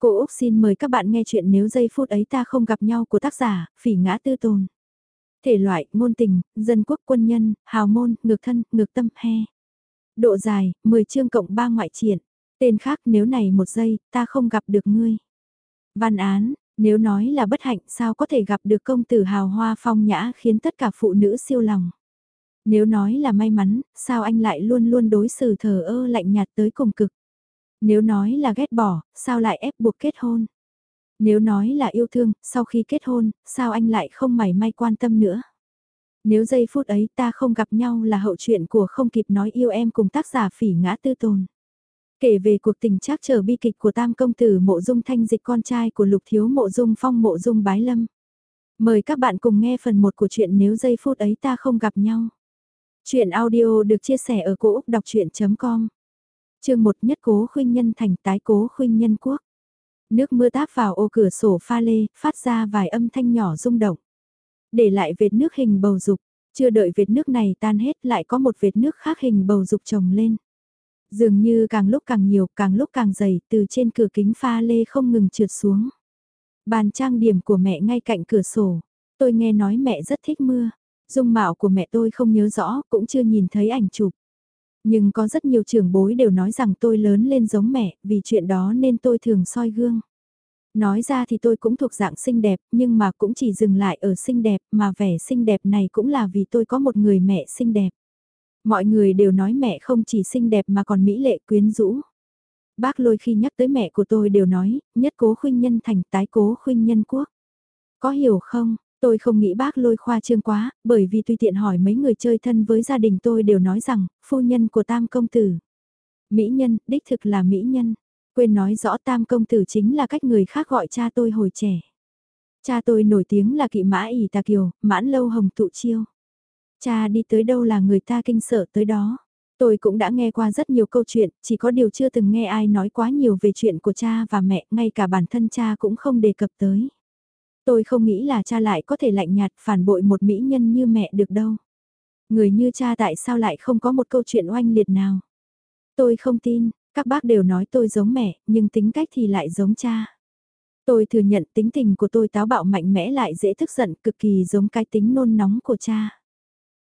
Cô Úc xin mời các bạn nghe chuyện nếu giây phút ấy ta không gặp nhau của tác giả, phỉ ngã tư tồn. Thể loại, ngôn tình, dân quốc quân nhân, hào môn, ngược thân, ngược tâm, he. Độ dài, 10 chương cộng 3 ngoại triển. Tên khác nếu này một giây, ta không gặp được ngươi. Văn án, nếu nói là bất hạnh sao có thể gặp được công tử hào hoa phong nhã khiến tất cả phụ nữ siêu lòng. Nếu nói là may mắn, sao anh lại luôn luôn đối xử thờ ơ lạnh nhạt tới cùng cực. Nếu nói là ghét bỏ, sao lại ép buộc kết hôn? Nếu nói là yêu thương, sau khi kết hôn, sao anh lại không mảy may quan tâm nữa? Nếu giây phút ấy ta không gặp nhau là hậu chuyện của không kịp nói yêu em cùng tác giả phỉ ngã tư tồn. Kể về cuộc tình trác trở bi kịch của tam công tử mộ dung thanh dịch con trai của lục thiếu mộ dung phong mộ dung bái lâm. Mời các bạn cùng nghe phần 1 của chuyện nếu giây phút ấy ta không gặp nhau. Chuyện audio được chia sẻ ở cỗ đọc chuyện.com chương một nhất cố khuynh nhân thành tái cố khuynh nhân quốc. Nước mưa táp vào ô cửa sổ pha lê, phát ra vài âm thanh nhỏ rung động. Để lại vệt nước hình bầu dục, chưa đợi vệt nước này tan hết lại có một vệt nước khác hình bầu dục trồng lên. Dường như càng lúc càng nhiều, càng lúc càng dày, từ trên cửa kính pha lê không ngừng trượt xuống. Bàn trang điểm của mẹ ngay cạnh cửa sổ. Tôi nghe nói mẹ rất thích mưa. Dung mạo của mẹ tôi không nhớ rõ, cũng chưa nhìn thấy ảnh chụp. Nhưng có rất nhiều trưởng bối đều nói rằng tôi lớn lên giống mẹ, vì chuyện đó nên tôi thường soi gương. Nói ra thì tôi cũng thuộc dạng xinh đẹp, nhưng mà cũng chỉ dừng lại ở xinh đẹp, mà vẻ xinh đẹp này cũng là vì tôi có một người mẹ xinh đẹp. Mọi người đều nói mẹ không chỉ xinh đẹp mà còn mỹ lệ quyến rũ. Bác lôi khi nhắc tới mẹ của tôi đều nói, nhất cố khuyên nhân thành tái cố khuyên nhân quốc. Có hiểu không, Tôi không nghĩ bác lôi khoa trương quá, bởi vì tùy tiện hỏi mấy người chơi thân với gia đình tôi đều nói rằng, phu nhân của tam công tử. Mỹ nhân, đích thực là mỹ nhân. Quên nói rõ tam công tử chính là cách người khác gọi cha tôi hồi trẻ. Cha tôi nổi tiếng là kỵ mã ỉ tà kiều, mãn lâu hồng tụ chiêu. Cha đi tới đâu là người ta kinh sợ tới đó. Tôi cũng đã nghe qua rất nhiều câu chuyện, chỉ có điều chưa từng nghe ai nói quá nhiều về chuyện của cha và mẹ, ngay cả bản thân cha cũng không đề cập tới. Tôi không nghĩ là cha lại có thể lạnh nhạt phản bội một mỹ nhân như mẹ được đâu. Người như cha tại sao lại không có một câu chuyện oanh liệt nào. Tôi không tin, các bác đều nói tôi giống mẹ, nhưng tính cách thì lại giống cha. Tôi thừa nhận tính tình của tôi táo bạo mạnh mẽ lại dễ tức giận cực kỳ giống cái tính nôn nóng của cha.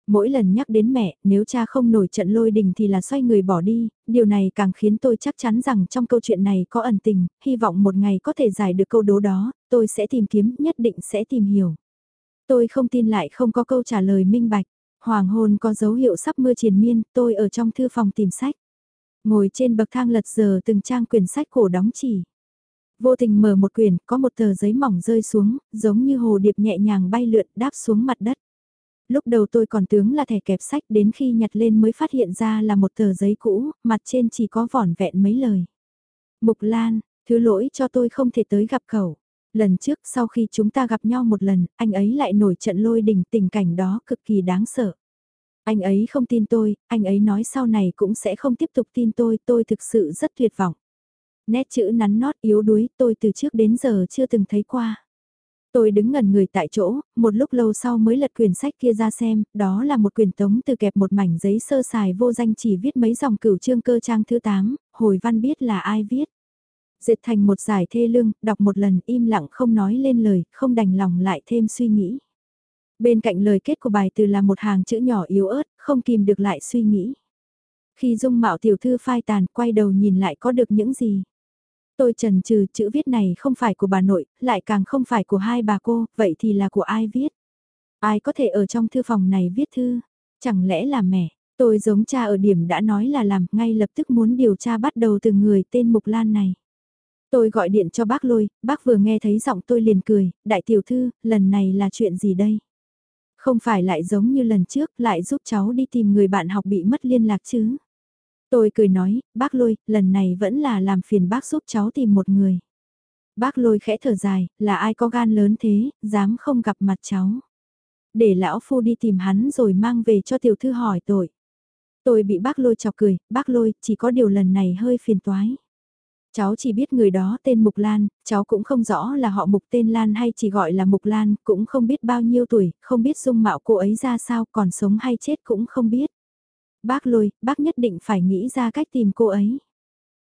Mỗi lần nhắc đến mẹ, nếu cha không nổi trận lôi đình thì là xoay người bỏ đi, điều này càng khiến tôi chắc chắn rằng trong câu chuyện này có ẩn tình, hy vọng một ngày có thể giải được câu đố đó, tôi sẽ tìm kiếm, nhất định sẽ tìm hiểu. Tôi không tin lại không có câu trả lời minh bạch. Hoàng hôn có dấu hiệu sắp mưa triền miên, tôi ở trong thư phòng tìm sách. Ngồi trên bậc thang lật giờ từng trang quyển sách cổ đóng chỉ. Vô tình mở một quyển, có một tờ giấy mỏng rơi xuống, giống như hồ điệp nhẹ nhàng bay lượn đáp xuống mặt đất. Lúc đầu tôi còn tướng là thẻ kẹp sách đến khi nhặt lên mới phát hiện ra là một tờ giấy cũ, mặt trên chỉ có vỏn vẹn mấy lời. Mục Lan, thứ lỗi cho tôi không thể tới gặp cậu. Lần trước sau khi chúng ta gặp nhau một lần, anh ấy lại nổi trận lôi đình tình cảnh đó cực kỳ đáng sợ. Anh ấy không tin tôi, anh ấy nói sau này cũng sẽ không tiếp tục tin tôi, tôi thực sự rất tuyệt vọng. Nét chữ nắn nót yếu đuối tôi từ trước đến giờ chưa từng thấy qua. Tôi đứng ngẩn người tại chỗ, một lúc lâu sau mới lật quyển sách kia ra xem, đó là một quyển tống từ kẹp một mảnh giấy sơ sài vô danh chỉ viết mấy dòng cửu chương cơ trang thứ 8, hồi văn biết là ai viết. Dệt thành một giải thê lương, đọc một lần im lặng không nói lên lời, không đành lòng lại thêm suy nghĩ. Bên cạnh lời kết của bài từ là một hàng chữ nhỏ yếu ớt, không kìm được lại suy nghĩ. Khi dung mạo tiểu thư phai tàn, quay đầu nhìn lại có được những gì. Tôi trần trừ chữ viết này không phải của bà nội, lại càng không phải của hai bà cô, vậy thì là của ai viết? Ai có thể ở trong thư phòng này viết thư? Chẳng lẽ là mẹ? Tôi giống cha ở điểm đã nói là làm, ngay lập tức muốn điều tra bắt đầu từ người tên Mục Lan này. Tôi gọi điện cho bác lôi, bác vừa nghe thấy giọng tôi liền cười, đại tiểu thư, lần này là chuyện gì đây? Không phải lại giống như lần trước, lại giúp cháu đi tìm người bạn học bị mất liên lạc chứ? Tôi cười nói, bác lôi, lần này vẫn là làm phiền bác giúp cháu tìm một người. Bác lôi khẽ thở dài, là ai có gan lớn thế, dám không gặp mặt cháu. Để lão phu đi tìm hắn rồi mang về cho tiểu thư hỏi tội. Tôi bị bác lôi chọc cười, bác lôi, chỉ có điều lần này hơi phiền toái. Cháu chỉ biết người đó tên Mục Lan, cháu cũng không rõ là họ Mục tên Lan hay chỉ gọi là Mục Lan, cũng không biết bao nhiêu tuổi, không biết dung mạo cô ấy ra sao, còn sống hay chết cũng không biết. Bác lôi, bác nhất định phải nghĩ ra cách tìm cô ấy.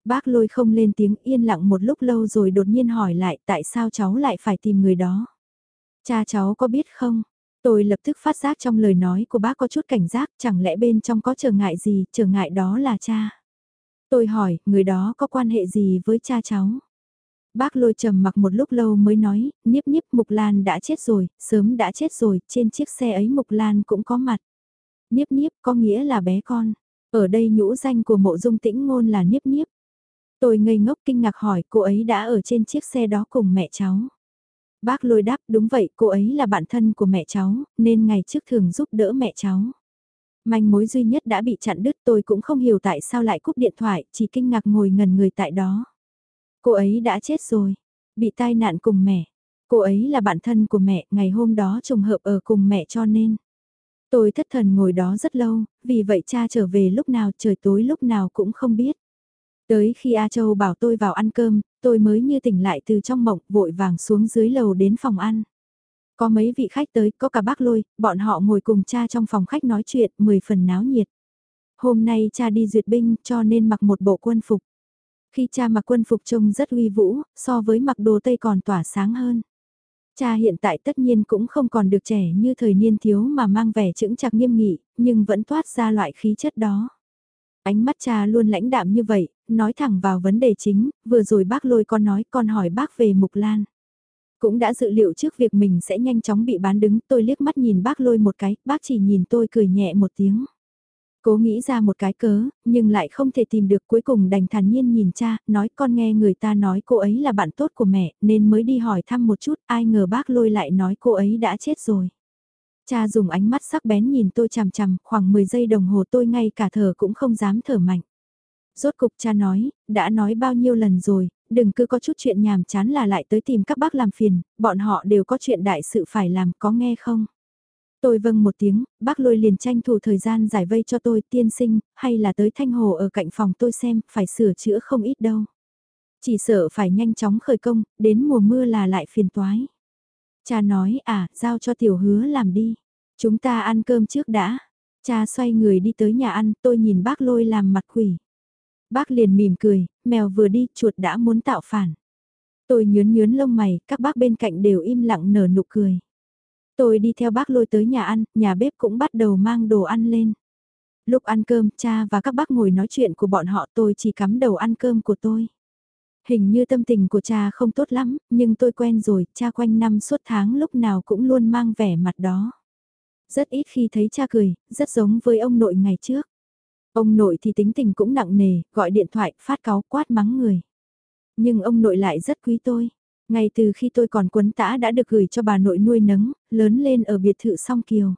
Bác lôi không lên tiếng yên lặng một lúc lâu rồi đột nhiên hỏi lại tại sao cháu lại phải tìm người đó. Cha cháu có biết không? Tôi lập tức phát giác trong lời nói của bác có chút cảnh giác, chẳng lẽ bên trong có trở ngại gì, trở ngại đó là cha. Tôi hỏi, người đó có quan hệ gì với cha cháu? Bác lôi trầm mặc một lúc lâu mới nói, niếp niếp Mục Lan đã chết rồi, sớm đã chết rồi, trên chiếc xe ấy Mục Lan cũng có mặt. Niếp niếp có nghĩa là bé con, ở đây nhũ danh của mộ dung tĩnh ngôn là niếp niếp. Tôi ngây ngốc kinh ngạc hỏi cô ấy đã ở trên chiếc xe đó cùng mẹ cháu. Bác lôi đáp đúng vậy cô ấy là bạn thân của mẹ cháu, nên ngày trước thường giúp đỡ mẹ cháu. Manh mối duy nhất đã bị chặn đứt tôi cũng không hiểu tại sao lại cúp điện thoại, chỉ kinh ngạc ngồi ngần người tại đó. Cô ấy đã chết rồi, bị tai nạn cùng mẹ. Cô ấy là bạn thân của mẹ, ngày hôm đó trùng hợp ở cùng mẹ cho nên. Tôi thất thần ngồi đó rất lâu, vì vậy cha trở về lúc nào trời tối lúc nào cũng không biết. Tới khi A Châu bảo tôi vào ăn cơm, tôi mới như tỉnh lại từ trong mộng vội vàng xuống dưới lầu đến phòng ăn. Có mấy vị khách tới, có cả bác lôi, bọn họ ngồi cùng cha trong phòng khách nói chuyện, mười phần náo nhiệt. Hôm nay cha đi duyệt binh cho nên mặc một bộ quân phục. Khi cha mặc quân phục trông rất uy vũ, so với mặc đồ tây còn tỏa sáng hơn. Cha hiện tại tất nhiên cũng không còn được trẻ như thời niên thiếu mà mang vẻ chững chạc nghiêm nghị, nhưng vẫn toát ra loại khí chất đó. Ánh mắt cha luôn lãnh đạm như vậy, nói thẳng vào vấn đề chính, vừa rồi bác lôi con nói con hỏi bác về Mục Lan. Cũng đã dự liệu trước việc mình sẽ nhanh chóng bị bán đứng, tôi liếc mắt nhìn bác lôi một cái, bác chỉ nhìn tôi cười nhẹ một tiếng. Cố nghĩ ra một cái cớ, nhưng lại không thể tìm được cuối cùng đành thản nhiên nhìn cha, nói con nghe người ta nói cô ấy là bạn tốt của mẹ, nên mới đi hỏi thăm một chút, ai ngờ bác lôi lại nói cô ấy đã chết rồi. Cha dùng ánh mắt sắc bén nhìn tôi chằm chằm, khoảng 10 giây đồng hồ tôi ngay cả thở cũng không dám thở mạnh. Rốt cục cha nói, đã nói bao nhiêu lần rồi, đừng cứ có chút chuyện nhàm chán là lại tới tìm các bác làm phiền, bọn họ đều có chuyện đại sự phải làm, có nghe không? Tôi vâng một tiếng, bác lôi liền tranh thủ thời gian giải vây cho tôi tiên sinh, hay là tới thanh hồ ở cạnh phòng tôi xem, phải sửa chữa không ít đâu. Chỉ sợ phải nhanh chóng khởi công, đến mùa mưa là lại phiền toái. Cha nói à, giao cho tiểu hứa làm đi. Chúng ta ăn cơm trước đã. Cha xoay người đi tới nhà ăn, tôi nhìn bác lôi làm mặt quỷ. Bác liền mỉm cười, mèo vừa đi, chuột đã muốn tạo phản. Tôi nhướn nhướn lông mày, các bác bên cạnh đều im lặng nở nụ cười. Tôi đi theo bác lôi tới nhà ăn, nhà bếp cũng bắt đầu mang đồ ăn lên. Lúc ăn cơm, cha và các bác ngồi nói chuyện của bọn họ tôi chỉ cắm đầu ăn cơm của tôi. Hình như tâm tình của cha không tốt lắm, nhưng tôi quen rồi, cha quanh năm suốt tháng lúc nào cũng luôn mang vẻ mặt đó. Rất ít khi thấy cha cười, rất giống với ông nội ngày trước. Ông nội thì tính tình cũng nặng nề, gọi điện thoại, phát cáo, quát mắng người. Nhưng ông nội lại rất quý tôi. Ngay từ khi tôi còn quấn tã đã được gửi cho bà nội nuôi nấng, lớn lên ở biệt thự song kiều.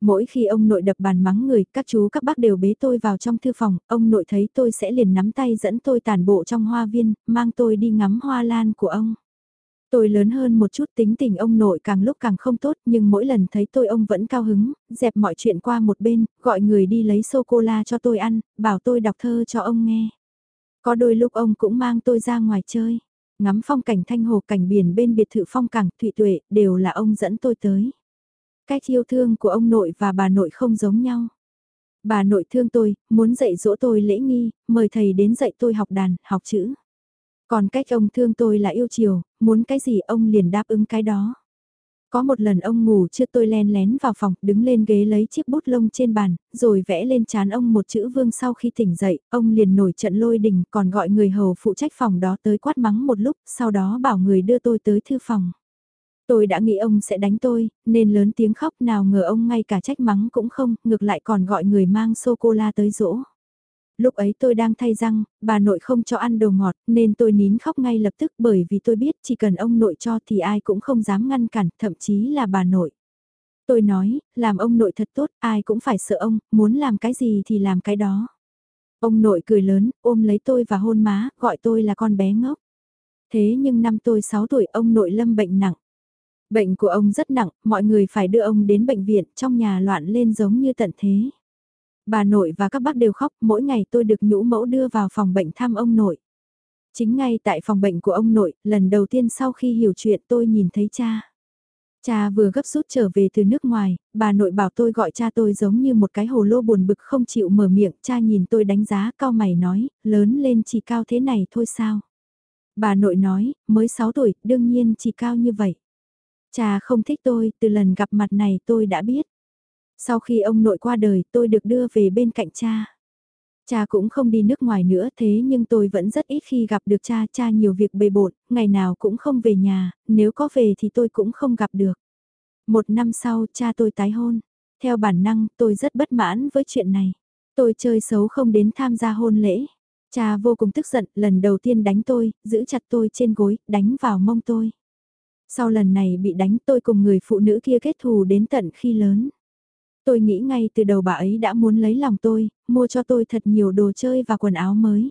Mỗi khi ông nội đập bàn mắng người, các chú các bác đều bế tôi vào trong thư phòng, ông nội thấy tôi sẽ liền nắm tay dẫn tôi tàn bộ trong hoa viên, mang tôi đi ngắm hoa lan của ông. Tôi lớn hơn một chút tính tình ông nội càng lúc càng không tốt nhưng mỗi lần thấy tôi ông vẫn cao hứng, dẹp mọi chuyện qua một bên, gọi người đi lấy sô-cô-la cho tôi ăn, bảo tôi đọc thơ cho ông nghe. Có đôi lúc ông cũng mang tôi ra ngoài chơi, ngắm phong cảnh thanh hồ cảnh biển bên biệt thự phong cảng thụy tuệ đều là ông dẫn tôi tới. Cách yêu thương của ông nội và bà nội không giống nhau. Bà nội thương tôi, muốn dạy dỗ tôi lễ nghi, mời thầy đến dạy tôi học đàn, học chữ. Còn cách ông thương tôi là yêu chiều, muốn cái gì ông liền đáp ứng cái đó. Có một lần ông ngủ chưa tôi len lén vào phòng, đứng lên ghế lấy chiếc bút lông trên bàn, rồi vẽ lên chán ông một chữ vương sau khi tỉnh dậy, ông liền nổi trận lôi đình, còn gọi người hầu phụ trách phòng đó tới quát mắng một lúc, sau đó bảo người đưa tôi tới thư phòng. Tôi đã nghĩ ông sẽ đánh tôi, nên lớn tiếng khóc nào ngờ ông ngay cả trách mắng cũng không, ngược lại còn gọi người mang sô-cô-la tới dỗ. Lúc ấy tôi đang thay răng, bà nội không cho ăn đồ ngọt nên tôi nín khóc ngay lập tức bởi vì tôi biết chỉ cần ông nội cho thì ai cũng không dám ngăn cản, thậm chí là bà nội. Tôi nói, làm ông nội thật tốt, ai cũng phải sợ ông, muốn làm cái gì thì làm cái đó. Ông nội cười lớn, ôm lấy tôi và hôn má, gọi tôi là con bé ngốc. Thế nhưng năm tôi 6 tuổi ông nội lâm bệnh nặng. Bệnh của ông rất nặng, mọi người phải đưa ông đến bệnh viện, trong nhà loạn lên giống như tận thế. Bà nội và các bác đều khóc, mỗi ngày tôi được nhũ mẫu đưa vào phòng bệnh thăm ông nội. Chính ngay tại phòng bệnh của ông nội, lần đầu tiên sau khi hiểu chuyện tôi nhìn thấy cha. Cha vừa gấp rút trở về từ nước ngoài, bà nội bảo tôi gọi cha tôi giống như một cái hồ lô buồn bực không chịu mở miệng, cha nhìn tôi đánh giá cao mày nói, lớn lên chỉ cao thế này thôi sao. Bà nội nói, mới 6 tuổi, đương nhiên chỉ cao như vậy. Cha không thích tôi, từ lần gặp mặt này tôi đã biết. Sau khi ông nội qua đời, tôi được đưa về bên cạnh cha. Cha cũng không đi nước ngoài nữa thế nhưng tôi vẫn rất ít khi gặp được cha, cha nhiều việc bề bộn, ngày nào cũng không về nhà, nếu có về thì tôi cũng không gặp được. Một năm sau cha tôi tái hôn, theo bản năng tôi rất bất mãn với chuyện này. Tôi chơi xấu không đến tham gia hôn lễ. Cha vô cùng tức giận, lần đầu tiên đánh tôi, giữ chặt tôi trên gối, đánh vào mông tôi. Sau lần này bị đánh tôi cùng người phụ nữ kia kết thù đến tận khi lớn. Tôi nghĩ ngay từ đầu bà ấy đã muốn lấy lòng tôi, mua cho tôi thật nhiều đồ chơi và quần áo mới.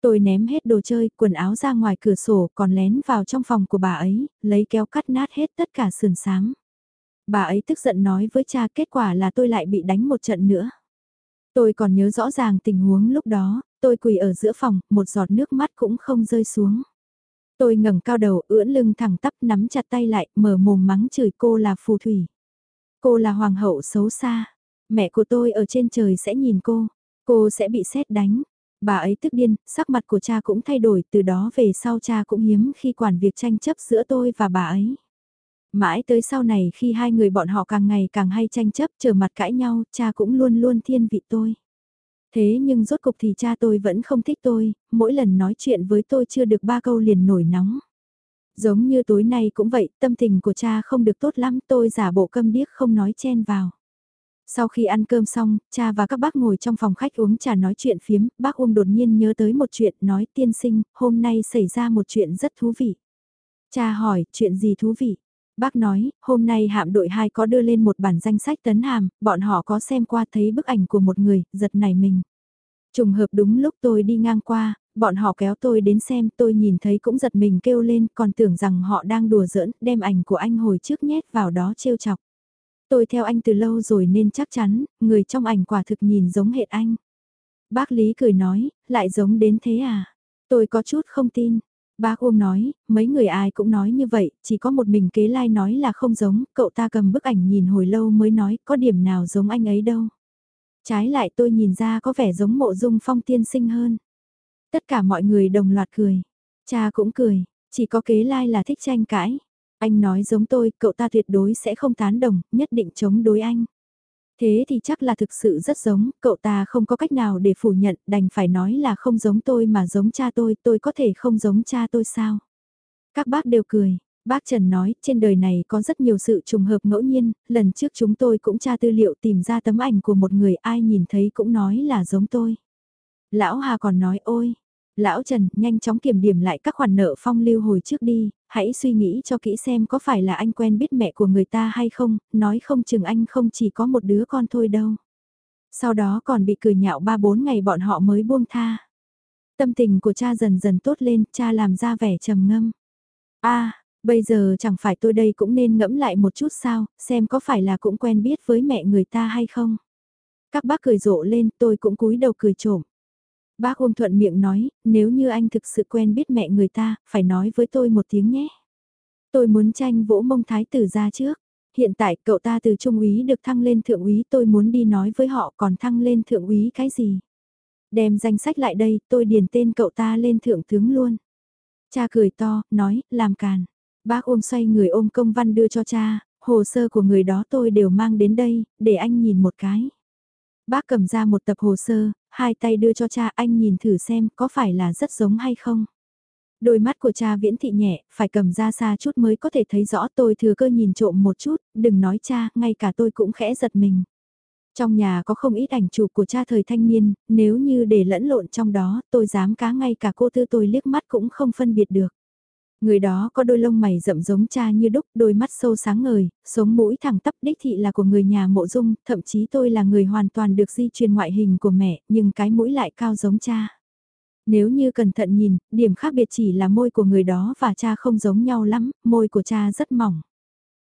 Tôi ném hết đồ chơi, quần áo ra ngoài cửa sổ còn lén vào trong phòng của bà ấy, lấy kéo cắt nát hết tất cả sườn sáng. Bà ấy tức giận nói với cha kết quả là tôi lại bị đánh một trận nữa. Tôi còn nhớ rõ ràng tình huống lúc đó, tôi quỳ ở giữa phòng, một giọt nước mắt cũng không rơi xuống. Tôi ngẩng cao đầu, ưỡn lưng thẳng tắp nắm chặt tay lại, mở mồm mắng chửi cô là phù thủy. Cô là hoàng hậu xấu xa. Mẹ của tôi ở trên trời sẽ nhìn cô. Cô sẽ bị xét đánh. Bà ấy tức điên, sắc mặt của cha cũng thay đổi, từ đó về sau cha cũng hiếm khi quản việc tranh chấp giữa tôi và bà ấy. Mãi tới sau này khi hai người bọn họ càng ngày càng hay tranh chấp trở mặt cãi nhau, cha cũng luôn luôn thiên vị tôi. Thế nhưng rốt cục thì cha tôi vẫn không thích tôi, mỗi lần nói chuyện với tôi chưa được ba câu liền nổi nóng. Giống như tối nay cũng vậy, tâm tình của cha không được tốt lắm, tôi giả bộ câm điếc không nói chen vào. Sau khi ăn cơm xong, cha và các bác ngồi trong phòng khách uống trà nói chuyện phiếm, bác Uông đột nhiên nhớ tới một chuyện nói tiên sinh, hôm nay xảy ra một chuyện rất thú vị. Cha hỏi, chuyện gì thú vị? Bác nói, hôm nay hạm đội 2 có đưa lên một bản danh sách tấn hàm, bọn họ có xem qua thấy bức ảnh của một người, giật nảy mình. Trùng hợp đúng lúc tôi đi ngang qua, bọn họ kéo tôi đến xem tôi nhìn thấy cũng giật mình kêu lên còn tưởng rằng họ đang đùa giỡn đem ảnh của anh hồi trước nhét vào đó trêu chọc. Tôi theo anh từ lâu rồi nên chắc chắn, người trong ảnh quả thực nhìn giống hệt anh. Bác Lý cười nói, lại giống đến thế à? Tôi có chút không tin. Bác ôm nói, mấy người ai cũng nói như vậy, chỉ có một mình kế lai nói là không giống, cậu ta cầm bức ảnh nhìn hồi lâu mới nói có điểm nào giống anh ấy đâu. Trái lại tôi nhìn ra có vẻ giống mộ dung phong tiên sinh hơn. Tất cả mọi người đồng loạt cười. Cha cũng cười, chỉ có kế lai là thích tranh cãi. Anh nói giống tôi, cậu ta tuyệt đối sẽ không tán đồng, nhất định chống đối anh. Thế thì chắc là thực sự rất giống, cậu ta không có cách nào để phủ nhận, đành phải nói là không giống tôi mà giống cha tôi, tôi có thể không giống cha tôi sao? Các bác đều cười, bác Trần nói, trên đời này có rất nhiều sự trùng hợp ngẫu nhiên, lần trước chúng tôi cũng tra tư liệu tìm ra tấm ảnh của một người ai nhìn thấy cũng nói là giống tôi. Lão Hà còn nói ôi, Lão Trần, nhanh chóng kiểm điểm lại các khoản nợ phong lưu hồi trước đi, hãy suy nghĩ cho kỹ xem có phải là anh quen biết mẹ của người ta hay không, nói không chừng anh không chỉ có một đứa con thôi đâu. Sau đó còn bị cười nhạo ba bốn ngày bọn họ mới buông tha. Tâm tình của cha dần dần tốt lên, cha làm ra vẻ trầm ngâm. a bây giờ chẳng phải tôi đây cũng nên ngẫm lại một chút sao, xem có phải là cũng quen biết với mẹ người ta hay không. Các bác cười rộ lên, tôi cũng cúi đầu cười trộm. Bác ôm thuận miệng nói, nếu như anh thực sự quen biết mẹ người ta, phải nói với tôi một tiếng nhé. Tôi muốn tranh vỗ mông thái tử ra trước. Hiện tại cậu ta từ trung úy được thăng lên thượng úy tôi muốn đi nói với họ còn thăng lên thượng úy cái gì. Đem danh sách lại đây, tôi điền tên cậu ta lên thượng tướng luôn. Cha cười to, nói, làm càn. Bác ôm xoay người ôm công văn đưa cho cha, hồ sơ của người đó tôi đều mang đến đây, để anh nhìn một cái. Bác cầm ra một tập hồ sơ, hai tay đưa cho cha anh nhìn thử xem có phải là rất giống hay không. Đôi mắt của cha viễn thị nhẹ, phải cầm ra xa chút mới có thể thấy rõ tôi thừa cơ nhìn trộm một chút, đừng nói cha, ngay cả tôi cũng khẽ giật mình. Trong nhà có không ít ảnh chụp của cha thời thanh niên, nếu như để lẫn lộn trong đó, tôi dám cá ngay cả cô tư tôi liếc mắt cũng không phân biệt được. Người đó có đôi lông mày rậm giống cha như đúc, đôi mắt sâu sáng ngời, sống mũi thẳng tắp đích thị là của người nhà mộ dung, thậm chí tôi là người hoàn toàn được di truyền ngoại hình của mẹ, nhưng cái mũi lại cao giống cha. Nếu như cẩn thận nhìn, điểm khác biệt chỉ là môi của người đó và cha không giống nhau lắm, môi của cha rất mỏng.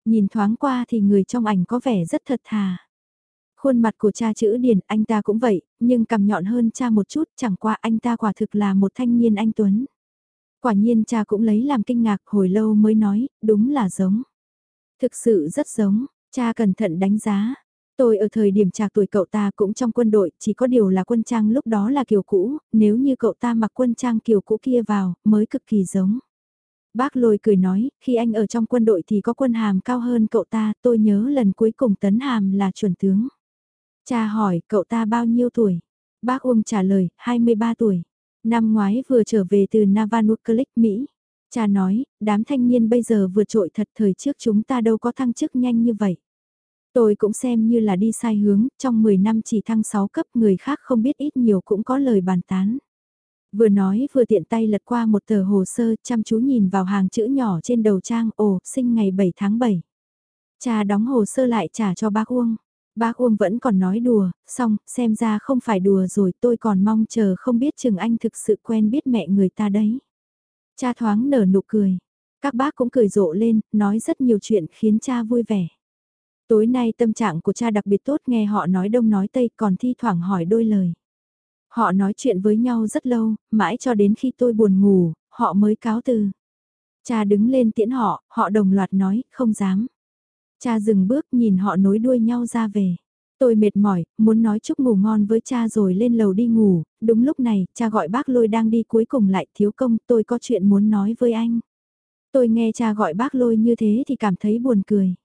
Nhìn thoáng qua thì người trong ảnh có vẻ rất thật thà. Khuôn mặt của cha chữ điển anh ta cũng vậy, nhưng cầm nhọn hơn cha một chút, chẳng qua anh ta quả thực là một thanh niên anh Tuấn. Quả nhiên cha cũng lấy làm kinh ngạc hồi lâu mới nói, đúng là giống. Thực sự rất giống, cha cẩn thận đánh giá. Tôi ở thời điểm trạc tuổi cậu ta cũng trong quân đội, chỉ có điều là quân trang lúc đó là kiểu cũ, nếu như cậu ta mặc quân trang kiểu cũ kia vào, mới cực kỳ giống. Bác lôi cười nói, khi anh ở trong quân đội thì có quân hàm cao hơn cậu ta, tôi nhớ lần cuối cùng tấn hàm là chuẩn tướng. Cha hỏi, cậu ta bao nhiêu tuổi? Bác Uông trả lời, 23 tuổi. Năm ngoái vừa trở về từ Navanukalik, Mỹ. Cha nói, đám thanh niên bây giờ vượt trội thật thời trước chúng ta đâu có thăng chức nhanh như vậy. Tôi cũng xem như là đi sai hướng, trong 10 năm chỉ thăng 6 cấp người khác không biết ít nhiều cũng có lời bàn tán. Vừa nói vừa tiện tay lật qua một tờ hồ sơ chăm chú nhìn vào hàng chữ nhỏ trên đầu trang ồ sinh ngày 7 tháng 7. Cha đóng hồ sơ lại trả cho bác Uông. Bác Uông vẫn còn nói đùa, xong, xem ra không phải đùa rồi tôi còn mong chờ không biết chừng anh thực sự quen biết mẹ người ta đấy. Cha thoáng nở nụ cười. Các bác cũng cười rộ lên, nói rất nhiều chuyện khiến cha vui vẻ. Tối nay tâm trạng của cha đặc biệt tốt nghe họ nói đông nói tây còn thi thoảng hỏi đôi lời. Họ nói chuyện với nhau rất lâu, mãi cho đến khi tôi buồn ngủ, họ mới cáo từ. Cha đứng lên tiễn họ, họ đồng loạt nói, không dám. Cha dừng bước nhìn họ nối đuôi nhau ra về. Tôi mệt mỏi, muốn nói chúc ngủ ngon với cha rồi lên lầu đi ngủ, đúng lúc này, cha gọi bác lôi đang đi cuối cùng lại thiếu công, tôi có chuyện muốn nói với anh. Tôi nghe cha gọi bác lôi như thế thì cảm thấy buồn cười.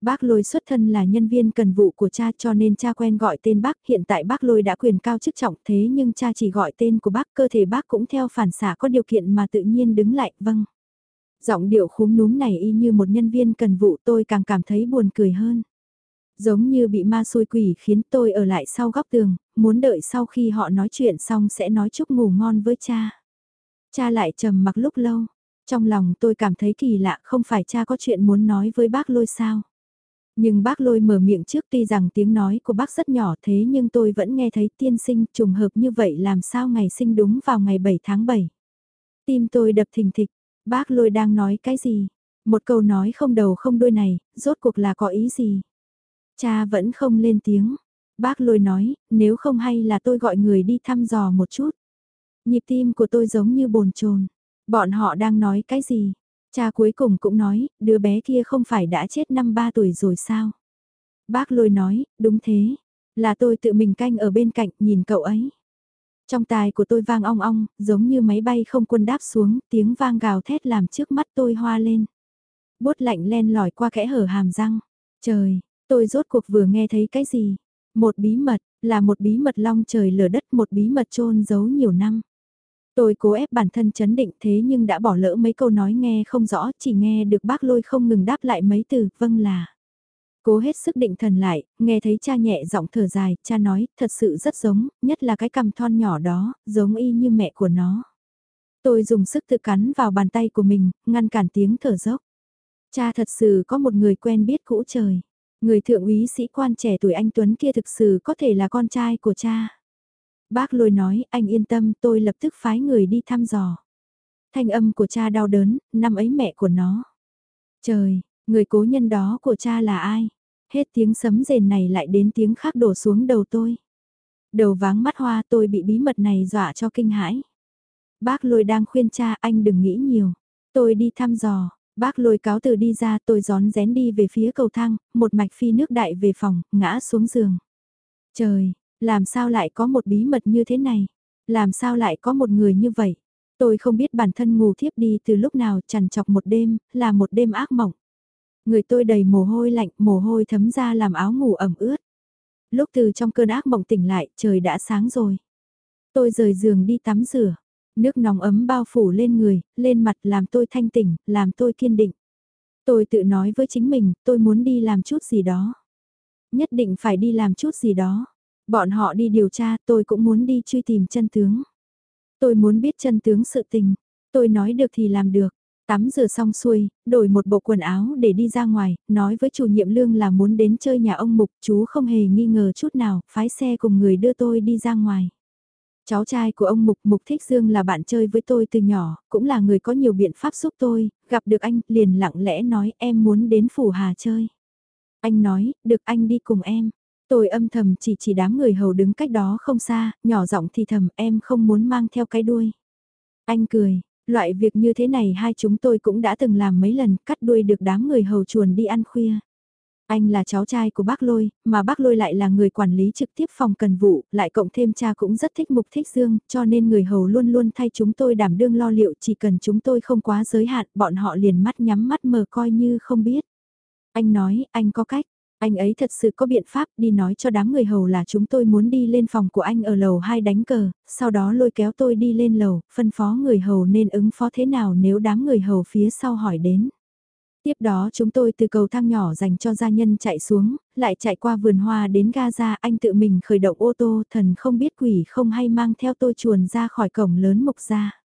Bác Lôi xuất thân là nhân viên cần vụ của cha cho nên cha quen gọi tên bác, hiện tại bác Lôi đã quyền cao chức trọng thế nhưng cha chỉ gọi tên của bác, cơ thể bác cũng theo phản xạ có điều kiện mà tự nhiên đứng lại, vâng. Giọng điệu khúm núm này y như một nhân viên cần vụ tôi càng cảm thấy buồn cười hơn. Giống như bị ma xôi quỷ khiến tôi ở lại sau góc tường, muốn đợi sau khi họ nói chuyện xong sẽ nói chúc ngủ ngon với cha. Cha lại trầm mặc lúc lâu, trong lòng tôi cảm thấy kỳ lạ không phải cha có chuyện muốn nói với bác lôi sao. Nhưng bác lôi mở miệng trước tuy rằng tiếng nói của bác rất nhỏ thế nhưng tôi vẫn nghe thấy tiên sinh trùng hợp như vậy làm sao ngày sinh đúng vào ngày 7 tháng 7. Tim tôi đập thình thịch, bác lôi đang nói cái gì? Một câu nói không đầu không đuôi này, rốt cuộc là có ý gì? Cha vẫn không lên tiếng. Bác lôi nói, nếu không hay là tôi gọi người đi thăm dò một chút. Nhịp tim của tôi giống như bồn chồn. Bọn họ đang nói cái gì? Cha cuối cùng cũng nói, đứa bé kia không phải đã chết năm ba tuổi rồi sao? Bác lôi nói, đúng thế, là tôi tự mình canh ở bên cạnh nhìn cậu ấy. Trong tai của tôi vang ong ong, giống như máy bay không quân đáp xuống, tiếng vang gào thét làm trước mắt tôi hoa lên. Bút lạnh len lỏi qua kẽ hở hàm răng. Trời, tôi rốt cuộc vừa nghe thấy cái gì? Một bí mật, là một bí mật long trời lở đất, một bí mật trôn giấu nhiều năm. Tôi cố ép bản thân chấn định thế nhưng đã bỏ lỡ mấy câu nói nghe không rõ, chỉ nghe được bác lôi không ngừng đáp lại mấy từ, vâng là. Cố hết sức định thần lại, nghe thấy cha nhẹ giọng thở dài, cha nói, thật sự rất giống, nhất là cái cằm thon nhỏ đó, giống y như mẹ của nó. Tôi dùng sức tự cắn vào bàn tay của mình, ngăn cản tiếng thở dốc. Cha thật sự có một người quen biết cũ trời. Người thượng úy sĩ quan trẻ tuổi anh Tuấn kia thực sự có thể là con trai của cha. Bác lôi nói, anh yên tâm, tôi lập tức phái người đi thăm dò. Thanh âm của cha đau đớn, năm ấy mẹ của nó. Trời, người cố nhân đó của cha là ai? Hết tiếng sấm rền này lại đến tiếng khác đổ xuống đầu tôi. Đầu váng mắt hoa tôi bị bí mật này dọa cho kinh hãi. Bác lôi đang khuyên cha anh đừng nghĩ nhiều. Tôi đi thăm dò, bác lôi cáo từ đi ra tôi gión rén đi về phía cầu thang, một mạch phi nước đại về phòng, ngã xuống giường. Trời, làm sao lại có một bí mật như thế này? Làm sao lại có một người như vậy? Tôi không biết bản thân ngủ thiếp đi từ lúc nào chằn chọc một đêm, là một đêm ác mộng. Người tôi đầy mồ hôi lạnh, mồ hôi thấm ra làm áo ngủ ẩm ướt. Lúc từ trong cơn ác mộng tỉnh lại, trời đã sáng rồi. Tôi rời giường đi tắm rửa. Nước nóng ấm bao phủ lên người, lên mặt làm tôi thanh tỉnh, làm tôi kiên định. Tôi tự nói với chính mình, tôi muốn đi làm chút gì đó. Nhất định phải đi làm chút gì đó. Bọn họ đi điều tra, tôi cũng muốn đi truy tìm chân tướng. Tôi muốn biết chân tướng sự tình. Tôi nói được thì làm được. Tắm rửa xong xuôi, đổi một bộ quần áo để đi ra ngoài, nói với chủ nhiệm lương là muốn đến chơi nhà ông Mục, chú không hề nghi ngờ chút nào, phái xe cùng người đưa tôi đi ra ngoài. Cháu trai của ông Mục Mục Thích Dương là bạn chơi với tôi từ nhỏ, cũng là người có nhiều biện pháp giúp tôi, gặp được anh, liền lặng lẽ nói em muốn đến Phủ Hà chơi. Anh nói, được anh đi cùng em. Tôi âm thầm chỉ chỉ đám người hầu đứng cách đó không xa, nhỏ giọng thì thầm em không muốn mang theo cái đuôi. Anh cười, Loại việc như thế này hai chúng tôi cũng đã từng làm mấy lần, cắt đuôi được đám người hầu chuồn đi ăn khuya. Anh là cháu trai của bác Lôi, mà bác Lôi lại là người quản lý trực tiếp phòng cần vụ, lại cộng thêm cha cũng rất thích mục thích dương, cho nên người hầu luôn luôn thay chúng tôi đảm đương lo liệu chỉ cần chúng tôi không quá giới hạn, bọn họ liền mắt nhắm mắt mờ coi như không biết. Anh nói, anh có cách, anh ấy thật sự có biện pháp đi nói cho đám người hầu là chúng tôi muốn đi lên phòng của anh ở lầu 2 đánh cờ, sau đó lôi kéo tôi đi lên lầu, phân phó người hầu nên ứng phó thế nào nếu đám người hầu phía sau hỏi đến. Tiếp đó chúng tôi từ cầu thang nhỏ dành cho gia nhân chạy xuống, lại chạy qua vườn hoa đến Gaza anh tự mình khởi động ô tô thần không biết quỷ không hay mang theo tôi chuồn ra khỏi cổng lớn mục ra.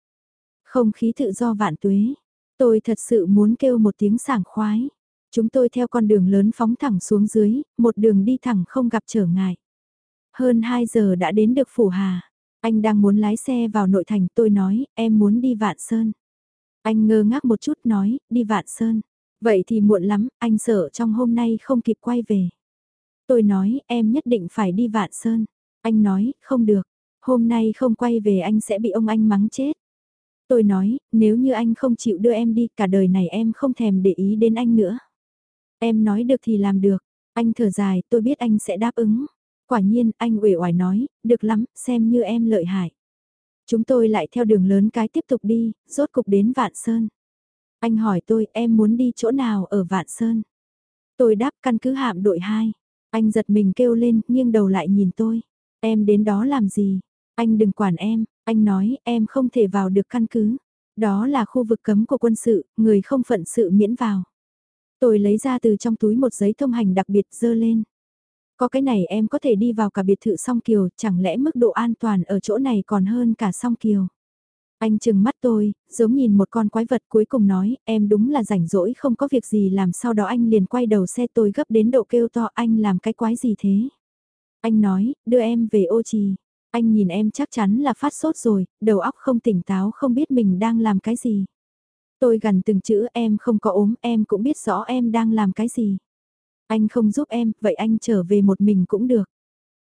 Không khí tự do vạn tuế, tôi thật sự muốn kêu một tiếng sảng khoái. Chúng tôi theo con đường lớn phóng thẳng xuống dưới, một đường đi thẳng không gặp trở ngại. Hơn 2 giờ đã đến được Phủ Hà. Anh đang muốn lái xe vào nội thành tôi nói, em muốn đi Vạn Sơn. Anh ngơ ngác một chút nói, đi Vạn Sơn. Vậy thì muộn lắm, anh sợ trong hôm nay không kịp quay về. Tôi nói, em nhất định phải đi Vạn Sơn. Anh nói, không được, hôm nay không quay về anh sẽ bị ông anh mắng chết. Tôi nói, nếu như anh không chịu đưa em đi, cả đời này em không thèm để ý đến anh nữa. Em nói được thì làm được, anh thở dài, tôi biết anh sẽ đáp ứng. Quả nhiên, anh uể oải nói, được lắm, xem như em lợi hại. Chúng tôi lại theo đường lớn cái tiếp tục đi, rốt cục đến Vạn Sơn. Anh hỏi tôi em muốn đi chỗ nào ở Vạn Sơn. Tôi đáp căn cứ hạm đội 2. Anh giật mình kêu lên, nghiêng đầu lại nhìn tôi. Em đến đó làm gì? Anh đừng quản em, anh nói em không thể vào được căn cứ. Đó là khu vực cấm của quân sự, người không phận sự miễn vào. Tôi lấy ra từ trong túi một giấy thông hành đặc biệt dơ lên. Có cái này em có thể đi vào cả biệt thự song kiều, chẳng lẽ mức độ an toàn ở chỗ này còn hơn cả song kiều. Anh chừng mắt tôi, giống nhìn một con quái vật cuối cùng nói, em đúng là rảnh rỗi không có việc gì làm sau đó anh liền quay đầu xe tôi gấp đến độ kêu to anh làm cái quái gì thế. Anh nói, đưa em về ô trì. Anh nhìn em chắc chắn là phát sốt rồi, đầu óc không tỉnh táo không biết mình đang làm cái gì. Tôi gần từng chữ em không có ốm em cũng biết rõ em đang làm cái gì. Anh không giúp em, vậy anh trở về một mình cũng được.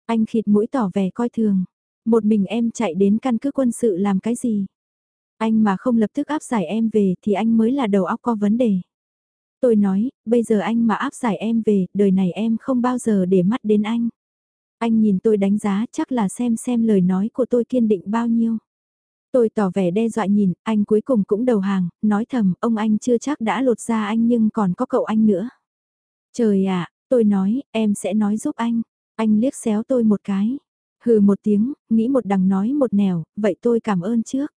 Anh khịt mũi tỏ vẻ coi thường. Một mình em chạy đến căn cứ quân sự làm cái gì? Anh mà không lập tức áp giải em về thì anh mới là đầu óc có vấn đề. Tôi nói, bây giờ anh mà áp giải em về, đời này em không bao giờ để mắt đến anh. Anh nhìn tôi đánh giá chắc là xem xem lời nói của tôi kiên định bao nhiêu. Tôi tỏ vẻ đe dọa nhìn, anh cuối cùng cũng đầu hàng, nói thầm, ông anh chưa chắc đã lột ra anh nhưng còn có cậu anh nữa. Trời ạ, tôi nói, em sẽ nói giúp anh. Anh liếc xéo tôi một cái. Hừ một tiếng, nghĩ một đằng nói một nẻo, vậy tôi cảm ơn trước.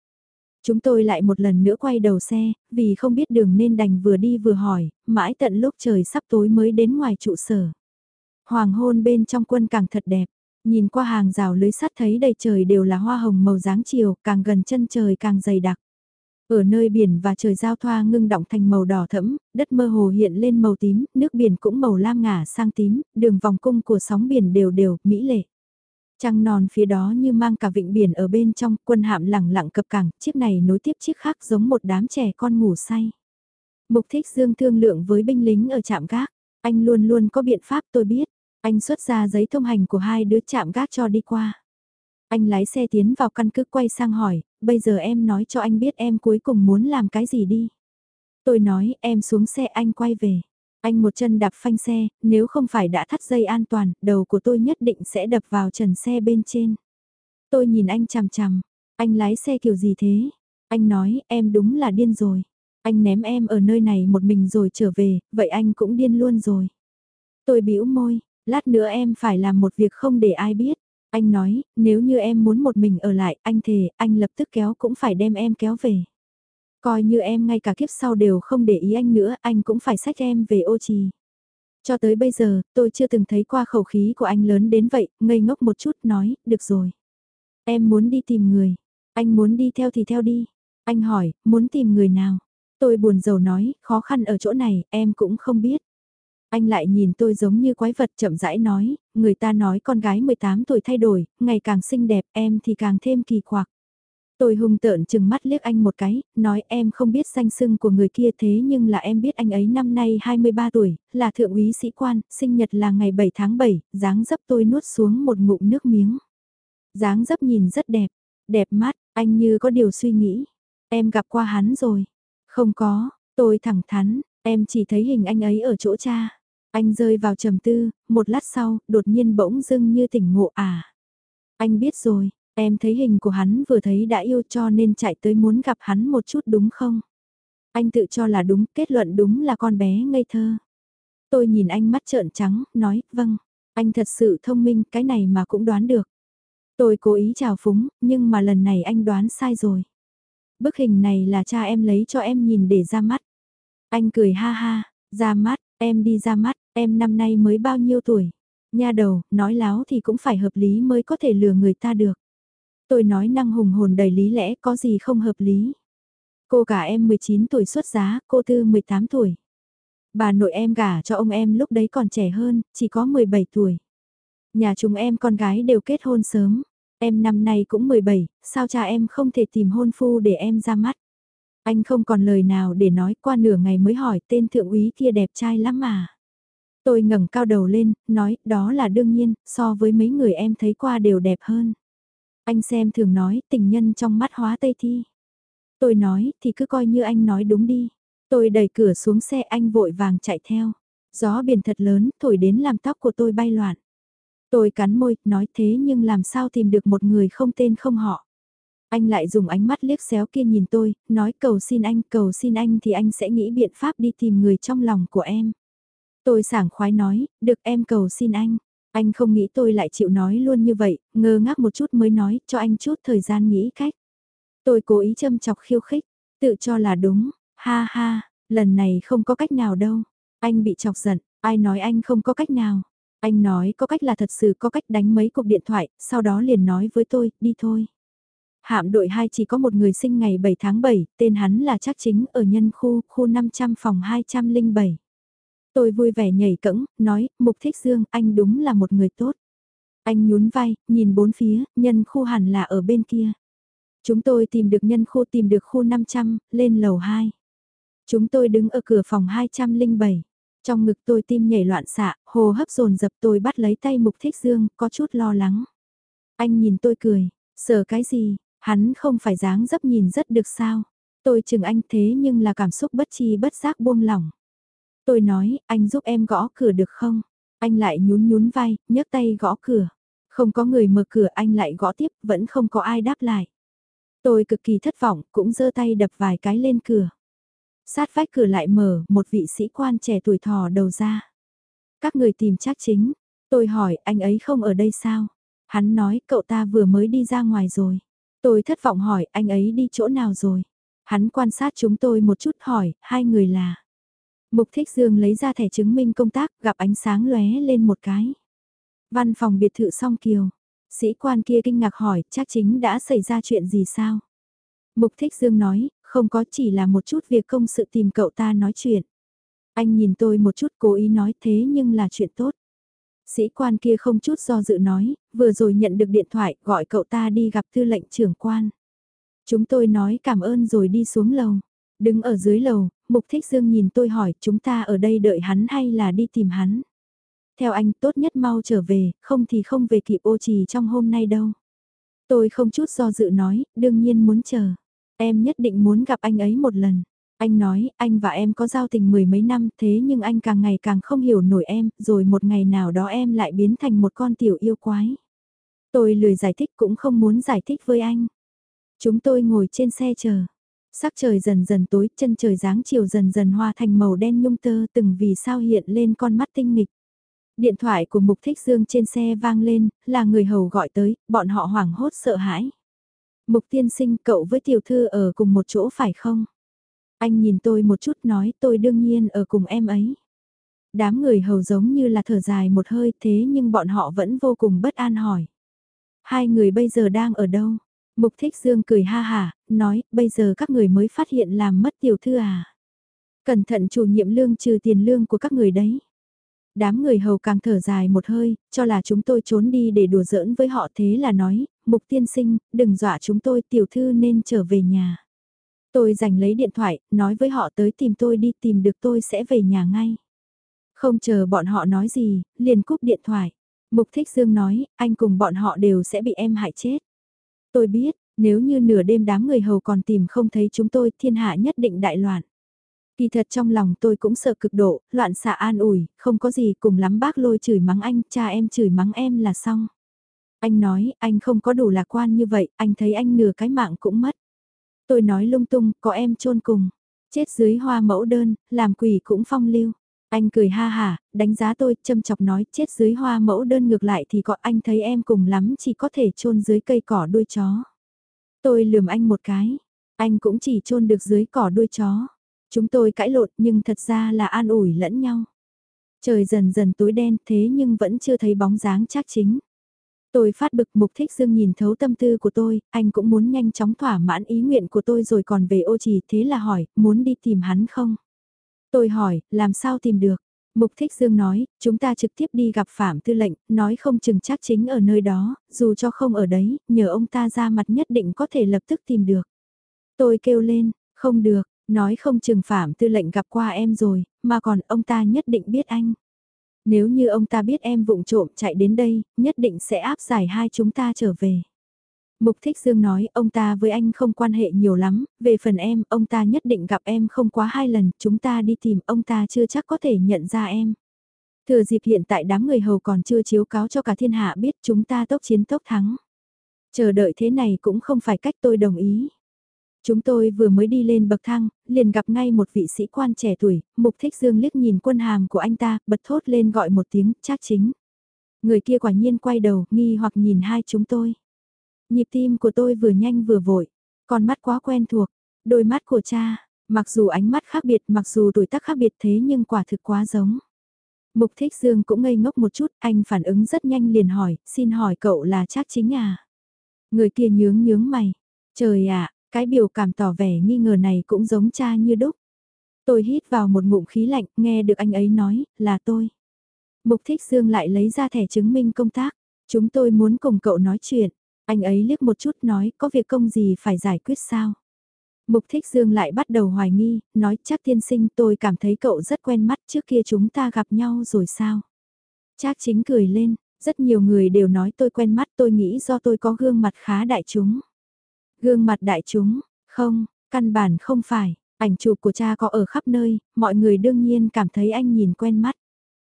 Chúng tôi lại một lần nữa quay đầu xe, vì không biết đường nên đành vừa đi vừa hỏi, mãi tận lúc trời sắp tối mới đến ngoài trụ sở. Hoàng hôn bên trong quân càng thật đẹp, nhìn qua hàng rào lưới sắt thấy đầy trời đều là hoa hồng màu dáng chiều, càng gần chân trời càng dày đặc. Ở nơi biển và trời giao thoa ngưng động thành màu đỏ thẫm, đất mơ hồ hiện lên màu tím, nước biển cũng màu lam ngả sang tím, đường vòng cung của sóng biển đều đều, mỹ lệ. Trăng non phía đó như mang cả vịnh biển ở bên trong, quân hạm lẳng lặng cập cảng, chiếc này nối tiếp chiếc khác giống một đám trẻ con ngủ say. Mục thích dương thương lượng với binh lính ở trạm gác, anh luôn luôn có biện pháp tôi biết, anh xuất ra giấy thông hành của hai đứa chạm gác cho đi qua. Anh lái xe tiến vào căn cứ quay sang hỏi, bây giờ em nói cho anh biết em cuối cùng muốn làm cái gì đi. Tôi nói, em xuống xe anh quay về. Anh một chân đạp phanh xe, nếu không phải đã thắt dây an toàn, đầu của tôi nhất định sẽ đập vào trần xe bên trên. Tôi nhìn anh chằm chằm, anh lái xe kiểu gì thế? Anh nói, em đúng là điên rồi. Anh ném em ở nơi này một mình rồi trở về, vậy anh cũng điên luôn rồi. Tôi bĩu môi, lát nữa em phải làm một việc không để ai biết. Anh nói, nếu như em muốn một mình ở lại, anh thề, anh lập tức kéo cũng phải đem em kéo về. Coi như em ngay cả kiếp sau đều không để ý anh nữa, anh cũng phải xách em về ô trì. Cho tới bây giờ, tôi chưa từng thấy qua khẩu khí của anh lớn đến vậy, ngây ngốc một chút nói, được rồi. Em muốn đi tìm người. Anh muốn đi theo thì theo đi. Anh hỏi, muốn tìm người nào? Tôi buồn rầu nói, khó khăn ở chỗ này, em cũng không biết. Anh lại nhìn tôi giống như quái vật chậm rãi nói, người ta nói con gái 18 tuổi thay đổi, ngày càng xinh đẹp, em thì càng thêm kỳ quặc. Tôi hung tợn chừng mắt liếc anh một cái, nói em không biết danh sưng của người kia thế nhưng là em biết anh ấy năm nay 23 tuổi, là thượng úy sĩ quan, sinh nhật là ngày 7 tháng 7, dáng dấp tôi nuốt xuống một ngụm nước miếng. Dáng dấp nhìn rất đẹp, đẹp mắt, anh như có điều suy nghĩ. Em gặp qua hắn rồi. Không có, tôi thẳng thắn, em chỉ thấy hình anh ấy ở chỗ cha. Anh rơi vào trầm tư, một lát sau, đột nhiên bỗng dưng như tỉnh ngộ à. Anh biết rồi, em thấy hình của hắn vừa thấy đã yêu cho nên chạy tới muốn gặp hắn một chút đúng không? Anh tự cho là đúng, kết luận đúng là con bé ngây thơ. Tôi nhìn anh mắt trợn trắng, nói, vâng, anh thật sự thông minh, cái này mà cũng đoán được. Tôi cố ý chào phúng, nhưng mà lần này anh đoán sai rồi. Bức hình này là cha em lấy cho em nhìn để ra mắt. Anh cười ha ha, ra mắt, em đi ra mắt, em năm nay mới bao nhiêu tuổi. Nha đầu, nói láo thì cũng phải hợp lý mới có thể lừa người ta được. Tôi nói năng hùng hồn đầy lý lẽ có gì không hợp lý. Cô cả em 19 tuổi xuất giá, cô Tư 18 tuổi. Bà nội em gả cho ông em lúc đấy còn trẻ hơn, chỉ có 17 tuổi. Nhà chúng em con gái đều kết hôn sớm. Em năm nay cũng 17, sao cha em không thể tìm hôn phu để em ra mắt. Anh không còn lời nào để nói qua nửa ngày mới hỏi tên thượng úy kia đẹp trai lắm mà. Tôi ngẩng cao đầu lên, nói đó là đương nhiên, so với mấy người em thấy qua đều đẹp hơn. Anh xem thường nói tình nhân trong mắt hóa tây thi. Tôi nói thì cứ coi như anh nói đúng đi. Tôi đẩy cửa xuống xe anh vội vàng chạy theo. Gió biển thật lớn, thổi đến làm tóc của tôi bay loạn. Tôi cắn môi, nói thế nhưng làm sao tìm được một người không tên không họ. Anh lại dùng ánh mắt liếc xéo kia nhìn tôi, nói cầu xin anh, cầu xin anh thì anh sẽ nghĩ biện pháp đi tìm người trong lòng của em. Tôi sảng khoái nói, được em cầu xin anh. Anh không nghĩ tôi lại chịu nói luôn như vậy, ngơ ngác một chút mới nói, cho anh chút thời gian nghĩ cách. Tôi cố ý châm chọc khiêu khích, tự cho là đúng, ha ha, lần này không có cách nào đâu. Anh bị chọc giận, ai nói anh không có cách nào. Anh nói có cách là thật sự có cách đánh mấy cuộc điện thoại, sau đó liền nói với tôi, đi thôi. Hạm đội 2 chỉ có một người sinh ngày 7 tháng 7, tên hắn là Trác Chính ở nhân khu, khu 500 phòng 207. Tôi vui vẻ nhảy cẫng, nói, Mục Thích Dương, anh đúng là một người tốt. Anh nhún vai, nhìn bốn phía, nhân khu hẳn là ở bên kia. Chúng tôi tìm được nhân khu tìm được khu 500, lên lầu 2. Chúng tôi đứng ở cửa phòng 207. Trong ngực tôi tim nhảy loạn xạ, hồ hấp dồn dập tôi bắt lấy tay Mục Thích Dương, có chút lo lắng. Anh nhìn tôi cười, sợ cái gì, hắn không phải dáng dấp nhìn rất được sao. Tôi chừng anh thế nhưng là cảm xúc bất chi bất giác buông lỏng. Tôi nói, anh giúp em gõ cửa được không? Anh lại nhún nhún vai, nhấc tay gõ cửa. Không có người mở cửa anh lại gõ tiếp, vẫn không có ai đáp lại. Tôi cực kỳ thất vọng, cũng giơ tay đập vài cái lên cửa. Sát vách cửa lại mở, một vị sĩ quan trẻ tuổi thò đầu ra. Các người tìm chắc chính. Tôi hỏi, anh ấy không ở đây sao? Hắn nói, cậu ta vừa mới đi ra ngoài rồi. Tôi thất vọng hỏi, anh ấy đi chỗ nào rồi? Hắn quan sát chúng tôi một chút hỏi, hai người là... Mục Thích Dương lấy ra thẻ chứng minh công tác, gặp ánh sáng lóe lên một cái. Văn phòng biệt thự song kiều. Sĩ quan kia kinh ngạc hỏi, chắc chính đã xảy ra chuyện gì sao? Mục Thích Dương nói, không có chỉ là một chút việc công sự tìm cậu ta nói chuyện. Anh nhìn tôi một chút cố ý nói thế nhưng là chuyện tốt. Sĩ quan kia không chút do dự nói, vừa rồi nhận được điện thoại gọi cậu ta đi gặp tư lệnh trưởng quan. Chúng tôi nói cảm ơn rồi đi xuống lầu. Đứng ở dưới lầu, Mục Thích Dương nhìn tôi hỏi chúng ta ở đây đợi hắn hay là đi tìm hắn. Theo anh tốt nhất mau trở về, không thì không về kịp ô trì trong hôm nay đâu. Tôi không chút do dự nói, đương nhiên muốn chờ. Em nhất định muốn gặp anh ấy một lần. Anh nói, anh và em có giao tình mười mấy năm thế nhưng anh càng ngày càng không hiểu nổi em, rồi một ngày nào đó em lại biến thành một con tiểu yêu quái. Tôi lười giải thích cũng không muốn giải thích với anh. Chúng tôi ngồi trên xe chờ. Sắc trời dần dần tối, chân trời dáng chiều dần dần hoa thành màu đen nhung tơ từng vì sao hiện lên con mắt tinh nghịch. Điện thoại của Mục Thích Dương trên xe vang lên, là người hầu gọi tới, bọn họ hoảng hốt sợ hãi. Mục tiên sinh cậu với tiểu thư ở cùng một chỗ phải không? Anh nhìn tôi một chút nói tôi đương nhiên ở cùng em ấy. Đám người hầu giống như là thở dài một hơi thế nhưng bọn họ vẫn vô cùng bất an hỏi. Hai người bây giờ đang ở đâu? Mục thích dương cười ha hả, nói bây giờ các người mới phát hiện làm mất tiểu thư à. Cẩn thận chủ nhiệm lương trừ tiền lương của các người đấy đám người hầu càng thở dài một hơi, cho là chúng tôi trốn đi để đùa giỡn với họ thế là nói, mục tiên sinh, đừng dọa chúng tôi tiểu thư nên trở về nhà. Tôi giành lấy điện thoại, nói với họ tới tìm tôi đi tìm được tôi sẽ về nhà ngay. Không chờ bọn họ nói gì, liền cúp điện thoại. Mục Thích Dương nói, anh cùng bọn họ đều sẽ bị em hại chết. Tôi biết, Nếu như nửa đêm đám người hầu còn tìm không thấy chúng tôi, thiên hạ nhất định đại loạn. Kỳ thật trong lòng tôi cũng sợ cực độ, loạn xạ an ủi, không có gì cùng lắm bác lôi chửi mắng anh, cha em chửi mắng em là xong. Anh nói, anh không có đủ lạc quan như vậy, anh thấy anh nửa cái mạng cũng mất. Tôi nói lung tung, có em chôn cùng. Chết dưới hoa mẫu đơn, làm quỷ cũng phong lưu. Anh cười ha hả, đánh giá tôi, châm chọc nói chết dưới hoa mẫu đơn ngược lại thì có anh thấy em cùng lắm chỉ có thể chôn dưới cây cỏ đuôi chó. Tôi lườm anh một cái, anh cũng chỉ chôn được dưới cỏ đuôi chó. Chúng tôi cãi lộn nhưng thật ra là an ủi lẫn nhau. Trời dần dần tối đen thế nhưng vẫn chưa thấy bóng dáng chắc chính. Tôi phát bực mục thích dương nhìn thấu tâm tư của tôi, anh cũng muốn nhanh chóng thỏa mãn ý nguyện của tôi rồi còn về ô trì thế là hỏi, muốn đi tìm hắn không? Tôi hỏi, làm sao tìm được? Mục Thích Dương nói, chúng ta trực tiếp đi gặp Phạm Tư lệnh, nói không chừng chắc chính ở nơi đó, dù cho không ở đấy, nhờ ông ta ra mặt nhất định có thể lập tức tìm được. Tôi kêu lên, không được, nói không chừng Phạm Tư lệnh gặp qua em rồi, mà còn ông ta nhất định biết anh. Nếu như ông ta biết em vụng trộm chạy đến đây, nhất định sẽ áp giải hai chúng ta trở về. Mục Thích Dương nói ông ta với anh không quan hệ nhiều lắm, về phần em, ông ta nhất định gặp em không quá hai lần, chúng ta đi tìm ông ta chưa chắc có thể nhận ra em. Thừa dịp hiện tại đám người hầu còn chưa chiếu cáo cho cả thiên hạ biết chúng ta tốc chiến tốc thắng. Chờ đợi thế này cũng không phải cách tôi đồng ý. Chúng tôi vừa mới đi lên bậc thang, liền gặp ngay một vị sĩ quan trẻ tuổi, Mục Thích Dương liếc nhìn quân hàm của anh ta, bật thốt lên gọi một tiếng, chắc chính. Người kia quả nhiên quay đầu, nghi hoặc nhìn hai chúng tôi. Nhịp tim của tôi vừa nhanh vừa vội, con mắt quá quen thuộc, đôi mắt của cha, mặc dù ánh mắt khác biệt, mặc dù tuổi tác khác biệt thế nhưng quả thực quá giống. Mục Thích Dương cũng ngây ngốc một chút, anh phản ứng rất nhanh liền hỏi, xin hỏi cậu là chắc chính à? Người kia nhướng nhướng mày, trời ạ, cái biểu cảm tỏ vẻ nghi ngờ này cũng giống cha như đúc. Tôi hít vào một ngụm khí lạnh, nghe được anh ấy nói, là tôi. Mục Thích Dương lại lấy ra thẻ chứng minh công tác, chúng tôi muốn cùng cậu nói chuyện. Anh ấy liếc một chút nói có việc công gì phải giải quyết sao. Mục Thích Dương lại bắt đầu hoài nghi, nói chắc tiên sinh tôi cảm thấy cậu rất quen mắt trước kia chúng ta gặp nhau rồi sao. Trác chính cười lên, rất nhiều người đều nói tôi quen mắt tôi nghĩ do tôi có gương mặt khá đại chúng. Gương mặt đại chúng, không, căn bản không phải, ảnh chụp của cha có ở khắp nơi, mọi người đương nhiên cảm thấy anh nhìn quen mắt.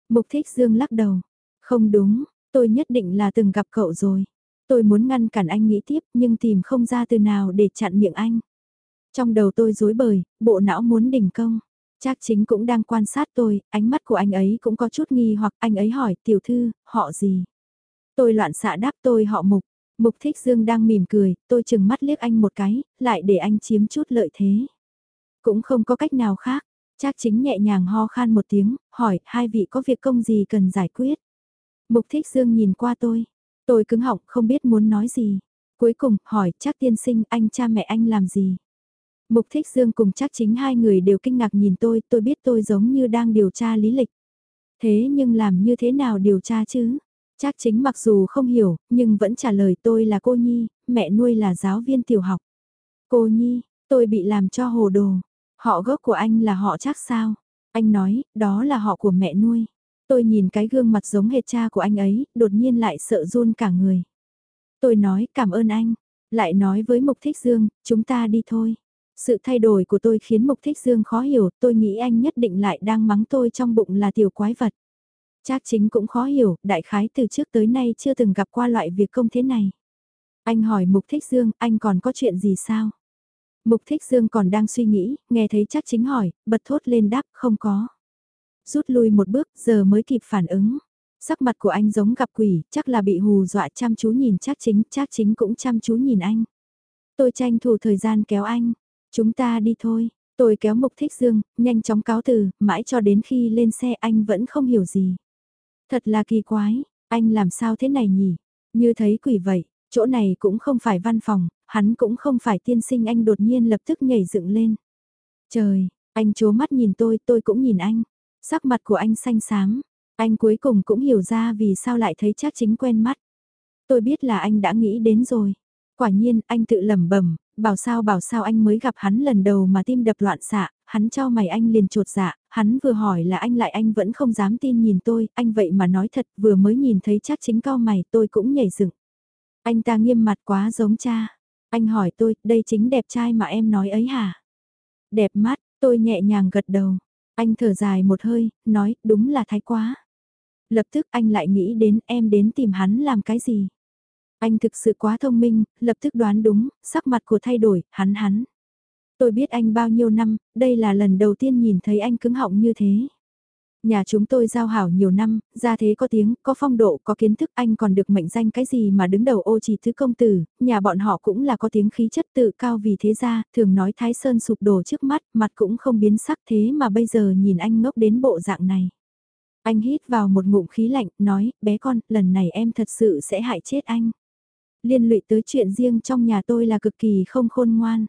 Mục Thích Dương lắc đầu, không đúng, tôi nhất định là từng gặp cậu rồi. Tôi muốn ngăn cản anh nghĩ tiếp nhưng tìm không ra từ nào để chặn miệng anh. Trong đầu tôi rối bời, bộ não muốn đỉnh công. Chắc chính cũng đang quan sát tôi, ánh mắt của anh ấy cũng có chút nghi hoặc anh ấy hỏi tiểu thư, họ gì? Tôi loạn xạ đáp tôi họ mục. Mục thích dương đang mỉm cười, tôi chừng mắt liếc anh một cái, lại để anh chiếm chút lợi thế. Cũng không có cách nào khác, chắc chính nhẹ nhàng ho khan một tiếng, hỏi hai vị có việc công gì cần giải quyết. Mục thích dương nhìn qua tôi, Tôi cứng họng không biết muốn nói gì. Cuối cùng, hỏi chắc tiên sinh anh cha mẹ anh làm gì? Mục Thích Dương cùng chắc chính hai người đều kinh ngạc nhìn tôi, tôi biết tôi giống như đang điều tra lý lịch. Thế nhưng làm như thế nào điều tra chứ? Chắc chính mặc dù không hiểu, nhưng vẫn trả lời tôi là cô Nhi, mẹ nuôi là giáo viên tiểu học. Cô Nhi, tôi bị làm cho hồ đồ. Họ gốc của anh là họ chắc sao? Anh nói, đó là họ của mẹ nuôi. Tôi nhìn cái gương mặt giống hệt cha của anh ấy, đột nhiên lại sợ run cả người. Tôi nói cảm ơn anh, lại nói với Mục Thích Dương, chúng ta đi thôi. Sự thay đổi của tôi khiến Mục Thích Dương khó hiểu, tôi nghĩ anh nhất định lại đang mắng tôi trong bụng là tiểu quái vật. Chắc chính cũng khó hiểu, đại khái từ trước tới nay chưa từng gặp qua loại việc công thế này. Anh hỏi Mục Thích Dương, anh còn có chuyện gì sao? Mục Thích Dương còn đang suy nghĩ, nghe thấy chắc chính hỏi, bật thốt lên đáp, không có rút lui một bước giờ mới kịp phản ứng. Sắc mặt của anh giống gặp quỷ, chắc là bị hù dọa chăm chú nhìn chắc chính, chắc chính cũng chăm chú nhìn anh. Tôi tranh thủ thời gian kéo anh, chúng ta đi thôi, tôi kéo Mục Thích Dương, nhanh chóng cáo từ, mãi cho đến khi lên xe anh vẫn không hiểu gì. Thật là kỳ quái, anh làm sao thế này nhỉ? Như thấy quỷ vậy, chỗ này cũng không phải văn phòng, hắn cũng không phải tiên sinh anh đột nhiên lập tức nhảy dựng lên. Trời, anh chố mắt nhìn tôi, tôi cũng nhìn anh. Sắc mặt của anh xanh xám, anh cuối cùng cũng hiểu ra vì sao lại thấy chắc chính quen mắt. Tôi biết là anh đã nghĩ đến rồi. Quả nhiên, anh tự lẩm bẩm, bảo sao bảo sao anh mới gặp hắn lần đầu mà tim đập loạn xạ, hắn cho mày anh liền trột dạ, hắn vừa hỏi là anh lại anh vẫn không dám tin nhìn tôi, anh vậy mà nói thật, vừa mới nhìn thấy chắc chính cao mày tôi cũng nhảy dựng. Anh ta nghiêm mặt quá giống cha. Anh hỏi tôi, đây chính đẹp trai mà em nói ấy hả? Đẹp mắt, tôi nhẹ nhàng gật đầu. Anh thở dài một hơi, nói, đúng là thái quá. Lập tức anh lại nghĩ đến em đến tìm hắn làm cái gì. Anh thực sự quá thông minh, lập tức đoán đúng, sắc mặt của thay đổi, hắn hắn. Tôi biết anh bao nhiêu năm, đây là lần đầu tiên nhìn thấy anh cứng họng như thế. Nhà chúng tôi giao hảo nhiều năm, ra thế có tiếng, có phong độ, có kiến thức anh còn được mệnh danh cái gì mà đứng đầu ô chỉ thứ công tử, nhà bọn họ cũng là có tiếng khí chất tự cao vì thế ra, thường nói Thái Sơn sụp đổ trước mắt, mặt cũng không biến sắc thế mà bây giờ nhìn anh ngốc đến bộ dạng này. Anh hít vào một ngụm khí lạnh, nói, bé con, lần này em thật sự sẽ hại chết anh. Liên lụy tới chuyện riêng trong nhà tôi là cực kỳ không khôn ngoan.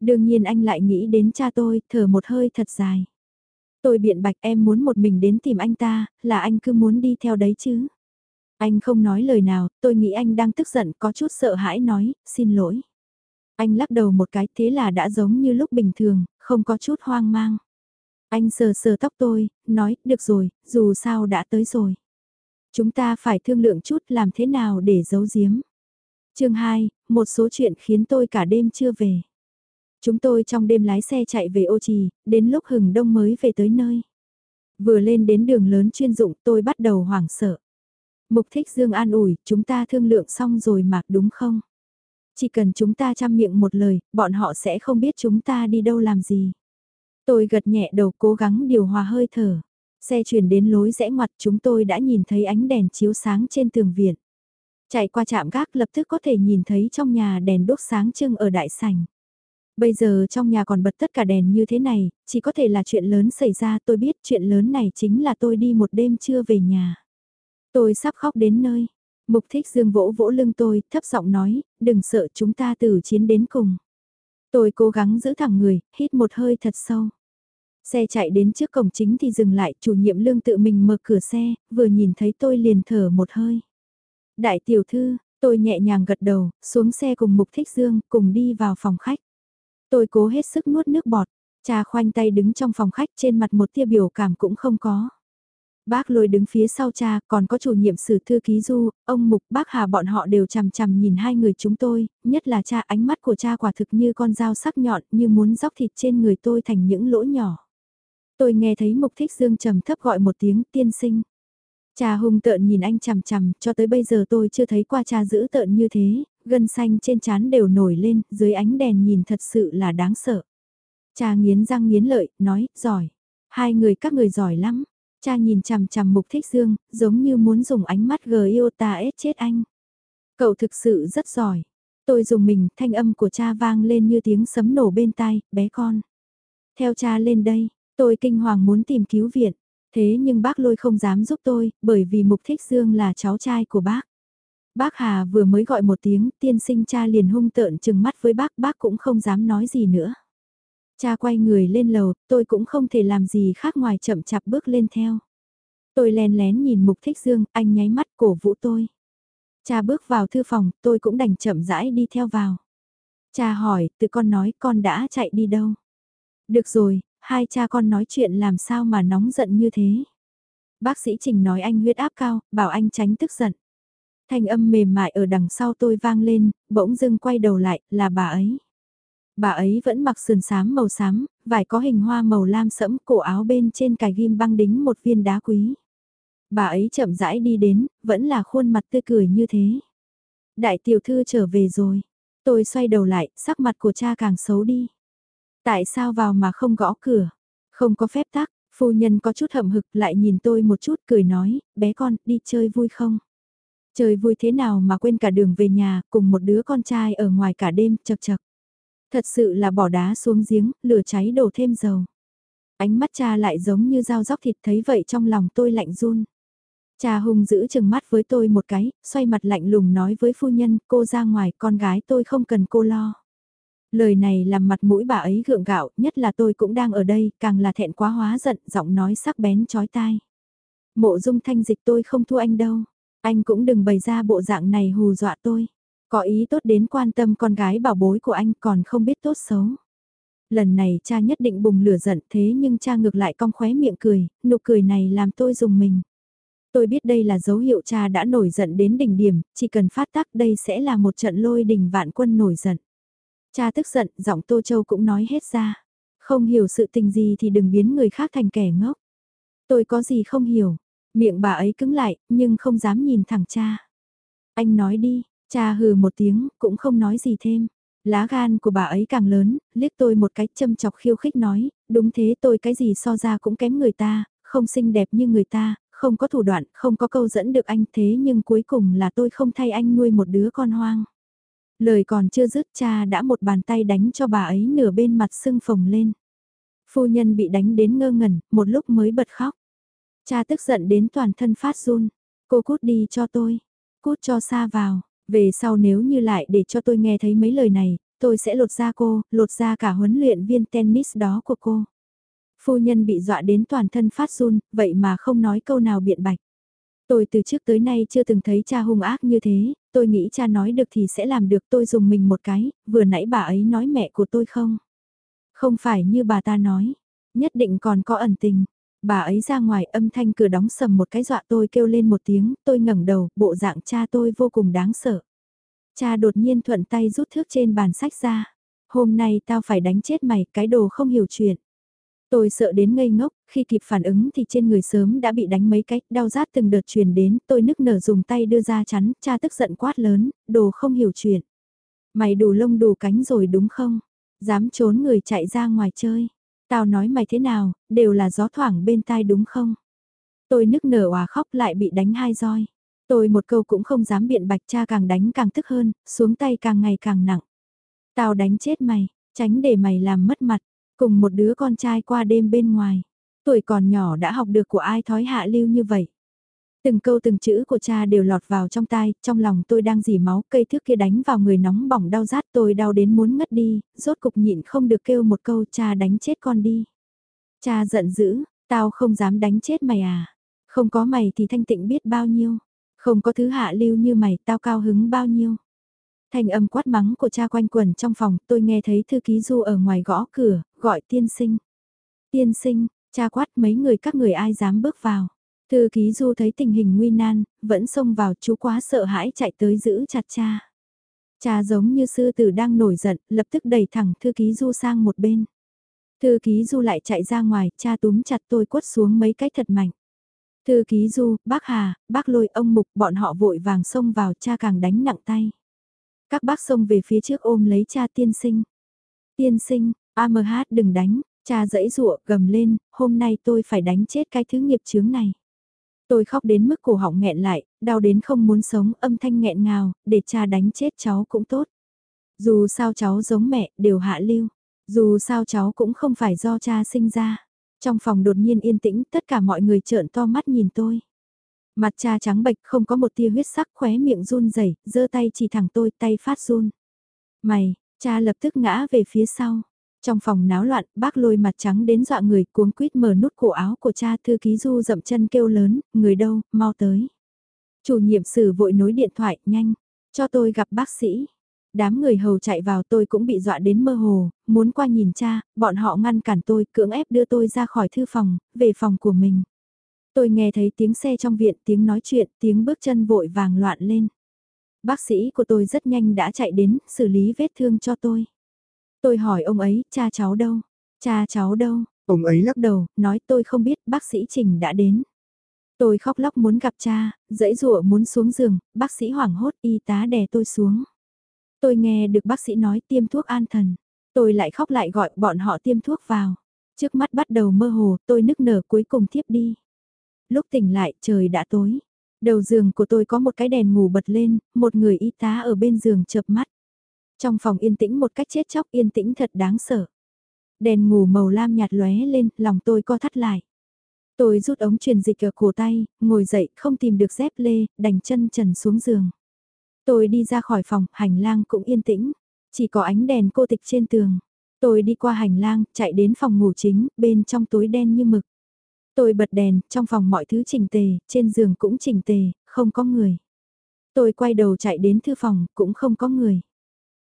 Đương nhiên anh lại nghĩ đến cha tôi, thở một hơi thật dài. Tôi biện bạch em muốn một mình đến tìm anh ta, là anh cứ muốn đi theo đấy chứ. Anh không nói lời nào, tôi nghĩ anh đang tức giận có chút sợ hãi nói, xin lỗi. Anh lắc đầu một cái thế là đã giống như lúc bình thường, không có chút hoang mang. Anh sờ sờ tóc tôi, nói, được rồi, dù sao đã tới rồi. Chúng ta phải thương lượng chút làm thế nào để giấu giếm chương 2, một số chuyện khiến tôi cả đêm chưa về. Chúng tôi trong đêm lái xe chạy về ô trì, đến lúc hừng đông mới về tới nơi. Vừa lên đến đường lớn chuyên dụng tôi bắt đầu hoảng sợ. Mục thích Dương an ủi, chúng ta thương lượng xong rồi mà đúng không? Chỉ cần chúng ta chăm miệng một lời, bọn họ sẽ không biết chúng ta đi đâu làm gì. Tôi gật nhẹ đầu cố gắng điều hòa hơi thở. Xe chuyển đến lối rẽ ngoặt chúng tôi đã nhìn thấy ánh đèn chiếu sáng trên tường viện. Chạy qua trạm gác lập tức có thể nhìn thấy trong nhà đèn đốt sáng trưng ở đại sảnh. Bây giờ trong nhà còn bật tất cả đèn như thế này, chỉ có thể là chuyện lớn xảy ra tôi biết chuyện lớn này chính là tôi đi một đêm chưa về nhà. Tôi sắp khóc đến nơi. Mục thích dương vỗ vỗ lưng tôi, thấp giọng nói, đừng sợ chúng ta từ chiến đến cùng. Tôi cố gắng giữ thẳng người, hít một hơi thật sâu. Xe chạy đến trước cổng chính thì dừng lại, chủ nhiệm lương tự mình mở cửa xe, vừa nhìn thấy tôi liền thở một hơi. Đại tiểu thư, tôi nhẹ nhàng gật đầu, xuống xe cùng Mục Thích Dương, cùng đi vào phòng khách. Tôi cố hết sức nuốt nước bọt, cha khoanh tay đứng trong phòng khách trên mặt một tia biểu cảm cũng không có. Bác lôi đứng phía sau cha, còn có chủ nhiệm sử thư ký du, ông Mục, bác Hà bọn họ đều chằm chằm nhìn hai người chúng tôi, nhất là cha ánh mắt của cha quả thực như con dao sắc nhọn như muốn dóc thịt trên người tôi thành những lỗ nhỏ. Tôi nghe thấy Mục Thích Dương trầm thấp gọi một tiếng tiên sinh. Cha hung tợn nhìn anh chằm chằm, cho tới bây giờ tôi chưa thấy qua cha giữ tợn như thế, gân xanh trên trán đều nổi lên, dưới ánh đèn nhìn thật sự là đáng sợ. Cha nghiến răng nghiến lợi, nói, giỏi. Hai người các người giỏi lắm. Cha nhìn chằm chằm mục thích dương, giống như muốn dùng ánh mắt gờ yêu ta ết chết anh. Cậu thực sự rất giỏi. Tôi dùng mình, thanh âm của cha vang lên như tiếng sấm nổ bên tai, bé con. Theo cha lên đây, tôi kinh hoàng muốn tìm cứu viện. Thế nhưng bác lôi không dám giúp tôi, bởi vì mục thích dương là cháu trai của bác. Bác Hà vừa mới gọi một tiếng, tiên sinh cha liền hung tợn chừng mắt với bác, bác cũng không dám nói gì nữa. Cha quay người lên lầu, tôi cũng không thể làm gì khác ngoài chậm chạp bước lên theo. Tôi len lén nhìn Mục Thích Dương, anh nháy mắt cổ vũ tôi. Cha bước vào thư phòng, tôi cũng đành chậm rãi đi theo vào. Cha hỏi, từ con nói con đã chạy đi đâu? Được rồi, hai cha con nói chuyện làm sao mà nóng giận như thế? Bác sĩ Trình nói anh huyết áp cao, bảo anh tránh tức giận. Thanh âm mềm mại ở đằng sau tôi vang lên, bỗng dưng quay đầu lại, là bà ấy. Bà ấy vẫn mặc sườn xám màu xám, vải có hình hoa màu lam sẫm, cổ áo bên trên cài ghim băng đính một viên đá quý. Bà ấy chậm rãi đi đến, vẫn là khuôn mặt tươi cười như thế. Đại tiểu thư trở về rồi. Tôi xoay đầu lại, sắc mặt của cha càng xấu đi. Tại sao vào mà không gõ cửa? Không có phép tắc, phu nhân có chút hậm hực lại nhìn tôi một chút cười nói, bé con, đi chơi vui không? Chơi vui thế nào mà quên cả đường về nhà, cùng một đứa con trai ở ngoài cả đêm, chật chật. Thật sự là bỏ đá xuống giếng, lửa cháy đổ thêm dầu. Ánh mắt cha lại giống như dao dóc thịt thấy vậy trong lòng tôi lạnh run. Cha hung giữ chừng mắt với tôi một cái, xoay mặt lạnh lùng nói với phu nhân, cô ra ngoài, con gái tôi không cần cô lo. Lời này làm mặt mũi bà ấy gượng gạo, nhất là tôi cũng đang ở đây, càng là thẹn quá hóa giận, giọng nói sắc bén chói tai. Mộ dung thanh dịch tôi không thua anh đâu. Anh cũng đừng bày ra bộ dạng này hù dọa tôi. Có ý tốt đến quan tâm con gái bảo bối của anh còn không biết tốt xấu. Lần này cha nhất định bùng lửa giận thế nhưng cha ngược lại cong khóe miệng cười, nụ cười này làm tôi dùng mình. Tôi biết đây là dấu hiệu cha đã nổi giận đến đỉnh điểm, chỉ cần phát tác đây sẽ là một trận lôi đình vạn quân nổi giận. Cha tức giận, giọng Tô Châu cũng nói hết ra. Không hiểu sự tình gì thì đừng biến người khác thành kẻ ngốc. Tôi có gì không hiểu. Miệng bà ấy cứng lại, nhưng không dám nhìn thẳng cha. Anh nói đi, cha hừ một tiếng, cũng không nói gì thêm. Lá gan của bà ấy càng lớn, liếc tôi một cái châm chọc khiêu khích nói, đúng thế tôi cái gì so ra cũng kém người ta, không xinh đẹp như người ta, không có thủ đoạn, không có câu dẫn được anh thế nhưng cuối cùng là tôi không thay anh nuôi một đứa con hoang. Lời còn chưa dứt cha đã một bàn tay đánh cho bà ấy nửa bên mặt sưng phồng lên. Phu nhân bị đánh đến ngơ ngẩn, một lúc mới bật khóc. Cha tức giận đến toàn thân phát run. Cô cút đi cho tôi. Cút cho xa vào. Về sau nếu như lại để cho tôi nghe thấy mấy lời này, tôi sẽ lột ra cô, lột ra cả huấn luyện viên tennis đó của cô. Phu nhân bị dọa đến toàn thân phát run, vậy mà không nói câu nào biện bạch. Tôi từ trước tới nay chưa từng thấy cha hung ác như thế, tôi nghĩ cha nói được thì sẽ làm được tôi dùng mình một cái, vừa nãy bà ấy nói mẹ của tôi không? Không phải như bà ta nói, nhất định còn có ẩn tình. Bà ấy ra ngoài âm thanh cửa đóng sầm một cái dọa tôi kêu lên một tiếng, tôi ngẩng đầu, bộ dạng cha tôi vô cùng đáng sợ. Cha đột nhiên thuận tay rút thước trên bàn sách ra. Hôm nay tao phải đánh chết mày, cái đồ không hiểu chuyện. Tôi sợ đến ngây ngốc, khi kịp phản ứng thì trên người sớm đã bị đánh mấy cách, đau rát từng đợt truyền đến, tôi nức nở dùng tay đưa ra chắn, cha tức giận quát lớn, đồ không hiểu chuyện. Mày đủ lông đủ cánh rồi đúng không? Dám trốn người chạy ra ngoài chơi. Tao nói mày thế nào, đều là gió thoảng bên tai đúng không? Tôi nức nở hòa khóc lại bị đánh hai roi. Tôi một câu cũng không dám biện bạch cha càng đánh càng tức hơn, xuống tay càng ngày càng nặng. Tao đánh chết mày, tránh để mày làm mất mặt, cùng một đứa con trai qua đêm bên ngoài. Tuổi còn nhỏ đã học được của ai thói hạ lưu như vậy. Từng câu từng chữ của cha đều lọt vào trong tai, trong lòng tôi đang dì máu, cây thước kia đánh vào người nóng bỏng đau rát tôi đau đến muốn ngất đi, rốt cục nhịn không được kêu một câu cha đánh chết con đi. Cha giận dữ, tao không dám đánh chết mày à, không có mày thì thanh tịnh biết bao nhiêu, không có thứ hạ lưu như mày tao cao hứng bao nhiêu. Thanh âm quát mắng của cha quanh quẩn trong phòng, tôi nghe thấy thư ký du ở ngoài gõ cửa, gọi tiên sinh. Tiên sinh, cha quát mấy người các người ai dám bước vào. Thư ký du thấy tình hình nguy nan, vẫn xông vào chú quá sợ hãi chạy tới giữ chặt cha. Cha giống như sư tử đang nổi giận, lập tức đẩy thẳng thư ký du sang một bên. Thư ký du lại chạy ra ngoài, cha túm chặt tôi quất xuống mấy cái thật mạnh. Thư ký du, bác Hà, bác lôi ông mục bọn họ vội vàng xông vào cha càng đánh nặng tay. Các bác xông về phía trước ôm lấy cha tiên sinh. Tiên sinh, AMH đừng đánh, cha dẫy rụa gầm lên, hôm nay tôi phải đánh chết cái thứ nghiệp chướng này. Tôi khóc đến mức cổ họng nghẹn lại, đau đến không muốn sống, âm thanh nghẹn ngào, để cha đánh chết cháu cũng tốt. Dù sao cháu giống mẹ, đều hạ lưu. Dù sao cháu cũng không phải do cha sinh ra. Trong phòng đột nhiên yên tĩnh, tất cả mọi người trợn to mắt nhìn tôi. Mặt cha trắng bệch không có một tia huyết sắc khóe miệng run rẩy, giơ tay chỉ thẳng tôi, tay phát run. Mày, cha lập tức ngã về phía sau. Trong phòng náo loạn, bác lôi mặt trắng đến dọa người cuống quýt mở nút cổ áo của cha thư ký du dậm chân kêu lớn, người đâu, mau tới. Chủ nhiệm sử vội nối điện thoại, nhanh, cho tôi gặp bác sĩ. Đám người hầu chạy vào tôi cũng bị dọa đến mơ hồ, muốn qua nhìn cha, bọn họ ngăn cản tôi, cưỡng ép đưa tôi ra khỏi thư phòng, về phòng của mình. Tôi nghe thấy tiếng xe trong viện, tiếng nói chuyện, tiếng bước chân vội vàng loạn lên. Bác sĩ của tôi rất nhanh đã chạy đến, xử lý vết thương cho tôi. Tôi hỏi ông ấy, cha cháu đâu? Cha cháu đâu? Ông ấy lắc đầu, nói tôi không biết, bác sĩ Trình đã đến. Tôi khóc lóc muốn gặp cha, dãy rụa muốn xuống giường, bác sĩ hoảng hốt y tá đè tôi xuống. Tôi nghe được bác sĩ nói tiêm thuốc an thần. Tôi lại khóc lại gọi bọn họ tiêm thuốc vào. Trước mắt bắt đầu mơ hồ, tôi nức nở cuối cùng thiếp đi. Lúc tỉnh lại trời đã tối. Đầu giường của tôi có một cái đèn ngủ bật lên, một người y tá ở bên giường chợp mắt. Trong phòng yên tĩnh một cách chết chóc yên tĩnh thật đáng sợ. Đèn ngủ màu lam nhạt lóe lên, lòng tôi co thắt lại. Tôi rút ống truyền dịch ở cổ tay, ngồi dậy, không tìm được dép lê, đành chân trần xuống giường. Tôi đi ra khỏi phòng, hành lang cũng yên tĩnh. Chỉ có ánh đèn cô tịch trên tường. Tôi đi qua hành lang, chạy đến phòng ngủ chính, bên trong tối đen như mực. Tôi bật đèn, trong phòng mọi thứ chỉnh tề, trên giường cũng chỉnh tề, không có người. Tôi quay đầu chạy đến thư phòng, cũng không có người.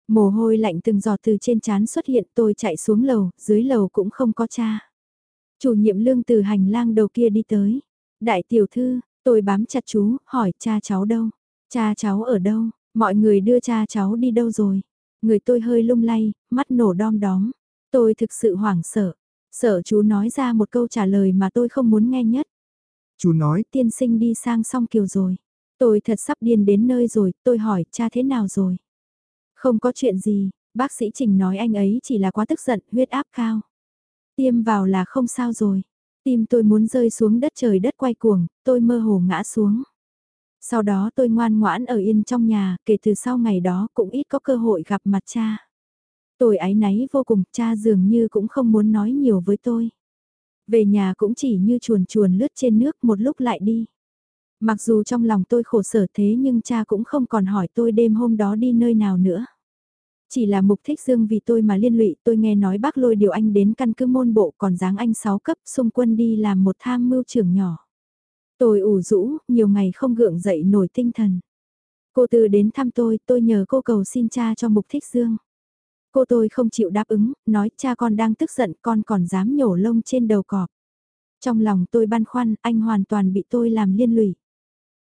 Mồ hôi lạnh từng giọt từ trên trán xuất hiện tôi chạy xuống lầu, dưới lầu cũng không có cha. Chủ nhiệm lương từ hành lang đầu kia đi tới. Đại tiểu thư, Tôi bám chặt chú, hỏi cha cháu đâu? Cha cháu ở đâu? Mọi người đưa cha cháu đi đâu rồi? Người tôi hơi lung lay, mắt nổ đom đóm. Tôi thực sự hoảng sợ. Sợ chú nói ra một câu trả lời mà tôi không muốn nghe nhất. Chú nói, tiên sinh đi sang song kiều rồi. Tôi thật sắp điên đến nơi rồi, tôi hỏi cha thế nào rồi? Không có chuyện gì, bác sĩ Trình nói anh ấy chỉ là quá tức giận, huyết áp cao. Tiêm vào là không sao rồi. Tim tôi muốn rơi xuống đất trời đất quay cuồng, tôi mơ hồ ngã xuống. Sau đó tôi ngoan ngoãn ở yên trong nhà, kể từ sau ngày đó cũng ít có cơ hội gặp mặt cha. Tôi áy náy vô cùng, cha dường như cũng không muốn nói nhiều với tôi. Về nhà cũng chỉ như chuồn chuồn lướt trên nước một lúc lại đi. Mặc dù trong lòng tôi khổ sở thế nhưng cha cũng không còn hỏi tôi đêm hôm đó đi nơi nào nữa. Chỉ là mục thích dương vì tôi mà liên lụy tôi nghe nói bác lôi điều anh đến căn cứ môn bộ còn dáng anh 6 cấp xung quân đi làm một tham mưu trưởng nhỏ. Tôi ủ rũ, nhiều ngày không gượng dậy nổi tinh thần. Cô từ đến thăm tôi, tôi nhờ cô cầu xin cha cho mục thích dương. Cô tôi không chịu đáp ứng, nói cha con đang tức giận con còn dám nhổ lông trên đầu cọp. Trong lòng tôi băn khoăn, anh hoàn toàn bị tôi làm liên lụy.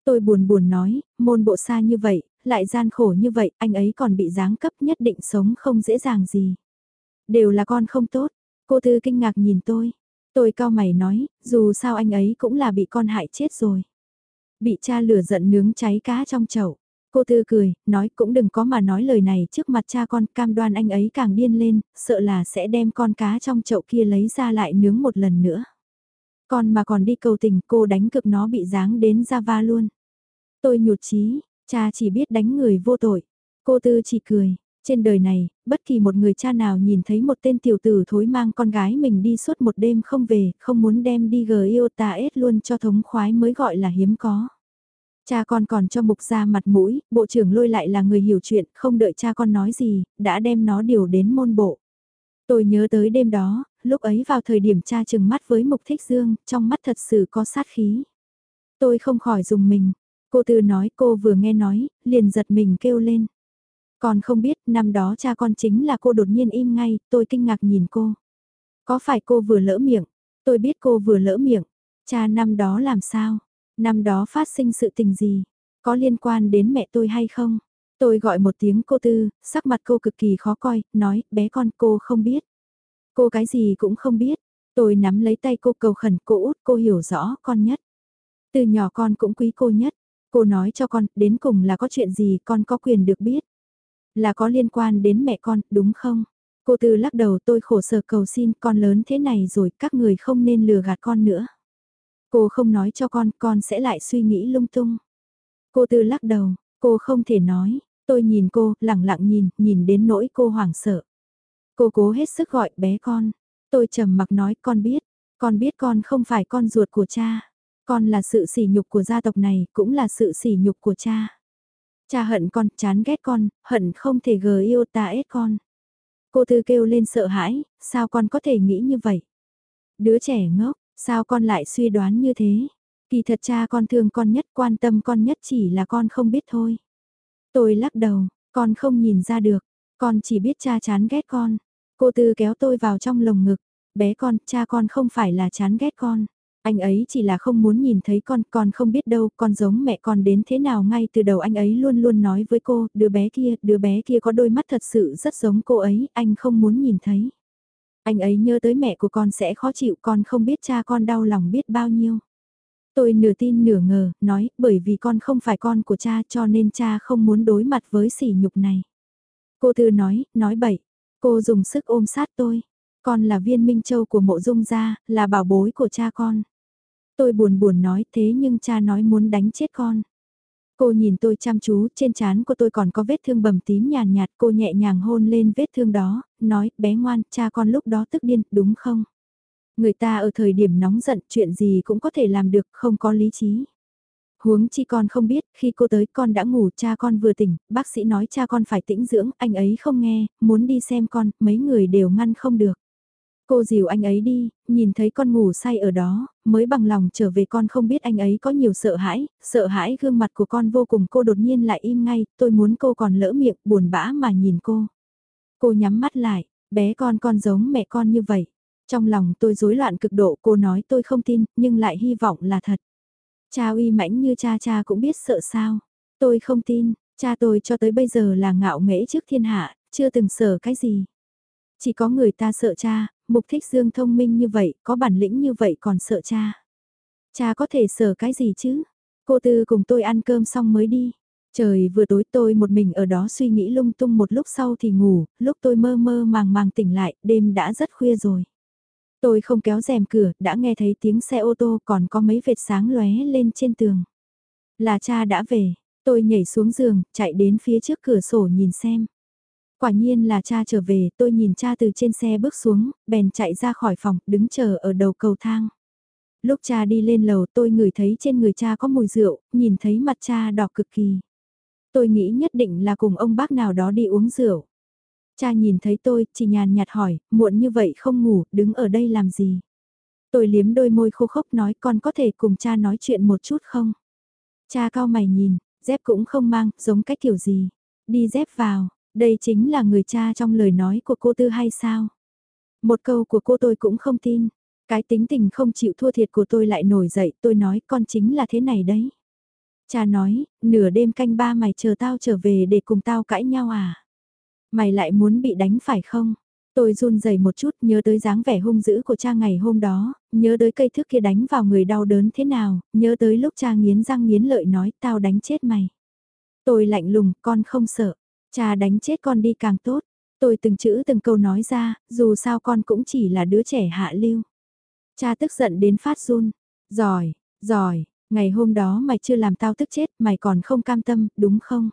Tôi buồn buồn nói, môn bộ xa như vậy, lại gian khổ như vậy, anh ấy còn bị giáng cấp nhất định sống không dễ dàng gì. Đều là con không tốt, cô Tư kinh ngạc nhìn tôi. Tôi cao mày nói, dù sao anh ấy cũng là bị con hại chết rồi. Bị cha lửa giận nướng cháy cá trong chậu. Cô Tư cười, nói cũng đừng có mà nói lời này trước mặt cha con cam đoan anh ấy càng điên lên, sợ là sẽ đem con cá trong chậu kia lấy ra lại nướng một lần nữa. Con mà còn đi cầu tình cô đánh cực nó bị dáng đến ra va luôn. Tôi nhụt chí cha chỉ biết đánh người vô tội. Cô Tư chỉ cười, trên đời này, bất kỳ một người cha nào nhìn thấy một tên tiểu tử thối mang con gái mình đi suốt một đêm không về, không muốn đem đi gờ yêu ta ết luôn cho thống khoái mới gọi là hiếm có. Cha con còn cho mục ra mặt mũi, bộ trưởng lôi lại là người hiểu chuyện, không đợi cha con nói gì, đã đem nó điều đến môn bộ. Tôi nhớ tới đêm đó, lúc ấy vào thời điểm cha chừng mắt với mục thích dương, trong mắt thật sự có sát khí. Tôi không khỏi dùng mình, cô tư nói cô vừa nghe nói, liền giật mình kêu lên. Còn không biết năm đó cha con chính là cô đột nhiên im ngay, tôi kinh ngạc nhìn cô. Có phải cô vừa lỡ miệng? Tôi biết cô vừa lỡ miệng. Cha năm đó làm sao? Năm đó phát sinh sự tình gì? Có liên quan đến mẹ tôi hay không? Tôi gọi một tiếng cô tư, sắc mặt cô cực kỳ khó coi, nói, bé con cô không biết. Cô cái gì cũng không biết. Tôi nắm lấy tay cô cầu khẩn cô út cô hiểu rõ con nhất. Từ nhỏ con cũng quý cô nhất. Cô nói cho con, đến cùng là có chuyện gì con có quyền được biết. Là có liên quan đến mẹ con, đúng không? Cô Tư lắc đầu tôi khổ sở cầu xin con lớn thế này rồi các người không nên lừa gạt con nữa. Cô không nói cho con, con sẽ lại suy nghĩ lung tung. Cô Tư lắc đầu, cô không thể nói, tôi nhìn cô, lặng lặng nhìn, nhìn đến nỗi cô hoảng sợ. Cô cố hết sức gọi bé con, tôi trầm mặc nói con biết, con biết con không phải con ruột của cha, con là sự sỉ nhục của gia tộc này, cũng là sự sỉ nhục của cha. Cha hận con, chán ghét con, hận không thể gờ yêu ta ết con. Cô Tư kêu lên sợ hãi, sao con có thể nghĩ như vậy? Đứa trẻ ngốc, sao con lại suy đoán như thế? Kỳ thật cha con thương con nhất quan tâm con nhất chỉ là con không biết thôi. Tôi lắc đầu, con không nhìn ra được, con chỉ biết cha chán ghét con. Cô Tư kéo tôi vào trong lồng ngực, bé con, cha con không phải là chán ghét con. Anh ấy chỉ là không muốn nhìn thấy con, con không biết đâu, con giống mẹ con đến thế nào ngay từ đầu anh ấy luôn luôn nói với cô, đứa bé kia, đứa bé kia có đôi mắt thật sự rất giống cô ấy, anh không muốn nhìn thấy. Anh ấy nhớ tới mẹ của con sẽ khó chịu, con không biết cha con đau lòng biết bao nhiêu. Tôi nửa tin nửa ngờ, nói, bởi vì con không phải con của cha cho nên cha không muốn đối mặt với sỉ nhục này. Cô Tư nói, nói bậy, cô dùng sức ôm sát tôi. Con là viên minh châu của mộ dung gia, là bảo bối của cha con. Tôi buồn buồn nói thế nhưng cha nói muốn đánh chết con. Cô nhìn tôi chăm chú, trên trán của tôi còn có vết thương bầm tím nhàn nhạt, cô nhẹ nhàng hôn lên vết thương đó, nói, bé ngoan, cha con lúc đó tức điên, đúng không? Người ta ở thời điểm nóng giận, chuyện gì cũng có thể làm được, không có lý trí. Huống chi con không biết, khi cô tới con đã ngủ, cha con vừa tỉnh, bác sĩ nói cha con phải tĩnh dưỡng, anh ấy không nghe, muốn đi xem con, mấy người đều ngăn không được. Cô dìu anh ấy đi, nhìn thấy con ngủ say ở đó, mới bằng lòng trở về con không biết anh ấy có nhiều sợ hãi, sợ hãi gương mặt của con vô cùng cô đột nhiên lại im ngay, tôi muốn cô còn lỡ miệng buồn bã mà nhìn cô. Cô nhắm mắt lại, bé con con giống mẹ con như vậy. Trong lòng tôi rối loạn cực độ cô nói tôi không tin, nhưng lại hy vọng là thật. Cha uy mãnh như cha cha cũng biết sợ sao. Tôi không tin, cha tôi cho tới bây giờ là ngạo nghễ trước thiên hạ, chưa từng sợ cái gì. Chỉ có người ta sợ cha, mục thích dương thông minh như vậy, có bản lĩnh như vậy còn sợ cha. Cha có thể sợ cái gì chứ? Cô Tư cùng tôi ăn cơm xong mới đi. Trời vừa tối tôi một mình ở đó suy nghĩ lung tung một lúc sau thì ngủ, lúc tôi mơ mơ màng màng tỉnh lại, đêm đã rất khuya rồi. Tôi không kéo rèm cửa, đã nghe thấy tiếng xe ô tô còn có mấy vệt sáng lóe lên trên tường. Là cha đã về, tôi nhảy xuống giường, chạy đến phía trước cửa sổ nhìn xem. Quả nhiên là cha trở về, tôi nhìn cha từ trên xe bước xuống, bèn chạy ra khỏi phòng, đứng chờ ở đầu cầu thang. Lúc cha đi lên lầu tôi ngửi thấy trên người cha có mùi rượu, nhìn thấy mặt cha đỏ cực kỳ. Tôi nghĩ nhất định là cùng ông bác nào đó đi uống rượu. Cha nhìn thấy tôi, chỉ nhàn nhạt hỏi, muộn như vậy không ngủ, đứng ở đây làm gì? Tôi liếm đôi môi khô khốc nói con có thể cùng cha nói chuyện một chút không? Cha cao mày nhìn, dép cũng không mang, giống cách kiểu gì? Đi dép vào, đây chính là người cha trong lời nói của cô Tư hay sao? Một câu của cô tôi cũng không tin. Cái tính tình không chịu thua thiệt của tôi lại nổi dậy, tôi nói con chính là thế này đấy. Cha nói, nửa đêm canh ba mày chờ tao trở về để cùng tao cãi nhau à? Mày lại muốn bị đánh phải không? Tôi run rẩy một chút nhớ tới dáng vẻ hung dữ của cha ngày hôm đó, nhớ tới cây thước kia đánh vào người đau đớn thế nào, nhớ tới lúc cha nghiến răng nghiến lợi nói tao đánh chết mày. Tôi lạnh lùng, con không sợ. Cha đánh chết con đi càng tốt. Tôi từng chữ từng câu nói ra, dù sao con cũng chỉ là đứa trẻ hạ lưu. Cha tức giận đến phát run. Giỏi, giỏi, ngày hôm đó mày chưa làm tao tức chết, mày còn không cam tâm, đúng không?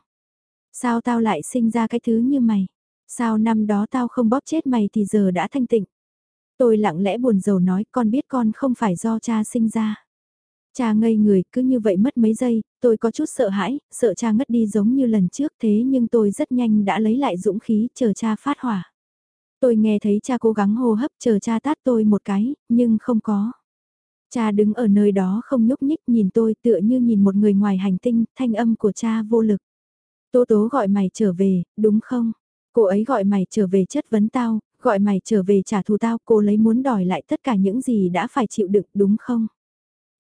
Sao tao lại sinh ra cái thứ như mày? Sao năm đó tao không bóp chết mày thì giờ đã thanh tịnh? Tôi lặng lẽ buồn rầu nói con biết con không phải do cha sinh ra. Cha ngây người cứ như vậy mất mấy giây, tôi có chút sợ hãi, sợ cha ngất đi giống như lần trước thế nhưng tôi rất nhanh đã lấy lại dũng khí chờ cha phát hỏa. Tôi nghe thấy cha cố gắng hô hấp chờ cha tát tôi một cái, nhưng không có. Cha đứng ở nơi đó không nhúc nhích nhìn tôi tựa như nhìn một người ngoài hành tinh, thanh âm của cha vô lực. Tố tố gọi mày trở về, đúng không? Cô ấy gọi mày trở về chất vấn tao, gọi mày trở về trả thù tao, cô lấy muốn đòi lại tất cả những gì đã phải chịu đựng, đúng không?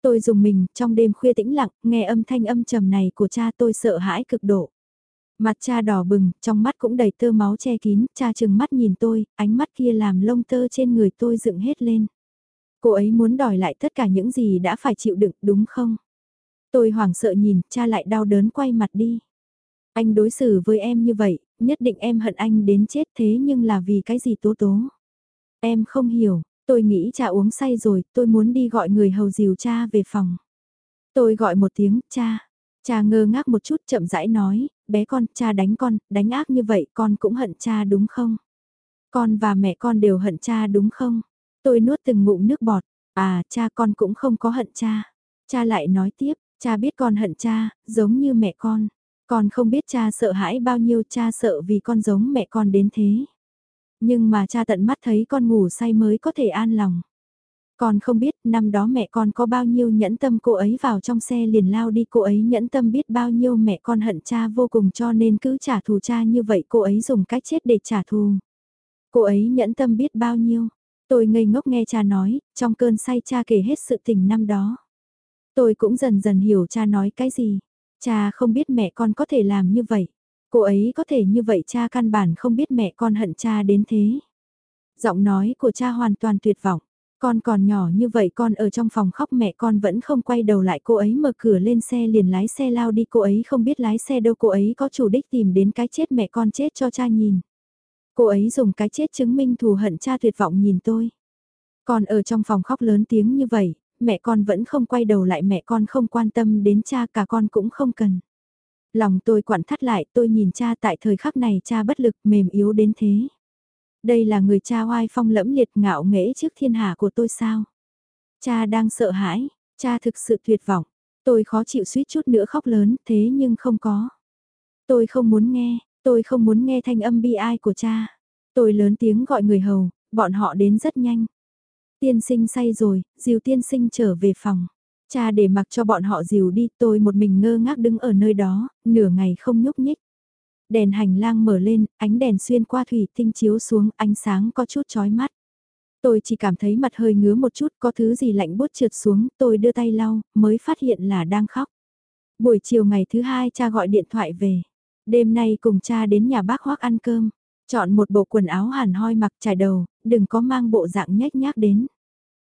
Tôi dùng mình, trong đêm khuya tĩnh lặng, nghe âm thanh âm trầm này của cha tôi sợ hãi cực độ. Mặt cha đỏ bừng, trong mắt cũng đầy tơ máu che kín, cha chừng mắt nhìn tôi, ánh mắt kia làm lông tơ trên người tôi dựng hết lên. Cô ấy muốn đòi lại tất cả những gì đã phải chịu đựng, đúng không? Tôi hoảng sợ nhìn, cha lại đau đớn quay mặt đi. Anh đối xử với em như vậy, nhất định em hận anh đến chết thế nhưng là vì cái gì tố tố. Em không hiểu, tôi nghĩ cha uống say rồi, tôi muốn đi gọi người hầu dìu cha về phòng. Tôi gọi một tiếng, cha. Cha ngơ ngác một chút chậm rãi nói, bé con, cha đánh con, đánh ác như vậy con cũng hận cha đúng không? Con và mẹ con đều hận cha đúng không? Tôi nuốt từng ngụm nước bọt, à cha con cũng không có hận cha. Cha lại nói tiếp, cha biết con hận cha, giống như mẹ con. Con không biết cha sợ hãi bao nhiêu cha sợ vì con giống mẹ con đến thế. Nhưng mà cha tận mắt thấy con ngủ say mới có thể an lòng. Con không biết năm đó mẹ con có bao nhiêu nhẫn tâm cô ấy vào trong xe liền lao đi cô ấy nhẫn tâm biết bao nhiêu mẹ con hận cha vô cùng cho nên cứ trả thù cha như vậy cô ấy dùng cách chết để trả thù. Cô ấy nhẫn tâm biết bao nhiêu. Tôi ngây ngốc nghe cha nói, trong cơn say cha kể hết sự tình năm đó. Tôi cũng dần dần hiểu cha nói cái gì. Cha không biết mẹ con có thể làm như vậy. Cô ấy có thể như vậy cha căn bản không biết mẹ con hận cha đến thế. Giọng nói của cha hoàn toàn tuyệt vọng. Con còn nhỏ như vậy con ở trong phòng khóc mẹ con vẫn không quay đầu lại cô ấy mở cửa lên xe liền lái xe lao đi cô ấy không biết lái xe đâu cô ấy có chủ đích tìm đến cái chết mẹ con chết cho cha nhìn. Cô ấy dùng cái chết chứng minh thù hận cha tuyệt vọng nhìn tôi. Còn ở trong phòng khóc lớn tiếng như vậy, mẹ con vẫn không quay đầu lại mẹ con không quan tâm đến cha cả con cũng không cần. Lòng tôi quặn thắt lại tôi nhìn cha tại thời khắc này cha bất lực mềm yếu đến thế. Đây là người cha oai phong lẫm liệt ngạo nghễ trước thiên hạ của tôi sao? Cha đang sợ hãi, cha thực sự tuyệt vọng. Tôi khó chịu suýt chút nữa khóc lớn thế nhưng không có. Tôi không muốn nghe, tôi không muốn nghe thanh âm bi ai của cha. Tôi lớn tiếng gọi người hầu, bọn họ đến rất nhanh. Tiên sinh say rồi, diều tiên sinh trở về phòng. Cha để mặc cho bọn họ dìu đi, tôi một mình ngơ ngác đứng ở nơi đó, nửa ngày không nhúc nhích. Đèn hành lang mở lên, ánh đèn xuyên qua thủy tinh chiếu xuống, ánh sáng có chút chói mắt. Tôi chỉ cảm thấy mặt hơi ngứa một chút, có thứ gì lạnh bút trượt xuống, tôi đưa tay lau, mới phát hiện là đang khóc. Buổi chiều ngày thứ hai cha gọi điện thoại về. Đêm nay cùng cha đến nhà bác Hoác ăn cơm. Chọn một bộ quần áo hàn hoi mặc trải đầu, đừng có mang bộ dạng nhếch nhác đến.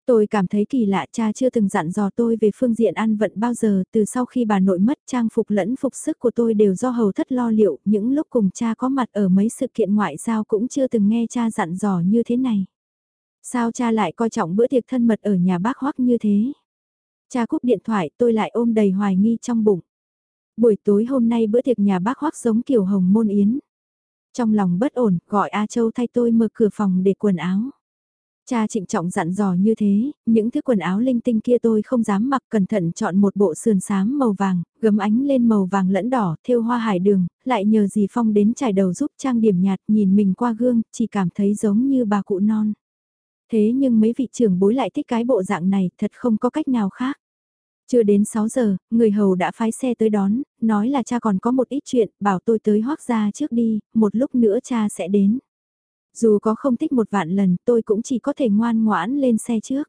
Tôi cảm thấy kỳ lạ cha chưa từng dặn dò tôi về phương diện ăn vận bao giờ từ sau khi bà nội mất trang phục lẫn phục sức của tôi đều do hầu thất lo liệu những lúc cùng cha có mặt ở mấy sự kiện ngoại giao cũng chưa từng nghe cha dặn dò như thế này. Sao cha lại coi trọng bữa tiệc thân mật ở nhà bác hoắc như thế? Cha cúp điện thoại tôi lại ôm đầy hoài nghi trong bụng. Buổi tối hôm nay bữa tiệc nhà bác hoắc giống kiểu hồng môn yến. Trong lòng bất ổn, gọi A Châu thay tôi mở cửa phòng để quần áo. Cha trịnh trọng dặn dò như thế, những thứ quần áo linh tinh kia tôi không dám mặc cẩn thận chọn một bộ sườn xám màu vàng, gấm ánh lên màu vàng lẫn đỏ, thêu hoa hải đường, lại nhờ dì Phong đến trải đầu giúp trang điểm nhạt nhìn mình qua gương, chỉ cảm thấy giống như bà cụ non. Thế nhưng mấy vị trưởng bối lại thích cái bộ dạng này, thật không có cách nào khác. Chưa đến 6 giờ, người hầu đã phái xe tới đón, nói là cha còn có một ít chuyện, bảo tôi tới hoác ra trước đi, một lúc nữa cha sẽ đến. Dù có không thích một vạn lần, tôi cũng chỉ có thể ngoan ngoãn lên xe trước.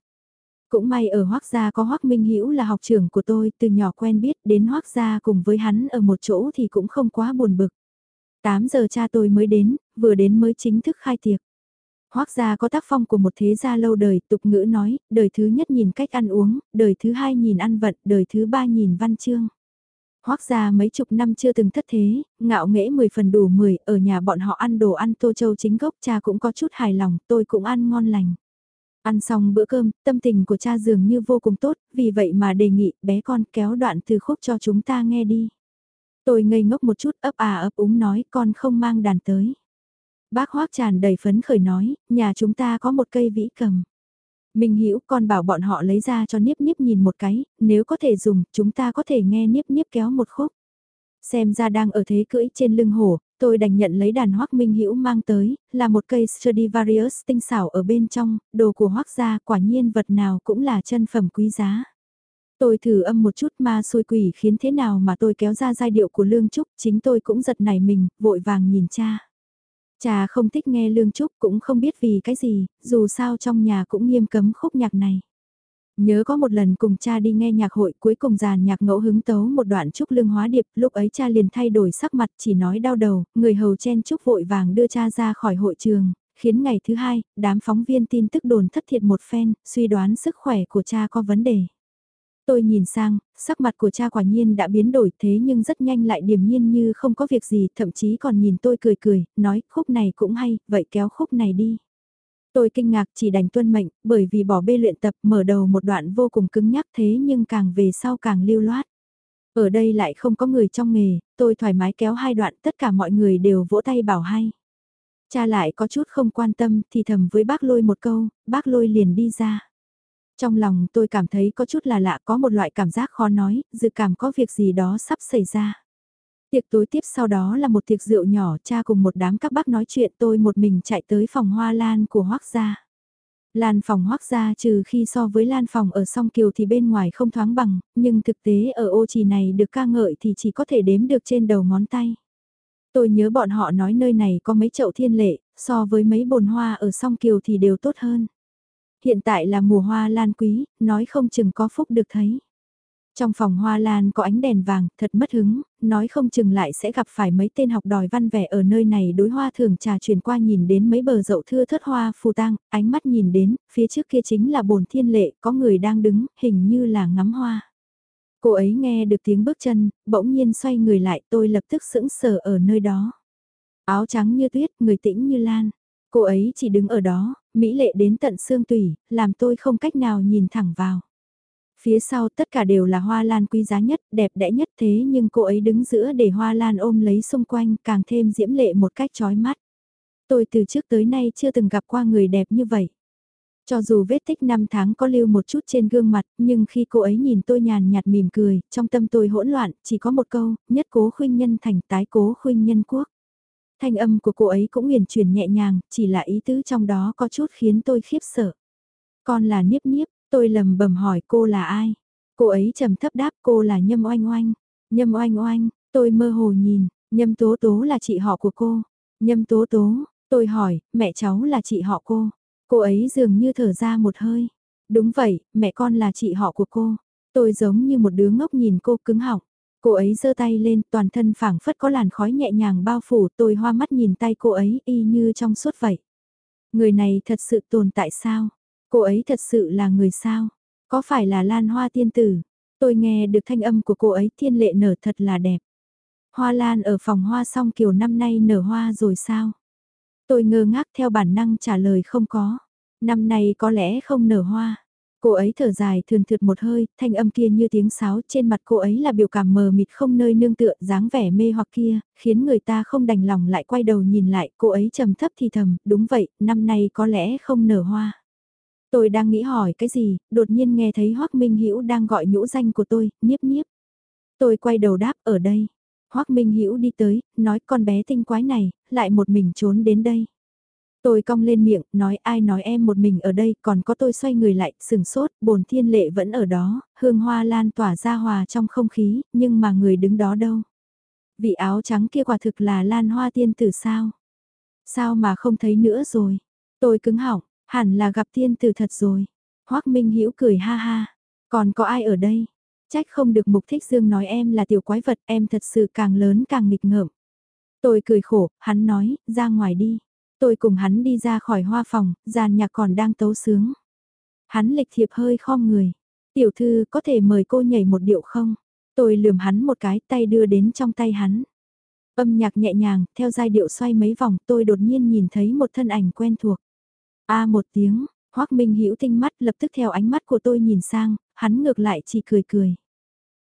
Cũng may ở Hoác Gia có Hoác Minh Hữu là học trưởng của tôi, từ nhỏ quen biết đến Hoác Gia cùng với hắn ở một chỗ thì cũng không quá buồn bực. 8 giờ cha tôi mới đến, vừa đến mới chính thức khai tiệc. Hoác gia có tác phong của một thế gia lâu đời, tục ngữ nói, đời thứ nhất nhìn cách ăn uống, đời thứ hai nhìn ăn vận, đời thứ ba nhìn văn chương. Hoác gia mấy chục năm chưa từng thất thế, ngạo nghễ 10 phần đủ 10, ở nhà bọn họ ăn đồ ăn tô châu chính gốc, cha cũng có chút hài lòng, tôi cũng ăn ngon lành. Ăn xong bữa cơm, tâm tình của cha dường như vô cùng tốt, vì vậy mà đề nghị bé con kéo đoạn từ khúc cho chúng ta nghe đi. Tôi ngây ngốc một chút ấp à ấp úng nói con không mang đàn tới. Bác hoác tràn đầy phấn khởi nói, nhà chúng ta có một cây vĩ cầm. Minh Hữu con bảo bọn họ lấy ra cho Niếp Niếp nhìn một cái, nếu có thể dùng, chúng ta có thể nghe Niếp Niếp kéo một khúc. Xem ra đang ở thế cưỡi trên lưng hổ, tôi đành nhận lấy đàn Hoắc Minh Hữu mang tới, là một cây Stradivarius tinh xảo ở bên trong, đồ của Hoắc gia, quả nhiên vật nào cũng là chân phẩm quý giá. Tôi thử âm một chút ma xôi quỷ khiến thế nào mà tôi kéo ra giai điệu của Lương Trúc, chính tôi cũng giật nảy mình, vội vàng nhìn cha. Cha không thích nghe Lương Trúc cũng không biết vì cái gì, dù sao trong nhà cũng nghiêm cấm khúc nhạc này. Nhớ có một lần cùng cha đi nghe nhạc hội cuối cùng giàn nhạc ngẫu hứng tấu một đoạn trúc lương hóa điệp, lúc ấy cha liền thay đổi sắc mặt chỉ nói đau đầu, người hầu chen trúc vội vàng đưa cha ra khỏi hội trường, khiến ngày thứ hai, đám phóng viên tin tức đồn thất thiệt một phen, suy đoán sức khỏe của cha có vấn đề. Tôi nhìn sang, sắc mặt của cha quả nhiên đã biến đổi thế nhưng rất nhanh lại điềm nhiên như không có việc gì, thậm chí còn nhìn tôi cười cười, nói khúc này cũng hay, vậy kéo khúc này đi. Tôi kinh ngạc chỉ đành tuân mệnh, bởi vì bỏ bê luyện tập mở đầu một đoạn vô cùng cứng nhắc thế nhưng càng về sau càng lưu loát. Ở đây lại không có người trong nghề, tôi thoải mái kéo hai đoạn tất cả mọi người đều vỗ tay bảo hay. Cha lại có chút không quan tâm thì thầm với bác lôi một câu, bác lôi liền đi ra. Trong lòng tôi cảm thấy có chút là lạ có một loại cảm giác khó nói, dự cảm có việc gì đó sắp xảy ra. Tiệc tối tiếp sau đó là một tiệc rượu nhỏ, cha cùng một đám các bác nói chuyện tôi một mình chạy tới phòng hoa lan của Hoác gia. Lan phòng Hoác gia trừ khi so với lan phòng ở song kiều thì bên ngoài không thoáng bằng, nhưng thực tế ở ô trì này được ca ngợi thì chỉ có thể đếm được trên đầu ngón tay. Tôi nhớ bọn họ nói nơi này có mấy chậu thiên lệ, so với mấy bồn hoa ở song kiều thì đều tốt hơn hiện tại là mùa hoa lan quý, nói không chừng có phúc được thấy. Trong phòng hoa lan có ánh đèn vàng, thật mất hứng, nói không chừng lại sẽ gặp phải mấy tên học đòi văn vẻ ở nơi này đối hoa thường trà chuyển qua nhìn đến mấy bờ dậu thưa thất hoa phù tang, ánh mắt nhìn đến, phía trước kia chính là bồn thiên lệ, có người đang đứng, hình như là ngắm hoa. Cô ấy nghe được tiếng bước chân, bỗng nhiên xoay người lại tôi lập tức sững sờ ở nơi đó. Áo trắng như tuyết, người tĩnh như lan. Cô ấy chỉ đứng ở đó, mỹ lệ đến tận xương tủy, làm tôi không cách nào nhìn thẳng vào. Phía sau tất cả đều là hoa lan quý giá nhất, đẹp đẽ nhất thế nhưng cô ấy đứng giữa để hoa lan ôm lấy xung quanh càng thêm diễm lệ một cách chói mắt. Tôi từ trước tới nay chưa từng gặp qua người đẹp như vậy. Cho dù vết tích năm tháng có lưu một chút trên gương mặt, nhưng khi cô ấy nhìn tôi nhàn nhạt mỉm cười, trong tâm tôi hỗn loạn, chỉ có một câu, nhất cố khuyên nhân thành tái cố khuyên nhân quốc. Thanh âm của cô ấy cũng uyển chuyển nhẹ nhàng, chỉ là ý tứ trong đó có chút khiến tôi khiếp sợ. Con là Niếp Niếp, tôi lầm bầm hỏi cô là ai? Cô ấy trầm thấp đáp cô là Nhâm Oanh Oanh. Nhâm Oanh Oanh, tôi mơ hồ nhìn, Nhâm Tố Tố là chị họ của cô. Nhâm Tố Tố, tôi hỏi, mẹ cháu là chị họ cô. Cô ấy dường như thở ra một hơi. Đúng vậy, mẹ con là chị họ của cô. Tôi giống như một đứa ngốc nhìn cô cứng họng. Cô ấy giơ tay lên, toàn thân phảng phất có làn khói nhẹ nhàng bao phủ, tôi hoa mắt nhìn tay cô ấy y như trong suốt vậy. Người này thật sự tồn tại sao? Cô ấy thật sự là người sao? Có phải là Lan Hoa tiên tử? Tôi nghe được thanh âm của cô ấy thiên lệ nở thật là đẹp. Hoa lan ở phòng hoa song kiều năm nay nở hoa rồi sao? Tôi ngơ ngác theo bản năng trả lời không có. Năm nay có lẽ không nở hoa. Cô ấy thở dài thường thượt một hơi, thanh âm kia như tiếng sáo trên mặt cô ấy là biểu cảm mờ mịt không nơi nương tựa dáng vẻ mê hoặc kia, khiến người ta không đành lòng lại quay đầu nhìn lại cô ấy trầm thấp thì thầm, đúng vậy, năm nay có lẽ không nở hoa. Tôi đang nghĩ hỏi cái gì, đột nhiên nghe thấy Hoác Minh Hữu đang gọi nhũ danh của tôi, nhiếp nhiếp. Tôi quay đầu đáp ở đây. Hoác Minh Hữu đi tới, nói con bé tinh quái này, lại một mình trốn đến đây. Tôi cong lên miệng, nói ai nói em một mình ở đây, còn có tôi xoay người lại, sừng sốt, bồn thiên lệ vẫn ở đó, hương hoa lan tỏa ra hòa trong không khí, nhưng mà người đứng đó đâu. Vị áo trắng kia quả thực là lan hoa tiên tử sao? Sao mà không thấy nữa rồi? Tôi cứng họng, hẳn là gặp tiên tử thật rồi. Hoác Minh Hữu cười ha ha, còn có ai ở đây? Trách không được Mục Thích Dương nói em là tiểu quái vật, em thật sự càng lớn càng nghịch ngợm. Tôi cười khổ, hắn nói, ra ngoài đi. Tôi cùng hắn đi ra khỏi hoa phòng, giàn nhạc còn đang tấu sướng. Hắn lịch thiệp hơi khom người. Tiểu thư có thể mời cô nhảy một điệu không? Tôi lườm hắn một cái tay đưa đến trong tay hắn. Âm nhạc nhẹ nhàng, theo giai điệu xoay mấy vòng tôi đột nhiên nhìn thấy một thân ảnh quen thuộc. a một tiếng, Hoác Minh hữu tinh mắt lập tức theo ánh mắt của tôi nhìn sang, hắn ngược lại chỉ cười cười.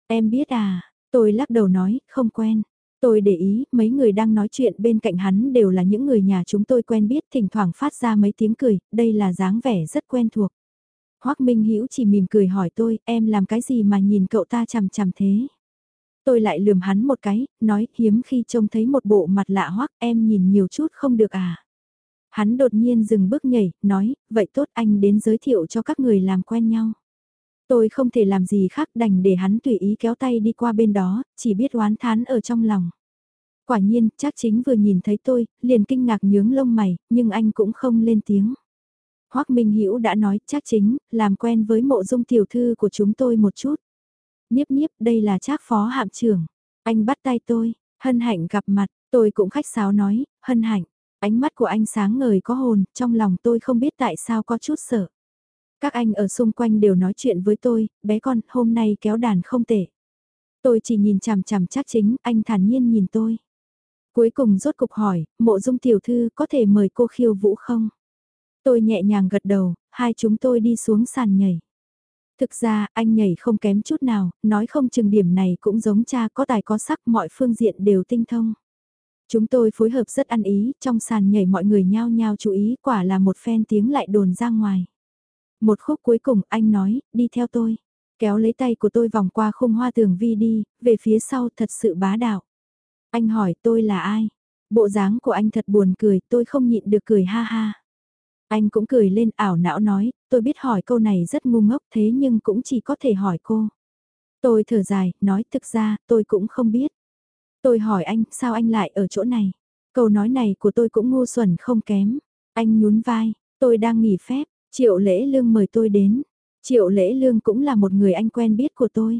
Em biết à, tôi lắc đầu nói, không quen. Tôi để ý, mấy người đang nói chuyện bên cạnh hắn đều là những người nhà chúng tôi quen biết, thỉnh thoảng phát ra mấy tiếng cười, đây là dáng vẻ rất quen thuộc. Hoác Minh Hữu chỉ mỉm cười hỏi tôi, em làm cái gì mà nhìn cậu ta chằm chằm thế? Tôi lại lườm hắn một cái, nói hiếm khi trông thấy một bộ mặt lạ hoắc em nhìn nhiều chút không được à? Hắn đột nhiên dừng bước nhảy, nói, vậy tốt anh đến giới thiệu cho các người làm quen nhau. Tôi không thể làm gì khác đành để hắn tùy ý kéo tay đi qua bên đó, chỉ biết oán thán ở trong lòng. Quả nhiên, chắc chính vừa nhìn thấy tôi, liền kinh ngạc nhướng lông mày, nhưng anh cũng không lên tiếng. Hoác Minh Hữu đã nói, chắc chính, làm quen với mộ dung tiểu thư của chúng tôi một chút. Niếp niếp, đây là trác phó hạm trưởng. Anh bắt tay tôi, hân hạnh gặp mặt, tôi cũng khách sáo nói, hân hạnh. Ánh mắt của anh sáng ngời có hồn, trong lòng tôi không biết tại sao có chút sợ. Các anh ở xung quanh đều nói chuyện với tôi, bé con, hôm nay kéo đàn không tệ. Tôi chỉ nhìn chằm chằm chắc chính, anh thản nhiên nhìn tôi. Cuối cùng rốt cục hỏi, mộ dung tiểu thư có thể mời cô khiêu vũ không? Tôi nhẹ nhàng gật đầu, hai chúng tôi đi xuống sàn nhảy. Thực ra, anh nhảy không kém chút nào, nói không chừng điểm này cũng giống cha có tài có sắc mọi phương diện đều tinh thông. Chúng tôi phối hợp rất ăn ý, trong sàn nhảy mọi người nhao nhao chú ý quả là một phen tiếng lại đồn ra ngoài. Một khúc cuối cùng anh nói, đi theo tôi. Kéo lấy tay của tôi vòng qua khung hoa tường vi đi, về phía sau thật sự bá đạo. Anh hỏi tôi là ai? Bộ dáng của anh thật buồn cười, tôi không nhịn được cười ha ha. Anh cũng cười lên ảo não nói, tôi biết hỏi câu này rất ngu ngốc thế nhưng cũng chỉ có thể hỏi cô. Tôi thở dài, nói thực ra, tôi cũng không biết. Tôi hỏi anh, sao anh lại ở chỗ này? Câu nói này của tôi cũng ngu xuẩn không kém. Anh nhún vai, tôi đang nghỉ phép, Triệu Lễ Lương mời tôi đến. Triệu Lễ Lương cũng là một người anh quen biết của tôi.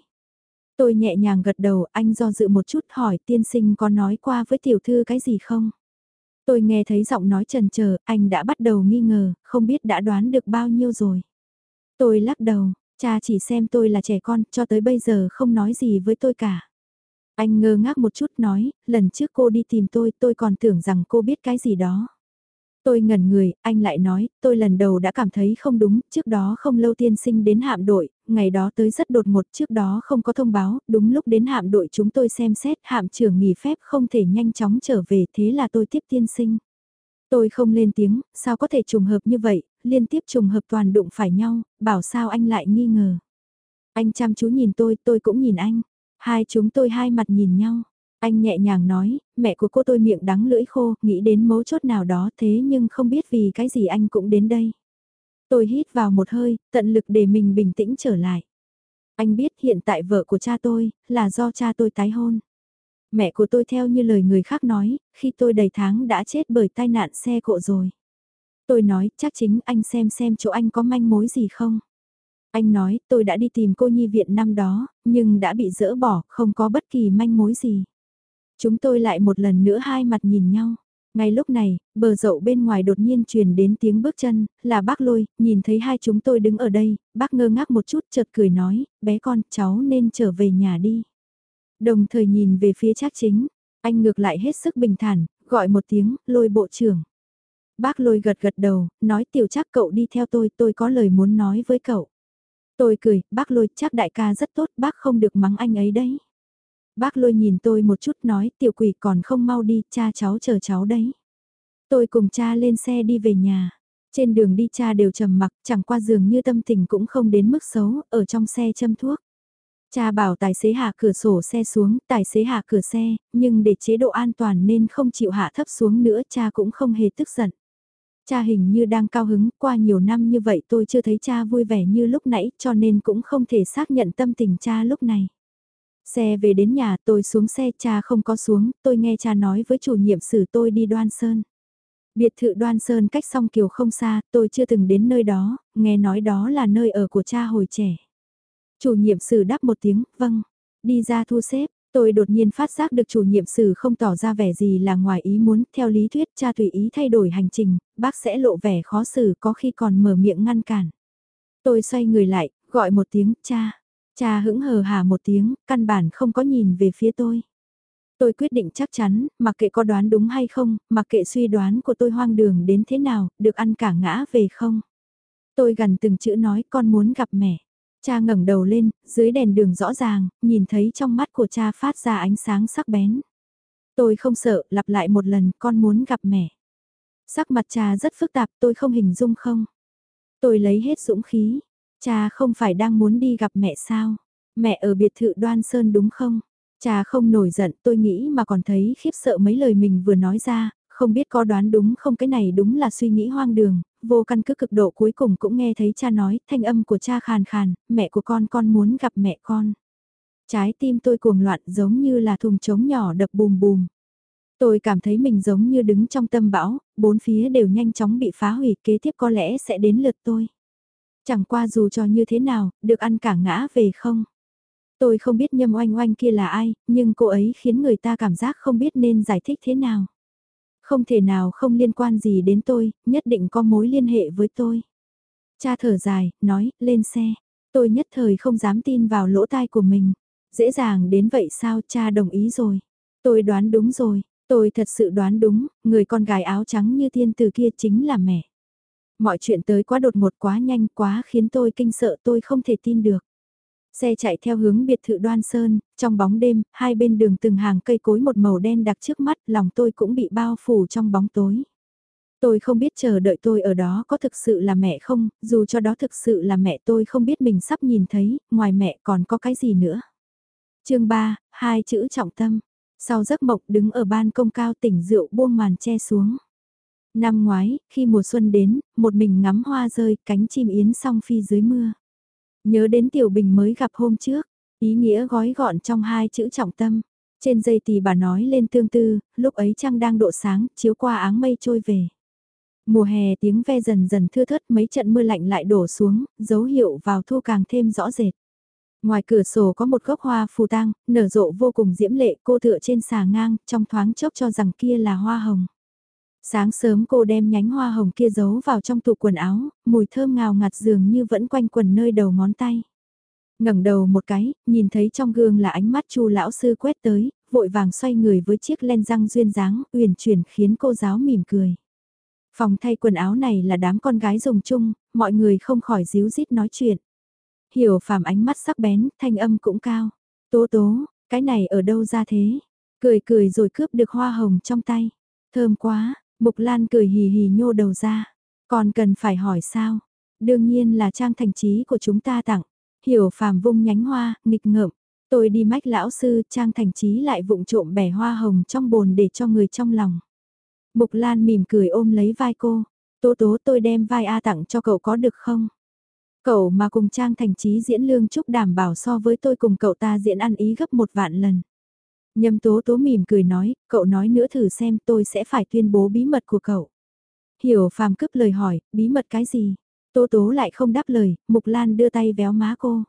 Tôi nhẹ nhàng gật đầu, anh do dự một chút hỏi tiên sinh có nói qua với tiểu thư cái gì không? Tôi nghe thấy giọng nói trần chờ anh đã bắt đầu nghi ngờ, không biết đã đoán được bao nhiêu rồi. Tôi lắc đầu, cha chỉ xem tôi là trẻ con, cho tới bây giờ không nói gì với tôi cả. Anh ngơ ngác một chút nói, lần trước cô đi tìm tôi, tôi còn tưởng rằng cô biết cái gì đó. Tôi ngẩn người, anh lại nói, tôi lần đầu đã cảm thấy không đúng, trước đó không lâu tiên sinh đến hạm đội, ngày đó tới rất đột ngột, trước đó không có thông báo, đúng lúc đến hạm đội chúng tôi xem xét hạm trưởng nghỉ phép không thể nhanh chóng trở về thế là tôi tiếp tiên sinh. Tôi không lên tiếng, sao có thể trùng hợp như vậy, liên tiếp trùng hợp toàn đụng phải nhau, bảo sao anh lại nghi ngờ. Anh chăm chú nhìn tôi, tôi cũng nhìn anh. Hai chúng tôi hai mặt nhìn nhau. Anh nhẹ nhàng nói, mẹ của cô tôi miệng đắng lưỡi khô, nghĩ đến mấu chốt nào đó thế nhưng không biết vì cái gì anh cũng đến đây. Tôi hít vào một hơi, tận lực để mình bình tĩnh trở lại. Anh biết hiện tại vợ của cha tôi, là do cha tôi tái hôn. Mẹ của tôi theo như lời người khác nói, khi tôi đầy tháng đã chết bởi tai nạn xe cộ rồi. Tôi nói, chắc chính anh xem xem chỗ anh có manh mối gì không. Anh nói, tôi đã đi tìm cô nhi viện năm đó, nhưng đã bị dỡ bỏ, không có bất kỳ manh mối gì. Chúng tôi lại một lần nữa hai mặt nhìn nhau. Ngay lúc này, bờ dậu bên ngoài đột nhiên truyền đến tiếng bước chân, là bác lôi, nhìn thấy hai chúng tôi đứng ở đây, bác ngơ ngác một chút chợt cười nói, bé con, cháu nên trở về nhà đi. Đồng thời nhìn về phía chắc chính, anh ngược lại hết sức bình thản, gọi một tiếng, lôi bộ trưởng. Bác lôi gật gật đầu, nói tiểu chắc cậu đi theo tôi, tôi có lời muốn nói với cậu. Tôi cười, bác lôi, chắc đại ca rất tốt, bác không được mắng anh ấy đấy. Bác lôi nhìn tôi một chút nói tiểu quỷ còn không mau đi, cha cháu chờ cháu đấy. Tôi cùng cha lên xe đi về nhà. Trên đường đi cha đều trầm mặc, chẳng qua giường như tâm tình cũng không đến mức xấu, ở trong xe châm thuốc. Cha bảo tài xế hạ cửa sổ xe xuống, tài xế hạ cửa xe, nhưng để chế độ an toàn nên không chịu hạ thấp xuống nữa, cha cũng không hề tức giận. Cha hình như đang cao hứng, qua nhiều năm như vậy tôi chưa thấy cha vui vẻ như lúc nãy, cho nên cũng không thể xác nhận tâm tình cha lúc này. Xe về đến nhà tôi xuống xe cha không có xuống, tôi nghe cha nói với chủ nhiệm sử tôi đi đoan sơn. Biệt thự đoan sơn cách song kiều không xa, tôi chưa từng đến nơi đó, nghe nói đó là nơi ở của cha hồi trẻ. Chủ nhiệm sử đáp một tiếng, vâng, đi ra thu xếp, tôi đột nhiên phát giác được chủ nhiệm sử không tỏ ra vẻ gì là ngoài ý muốn, theo lý thuyết cha tùy ý thay đổi hành trình, bác sẽ lộ vẻ khó xử có khi còn mở miệng ngăn cản. Tôi xoay người lại, gọi một tiếng, cha. Cha hững hờ hà một tiếng, căn bản không có nhìn về phía tôi. Tôi quyết định chắc chắn, mặc kệ có đoán đúng hay không, mặc kệ suy đoán của tôi hoang đường đến thế nào, được ăn cả ngã về không. Tôi gần từng chữ nói con muốn gặp mẹ. Cha ngẩng đầu lên, dưới đèn đường rõ ràng, nhìn thấy trong mắt của cha phát ra ánh sáng sắc bén. Tôi không sợ, lặp lại một lần, con muốn gặp mẹ. Sắc mặt cha rất phức tạp, tôi không hình dung không. Tôi lấy hết dũng khí, Cha không phải đang muốn đi gặp mẹ sao? Mẹ ở biệt thự đoan sơn đúng không? Cha không nổi giận tôi nghĩ mà còn thấy khiếp sợ mấy lời mình vừa nói ra, không biết có đoán đúng không cái này đúng là suy nghĩ hoang đường, vô căn cứ cực độ cuối cùng cũng nghe thấy cha nói, thanh âm của cha khàn khàn, mẹ của con con muốn gặp mẹ con. Trái tim tôi cuồng loạn giống như là thùng trống nhỏ đập bùm bùm. Tôi cảm thấy mình giống như đứng trong tâm bão, bốn phía đều nhanh chóng bị phá hủy kế tiếp có lẽ sẽ đến lượt tôi. Chẳng qua dù cho như thế nào, được ăn cả ngã về không? Tôi không biết nhâm oanh oanh kia là ai, nhưng cô ấy khiến người ta cảm giác không biết nên giải thích thế nào. Không thể nào không liên quan gì đến tôi, nhất định có mối liên hệ với tôi. Cha thở dài, nói, lên xe. Tôi nhất thời không dám tin vào lỗ tai của mình. Dễ dàng đến vậy sao cha đồng ý rồi. Tôi đoán đúng rồi, tôi thật sự đoán đúng, người con gái áo trắng như thiên từ kia chính là mẹ. Mọi chuyện tới quá đột ngột quá nhanh quá khiến tôi kinh sợ tôi không thể tin được. Xe chạy theo hướng biệt thự đoan sơn, trong bóng đêm, hai bên đường từng hàng cây cối một màu đen đặc trước mắt, lòng tôi cũng bị bao phủ trong bóng tối. Tôi không biết chờ đợi tôi ở đó có thực sự là mẹ không, dù cho đó thực sự là mẹ tôi không biết mình sắp nhìn thấy, ngoài mẹ còn có cái gì nữa. chương 3, hai chữ trọng tâm. Sau giấc mộng đứng ở ban công cao tỉnh rượu buông màn che xuống. Năm ngoái, khi mùa xuân đến, một mình ngắm hoa rơi, cánh chim yến song phi dưới mưa. Nhớ đến Tiểu Bình mới gặp hôm trước, ý nghĩa gói gọn trong hai chữ trọng tâm. Trên dây tì bà nói lên tương tư, lúc ấy trăng đang độ sáng, chiếu qua áng mây trôi về. Mùa hè tiếng ve dần dần thưa thớt mấy trận mưa lạnh lại đổ xuống, dấu hiệu vào thu càng thêm rõ rệt. Ngoài cửa sổ có một gốc hoa phù tang, nở rộ vô cùng diễm lệ cô tựa trên xà ngang, trong thoáng chốc cho rằng kia là hoa hồng. Sáng sớm cô đem nhánh hoa hồng kia giấu vào trong tủ quần áo, mùi thơm ngào ngạt dường như vẫn quanh quần nơi đầu ngón tay. ngẩng đầu một cái, nhìn thấy trong gương là ánh mắt chu lão sư quét tới, vội vàng xoay người với chiếc len răng duyên dáng, uyển chuyển khiến cô giáo mỉm cười. Phòng thay quần áo này là đám con gái dùng chung, mọi người không khỏi díu dít nói chuyện. Hiểu phàm ánh mắt sắc bén, thanh âm cũng cao. Tố tố, cái này ở đâu ra thế? Cười cười rồi cướp được hoa hồng trong tay. Thơm quá, Mục Lan cười hì hì nhô đầu ra. Còn cần phải hỏi sao? Đương nhiên là trang thành trí của chúng ta tặng. Hiểu phàm vung nhánh hoa, nghịch ngợm. Tôi đi mách lão sư, trang thành trí lại vụng trộm bẻ hoa hồng trong bồn để cho người trong lòng. Mục Lan mỉm cười ôm lấy vai cô. Tố tố tôi đem vai A tặng cho cậu có được không? Cậu mà cùng Trang Thành Trí diễn lương chúc đảm bảo so với tôi cùng cậu ta diễn ăn ý gấp một vạn lần. Nhâm tố tố mỉm cười nói, cậu nói nữa thử xem tôi sẽ phải tuyên bố bí mật của cậu. hiểu phàm cướp lời hỏi, bí mật cái gì? Tố tố lại không đáp lời, Mục Lan đưa tay véo má cô.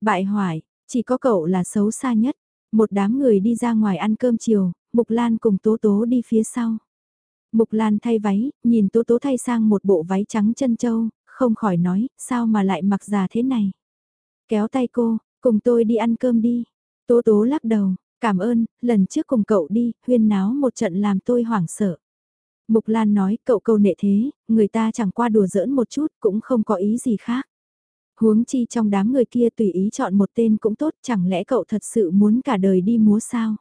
Bại hoại, chỉ có cậu là xấu xa nhất. Một đám người đi ra ngoài ăn cơm chiều, Mục Lan cùng Tố Tố đi phía sau. Mục Lan thay váy, nhìn Tố Tố thay sang một bộ váy trắng chân châu, không khỏi nói, sao mà lại mặc già thế này. Kéo tay cô, cùng tôi đi ăn cơm đi. Tố Tố lắc đầu, cảm ơn, lần trước cùng cậu đi, huyên náo một trận làm tôi hoảng sợ. Mục Lan nói cậu câu nệ thế, người ta chẳng qua đùa giỡn một chút cũng không có ý gì khác. Huống chi trong đám người kia tùy ý chọn một tên cũng tốt chẳng lẽ cậu thật sự muốn cả đời đi múa sao?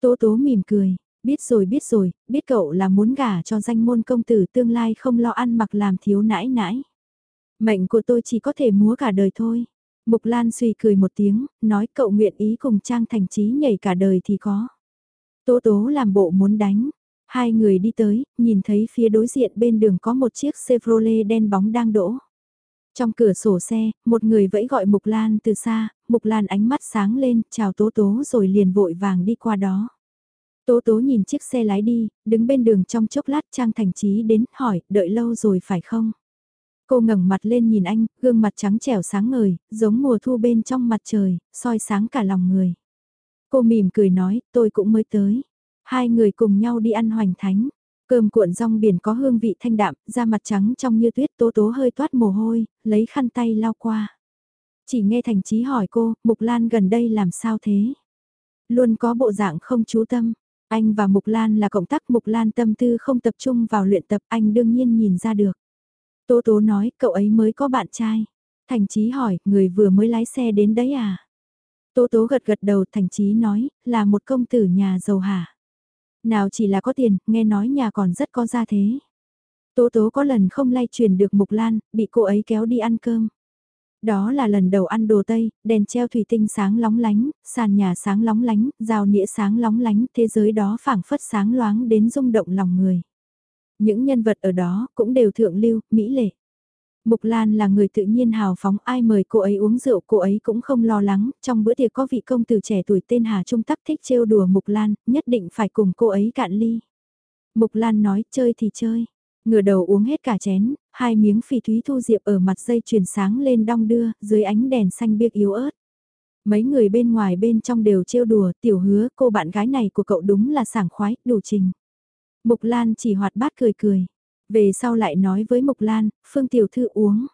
Tố tố mỉm cười, biết rồi biết rồi, biết cậu là muốn gả cho danh môn công tử tương lai không lo ăn mặc làm thiếu nãi nãi. Mệnh của tôi chỉ có thể múa cả đời thôi. Mục Lan suy cười một tiếng, nói cậu nguyện ý cùng Trang Thành Trí nhảy cả đời thì có. Tố tố làm bộ muốn đánh, Hai người đi tới, nhìn thấy phía đối diện bên đường có một chiếc Chevrolet đen bóng đang đỗ. Trong cửa sổ xe, một người vẫy gọi Mục Lan từ xa, Mục Lan ánh mắt sáng lên, chào Tố Tố rồi liền vội vàng đi qua đó. Tố Tố nhìn chiếc xe lái đi, đứng bên đường trong chốc lát Trang Thành Trí đến hỏi, đợi lâu rồi phải không? Cô ngẩng mặt lên nhìn anh, gương mặt trắng trẻo sáng ngời, giống mùa thu bên trong mặt trời, soi sáng cả lòng người. Cô mỉm cười nói, tôi cũng mới tới. Hai người cùng nhau đi ăn hoành thánh. Cơm cuộn rong biển có hương vị thanh đạm, da mặt trắng trong như tuyết tố tố hơi toát mồ hôi, lấy khăn tay lau qua. Chỉ nghe Thành trí hỏi cô, Mục Lan gần đây làm sao thế? Luôn có bộ dạng không chú tâm. Anh và Mục Lan là cộng tác Mục Lan tâm tư không tập trung vào luyện tập anh đương nhiên nhìn ra được. Tố tố nói cậu ấy mới có bạn trai. Thành Chí hỏi, người vừa mới lái xe đến đấy à? Tố tố gật gật đầu Thành Chí nói, là một công tử nhà giàu hả? Nào chỉ là có tiền, nghe nói nhà còn rất có gia thế. Tố tố có lần không lay truyền được Mục Lan, bị cô ấy kéo đi ăn cơm. Đó là lần đầu ăn đồ Tây, đèn treo thủy tinh sáng lóng lánh, sàn nhà sáng lóng lánh, rào nĩa sáng lóng lánh, thế giới đó phảng phất sáng loáng đến rung động lòng người. Những nhân vật ở đó cũng đều thượng lưu, mỹ lệ. Mục Lan là người tự nhiên hào phóng ai mời cô ấy uống rượu cô ấy cũng không lo lắng, trong bữa tiệc có vị công tử trẻ tuổi tên Hà Trung Tắc thích trêu đùa Mục Lan, nhất định phải cùng cô ấy cạn ly. Mục Lan nói chơi thì chơi, ngửa đầu uống hết cả chén, hai miếng phỉ thúy thu diệp ở mặt dây chuyển sáng lên đong đưa, dưới ánh đèn xanh biếc yếu ớt. Mấy người bên ngoài bên trong đều trêu đùa, tiểu hứa cô bạn gái này của cậu đúng là sảng khoái, đủ trình. Mục Lan chỉ hoạt bát cười cười. Về sau lại nói với Mộc Lan, Phương Tiểu Thư uống.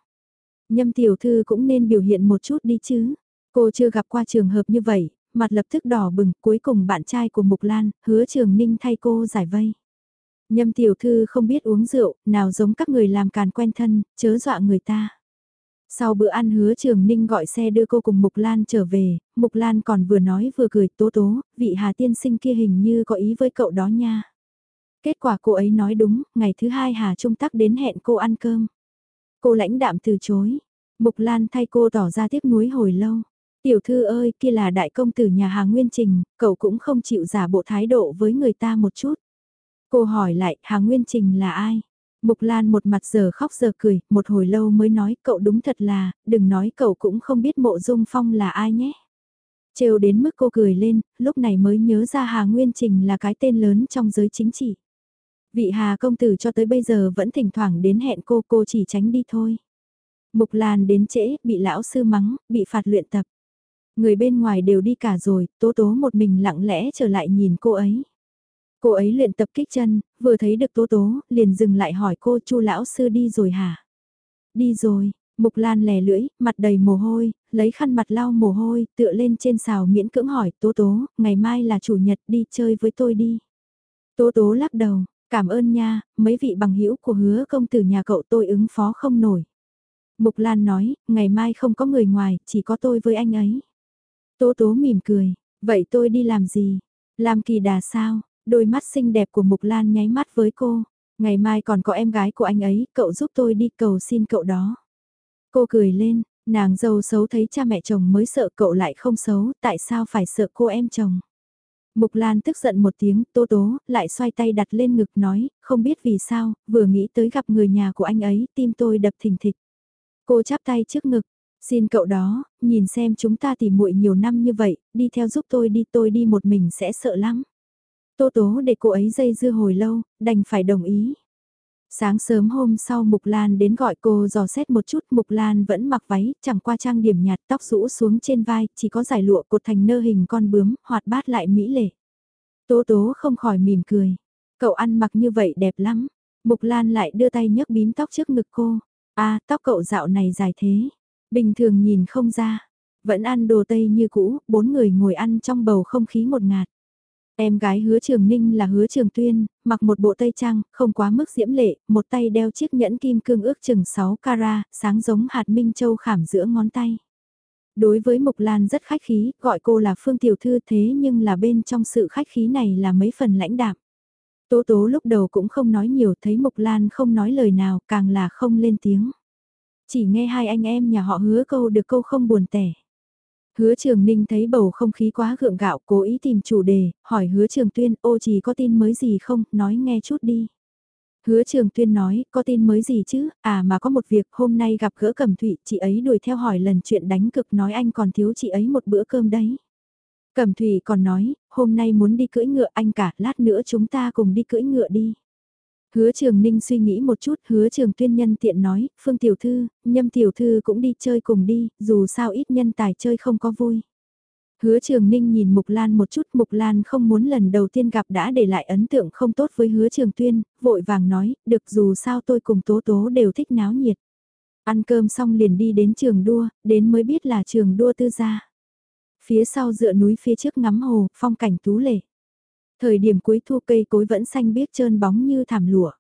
Nhâm Tiểu Thư cũng nên biểu hiện một chút đi chứ. Cô chưa gặp qua trường hợp như vậy, mặt lập tức đỏ bừng, cuối cùng bạn trai của Mục Lan, hứa trường ninh thay cô giải vây. Nhâm Tiểu Thư không biết uống rượu, nào giống các người làm càn quen thân, chớ dọa người ta. Sau bữa ăn hứa trường ninh gọi xe đưa cô cùng Mục Lan trở về, Mục Lan còn vừa nói vừa cười tố tố, vị Hà tiên sinh kia hình như có ý với cậu đó nha. Kết quả cô ấy nói đúng, ngày thứ hai Hà Trung Tắc đến hẹn cô ăn cơm. Cô lãnh đạm từ chối. Mục Lan thay cô tỏ ra tiếc nuối hồi lâu. Tiểu thư ơi, kia là đại công tử nhà Hà Nguyên Trình, cậu cũng không chịu giả bộ thái độ với người ta một chút. Cô hỏi lại, Hà Nguyên Trình là ai? Mục Lan một mặt giờ khóc giờ cười, một hồi lâu mới nói cậu đúng thật là, đừng nói cậu cũng không biết mộ dung phong là ai nhé. Trêu đến mức cô cười lên, lúc này mới nhớ ra Hà Nguyên Trình là cái tên lớn trong giới chính trị. Vị Hà công tử cho tới bây giờ vẫn thỉnh thoảng đến hẹn cô, cô chỉ tránh đi thôi. Mục Lan đến trễ, bị lão sư mắng, bị phạt luyện tập. Người bên ngoài đều đi cả rồi, tố tố một mình lặng lẽ trở lại nhìn cô ấy. Cô ấy luyện tập kích chân, vừa thấy được tố tố, liền dừng lại hỏi cô chu lão sư đi rồi hả? Đi rồi, Mục Lan lè lưỡi, mặt đầy mồ hôi, lấy khăn mặt lau mồ hôi, tựa lên trên xào miễn cưỡng hỏi tố tố, ngày mai là chủ nhật đi chơi với tôi đi. Tố tố lắc đầu, Cảm ơn nha, mấy vị bằng hữu của hứa công tử nhà cậu tôi ứng phó không nổi. Mục Lan nói, ngày mai không có người ngoài, chỉ có tôi với anh ấy. Tố tố mỉm cười, vậy tôi đi làm gì? Làm kỳ đà sao? Đôi mắt xinh đẹp của Mục Lan nháy mắt với cô. Ngày mai còn có em gái của anh ấy, cậu giúp tôi đi cầu xin cậu đó. Cô cười lên, nàng dâu xấu thấy cha mẹ chồng mới sợ cậu lại không xấu, tại sao phải sợ cô em chồng? Mục Lan tức giận một tiếng, tố tố, lại xoay tay đặt lên ngực nói, không biết vì sao, vừa nghĩ tới gặp người nhà của anh ấy, tim tôi đập thình thịch. Cô chắp tay trước ngực, xin cậu đó, nhìn xem chúng ta tỉ muội nhiều năm như vậy, đi theo giúp tôi đi tôi đi một mình sẽ sợ lắm. Tố tố để cô ấy dây dưa hồi lâu, đành phải đồng ý. Sáng sớm hôm sau Mục Lan đến gọi cô dò xét một chút Mục Lan vẫn mặc váy, chẳng qua trang điểm nhạt tóc rũ xuống trên vai, chỉ có giải lụa cột thành nơ hình con bướm, hoạt bát lại mỹ lệ. Tố tố không khỏi mỉm cười. Cậu ăn mặc như vậy đẹp lắm. Mục Lan lại đưa tay nhấc bím tóc trước ngực cô. À, tóc cậu dạo này dài thế. Bình thường nhìn không ra. Vẫn ăn đồ Tây như cũ, bốn người ngồi ăn trong bầu không khí một ngạt. Em gái hứa trường ninh là hứa trường tuyên, mặc một bộ tây trang, không quá mức diễm lệ, một tay đeo chiếc nhẫn kim cương ước chừng 6 cara, sáng giống hạt minh châu khảm giữa ngón tay. Đối với Mục Lan rất khách khí, gọi cô là Phương Tiểu Thư thế nhưng là bên trong sự khách khí này là mấy phần lãnh đạm. Tố tố lúc đầu cũng không nói nhiều thấy Mục Lan không nói lời nào càng là không lên tiếng. Chỉ nghe hai anh em nhà họ hứa câu được câu không buồn tẻ. Hứa Trường Ninh thấy bầu không khí quá gượng gạo cố ý tìm chủ đề, hỏi Hứa Trường Tuyên ô chỉ có tin mới gì không, nói nghe chút đi. Hứa Trường Tuyên nói, có tin mới gì chứ, à mà có một việc hôm nay gặp gỡ Cẩm Thụy, chị ấy đuổi theo hỏi lần chuyện đánh cực nói anh còn thiếu chị ấy một bữa cơm đấy. Cẩm Thụy còn nói, hôm nay muốn đi cưỡi ngựa anh cả, lát nữa chúng ta cùng đi cưỡi ngựa đi. Hứa Trường Ninh suy nghĩ một chút, hứa Trường Tuyên nhân tiện nói, Phương Tiểu Thư, Nhâm Tiểu Thư cũng đi chơi cùng đi, dù sao ít nhân tài chơi không có vui. Hứa Trường Ninh nhìn Mục Lan một chút, Mục Lan không muốn lần đầu tiên gặp đã để lại ấn tượng không tốt với Hứa Trường Tuyên, vội vàng nói, được dù sao tôi cùng Tố Tố đều thích náo nhiệt. Ăn cơm xong liền đi đến trường đua, đến mới biết là trường đua tư gia. Phía sau dựa núi phía trước ngắm hồ, phong cảnh tú lệ. Thời điểm cuối thu cây cối vẫn xanh biếc trơn bóng như thảm lụa.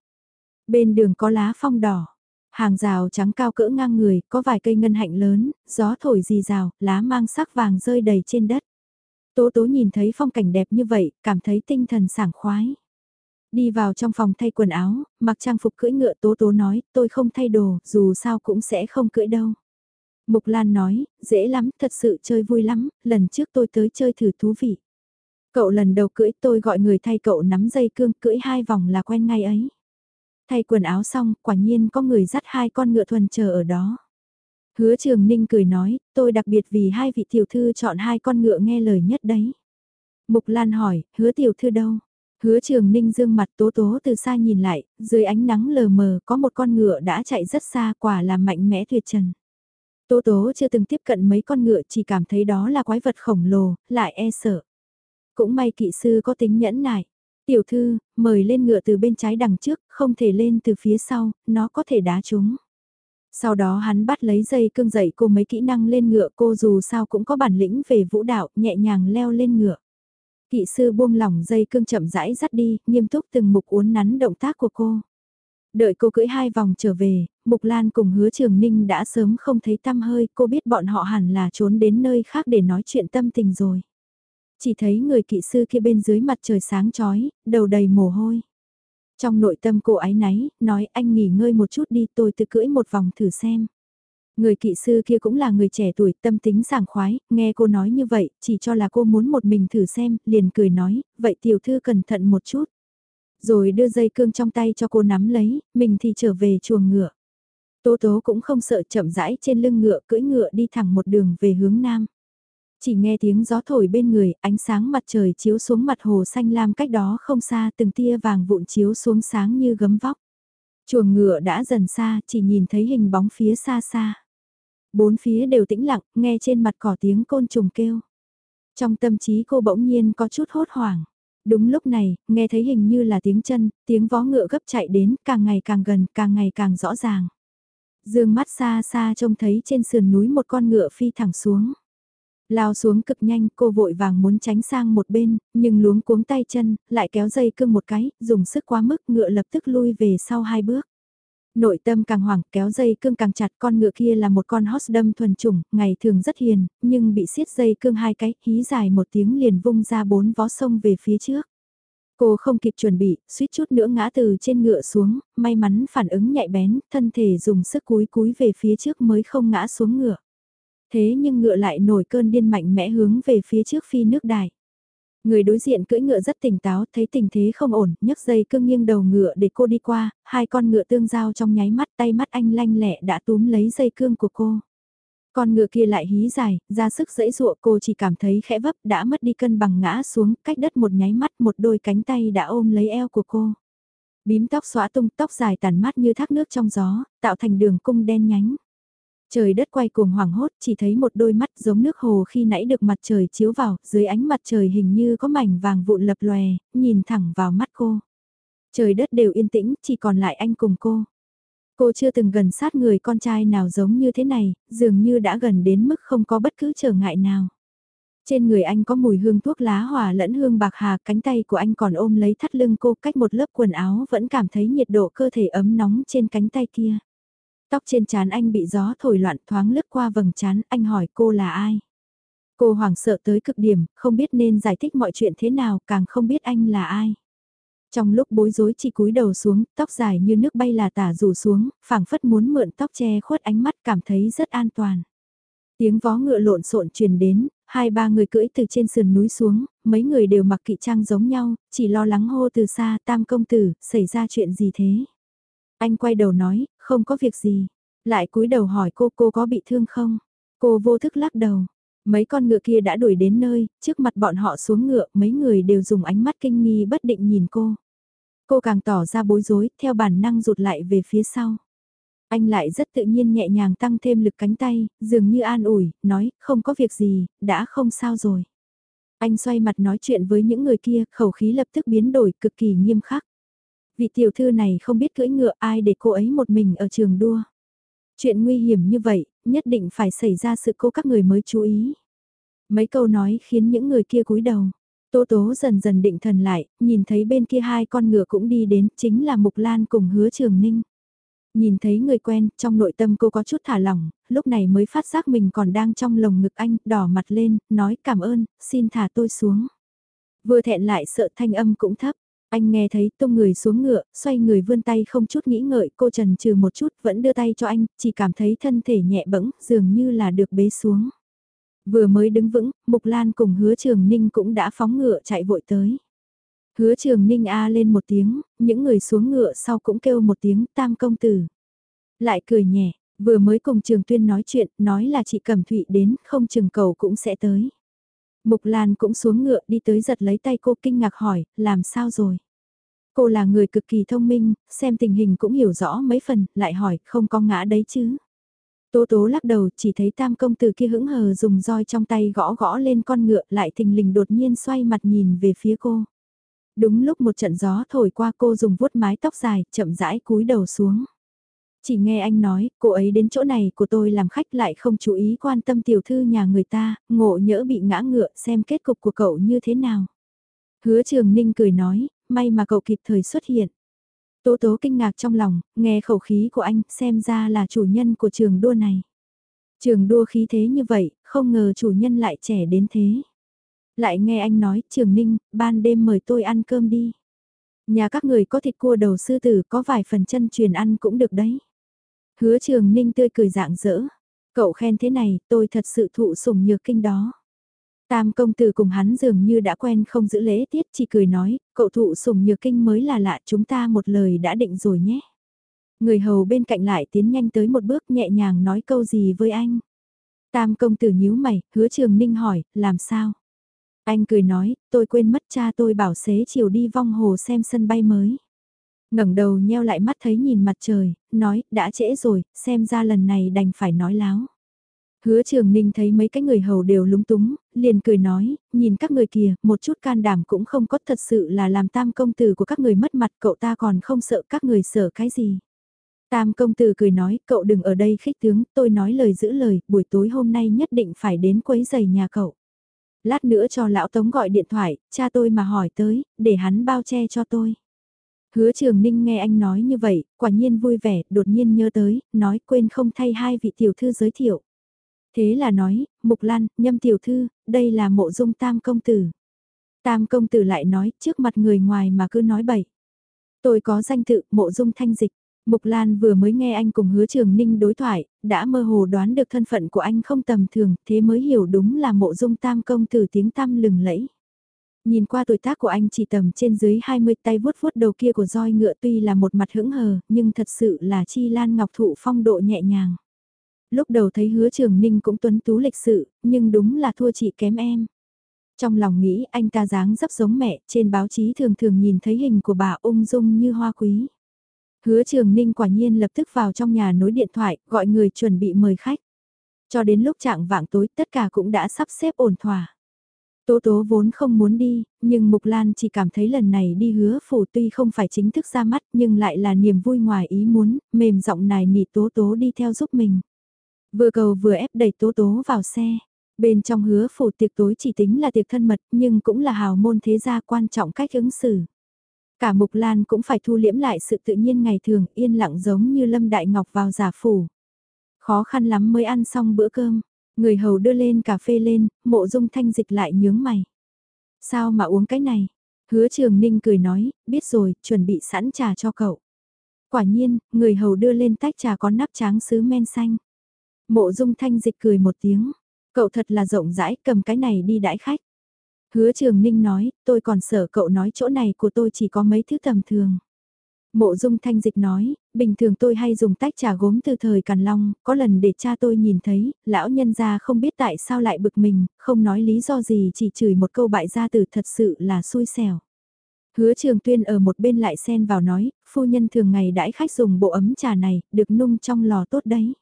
Bên đường có lá phong đỏ. Hàng rào trắng cao cỡ ngang người, có vài cây ngân hạnh lớn, gió thổi rì rào, lá mang sắc vàng rơi đầy trên đất. Tố tố nhìn thấy phong cảnh đẹp như vậy, cảm thấy tinh thần sảng khoái. Đi vào trong phòng thay quần áo, mặc trang phục cưỡi ngựa tố tố nói, tôi không thay đồ, dù sao cũng sẽ không cưỡi đâu. Mục Lan nói, dễ lắm, thật sự chơi vui lắm, lần trước tôi tới chơi thử thú vị. Cậu lần đầu cưỡi tôi gọi người thay cậu nắm dây cương cưỡi hai vòng là quen ngay ấy. Thay quần áo xong, quả nhiên có người dắt hai con ngựa thuần chờ ở đó. Hứa Trường Ninh cười nói, tôi đặc biệt vì hai vị tiểu thư chọn hai con ngựa nghe lời nhất đấy. Mục Lan hỏi, hứa tiểu thư đâu? Hứa Trường Ninh dương mặt tố tố từ xa nhìn lại, dưới ánh nắng lờ mờ có một con ngựa đã chạy rất xa quả là mạnh mẽ tuyệt trần. Tố tố chưa từng tiếp cận mấy con ngựa chỉ cảm thấy đó là quái vật khổng lồ, lại e sợ. Cũng may kỵ sư có tính nhẫn nại. Tiểu thư, mời lên ngựa từ bên trái đằng trước, không thể lên từ phía sau, nó có thể đá chúng. Sau đó hắn bắt lấy dây cương dậy cô mấy kỹ năng lên ngựa cô dù sao cũng có bản lĩnh về vũ đạo, nhẹ nhàng leo lên ngựa. Kỵ sư buông lỏng dây cương chậm rãi dắt đi, nghiêm túc từng mục uốn nắn động tác của cô. Đợi cô cưỡi hai vòng trở về, Mục Lan cùng hứa Trường Ninh đã sớm không thấy tăm hơi, cô biết bọn họ hẳn là trốn đến nơi khác để nói chuyện tâm tình rồi. Chỉ thấy người kỵ sư kia bên dưới mặt trời sáng chói, đầu đầy mồ hôi. Trong nội tâm cô ái náy, nói anh nghỉ ngơi một chút đi tôi tự cưỡi một vòng thử xem. Người kỵ sư kia cũng là người trẻ tuổi tâm tính sảng khoái, nghe cô nói như vậy, chỉ cho là cô muốn một mình thử xem, liền cười nói, vậy tiểu thư cẩn thận một chút. Rồi đưa dây cương trong tay cho cô nắm lấy, mình thì trở về chuồng ngựa. Tố tố cũng không sợ chậm rãi trên lưng ngựa cưỡi ngựa đi thẳng một đường về hướng nam. Chỉ nghe tiếng gió thổi bên người, ánh sáng mặt trời chiếu xuống mặt hồ xanh lam cách đó không xa từng tia vàng vụn chiếu xuống sáng như gấm vóc. Chuồng ngựa đã dần xa, chỉ nhìn thấy hình bóng phía xa xa. Bốn phía đều tĩnh lặng, nghe trên mặt cỏ tiếng côn trùng kêu. Trong tâm trí cô bỗng nhiên có chút hốt hoảng. Đúng lúc này, nghe thấy hình như là tiếng chân, tiếng vó ngựa gấp chạy đến, càng ngày càng gần, càng ngày càng rõ ràng. Dương mắt xa xa trông thấy trên sườn núi một con ngựa phi thẳng xuống. Lao xuống cực nhanh, cô vội vàng muốn tránh sang một bên, nhưng luống cuống tay chân, lại kéo dây cương một cái, dùng sức quá mức ngựa lập tức lui về sau hai bước. Nội tâm càng hoảng, kéo dây cương càng chặt, con ngựa kia là một con horse đâm thuần chủng, ngày thường rất hiền, nhưng bị siết dây cương hai cái, hí dài một tiếng liền vung ra bốn vó sông về phía trước. Cô không kịp chuẩn bị, suýt chút nữa ngã từ trên ngựa xuống, may mắn phản ứng nhạy bén, thân thể dùng sức cúi cúi về phía trước mới không ngã xuống ngựa. Thế nhưng ngựa lại nổi cơn điên mạnh mẽ hướng về phía trước phi nước đài. Người đối diện cưỡi ngựa rất tỉnh táo, thấy tình thế không ổn, nhấc dây cương nghiêng đầu ngựa để cô đi qua, hai con ngựa tương giao trong nháy mắt tay mắt anh lanh lẹ đã túm lấy dây cương của cô. Con ngựa kia lại hí dài, ra sức dẫy dụa cô chỉ cảm thấy khẽ vấp đã mất đi cân bằng ngã xuống, cách đất một nháy mắt một đôi cánh tay đã ôm lấy eo của cô. Bím tóc xóa tung tóc dài tàn mát như thác nước trong gió, tạo thành đường cung đen nhánh. Trời đất quay cuồng hoảng hốt, chỉ thấy một đôi mắt giống nước hồ khi nãy được mặt trời chiếu vào, dưới ánh mặt trời hình như có mảnh vàng vụn lập lòe, nhìn thẳng vào mắt cô. Trời đất đều yên tĩnh, chỉ còn lại anh cùng cô. Cô chưa từng gần sát người con trai nào giống như thế này, dường như đã gần đến mức không có bất cứ trở ngại nào. Trên người anh có mùi hương thuốc lá hòa lẫn hương bạc hà, cánh tay của anh còn ôm lấy thắt lưng cô cách một lớp quần áo vẫn cảm thấy nhiệt độ cơ thể ấm nóng trên cánh tay kia. Tóc trên trán anh bị gió thổi loạn thoáng lướt qua vầng trán, anh hỏi cô là ai? Cô hoảng sợ tới cực điểm, không biết nên giải thích mọi chuyện thế nào, càng không biết anh là ai. Trong lúc bối rối chỉ cúi đầu xuống, tóc dài như nước bay là tả rủ xuống, phảng phất muốn mượn tóc che khuất ánh mắt cảm thấy rất an toàn. Tiếng vó ngựa lộn xộn truyền đến, hai ba người cưỡi từ trên sườn núi xuống, mấy người đều mặc kỵ trang giống nhau, chỉ lo lắng hô từ xa tam công tử, xảy ra chuyện gì thế? Anh quay đầu nói, không có việc gì. Lại cúi đầu hỏi cô cô có bị thương không? Cô vô thức lắc đầu. Mấy con ngựa kia đã đuổi đến nơi, trước mặt bọn họ xuống ngựa, mấy người đều dùng ánh mắt kinh nghi bất định nhìn cô. Cô càng tỏ ra bối rối, theo bản năng rụt lại về phía sau. Anh lại rất tự nhiên nhẹ nhàng tăng thêm lực cánh tay, dường như an ủi, nói, không có việc gì, đã không sao rồi. Anh xoay mặt nói chuyện với những người kia, khẩu khí lập tức biến đổi cực kỳ nghiêm khắc. Vị tiểu thư này không biết cưỡi ngựa ai để cô ấy một mình ở trường đua. Chuyện nguy hiểm như vậy, nhất định phải xảy ra sự cố các người mới chú ý. Mấy câu nói khiến những người kia cúi đầu. Tố tố dần dần định thần lại, nhìn thấy bên kia hai con ngựa cũng đi đến, chính là Mục Lan cùng hứa trường ninh. Nhìn thấy người quen, trong nội tâm cô có chút thả lỏng, lúc này mới phát giác mình còn đang trong lồng ngực anh, đỏ mặt lên, nói cảm ơn, xin thả tôi xuống. Vừa thẹn lại sợ thanh âm cũng thấp, anh nghe thấy tung người xuống ngựa, xoay người vươn tay không chút nghĩ ngợi, cô trần trừ một chút vẫn đưa tay cho anh, chỉ cảm thấy thân thể nhẹ bẫng, dường như là được bế xuống. Vừa mới đứng vững, Mục Lan cùng hứa trường ninh cũng đã phóng ngựa chạy vội tới. Hứa trường ninh a lên một tiếng, những người xuống ngựa sau cũng kêu một tiếng tam công tử. Lại cười nhẹ, vừa mới cùng trường tuyên nói chuyện, nói là chị Cẩm Thụy đến, không trường cầu cũng sẽ tới. Mục Lan cũng xuống ngựa đi tới giật lấy tay cô kinh ngạc hỏi, làm sao rồi? Cô là người cực kỳ thông minh, xem tình hình cũng hiểu rõ mấy phần, lại hỏi, không có ngã đấy chứ? Tố tố lắc đầu chỉ thấy tam công tử kia hững hờ dùng roi trong tay gõ gõ lên con ngựa lại thình lình đột nhiên xoay mặt nhìn về phía cô. Đúng lúc một trận gió thổi qua cô dùng vuốt mái tóc dài, chậm rãi cúi đầu xuống. Chỉ nghe anh nói, cô ấy đến chỗ này của tôi làm khách lại không chú ý quan tâm tiểu thư nhà người ta, ngộ nhỡ bị ngã ngựa xem kết cục của cậu như thế nào. Hứa trường ninh cười nói, may mà cậu kịp thời xuất hiện. Tố tố kinh ngạc trong lòng, nghe khẩu khí của anh, xem ra là chủ nhân của trường đua này. Trường đua khí thế như vậy, không ngờ chủ nhân lại trẻ đến thế. Lại nghe anh nói, trường ninh, ban đêm mời tôi ăn cơm đi. Nhà các người có thịt cua đầu sư tử có vài phần chân truyền ăn cũng được đấy. Hứa trường ninh tươi cười dạng dỡ. Cậu khen thế này, tôi thật sự thụ sủng nhược kinh đó. Tam công tử cùng hắn dường như đã quen không giữ lễ tiết chỉ cười nói, cậu thụ sủng nhược kinh mới là lạ chúng ta một lời đã định rồi nhé. Người hầu bên cạnh lại tiến nhanh tới một bước nhẹ nhàng nói câu gì với anh. Tam công tử nhíu mày, hứa trường ninh hỏi, làm sao? Anh cười nói, tôi quên mất cha tôi bảo xế chiều đi vong hồ xem sân bay mới ngẩng đầu nheo lại mắt thấy nhìn mặt trời, nói, đã trễ rồi, xem ra lần này đành phải nói láo. Hứa trường ninh thấy mấy cái người hầu đều lúng túng, liền cười nói, nhìn các người kìa, một chút can đảm cũng không có thật sự là làm tam công tử của các người mất mặt cậu ta còn không sợ các người sợ cái gì. Tam công tử cười nói, cậu đừng ở đây khích tướng, tôi nói lời giữ lời, buổi tối hôm nay nhất định phải đến quấy giày nhà cậu. Lát nữa cho lão tống gọi điện thoại, cha tôi mà hỏi tới, để hắn bao che cho tôi. Hứa trường ninh nghe anh nói như vậy, quả nhiên vui vẻ, đột nhiên nhớ tới, nói quên không thay hai vị tiểu thư giới thiệu. Thế là nói, Mục Lan, nhâm tiểu thư, đây là mộ dung tam công tử. Tam công tử lại nói, trước mặt người ngoài mà cứ nói bậy. Tôi có danh tự, mộ dung thanh dịch. Mục Lan vừa mới nghe anh cùng hứa trường ninh đối thoại, đã mơ hồ đoán được thân phận của anh không tầm thường, thế mới hiểu đúng là mộ dung tam công tử tiếng tam lừng lẫy. Nhìn qua tuổi tác của anh chỉ tầm trên dưới 20 tay vuốt vuốt đầu kia của roi ngựa tuy là một mặt hững hờ, nhưng thật sự là chi lan ngọc thụ phong độ nhẹ nhàng. Lúc đầu thấy hứa trường ninh cũng tuấn tú lịch sự, nhưng đúng là thua chị kém em. Trong lòng nghĩ anh ta dáng dấp giống mẹ, trên báo chí thường thường nhìn thấy hình của bà ung dung như hoa quý. Hứa Trường Ninh quả nhiên lập tức vào trong nhà nối điện thoại, gọi người chuẩn bị mời khách. Cho đến lúc trạng vạng tối tất cả cũng đã sắp xếp ổn thỏa. Tố tố vốn không muốn đi, nhưng Mục Lan chỉ cảm thấy lần này đi hứa phủ tuy không phải chính thức ra mắt nhưng lại là niềm vui ngoài ý muốn, mềm giọng nài nỉ tố tố đi theo giúp mình. Vừa cầu vừa ép đẩy tố tố vào xe. Bên trong hứa phủ tiệc tối chỉ tính là tiệc thân mật nhưng cũng là hào môn thế gia quan trọng cách ứng xử. Cả Mục Lan cũng phải thu liễm lại sự tự nhiên ngày thường yên lặng giống như Lâm Đại Ngọc vào giả phủ. Khó khăn lắm mới ăn xong bữa cơm, người hầu đưa lên cà phê lên, mộ dung thanh dịch lại nhướng mày. Sao mà uống cái này? Hứa trường ninh cười nói, biết rồi, chuẩn bị sẵn trà cho cậu. Quả nhiên, người hầu đưa lên tách trà có nắp tráng sứ men xanh. Mộ dung thanh dịch cười một tiếng, cậu thật là rộng rãi, cầm cái này đi đãi khách. Hứa Trường Ninh nói, tôi còn sợ cậu nói chỗ này của tôi chỉ có mấy thứ tầm thường. Mộ dung thanh dịch nói, bình thường tôi hay dùng tách trà gốm từ thời Càn Long, có lần để cha tôi nhìn thấy, lão nhân gia không biết tại sao lại bực mình, không nói lý do gì chỉ chửi một câu bại gia từ thật sự là xui xẻo. Hứa trường tuyên ở một bên lại xen vào nói, phu nhân thường ngày đãi khách dùng bộ ấm trà này, được nung trong lò tốt đấy.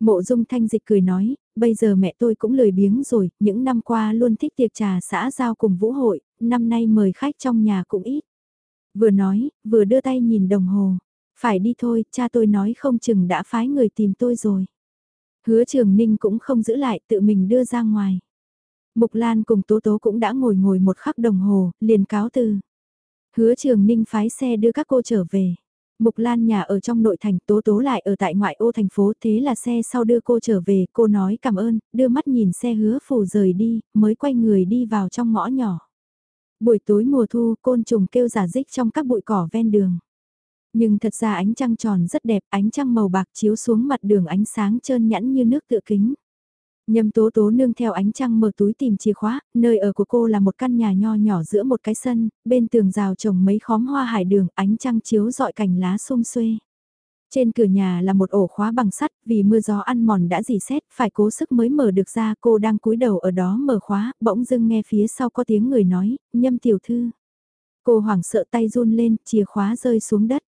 Mộ dung thanh dịch cười nói, bây giờ mẹ tôi cũng lười biếng rồi, những năm qua luôn thích tiệc trà xã giao cùng vũ hội, năm nay mời khách trong nhà cũng ít. Vừa nói, vừa đưa tay nhìn đồng hồ. Phải đi thôi, cha tôi nói không chừng đã phái người tìm tôi rồi. Hứa trường ninh cũng không giữ lại, tự mình đưa ra ngoài. Mục Lan cùng Tố Tố cũng đã ngồi ngồi một khắc đồng hồ, liền cáo từ. Hứa trường ninh phái xe đưa các cô trở về. Mục Lan nhà ở trong nội thành tố tố lại ở tại ngoại ô thành phố thế là xe sau đưa cô trở về, cô nói cảm ơn, đưa mắt nhìn xe hứa phủ rời đi, mới quay người đi vào trong ngõ nhỏ. Buổi tối mùa thu côn trùng kêu giả dích trong các bụi cỏ ven đường. Nhưng thật ra ánh trăng tròn rất đẹp, ánh trăng màu bạc chiếu xuống mặt đường ánh sáng trơn nhẵn như nước tựa kính. Nhâm tố tố nương theo ánh trăng mở túi tìm chìa khóa, nơi ở của cô là một căn nhà nho nhỏ giữa một cái sân, bên tường rào trồng mấy khóm hoa hải đường, ánh trăng chiếu dọi cành lá xung xuê. Trên cửa nhà là một ổ khóa bằng sắt, vì mưa gió ăn mòn đã dì xét, phải cố sức mới mở được ra, cô đang cúi đầu ở đó mở khóa, bỗng dưng nghe phía sau có tiếng người nói, nhâm tiểu thư. Cô hoảng sợ tay run lên, chìa khóa rơi xuống đất.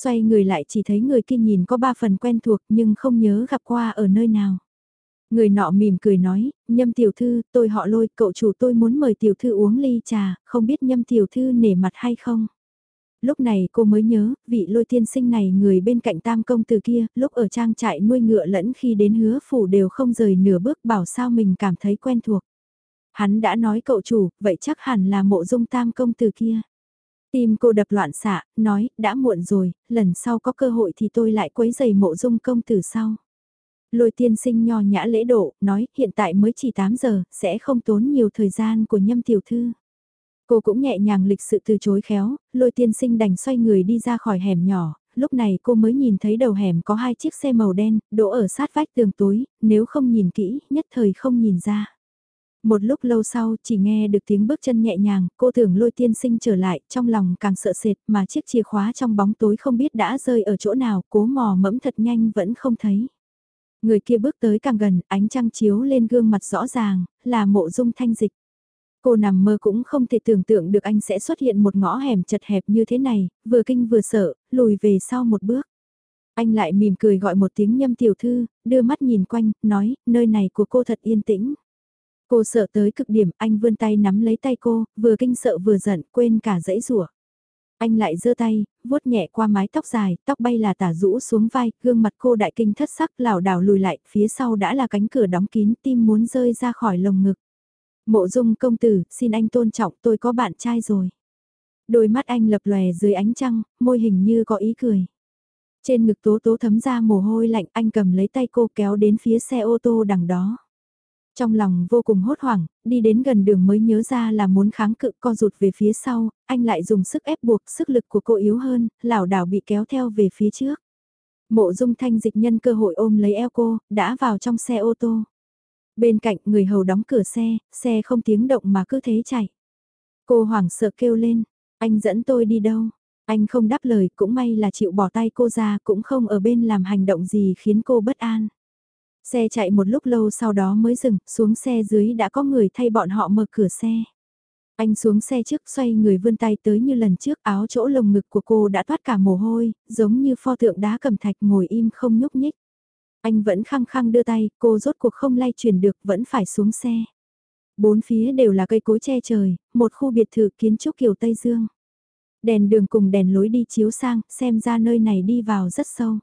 Xoay người lại chỉ thấy người kia nhìn có ba phần quen thuộc nhưng không nhớ gặp qua ở nơi nào. Người nọ mỉm cười nói, nhâm tiểu thư, tôi họ lôi, cậu chủ tôi muốn mời tiểu thư uống ly trà, không biết nhâm tiểu thư nể mặt hay không. Lúc này cô mới nhớ, vị lôi tiên sinh này người bên cạnh tam công từ kia, lúc ở trang trại nuôi ngựa lẫn khi đến hứa phủ đều không rời nửa bước bảo sao mình cảm thấy quen thuộc. Hắn đã nói cậu chủ, vậy chắc hẳn là mộ dung tam công từ kia. Tim cô đập loạn xạ, nói, đã muộn rồi, lần sau có cơ hội thì tôi lại quấy giày mộ dung công tử sau. Lôi tiên sinh nho nhã lễ độ, nói hiện tại mới chỉ 8 giờ, sẽ không tốn nhiều thời gian của nhâm tiểu thư. Cô cũng nhẹ nhàng lịch sự từ chối khéo, lôi tiên sinh đành xoay người đi ra khỏi hẻm nhỏ, lúc này cô mới nhìn thấy đầu hẻm có hai chiếc xe màu đen, đỗ ở sát vách tường tối, nếu không nhìn kỹ, nhất thời không nhìn ra. Một lúc lâu sau chỉ nghe được tiếng bước chân nhẹ nhàng, cô tưởng lôi tiên sinh trở lại, trong lòng càng sợ sệt mà chiếc chìa khóa trong bóng tối không biết đã rơi ở chỗ nào, cố mò mẫm thật nhanh vẫn không thấy. Người kia bước tới càng gần, ánh trăng chiếu lên gương mặt rõ ràng, là mộ dung thanh dịch. Cô nằm mơ cũng không thể tưởng tượng được anh sẽ xuất hiện một ngõ hẻm chật hẹp như thế này, vừa kinh vừa sợ, lùi về sau một bước. Anh lại mỉm cười gọi một tiếng nhâm tiểu thư, đưa mắt nhìn quanh, nói, nơi này của cô thật yên tĩnh. Cô sợ tới cực điểm, anh vươn tay nắm lấy tay cô, vừa kinh sợ vừa giận, quên cả dãy rủa. Anh lại giơ tay, vuốt nhẹ qua mái tóc dài, tóc bay là tả rũ xuống vai, gương mặt cô đại kinh thất sắc lảo đảo lùi lại, phía sau đã là cánh cửa đóng kín, tim muốn rơi ra khỏi lồng ngực. Mộ dung công tử, xin anh tôn trọng tôi có bạn trai rồi. Đôi mắt anh lập lòe dưới ánh trăng, môi hình như có ý cười. Trên ngực tố tố thấm ra mồ hôi lạnh anh cầm lấy tay cô kéo đến phía xe ô tô đằng đó. Trong lòng vô cùng hốt hoảng, đi đến gần đường mới nhớ ra là muốn kháng cự co rụt về phía sau, anh lại dùng sức ép buộc sức lực của cô yếu hơn, lảo đảo bị kéo theo về phía trước. Mộ dung thanh dịch nhân cơ hội ôm lấy eo cô, đã vào trong xe ô tô. Bên cạnh người hầu đóng cửa xe, xe không tiếng động mà cứ thế chạy. Cô hoảng sợ kêu lên, anh dẫn tôi đi đâu? Anh không đáp lời cũng may là chịu bỏ tay cô ra cũng không ở bên làm hành động gì khiến cô bất an. Xe chạy một lúc lâu sau đó mới dừng, xuống xe dưới đã có người thay bọn họ mở cửa xe. Anh xuống xe trước xoay người vươn tay tới như lần trước áo chỗ lồng ngực của cô đã toát cả mồ hôi, giống như pho tượng đá cầm thạch ngồi im không nhúc nhích. Anh vẫn khăng khăng đưa tay, cô rốt cuộc không lay chuyển được vẫn phải xuống xe. Bốn phía đều là cây cối che trời, một khu biệt thự kiến trúc kiểu Tây Dương. Đèn đường cùng đèn lối đi chiếu sang, xem ra nơi này đi vào rất sâu.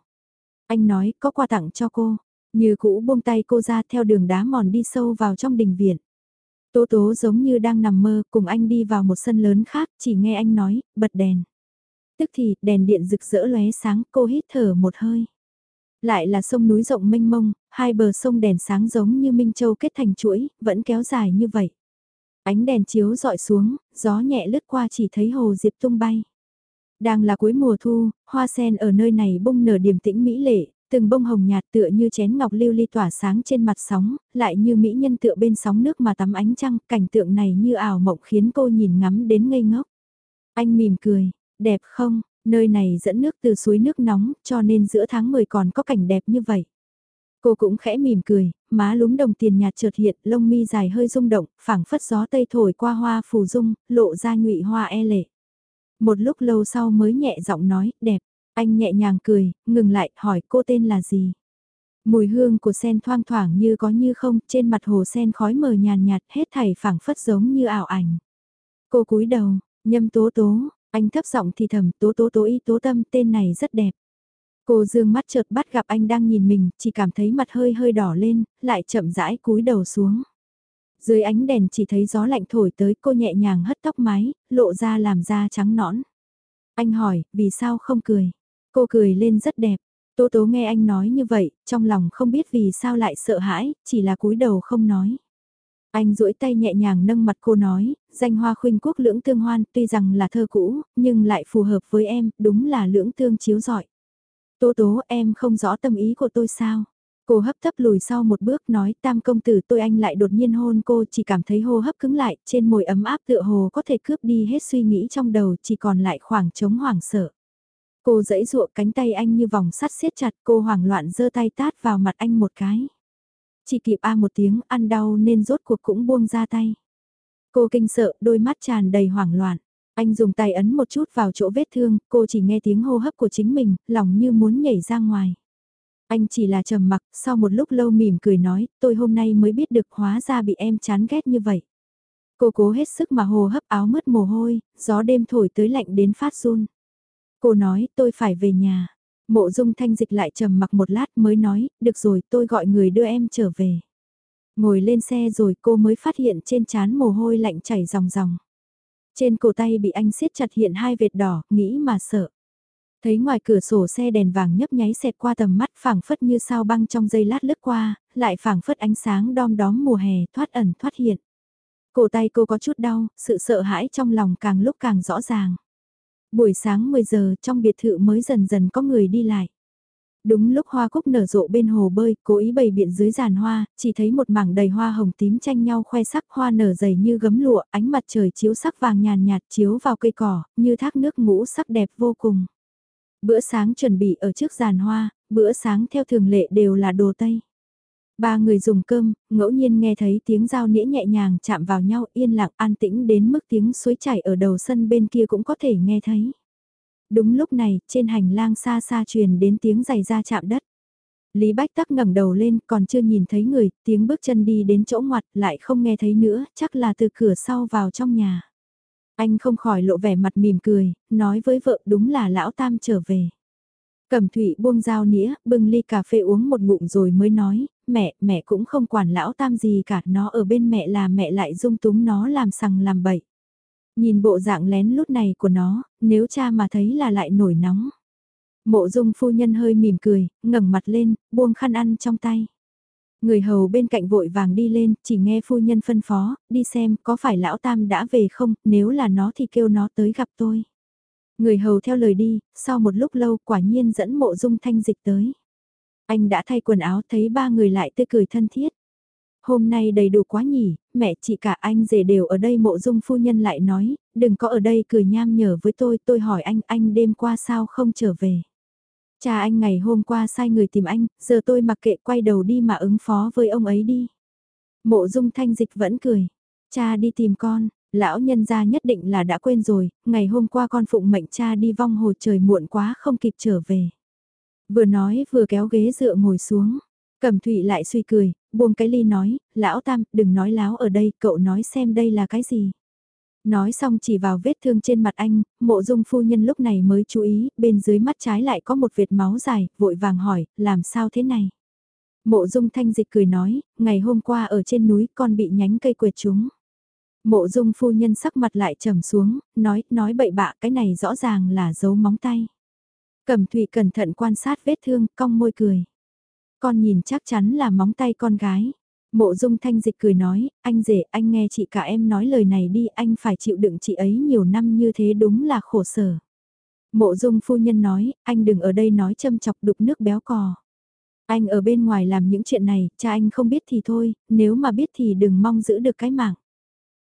Anh nói, có quà tặng cho cô. Như cũ buông tay cô ra theo đường đá mòn đi sâu vào trong đình viện. Tố tố giống như đang nằm mơ cùng anh đi vào một sân lớn khác, chỉ nghe anh nói, bật đèn. Tức thì, đèn điện rực rỡ lóe sáng, cô hít thở một hơi. Lại là sông núi rộng mênh mông, hai bờ sông đèn sáng giống như Minh Châu kết thành chuỗi, vẫn kéo dài như vậy. Ánh đèn chiếu dọi xuống, gió nhẹ lướt qua chỉ thấy hồ diệp tung bay. Đang là cuối mùa thu, hoa sen ở nơi này bung nở điểm tĩnh mỹ lệ, từng bông hồng nhạt tựa như chén ngọc lưu ly tỏa sáng trên mặt sóng, lại như mỹ nhân tựa bên sóng nước mà tắm ánh trăng, cảnh tượng này như ảo mộng khiến cô nhìn ngắm đến ngây ngốc. Anh mỉm cười, đẹp không, nơi này dẫn nước từ suối nước nóng, cho nên giữa tháng 10 còn có cảnh đẹp như vậy. Cô cũng khẽ mỉm cười, má lúm đồng tiền nhạt chợt hiện, lông mi dài hơi rung động, phảng phất gió tây thổi qua hoa phù dung, lộ ra nhụy hoa e lệ. Một lúc lâu sau mới nhẹ giọng nói, đẹp. Anh nhẹ nhàng cười, ngừng lại, hỏi cô tên là gì? Mùi hương của sen thoang thoảng như có như không, trên mặt hồ sen khói mờ nhàn nhạt, hết thảy phảng phất giống như ảo ảnh. Cô cúi đầu, nhâm tố tố, anh thấp giọng thì thầm tố tố tố y tố tâm tên này rất đẹp. Cô dương mắt chợt bắt gặp anh đang nhìn mình, chỉ cảm thấy mặt hơi hơi đỏ lên, lại chậm rãi cúi đầu xuống. Dưới ánh đèn chỉ thấy gió lạnh thổi tới cô nhẹ nhàng hất tóc mái, lộ ra làm da trắng nõn. Anh hỏi, vì sao không cười? Cô cười lên rất đẹp. Tố tố nghe anh nói như vậy, trong lòng không biết vì sao lại sợ hãi, chỉ là cúi đầu không nói. Anh duỗi tay nhẹ nhàng nâng mặt cô nói, danh hoa khuynh quốc lưỡng tương hoan tuy rằng là thơ cũ, nhưng lại phù hợp với em, đúng là lưỡng tương chiếu giỏi. Tố tố em không rõ tâm ý của tôi sao? Cô hấp tấp lùi sau một bước nói tam công tử tôi anh lại đột nhiên hôn cô chỉ cảm thấy hô hấp cứng lại trên môi ấm áp tựa hồ có thể cướp đi hết suy nghĩ trong đầu chỉ còn lại khoảng trống hoảng sợ. Cô dẫy dụa cánh tay anh như vòng sắt siết chặt cô hoảng loạn giơ tay tát vào mặt anh một cái. Chỉ kịp a một tiếng ăn đau nên rốt cuộc cũng buông ra tay. Cô kinh sợ đôi mắt tràn đầy hoảng loạn. Anh dùng tay ấn một chút vào chỗ vết thương, cô chỉ nghe tiếng hô hấp của chính mình, lòng như muốn nhảy ra ngoài. Anh chỉ là trầm mặc, sau một lúc lâu mỉm cười nói, tôi hôm nay mới biết được hóa ra bị em chán ghét như vậy. Cô cố hết sức mà hồ hấp áo mất mồ hôi, gió đêm thổi tới lạnh đến phát run. Cô nói, tôi phải về nhà. Mộ dung thanh dịch lại trầm mặc một lát mới nói, được rồi tôi gọi người đưa em trở về. Ngồi lên xe rồi cô mới phát hiện trên trán mồ hôi lạnh chảy ròng ròng. Trên cổ tay bị anh siết chặt hiện hai vệt đỏ, nghĩ mà sợ. Thấy ngoài cửa sổ xe đèn vàng nhấp nháy xẹt qua tầm mắt phảng phất như sao băng trong giây lát lướt qua, lại phảng phất ánh sáng đom đóm mùa hè thoát ẩn thoát hiện. Cổ tay cô có chút đau, sự sợ hãi trong lòng càng lúc càng rõ ràng. Buổi sáng 10 giờ trong biệt thự mới dần dần có người đi lại. Đúng lúc hoa cúc nở rộ bên hồ bơi, cố ý bày biện dưới giàn hoa, chỉ thấy một mảng đầy hoa hồng tím tranh nhau khoe sắc hoa nở dày như gấm lụa, ánh mặt trời chiếu sắc vàng nhàn nhạt chiếu vào cây cỏ, như thác nước ngũ sắc đẹp vô cùng. Bữa sáng chuẩn bị ở trước giàn hoa, bữa sáng theo thường lệ đều là đồ Tây. Ba người dùng cơm, ngẫu nhiên nghe thấy tiếng dao nĩa nhẹ nhàng chạm vào nhau yên lặng an tĩnh đến mức tiếng suối chảy ở đầu sân bên kia cũng có thể nghe thấy. Đúng lúc này, trên hành lang xa xa truyền đến tiếng giày da chạm đất. Lý Bách Tắc ngẩng đầu lên, còn chưa nhìn thấy người, tiếng bước chân đi đến chỗ ngoặt, lại không nghe thấy nữa, chắc là từ cửa sau vào trong nhà. Anh không khỏi lộ vẻ mặt mỉm cười, nói với vợ đúng là lão tam trở về. Cẩm thủy buông dao nĩa, bưng ly cà phê uống một ngụm rồi mới nói, mẹ, mẹ cũng không quản lão tam gì cả, nó ở bên mẹ là mẹ lại dung túng nó làm sằng làm bậy. Nhìn bộ dạng lén lút này của nó, nếu cha mà thấy là lại nổi nóng. Mộ dung phu nhân hơi mỉm cười, ngẩng mặt lên, buông khăn ăn trong tay. Người hầu bên cạnh vội vàng đi lên, chỉ nghe phu nhân phân phó, đi xem có phải lão tam đã về không, nếu là nó thì kêu nó tới gặp tôi. Người hầu theo lời đi, sau một lúc lâu quả nhiên dẫn mộ dung thanh dịch tới. Anh đã thay quần áo thấy ba người lại tươi cười thân thiết. Hôm nay đầy đủ quá nhỉ, mẹ chị cả anh rể đều ở đây mộ dung phu nhân lại nói, đừng có ở đây cười nham nhở với tôi, tôi hỏi anh, anh đêm qua sao không trở về. Cha anh ngày hôm qua sai người tìm anh, giờ tôi mặc kệ quay đầu đi mà ứng phó với ông ấy đi. Mộ dung thanh dịch vẫn cười. Cha đi tìm con, lão nhân gia nhất định là đã quên rồi, ngày hôm qua con phụng mệnh cha đi vong hồ trời muộn quá không kịp trở về. Vừa nói vừa kéo ghế dựa ngồi xuống. Cẩm Thụy lại suy cười, buông cái ly nói, lão tam, đừng nói láo ở đây, cậu nói xem đây là cái gì. Nói xong chỉ vào vết thương trên mặt anh, mộ dung phu nhân lúc này mới chú ý, bên dưới mắt trái lại có một vệt máu dài, vội vàng hỏi, làm sao thế này? Mộ dung thanh dịch cười nói, ngày hôm qua ở trên núi con bị nhánh cây quệt chúng. Mộ dung phu nhân sắc mặt lại trầm xuống, nói, nói bậy bạ cái này rõ ràng là dấu móng tay. Cẩm thụy cẩn thận quan sát vết thương, cong môi cười. Con nhìn chắc chắn là móng tay con gái. Mộ dung thanh dịch cười nói, anh rể, anh nghe chị cả em nói lời này đi, anh phải chịu đựng chị ấy nhiều năm như thế đúng là khổ sở. Mộ dung phu nhân nói, anh đừng ở đây nói châm chọc đục nước béo cò. Anh ở bên ngoài làm những chuyện này, cha anh không biết thì thôi, nếu mà biết thì đừng mong giữ được cái mạng.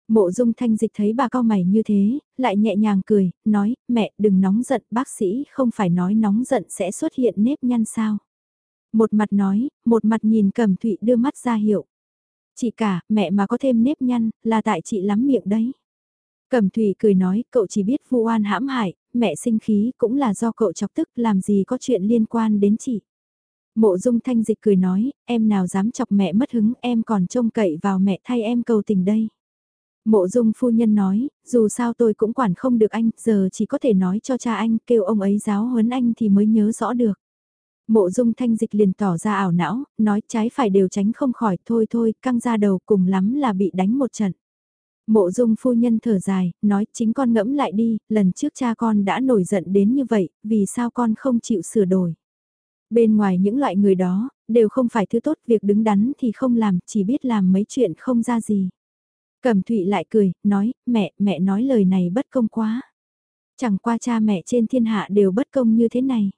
Mộ dung thanh dịch thấy bà cao mày như thế, lại nhẹ nhàng cười, nói, mẹ đừng nóng giận, bác sĩ không phải nói nóng giận sẽ xuất hiện nếp nhăn sao. Một mặt nói, một mặt nhìn cẩm thụy đưa mắt ra hiệu. Chị cả, mẹ mà có thêm nếp nhăn, là tại chị lắm miệng đấy. Cẩm thủy cười nói, cậu chỉ biết vu oan hãm hại, mẹ sinh khí cũng là do cậu chọc tức làm gì có chuyện liên quan đến chị. Mộ dung thanh dịch cười nói, em nào dám chọc mẹ mất hứng, em còn trông cậy vào mẹ thay em cầu tình đây. Mộ dung phu nhân nói, dù sao tôi cũng quản không được anh, giờ chỉ có thể nói cho cha anh, kêu ông ấy giáo huấn anh thì mới nhớ rõ được. Mộ dung thanh dịch liền tỏ ra ảo não, nói trái phải đều tránh không khỏi, thôi thôi, căng ra đầu cùng lắm là bị đánh một trận. Mộ dung phu nhân thở dài, nói chính con ngẫm lại đi, lần trước cha con đã nổi giận đến như vậy, vì sao con không chịu sửa đổi. Bên ngoài những loại người đó, đều không phải thứ tốt, việc đứng đắn thì không làm, chỉ biết làm mấy chuyện không ra gì. Cẩm Thụy lại cười, nói, mẹ, mẹ nói lời này bất công quá. Chẳng qua cha mẹ trên thiên hạ đều bất công như thế này.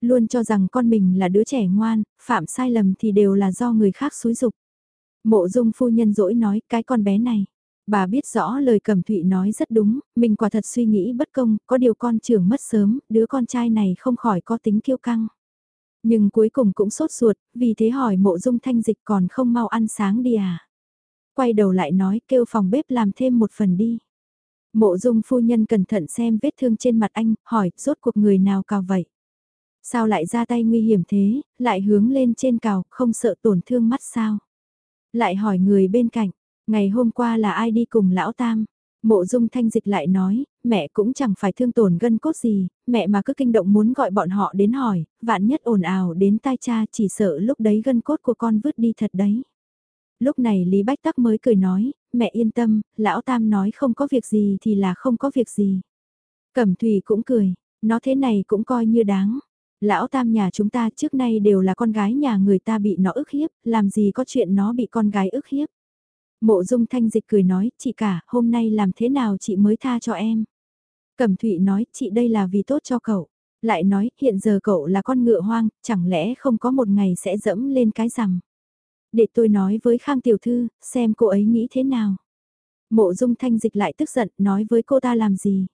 Luôn cho rằng con mình là đứa trẻ ngoan, phạm sai lầm thì đều là do người khác xúi dục. Mộ dung phu nhân dỗi nói cái con bé này. Bà biết rõ lời Cẩm Thụy nói rất đúng, mình quả thật suy nghĩ bất công, có điều con trưởng mất sớm, đứa con trai này không khỏi có tính kiêu căng. Nhưng cuối cùng cũng sốt ruột, vì thế hỏi mộ dung thanh dịch còn không mau ăn sáng đi à. Quay đầu lại nói kêu phòng bếp làm thêm một phần đi. Mộ dung phu nhân cẩn thận xem vết thương trên mặt anh, hỏi rốt cuộc người nào cào vậy. Sao lại ra tay nguy hiểm thế, lại hướng lên trên cào, không sợ tổn thương mắt sao? Lại hỏi người bên cạnh, ngày hôm qua là ai đi cùng lão tam? Mộ dung thanh dịch lại nói, mẹ cũng chẳng phải thương tổn gân cốt gì, mẹ mà cứ kinh động muốn gọi bọn họ đến hỏi, vạn nhất ồn ào đến tai cha chỉ sợ lúc đấy gân cốt của con vứt đi thật đấy. Lúc này Lý Bách Tắc mới cười nói, mẹ yên tâm, lão tam nói không có việc gì thì là không có việc gì. Cẩm thủy cũng cười, nó thế này cũng coi như đáng. Lão tam nhà chúng ta trước nay đều là con gái nhà người ta bị nó ức hiếp, làm gì có chuyện nó bị con gái ức hiếp. Mộ dung thanh dịch cười nói, chị cả, hôm nay làm thế nào chị mới tha cho em. Cẩm Thụy nói, chị đây là vì tốt cho cậu. Lại nói, hiện giờ cậu là con ngựa hoang, chẳng lẽ không có một ngày sẽ dẫm lên cái rằm. Để tôi nói với Khang Tiểu Thư, xem cô ấy nghĩ thế nào. Mộ dung thanh dịch lại tức giận, nói với cô ta làm gì.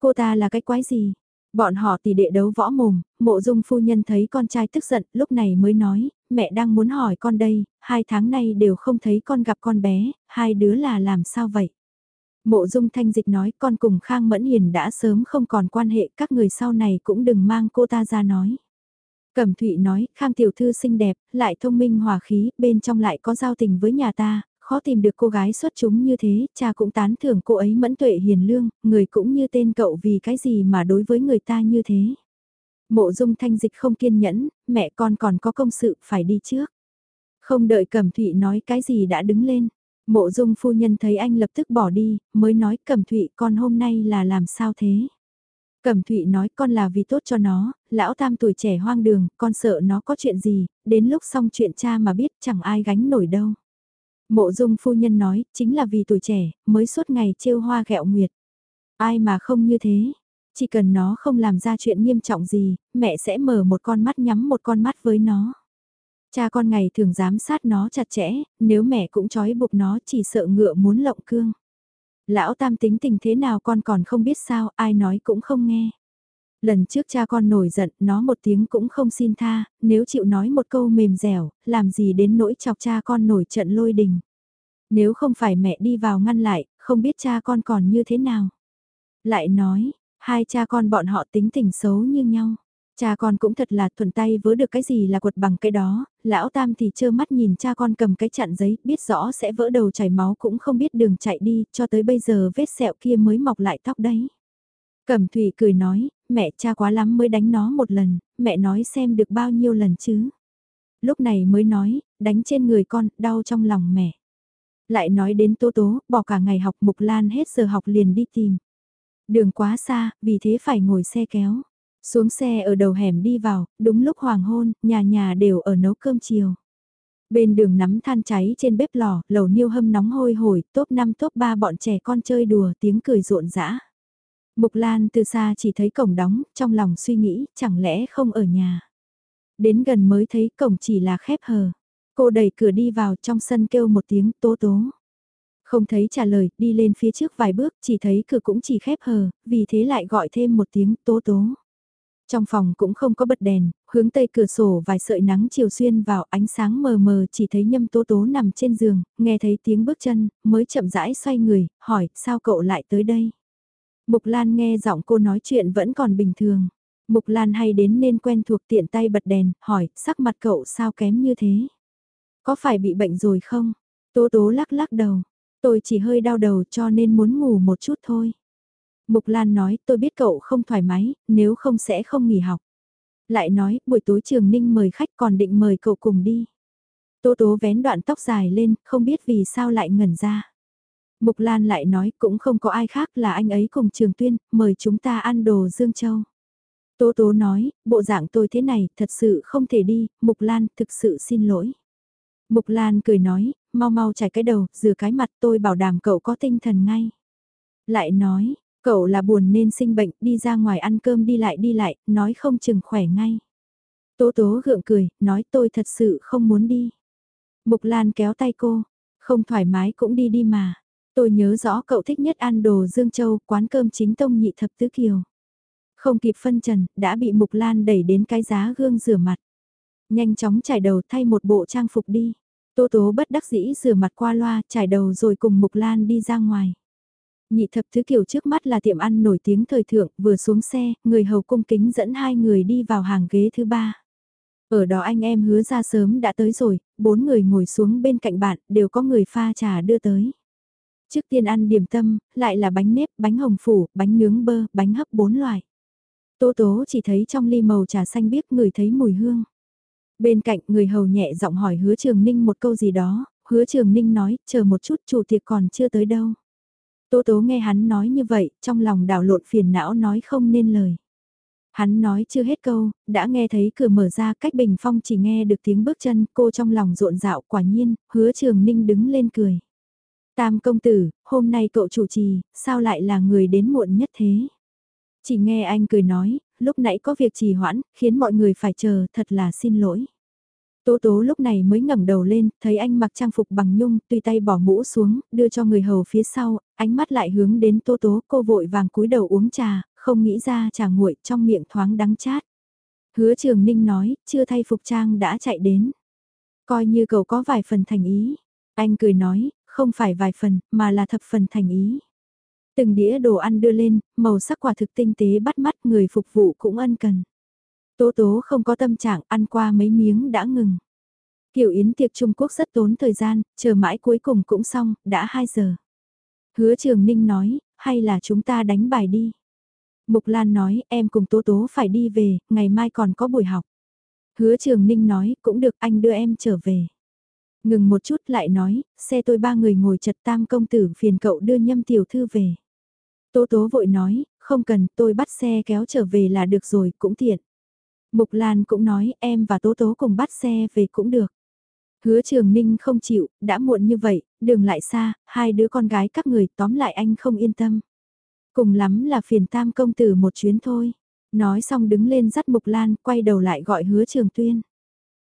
Cô ta là cái quái gì, Bọn họ tỷ đệ đấu võ mồm, mộ dung phu nhân thấy con trai tức giận, lúc này mới nói, mẹ đang muốn hỏi con đây, hai tháng nay đều không thấy con gặp con bé, hai đứa là làm sao vậy? Mộ dung thanh dịch nói con cùng Khang Mẫn Hiền đã sớm không còn quan hệ, các người sau này cũng đừng mang cô ta ra nói. Cẩm Thụy nói, Khang Tiểu Thư xinh đẹp, lại thông minh hòa khí, bên trong lại có giao tình với nhà ta, khó tìm được cô gái xuất chúng như thế, cha cũng tán thưởng cô ấy mẫn tuệ hiền lương, người cũng như tên cậu vì cái gì mà đối với người ta như thế. Mộ dung thanh dịch không kiên nhẫn, mẹ con còn có công sự phải đi trước. Không đợi Cẩm Thụy nói cái gì đã đứng lên. Mộ dung phu nhân thấy anh lập tức bỏ đi, mới nói Cẩm Thụy con hôm nay là làm sao thế? Cẩm Thụy nói con là vì tốt cho nó, lão tam tuổi trẻ hoang đường, con sợ nó có chuyện gì, đến lúc xong chuyện cha mà biết chẳng ai gánh nổi đâu. Mộ dung phu nhân nói, chính là vì tuổi trẻ, mới suốt ngày trêu hoa gẹo nguyệt. Ai mà không như thế, chỉ cần nó không làm ra chuyện nghiêm trọng gì, mẹ sẽ mở một con mắt nhắm một con mắt với nó. Cha con ngày thường giám sát nó chặt chẽ, nếu mẹ cũng trói buộc nó chỉ sợ ngựa muốn lộng cương. Lão tam tính tình thế nào con còn không biết sao, ai nói cũng không nghe. Lần trước cha con nổi giận, nó một tiếng cũng không xin tha, nếu chịu nói một câu mềm dẻo, làm gì đến nỗi chọc cha con nổi trận lôi đình. Nếu không phải mẹ đi vào ngăn lại, không biết cha con còn như thế nào. Lại nói, hai cha con bọn họ tính tình xấu như nhau. Cha con cũng thật là thuận tay vớ được cái gì là quật bằng cái đó, lão tam thì trơ mắt nhìn cha con cầm cái chặn giấy, biết rõ sẽ vỡ đầu chảy máu cũng không biết đường chạy đi, cho tới bây giờ vết sẹo kia mới mọc lại tóc đấy. Cẩm Thủy cười nói, mẹ cha quá lắm mới đánh nó một lần, mẹ nói xem được bao nhiêu lần chứ. Lúc này mới nói, đánh trên người con, đau trong lòng mẹ. Lại nói đến Tố Tố, bỏ cả ngày học Mục Lan hết giờ học liền đi tìm. Đường quá xa, vì thế phải ngồi xe kéo. Xuống xe ở đầu hẻm đi vào, đúng lúc hoàng hôn, nhà nhà đều ở nấu cơm chiều. Bên đường nắm than cháy trên bếp lò, lầu niêu hâm nóng hôi hổi, top 5 top 3 bọn trẻ con chơi đùa tiếng cười rộn rã. Mục Lan từ xa chỉ thấy cổng đóng, trong lòng suy nghĩ, chẳng lẽ không ở nhà. Đến gần mới thấy cổng chỉ là khép hờ. Cô đẩy cửa đi vào trong sân kêu một tiếng tố tố. Không thấy trả lời, đi lên phía trước vài bước, chỉ thấy cửa cũng chỉ khép hờ, vì thế lại gọi thêm một tiếng tố tố. Trong phòng cũng không có bật đèn, hướng tây cửa sổ vài sợi nắng chiều xuyên vào ánh sáng mờ mờ chỉ thấy nhâm tố tố nằm trên giường, nghe thấy tiếng bước chân, mới chậm rãi xoay người, hỏi sao cậu lại tới đây. Mục Lan nghe giọng cô nói chuyện vẫn còn bình thường. Mục Lan hay đến nên quen thuộc tiện tay bật đèn, hỏi sắc mặt cậu sao kém như thế. Có phải bị bệnh rồi không? Tố tố lắc lắc đầu, tôi chỉ hơi đau đầu cho nên muốn ngủ một chút thôi. Mục Lan nói tôi biết cậu không thoải mái, nếu không sẽ không nghỉ học. Lại nói buổi tối trường ninh mời khách còn định mời cậu cùng đi. Tố tố vén đoạn tóc dài lên, không biết vì sao lại ngẩn ra. Mục Lan lại nói cũng không có ai khác là anh ấy cùng trường tuyên, mời chúng ta ăn đồ Dương Châu. Tố tố nói, bộ dạng tôi thế này, thật sự không thể đi, Mục Lan, thực sự xin lỗi. Mục Lan cười nói, mau mau chải cái đầu, rửa cái mặt tôi bảo đảm cậu có tinh thần ngay. Lại nói, cậu là buồn nên sinh bệnh, đi ra ngoài ăn cơm đi lại đi lại, nói không chừng khỏe ngay. Tố tố gượng cười, nói tôi thật sự không muốn đi. Mục Lan kéo tay cô, không thoải mái cũng đi đi mà. Tôi nhớ rõ cậu thích nhất ăn đồ Dương Châu, quán cơm chính tông nhị thập tứ kiều. Không kịp phân trần, đã bị Mục Lan đẩy đến cái giá gương rửa mặt. Nhanh chóng trải đầu thay một bộ trang phục đi. Tô tố bất đắc dĩ rửa mặt qua loa, trải đầu rồi cùng Mục Lan đi ra ngoài. Nhị thập thứ kiểu trước mắt là tiệm ăn nổi tiếng thời thượng, vừa xuống xe, người hầu cung kính dẫn hai người đi vào hàng ghế thứ ba. Ở đó anh em hứa ra sớm đã tới rồi, bốn người ngồi xuống bên cạnh bạn, đều có người pha trà đưa tới. Trước tiên ăn điểm tâm, lại là bánh nếp, bánh hồng phủ, bánh nướng bơ, bánh hấp bốn loại. Tố tố chỉ thấy trong ly màu trà xanh biếc người thấy mùi hương. Bên cạnh người hầu nhẹ giọng hỏi hứa trường ninh một câu gì đó, hứa trường ninh nói, chờ một chút chủ tiệc còn chưa tới đâu. Tố tố nghe hắn nói như vậy, trong lòng đảo lộn phiền não nói không nên lời. Hắn nói chưa hết câu, đã nghe thấy cửa mở ra cách bình phong chỉ nghe được tiếng bước chân cô trong lòng rộn rạo quả nhiên, hứa trường ninh đứng lên cười. Tam công tử, hôm nay cậu chủ trì, sao lại là người đến muộn nhất thế? Chỉ nghe anh cười nói, lúc nãy có việc trì hoãn, khiến mọi người phải chờ, thật là xin lỗi. Tố tố lúc này mới ngẩng đầu lên, thấy anh mặc trang phục bằng nhung, tùy tay bỏ mũ xuống, đưa cho người hầu phía sau, ánh mắt lại hướng đến tố tố, cô vội vàng cúi đầu uống trà, không nghĩ ra trà nguội trong miệng thoáng đắng chát. Hứa trường ninh nói, chưa thay phục trang đã chạy đến. Coi như cậu có vài phần thành ý. Anh cười nói, không phải vài phần, mà là thập phần thành ý. Từng đĩa đồ ăn đưa lên, màu sắc quả thực tinh tế bắt mắt người phục vụ cũng ân cần. Tố tố không có tâm trạng ăn qua mấy miếng đã ngừng. Kiểu yến tiệc Trung Quốc rất tốn thời gian, chờ mãi cuối cùng cũng xong, đã 2 giờ. Hứa Trường Ninh nói, hay là chúng ta đánh bài đi. Mục Lan nói, em cùng Tố Tố phải đi về, ngày mai còn có buổi học. Hứa Trường Ninh nói, cũng được anh đưa em trở về. Ngừng một chút lại nói, xe tôi ba người ngồi chật tam công tử phiền cậu đưa nhâm tiểu thư về. Tố tố vội nói, không cần tôi bắt xe kéo trở về là được rồi, cũng tiện. Mục Lan cũng nói em và tố tố cùng bắt xe về cũng được. Hứa trường ninh không chịu, đã muộn như vậy, đường lại xa, hai đứa con gái các người tóm lại anh không yên tâm. Cùng lắm là phiền tam công tử một chuyến thôi. Nói xong đứng lên dắt Mục Lan, quay đầu lại gọi hứa trường tuyên.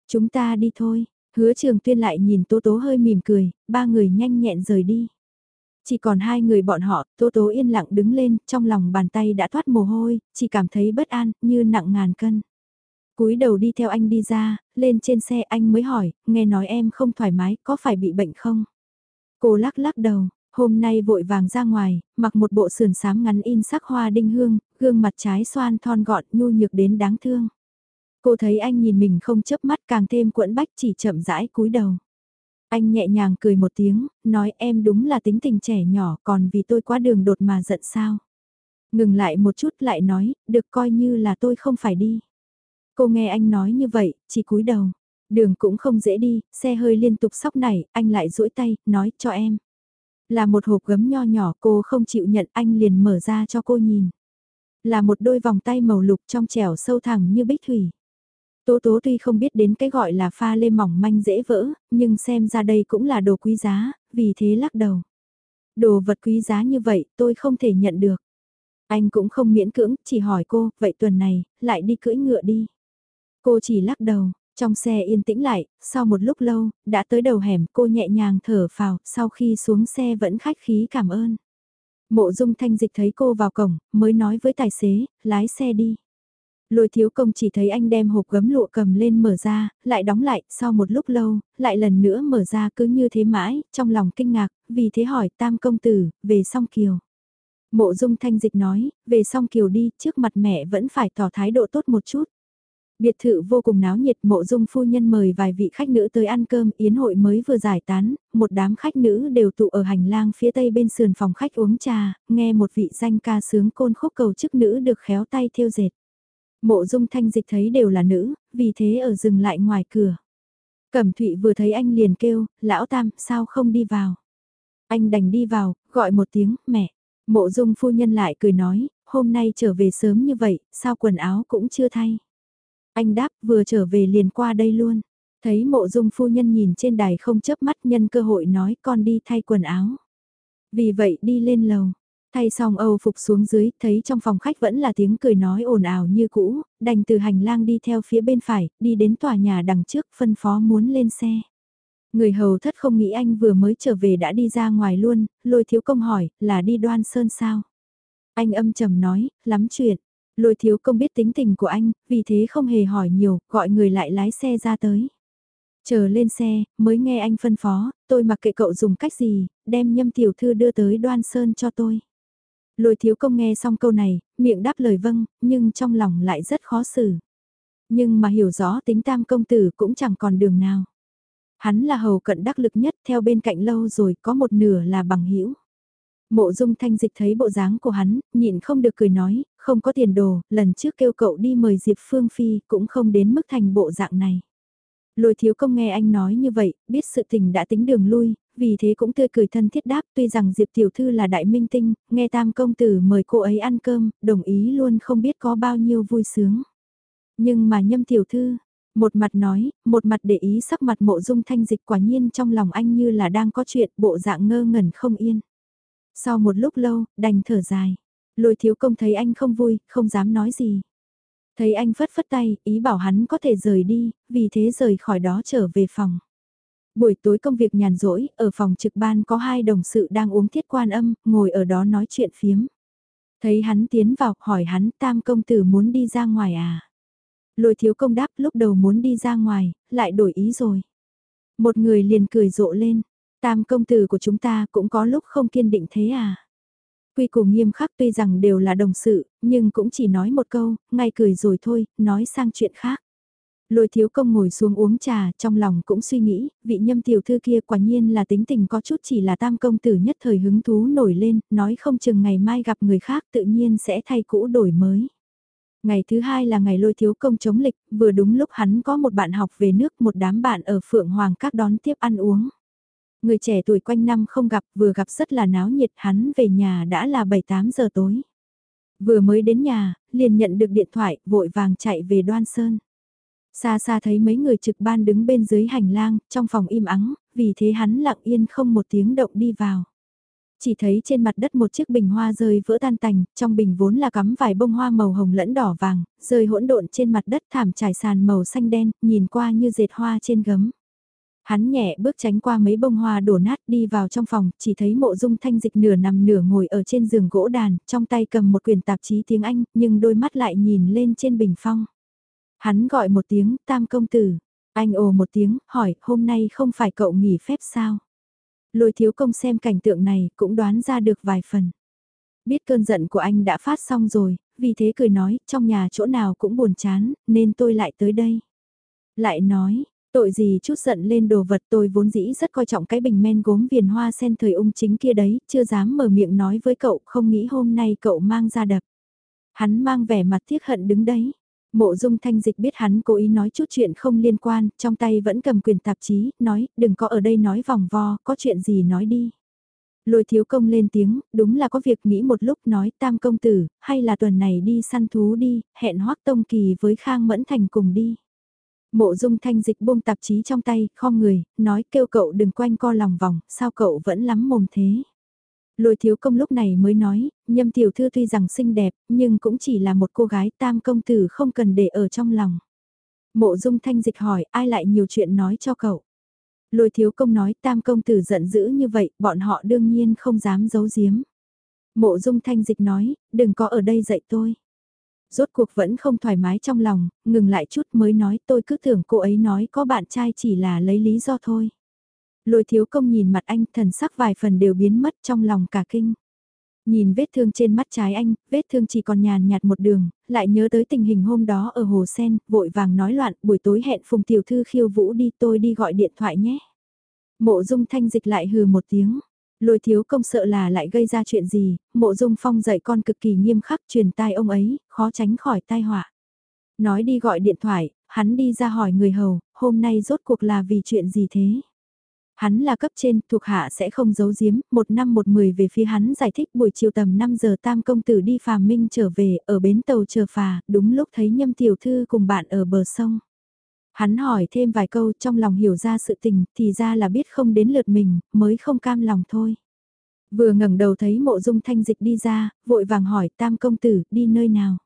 Chúng ta đi thôi, Hứa trường tuyên lại nhìn tố tố hơi mỉm cười, ba người nhanh nhẹn rời đi. Chỉ còn hai người bọn họ, Tố Tố yên lặng đứng lên, trong lòng bàn tay đã thoát mồ hôi, chỉ cảm thấy bất an, như nặng ngàn cân cúi đầu đi theo anh đi ra, lên trên xe anh mới hỏi, nghe nói em không thoải mái, có phải bị bệnh không? Cô lắc lắc đầu, hôm nay vội vàng ra ngoài, mặc một bộ sườn sám ngắn in sắc hoa đinh hương, gương mặt trái xoan thon gọn nhu nhược đến đáng thương. Cô thấy anh nhìn mình không chớp mắt càng thêm cuộn bách chỉ chậm rãi cúi đầu. Anh nhẹ nhàng cười một tiếng, nói em đúng là tính tình trẻ nhỏ còn vì tôi quá đường đột mà giận sao. Ngừng lại một chút lại nói, được coi như là tôi không phải đi. Cô nghe anh nói như vậy, chỉ cúi đầu. Đường cũng không dễ đi, xe hơi liên tục sóc nảy, anh lại duỗi tay, nói cho em. Là một hộp gấm nho nhỏ cô không chịu nhận anh liền mở ra cho cô nhìn. Là một đôi vòng tay màu lục trong trẻo sâu thẳng như bích thủy. Tố tố tuy không biết đến cái gọi là pha lê mỏng manh dễ vỡ, nhưng xem ra đây cũng là đồ quý giá, vì thế lắc đầu. Đồ vật quý giá như vậy tôi không thể nhận được. Anh cũng không miễn cưỡng, chỉ hỏi cô, vậy tuần này, lại đi cưỡi ngựa đi. Cô chỉ lắc đầu, trong xe yên tĩnh lại, sau một lúc lâu, đã tới đầu hẻm cô nhẹ nhàng thở phào, sau khi xuống xe vẫn khách khí cảm ơn. Mộ dung thanh dịch thấy cô vào cổng, mới nói với tài xế, lái xe đi. Lôi thiếu công chỉ thấy anh đem hộp gấm lụa cầm lên mở ra, lại đóng lại, sau một lúc lâu, lại lần nữa mở ra cứ như thế mãi, trong lòng kinh ngạc, vì thế hỏi tam công tử, về song kiều. Mộ dung thanh dịch nói, về song kiều đi, trước mặt mẹ vẫn phải tỏ thái độ tốt một chút. Biệt thự vô cùng náo nhiệt mộ dung phu nhân mời vài vị khách nữ tới ăn cơm, yến hội mới vừa giải tán, một đám khách nữ đều tụ ở hành lang phía tây bên sườn phòng khách uống trà, nghe một vị danh ca sướng côn khúc cầu chức nữ được khéo tay thiêu dệt. Mộ dung thanh dịch thấy đều là nữ, vì thế ở dừng lại ngoài cửa. Cẩm thụy vừa thấy anh liền kêu, lão tam, sao không đi vào? Anh đành đi vào, gọi một tiếng, mẹ. Mộ dung phu nhân lại cười nói, hôm nay trở về sớm như vậy, sao quần áo cũng chưa thay? Anh đáp vừa trở về liền qua đây luôn. Thấy mộ dung phu nhân nhìn trên đài không chớp mắt nhân cơ hội nói con đi thay quần áo. Vì vậy đi lên lầu. Thay xong Âu phục xuống dưới, thấy trong phòng khách vẫn là tiếng cười nói ồn ào như cũ, đành từ hành lang đi theo phía bên phải, đi đến tòa nhà đằng trước, phân phó muốn lên xe. Người hầu thất không nghĩ anh vừa mới trở về đã đi ra ngoài luôn, lôi thiếu công hỏi, là đi đoan sơn sao? Anh âm trầm nói, lắm chuyện. Lôi thiếu công biết tính tình của anh, vì thế không hề hỏi nhiều, gọi người lại lái xe ra tới. Chờ lên xe, mới nghe anh phân phó, tôi mặc kệ cậu dùng cách gì, đem nhâm tiểu thư đưa tới đoan sơn cho tôi. Lôi thiếu công nghe xong câu này, miệng đáp lời vâng, nhưng trong lòng lại rất khó xử. Nhưng mà hiểu rõ tính tam công tử cũng chẳng còn đường nào. Hắn là hầu cận đắc lực nhất theo bên cạnh lâu rồi có một nửa là bằng hữu Mộ dung thanh dịch thấy bộ dáng của hắn, nhịn không được cười nói, không có tiền đồ, lần trước kêu cậu đi mời Diệp Phương Phi cũng không đến mức thành bộ dạng này. Lôi thiếu công nghe anh nói như vậy, biết sự tình đã tính đường lui, vì thế cũng tươi cười thân thiết đáp tuy rằng Diệp Tiểu Thư là đại minh tinh, nghe tam công tử mời cô ấy ăn cơm, đồng ý luôn không biết có bao nhiêu vui sướng. Nhưng mà nhâm Tiểu Thư, một mặt nói, một mặt để ý sắc mặt mộ dung thanh dịch quả nhiên trong lòng anh như là đang có chuyện bộ dạng ngơ ngẩn không yên. Sau một lúc lâu, đành thở dài. Lôi thiếu công thấy anh không vui, không dám nói gì. Thấy anh phất phất tay, ý bảo hắn có thể rời đi, vì thế rời khỏi đó trở về phòng. Buổi tối công việc nhàn rỗi, ở phòng trực ban có hai đồng sự đang uống thiết quan âm, ngồi ở đó nói chuyện phiếm. Thấy hắn tiến vào, hỏi hắn tam công tử muốn đi ra ngoài à? Lôi thiếu công đáp lúc đầu muốn đi ra ngoài, lại đổi ý rồi. Một người liền cười rộ lên, tam công tử của chúng ta cũng có lúc không kiên định thế à? Quy củ nghiêm khắc tuy rằng đều là đồng sự, nhưng cũng chỉ nói một câu, ngay cười rồi thôi, nói sang chuyện khác. Lôi thiếu công ngồi xuống uống trà, trong lòng cũng suy nghĩ, vị nhâm tiểu thư kia quả nhiên là tính tình có chút chỉ là tam công tử nhất thời hứng thú nổi lên, nói không chừng ngày mai gặp người khác tự nhiên sẽ thay cũ đổi mới. Ngày thứ hai là ngày lôi thiếu công chống lịch, vừa đúng lúc hắn có một bạn học về nước một đám bạn ở Phượng Hoàng các đón tiếp ăn uống. Người trẻ tuổi quanh năm không gặp vừa gặp rất là náo nhiệt hắn về nhà đã là 7-8 giờ tối. Vừa mới đến nhà, liền nhận được điện thoại, vội vàng chạy về đoan sơn. Xa xa thấy mấy người trực ban đứng bên dưới hành lang, trong phòng im ắng, vì thế hắn lặng yên không một tiếng động đi vào. Chỉ thấy trên mặt đất một chiếc bình hoa rơi vỡ tan tành, trong bình vốn là cắm vài bông hoa màu hồng lẫn đỏ vàng, rơi hỗn độn trên mặt đất thảm trải sàn màu xanh đen, nhìn qua như dệt hoa trên gấm. Hắn nhẹ bước tránh qua mấy bông hoa đổ nát đi vào trong phòng, chỉ thấy mộ dung thanh dịch nửa nằm nửa ngồi ở trên giường gỗ đàn, trong tay cầm một quyển tạp chí tiếng Anh, nhưng đôi mắt lại nhìn lên trên bình phong. Hắn gọi một tiếng, tam công tử. Anh ồ một tiếng, hỏi, hôm nay không phải cậu nghỉ phép sao? Lôi thiếu công xem cảnh tượng này, cũng đoán ra được vài phần. Biết cơn giận của anh đã phát xong rồi, vì thế cười nói, trong nhà chỗ nào cũng buồn chán, nên tôi lại tới đây. Lại nói, tội gì chút giận lên đồ vật tôi vốn dĩ rất coi trọng cái bình men gốm viền hoa sen thời ung chính kia đấy, chưa dám mở miệng nói với cậu, không nghĩ hôm nay cậu mang ra đập. Hắn mang vẻ mặt tiếc hận đứng đấy. Mộ dung thanh dịch biết hắn cố ý nói chút chuyện không liên quan, trong tay vẫn cầm quyền tạp chí, nói, đừng có ở đây nói vòng vo, có chuyện gì nói đi. Lôi thiếu công lên tiếng, đúng là có việc nghĩ một lúc nói tam công tử, hay là tuần này đi săn thú đi, hẹn hoắc tông kỳ với Khang Mẫn Thành cùng đi. Mộ dung thanh dịch buông tạp chí trong tay, khom người, nói kêu cậu đừng quanh co lòng vòng, sao cậu vẫn lắm mồm thế. Lôi thiếu công lúc này mới nói, nhâm tiểu thư tuy rằng xinh đẹp, nhưng cũng chỉ là một cô gái tam công tử không cần để ở trong lòng. Mộ dung thanh dịch hỏi ai lại nhiều chuyện nói cho cậu. Lôi thiếu công nói tam công tử giận dữ như vậy, bọn họ đương nhiên không dám giấu giếm. Mộ dung thanh dịch nói, đừng có ở đây dạy tôi. Rốt cuộc vẫn không thoải mái trong lòng, ngừng lại chút mới nói tôi cứ tưởng cô ấy nói có bạn trai chỉ là lấy lý do thôi. Lôi thiếu công nhìn mặt anh thần sắc vài phần đều biến mất trong lòng cả kinh. Nhìn vết thương trên mắt trái anh, vết thương chỉ còn nhàn nhạt một đường, lại nhớ tới tình hình hôm đó ở Hồ Sen, vội vàng nói loạn, buổi tối hẹn Phùng Tiểu Thư khiêu vũ đi tôi đi gọi điện thoại nhé. Mộ dung thanh dịch lại hừ một tiếng. Lôi thiếu công sợ là lại gây ra chuyện gì, mộ dung phong dạy con cực kỳ nghiêm khắc truyền tai ông ấy, khó tránh khỏi tai họa. Nói đi gọi điện thoại, hắn đi ra hỏi người hầu, hôm nay rốt cuộc là vì chuyện gì thế? Hắn là cấp trên, thuộc hạ sẽ không giấu giếm, một năm một mười về phía hắn giải thích buổi chiều tầm 5 giờ tam công tử đi phà minh trở về, ở bến tàu chờ phà, đúng lúc thấy nhâm tiểu thư cùng bạn ở bờ sông. Hắn hỏi thêm vài câu trong lòng hiểu ra sự tình, thì ra là biết không đến lượt mình, mới không cam lòng thôi. Vừa ngẩng đầu thấy mộ dung thanh dịch đi ra, vội vàng hỏi tam công tử, đi nơi nào.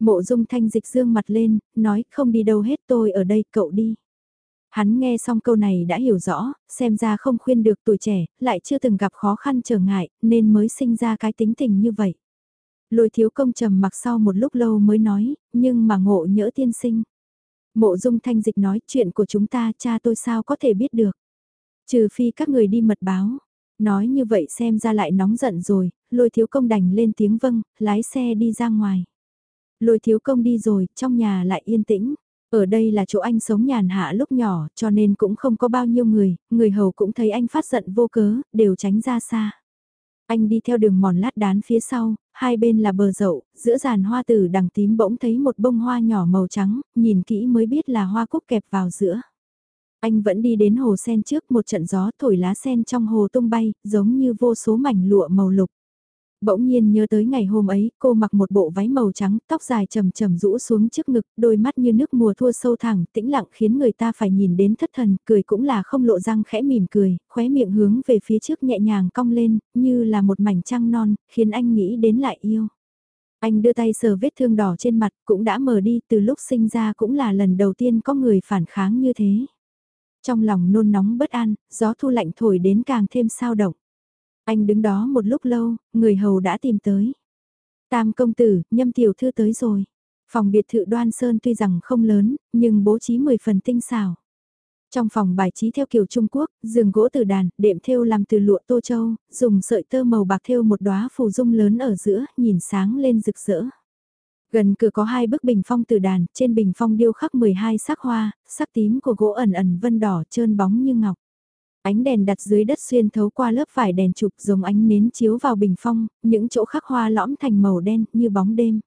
Mộ dung thanh dịch dương mặt lên, nói không đi đâu hết tôi ở đây, cậu đi. Hắn nghe xong câu này đã hiểu rõ, xem ra không khuyên được tuổi trẻ, lại chưa từng gặp khó khăn trở ngại, nên mới sinh ra cái tính tình như vậy. Lôi thiếu công trầm mặc sau một lúc lâu mới nói, nhưng mà ngộ nhỡ tiên sinh. Mộ dung thanh dịch nói chuyện của chúng ta cha tôi sao có thể biết được. Trừ phi các người đi mật báo. Nói như vậy xem ra lại nóng giận rồi, lôi thiếu công đành lên tiếng vâng, lái xe đi ra ngoài. Lôi thiếu công đi rồi, trong nhà lại yên tĩnh. Ở đây là chỗ anh sống nhàn hạ lúc nhỏ, cho nên cũng không có bao nhiêu người, người hầu cũng thấy anh phát giận vô cớ, đều tránh ra xa. Anh đi theo đường mòn lát đán phía sau, hai bên là bờ dậu, giữa giàn hoa tử đằng tím bỗng thấy một bông hoa nhỏ màu trắng, nhìn kỹ mới biết là hoa cúc kẹp vào giữa. Anh vẫn đi đến hồ sen trước một trận gió thổi lá sen trong hồ tung bay, giống như vô số mảnh lụa màu lục. Bỗng nhiên nhớ tới ngày hôm ấy, cô mặc một bộ váy màu trắng, tóc dài trầm trầm rũ xuống trước ngực, đôi mắt như nước mùa thua sâu thẳng, tĩnh lặng khiến người ta phải nhìn đến thất thần, cười cũng là không lộ răng khẽ mỉm cười, khóe miệng hướng về phía trước nhẹ nhàng cong lên, như là một mảnh trăng non, khiến anh nghĩ đến lại yêu. Anh đưa tay sờ vết thương đỏ trên mặt, cũng đã mờ đi, từ lúc sinh ra cũng là lần đầu tiên có người phản kháng như thế. Trong lòng nôn nóng bất an, gió thu lạnh thổi đến càng thêm sao động. Anh đứng đó một lúc lâu, người hầu đã tìm tới. Tam công tử, nhâm tiểu thư tới rồi. Phòng biệt thự đoan sơn tuy rằng không lớn, nhưng bố trí 10 phần tinh xảo. Trong phòng bài trí theo kiểu Trung Quốc, giường gỗ từ đàn, đệm thêu làm từ lụa tô châu, dùng sợi tơ màu bạc thêu một đóa phù dung lớn ở giữa, nhìn sáng lên rực rỡ. Gần cửa có hai bức bình phong từ đàn, trên bình phong điêu khắc 12 sắc hoa, sắc tím của gỗ ẩn ẩn vân đỏ trơn bóng như ngọc. Ánh đèn đặt dưới đất xuyên thấu qua lớp vải đèn chụp giống ánh nến chiếu vào bình phong, những chỗ khắc hoa lõm thành màu đen như bóng đêm.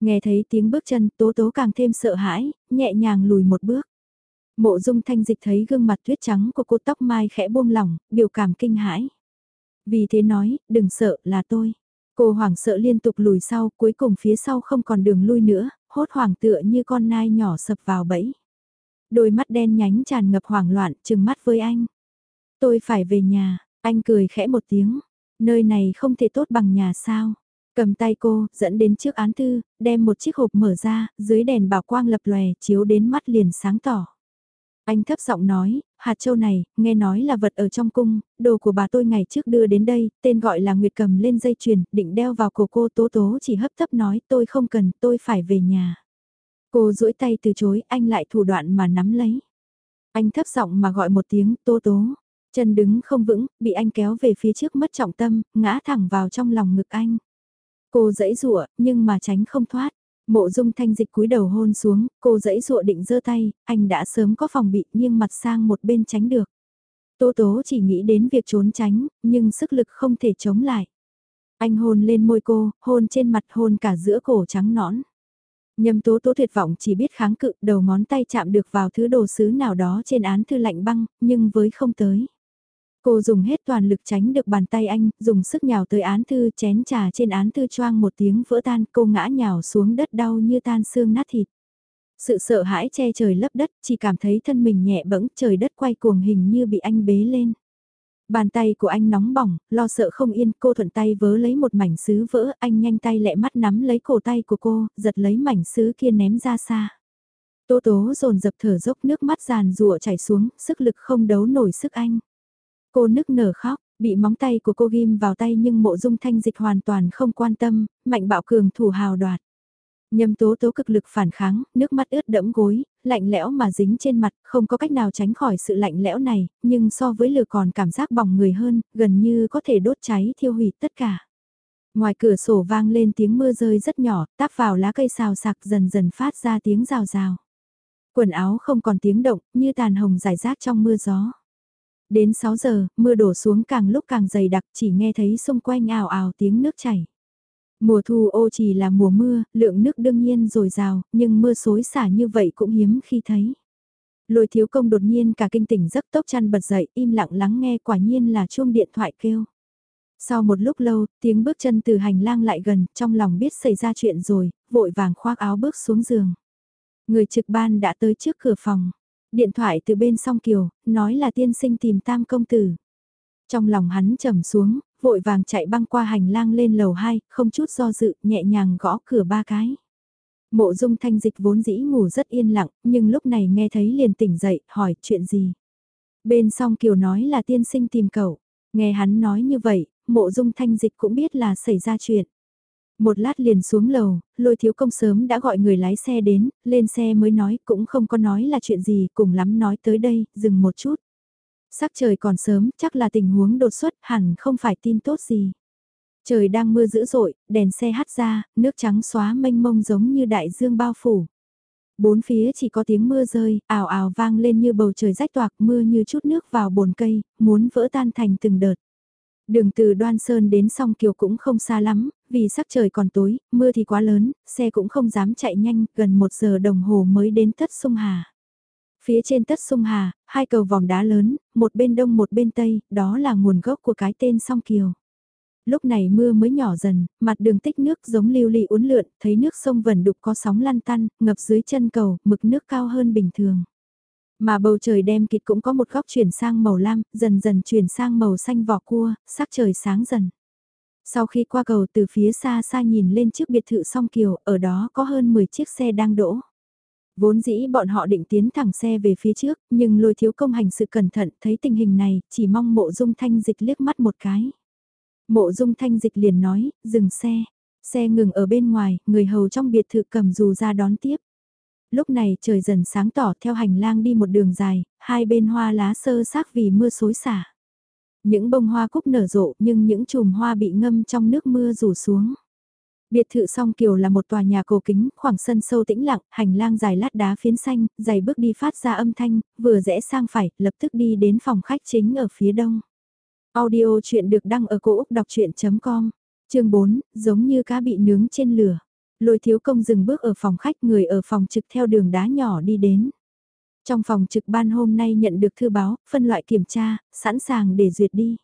Nghe thấy tiếng bước chân tố tố càng thêm sợ hãi, nhẹ nhàng lùi một bước. Mộ dung thanh dịch thấy gương mặt tuyết trắng của cô tóc mai khẽ buông lỏng, biểu cảm kinh hãi. Vì thế nói, đừng sợ là tôi. Cô hoảng sợ liên tục lùi sau, cuối cùng phía sau không còn đường lui nữa, hốt hoảng tựa như con nai nhỏ sập vào bẫy. Đôi mắt đen nhánh tràn ngập hoảng loạn, chừng mắt với anh. Tôi phải về nhà, anh cười khẽ một tiếng. Nơi này không thể tốt bằng nhà sao. Cầm tay cô, dẫn đến trước án thư, đem một chiếc hộp mở ra, dưới đèn bảo quang lập lòe, chiếu đến mắt liền sáng tỏ. Anh thấp giọng nói, hạt châu này, nghe nói là vật ở trong cung, đồ của bà tôi ngày trước đưa đến đây, tên gọi là Nguyệt cầm lên dây chuyền, định đeo vào cổ cô tố tố chỉ hấp tấp nói tôi không cần, tôi phải về nhà. Cô duỗi tay từ chối, anh lại thủ đoạn mà nắm lấy. Anh thấp giọng mà gọi một tiếng tố tố, chân đứng không vững, bị anh kéo về phía trước mất trọng tâm, ngã thẳng vào trong lòng ngực anh. Cô dãy rụa, nhưng mà tránh không thoát. Mộ dung thanh dịch cúi đầu hôn xuống, cô dãy dụa định giơ tay, anh đã sớm có phòng bị nghiêng mặt sang một bên tránh được. tô tố chỉ nghĩ đến việc trốn tránh, nhưng sức lực không thể chống lại. Anh hôn lên môi cô, hôn trên mặt hôn cả giữa cổ trắng nõn. Nhâm tố tố tuyệt vọng chỉ biết kháng cự, đầu ngón tay chạm được vào thứ đồ sứ nào đó trên án thư lạnh băng, nhưng với không tới. Cô dùng hết toàn lực tránh được bàn tay anh, dùng sức nhào tới án thư chén trà trên án thư choang một tiếng vỡ tan, cô ngã nhào xuống đất đau như tan xương nát thịt. Sự sợ hãi che trời lấp đất, chỉ cảm thấy thân mình nhẹ bẫng, trời đất quay cuồng hình như bị anh bế lên. Bàn tay của anh nóng bỏng, lo sợ không yên, cô thuận tay vớ lấy một mảnh sứ vỡ, anh nhanh tay lẹ mắt nắm lấy cổ tay của cô, giật lấy mảnh sứ kia ném ra xa. Tố tố dồn dập thở dốc nước mắt giàn rụa chảy xuống, sức lực không đấu nổi sức anh. Cô nức nở khóc, bị móng tay của cô ghim vào tay nhưng mộ dung thanh dịch hoàn toàn không quan tâm, mạnh bạo cường thủ hào đoạt. Nhâm tố tố cực lực phản kháng, nước mắt ướt đẫm gối, lạnh lẽo mà dính trên mặt, không có cách nào tránh khỏi sự lạnh lẽo này, nhưng so với lửa còn cảm giác bỏng người hơn, gần như có thể đốt cháy thiêu hủy tất cả. Ngoài cửa sổ vang lên tiếng mưa rơi rất nhỏ, táp vào lá cây xào sạc dần dần phát ra tiếng rào rào. Quần áo không còn tiếng động, như tàn hồng rải rác trong mưa gió. Đến 6 giờ, mưa đổ xuống càng lúc càng dày đặc chỉ nghe thấy xung quanh ào ào tiếng nước chảy. Mùa thu ô chỉ là mùa mưa, lượng nước đương nhiên dồi dào, nhưng mưa xối xả như vậy cũng hiếm khi thấy. Lôi thiếu công đột nhiên cả kinh tỉnh giấc tốc chăn bật dậy, im lặng lắng nghe quả nhiên là chuông điện thoại kêu. Sau một lúc lâu, tiếng bước chân từ hành lang lại gần, trong lòng biết xảy ra chuyện rồi, vội vàng khoác áo bước xuống giường. Người trực ban đã tới trước cửa phòng. Điện thoại từ bên song kiều, nói là tiên sinh tìm tam công tử. Trong lòng hắn trầm xuống, vội vàng chạy băng qua hành lang lên lầu 2, không chút do dự, nhẹ nhàng gõ cửa ba cái. Mộ dung thanh dịch vốn dĩ ngủ rất yên lặng, nhưng lúc này nghe thấy liền tỉnh dậy, hỏi chuyện gì. Bên song kiều nói là tiên sinh tìm cậu. Nghe hắn nói như vậy, mộ dung thanh dịch cũng biết là xảy ra chuyện. Một lát liền xuống lầu, lôi thiếu công sớm đã gọi người lái xe đến, lên xe mới nói cũng không có nói là chuyện gì, cùng lắm nói tới đây, dừng một chút. Sắc trời còn sớm, chắc là tình huống đột xuất, hẳn không phải tin tốt gì. Trời đang mưa dữ dội, đèn xe hắt ra, nước trắng xóa mênh mông giống như đại dương bao phủ. Bốn phía chỉ có tiếng mưa rơi, ảo ảo vang lên như bầu trời rách toạc mưa như chút nước vào bồn cây, muốn vỡ tan thành từng đợt. Đường từ Đoan Sơn đến song Kiều cũng không xa lắm, vì sắc trời còn tối, mưa thì quá lớn, xe cũng không dám chạy nhanh, gần một giờ đồng hồ mới đến tất sông Hà. Phía trên tất sông Hà, hai cầu vòng đá lớn, một bên đông một bên tây, đó là nguồn gốc của cái tên song Kiều. Lúc này mưa mới nhỏ dần, mặt đường tích nước giống lưu ly uốn lượn, thấy nước sông vần đục có sóng lăn tăn, ngập dưới chân cầu, mực nước cao hơn bình thường. Mà bầu trời đêm kịt cũng có một góc chuyển sang màu lam, dần dần chuyển sang màu xanh vỏ cua, sắc trời sáng dần. Sau khi qua cầu từ phía xa xa nhìn lên trước biệt thự song kiều, ở đó có hơn 10 chiếc xe đang đỗ. Vốn dĩ bọn họ định tiến thẳng xe về phía trước, nhưng lôi thiếu công hành sự cẩn thận thấy tình hình này, chỉ mong mộ dung thanh dịch liếc mắt một cái. Mộ dung thanh dịch liền nói, dừng xe. Xe ngừng ở bên ngoài, người hầu trong biệt thự cầm dù ra đón tiếp. Lúc này trời dần sáng tỏ theo hành lang đi một đường dài, hai bên hoa lá sơ xác vì mưa xối xả. Những bông hoa cúc nở rộ nhưng những chùm hoa bị ngâm trong nước mưa rủ xuống. Biệt thự song kiều là một tòa nhà cổ kính, khoảng sân sâu tĩnh lặng, hành lang dài lát đá phiến xanh, dày bước đi phát ra âm thanh, vừa rẽ sang phải, lập tức đi đến phòng khách chính ở phía đông. Audio chuyện được đăng ở cổ Úc đọc chuyện.com, chương 4, giống như cá bị nướng trên lửa. Lôi thiếu công dừng bước ở phòng khách người ở phòng trực theo đường đá nhỏ đi đến. Trong phòng trực ban hôm nay nhận được thư báo, phân loại kiểm tra, sẵn sàng để duyệt đi.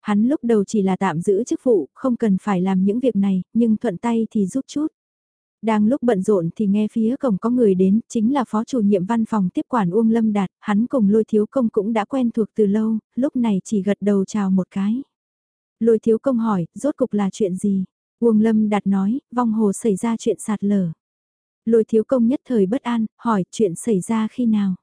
Hắn lúc đầu chỉ là tạm giữ chức vụ, không cần phải làm những việc này, nhưng thuận tay thì giúp chút. Đang lúc bận rộn thì nghe phía cổng có người đến, chính là phó chủ nhiệm văn phòng tiếp quản Uông Lâm Đạt, hắn cùng lôi thiếu công cũng đã quen thuộc từ lâu, lúc này chỉ gật đầu chào một cái. Lôi thiếu công hỏi, rốt cục là chuyện gì? Uông Lâm Đạt nói, vong hồ xảy ra chuyện sạt lở. Lôi thiếu công nhất thời bất an, hỏi chuyện xảy ra khi nào?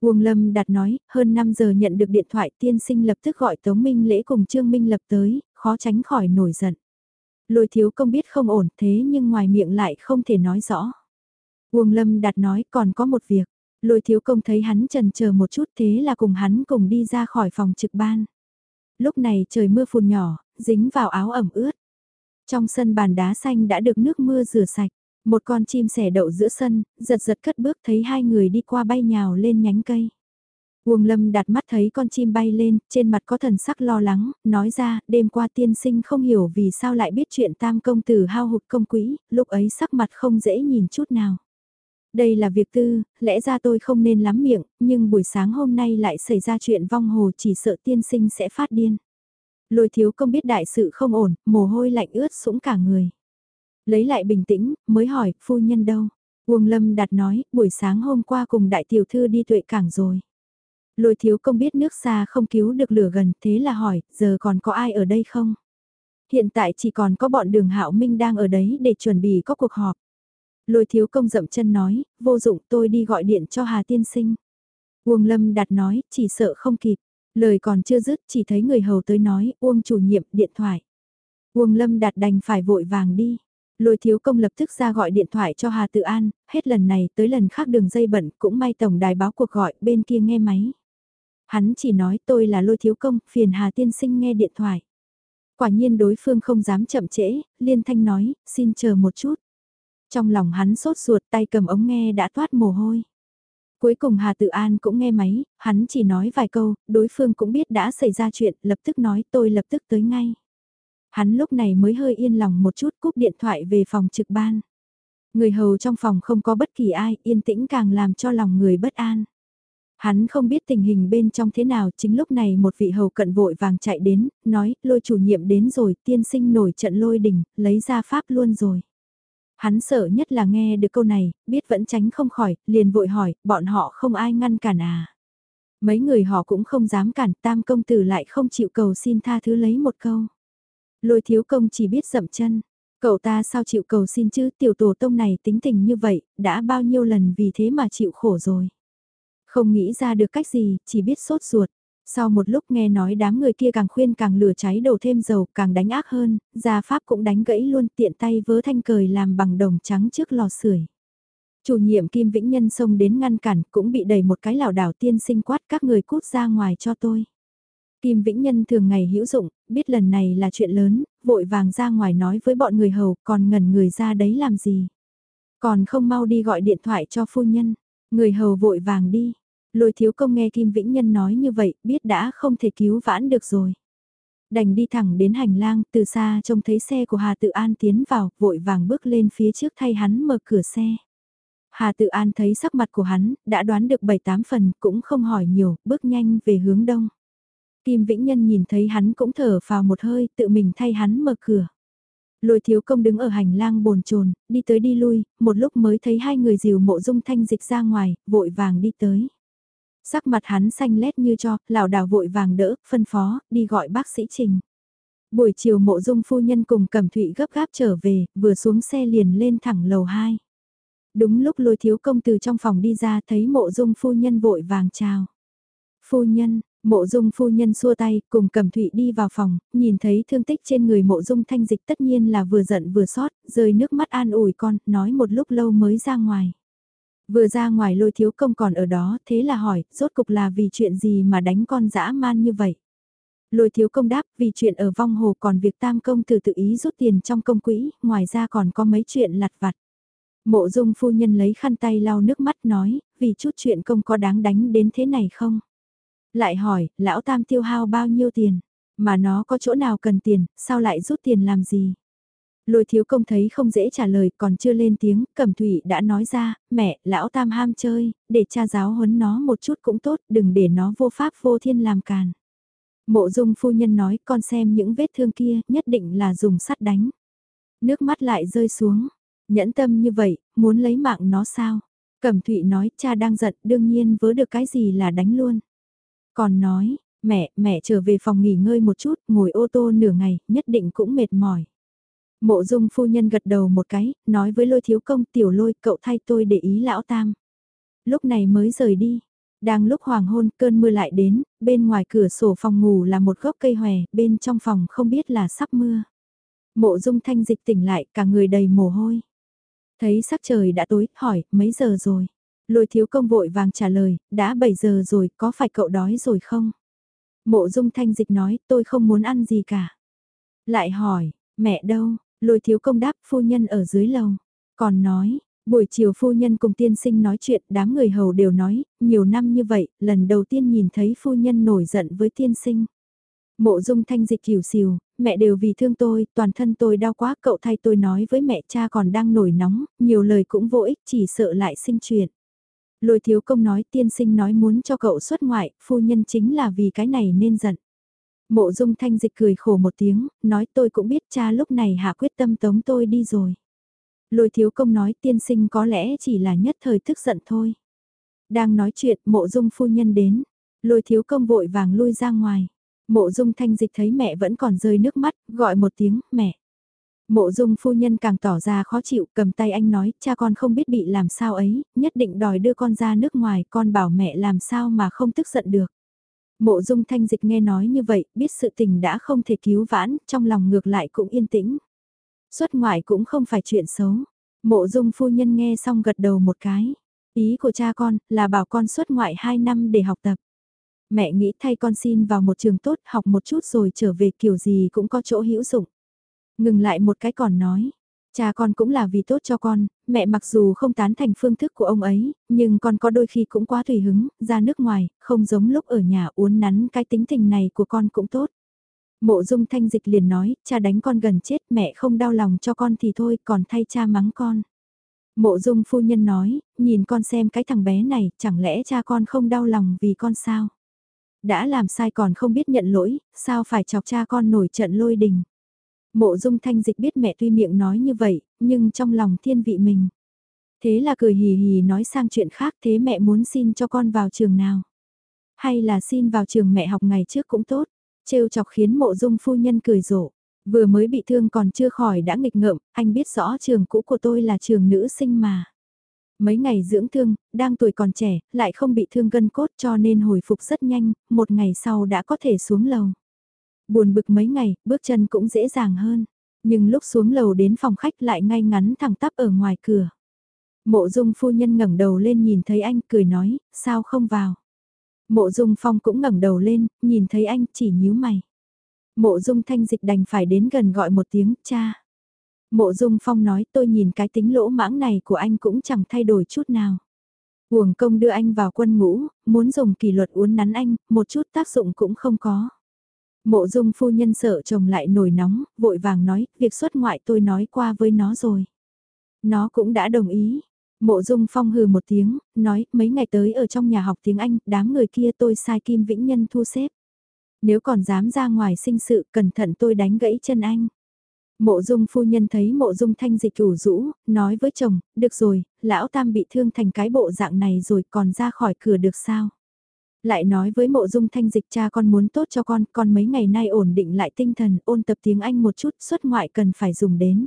Uông Lâm đặt nói, hơn 5 giờ nhận được điện thoại tiên sinh lập tức gọi Tống Minh Lễ cùng Trương Minh Lập tới, khó tránh khỏi nổi giận. Lôi thiếu công biết không ổn thế nhưng ngoài miệng lại không thể nói rõ. Uông Lâm đặt nói còn có một việc. Lôi thiếu công thấy hắn trần chờ một chút thế là cùng hắn cùng đi ra khỏi phòng trực ban. Lúc này trời mưa phùn nhỏ, dính vào áo ẩm ướt. Trong sân bàn đá xanh đã được nước mưa rửa sạch. Một con chim sẻ đậu giữa sân, giật giật cất bước thấy hai người đi qua bay nhào lên nhánh cây. Uông Lâm đặt mắt thấy con chim bay lên, trên mặt có thần sắc lo lắng, nói ra, đêm qua tiên sinh không hiểu vì sao lại biết chuyện tam công tử hao hụt công quỹ, lúc ấy sắc mặt không dễ nhìn chút nào. Đây là việc tư, lẽ ra tôi không nên lắm miệng, nhưng buổi sáng hôm nay lại xảy ra chuyện vong hồ chỉ sợ tiên sinh sẽ phát điên. Lôi thiếu công biết đại sự không ổn, mồ hôi lạnh ướt sũng cả người. Lấy lại bình tĩnh, mới hỏi, phu nhân đâu? Uông Lâm đặt nói, buổi sáng hôm qua cùng đại tiểu thư đi tuệ cảng rồi. Lôi thiếu công biết nước xa không cứu được lửa gần, thế là hỏi, giờ còn có ai ở đây không? Hiện tại chỉ còn có bọn đường hạo minh đang ở đấy để chuẩn bị có cuộc họp. Lôi thiếu công dậm chân nói, vô dụng tôi đi gọi điện cho Hà Tiên Sinh. Uông Lâm đặt nói, chỉ sợ không kịp. Lời còn chưa dứt, chỉ thấy người hầu tới nói, Uông chủ nhiệm điện thoại. Uông Lâm đặt đành phải vội vàng đi. Lôi thiếu công lập tức ra gọi điện thoại cho Hà Tự An, hết lần này tới lần khác đường dây bận, cũng may tổng đài báo cuộc gọi, bên kia nghe máy. Hắn chỉ nói tôi là lôi thiếu công, phiền Hà Tiên Sinh nghe điện thoại. Quả nhiên đối phương không dám chậm trễ, liên thanh nói, xin chờ một chút. Trong lòng hắn sốt ruột tay cầm ống nghe đã toát mồ hôi. Cuối cùng Hà Tự An cũng nghe máy, hắn chỉ nói vài câu, đối phương cũng biết đã xảy ra chuyện, lập tức nói tôi lập tức tới ngay. Hắn lúc này mới hơi yên lòng một chút cúp điện thoại về phòng trực ban. Người hầu trong phòng không có bất kỳ ai, yên tĩnh càng làm cho lòng người bất an. Hắn không biết tình hình bên trong thế nào, chính lúc này một vị hầu cận vội vàng chạy đến, nói, lôi chủ nhiệm đến rồi, tiên sinh nổi trận lôi đình, lấy ra pháp luôn rồi. Hắn sợ nhất là nghe được câu này, biết vẫn tránh không khỏi, liền vội hỏi, bọn họ không ai ngăn cản à. Mấy người họ cũng không dám cản, tam công tử lại không chịu cầu xin tha thứ lấy một câu. Lôi thiếu công chỉ biết dậm chân, cậu ta sao chịu cầu xin chứ tiểu tổ tông này tính tình như vậy, đã bao nhiêu lần vì thế mà chịu khổ rồi. Không nghĩ ra được cách gì, chỉ biết sốt ruột. Sau một lúc nghe nói đám người kia càng khuyên càng lửa cháy đổ thêm dầu, càng đánh ác hơn, gia pháp cũng đánh gãy luôn tiện tay vớ thanh cời làm bằng đồng trắng trước lò sưởi. Chủ nhiệm Kim Vĩnh Nhân xông đến ngăn cản cũng bị đẩy một cái lảo đảo tiên sinh quát các người cút ra ngoài cho tôi. Kim Vĩnh Nhân thường ngày hữu dụng, biết lần này là chuyện lớn, vội vàng ra ngoài nói với bọn người hầu còn ngẩn người ra đấy làm gì. Còn không mau đi gọi điện thoại cho phu nhân, người hầu vội vàng đi, Lôi thiếu công nghe Kim Vĩnh Nhân nói như vậy, biết đã không thể cứu vãn được rồi. Đành đi thẳng đến hành lang, từ xa trông thấy xe của Hà Tự An tiến vào, vội vàng bước lên phía trước thay hắn mở cửa xe. Hà Tự An thấy sắc mặt của hắn, đã đoán được 7-8 phần, cũng không hỏi nhiều, bước nhanh về hướng đông. Kim Vĩnh Nhân nhìn thấy hắn cũng thở vào một hơi, tự mình thay hắn mở cửa. Lôi thiếu công đứng ở hành lang bồn chồn đi tới đi lui, một lúc mới thấy hai người dìu mộ dung thanh dịch ra ngoài, vội vàng đi tới. Sắc mặt hắn xanh lét như cho, lảo đảo vội vàng đỡ, phân phó, đi gọi bác sĩ Trình. Buổi chiều mộ dung phu nhân cùng Cẩm Thụy gấp gáp trở về, vừa xuống xe liền lên thẳng lầu 2. Đúng lúc lôi thiếu công từ trong phòng đi ra thấy mộ dung phu nhân vội vàng chào. Phu nhân, mộ dung phu nhân xua tay cùng Cẩm Thụy đi vào phòng, nhìn thấy thương tích trên người mộ dung thanh dịch tất nhiên là vừa giận vừa xót rơi nước mắt an ủi con, nói một lúc lâu mới ra ngoài. Vừa ra ngoài lôi thiếu công còn ở đó, thế là hỏi, rốt cục là vì chuyện gì mà đánh con dã man như vậy? Lôi thiếu công đáp, vì chuyện ở vong hồ còn việc tam công từ tự ý rút tiền trong công quỹ, ngoài ra còn có mấy chuyện lặt vặt. Mộ dung phu nhân lấy khăn tay lau nước mắt nói, vì chút chuyện công có đáng đánh đến thế này không? Lại hỏi, lão tam tiêu hao bao nhiêu tiền? Mà nó có chỗ nào cần tiền, sao lại rút tiền làm gì? Lôi thiếu công thấy không dễ trả lời còn chưa lên tiếng, cẩm thủy đã nói ra, mẹ, lão tam ham chơi, để cha giáo huấn nó một chút cũng tốt, đừng để nó vô pháp vô thiên làm càn. Mộ dung phu nhân nói con xem những vết thương kia nhất định là dùng sắt đánh. Nước mắt lại rơi xuống, nhẫn tâm như vậy, muốn lấy mạng nó sao? Cẩm thụy nói cha đang giận đương nhiên vớ được cái gì là đánh luôn. Còn nói, mẹ, mẹ trở về phòng nghỉ ngơi một chút, ngồi ô tô nửa ngày, nhất định cũng mệt mỏi. Mộ dung phu nhân gật đầu một cái, nói với lôi thiếu công tiểu lôi cậu thay tôi để ý lão tam. Lúc này mới rời đi, Đang lúc hoàng hôn cơn mưa lại đến, bên ngoài cửa sổ phòng ngủ là một gốc cây hòe, bên trong phòng không biết là sắp mưa. Mộ dung thanh dịch tỉnh lại cả người đầy mồ hôi. Thấy sắc trời đã tối, hỏi, mấy giờ rồi? Lôi thiếu công vội vàng trả lời, đã 7 giờ rồi, có phải cậu đói rồi không? Mộ dung thanh dịch nói, tôi không muốn ăn gì cả. Lại hỏi, mẹ đâu? Lôi thiếu công đáp, phu nhân ở dưới lầu. Còn nói, buổi chiều phu nhân cùng tiên sinh nói chuyện, đám người hầu đều nói, nhiều năm như vậy, lần đầu tiên nhìn thấy phu nhân nổi giận với tiên sinh. Mộ dung thanh dịch hiểu xìu, mẹ đều vì thương tôi, toàn thân tôi đau quá, cậu thay tôi nói với mẹ cha còn đang nổi nóng, nhiều lời cũng vô ích, chỉ sợ lại sinh chuyện. Lôi thiếu công nói tiên sinh nói muốn cho cậu xuất ngoại, phu nhân chính là vì cái này nên giận. Mộ dung thanh dịch cười khổ một tiếng, nói tôi cũng biết cha lúc này hạ quyết tâm tống tôi đi rồi. Lôi thiếu công nói tiên sinh có lẽ chỉ là nhất thời tức giận thôi. Đang nói chuyện mộ dung phu nhân đến, lôi thiếu công vội vàng lui ra ngoài. Mộ dung thanh dịch thấy mẹ vẫn còn rơi nước mắt, gọi một tiếng, mẹ. Mộ dung phu nhân càng tỏ ra khó chịu, cầm tay anh nói, cha con không biết bị làm sao ấy, nhất định đòi đưa con ra nước ngoài, con bảo mẹ làm sao mà không tức giận được. Mộ dung thanh dịch nghe nói như vậy, biết sự tình đã không thể cứu vãn, trong lòng ngược lại cũng yên tĩnh. Xuất ngoại cũng không phải chuyện xấu. Mộ dung phu nhân nghe xong gật đầu một cái. Ý của cha con là bảo con xuất ngoại 2 năm để học tập. Mẹ nghĩ thay con xin vào một trường tốt học một chút rồi trở về kiểu gì cũng có chỗ hữu dụng. Ngừng lại một cái còn nói. Cha con cũng là vì tốt cho con, mẹ mặc dù không tán thành phương thức của ông ấy, nhưng con có đôi khi cũng quá tùy hứng, ra nước ngoài, không giống lúc ở nhà uốn nắn cái tính tình này của con cũng tốt. Mộ dung thanh dịch liền nói, cha đánh con gần chết, mẹ không đau lòng cho con thì thôi, còn thay cha mắng con. Mộ dung phu nhân nói, nhìn con xem cái thằng bé này, chẳng lẽ cha con không đau lòng vì con sao? Đã làm sai còn không biết nhận lỗi, sao phải chọc cha con nổi trận lôi đình? Mộ dung thanh dịch biết mẹ tuy miệng nói như vậy, nhưng trong lòng thiên vị mình. Thế là cười hì hì nói sang chuyện khác thế mẹ muốn xin cho con vào trường nào? Hay là xin vào trường mẹ học ngày trước cũng tốt? trêu chọc khiến mộ dung phu nhân cười rộ. Vừa mới bị thương còn chưa khỏi đã nghịch ngợm, anh biết rõ trường cũ của tôi là trường nữ sinh mà. Mấy ngày dưỡng thương, đang tuổi còn trẻ, lại không bị thương gân cốt cho nên hồi phục rất nhanh, một ngày sau đã có thể xuống lầu. Buồn bực mấy ngày, bước chân cũng dễ dàng hơn. Nhưng lúc xuống lầu đến phòng khách lại ngay ngắn thẳng tắp ở ngoài cửa. Mộ dung phu nhân ngẩng đầu lên nhìn thấy anh cười nói, sao không vào. Mộ dung phong cũng ngẩng đầu lên, nhìn thấy anh chỉ nhíu mày. Mộ dung thanh dịch đành phải đến gần gọi một tiếng, cha. Mộ dung phong nói tôi nhìn cái tính lỗ mãng này của anh cũng chẳng thay đổi chút nào. Huồng công đưa anh vào quân ngũ, muốn dùng kỷ luật uốn nắn anh, một chút tác dụng cũng không có. Mộ dung phu nhân sợ chồng lại nổi nóng, vội vàng nói, việc xuất ngoại tôi nói qua với nó rồi. Nó cũng đã đồng ý, Mộ Dung Phong hừ một tiếng, nói, mấy ngày tới ở trong nhà học tiếng Anh, đám người kia tôi sai Kim Vĩnh Nhân thu xếp. Nếu còn dám ra ngoài sinh sự, cẩn thận tôi đánh gãy chân anh. Mộ Dung phu nhân thấy Mộ Dung Thanh dịch ủ rũ, nói với chồng, được rồi, lão tam bị thương thành cái bộ dạng này rồi còn ra khỏi cửa được sao? Lại nói với Mộ Dung Thanh dịch cha con muốn tốt cho con, con mấy ngày nay ổn định lại tinh thần, ôn tập tiếng Anh một chút, xuất ngoại cần phải dùng đến.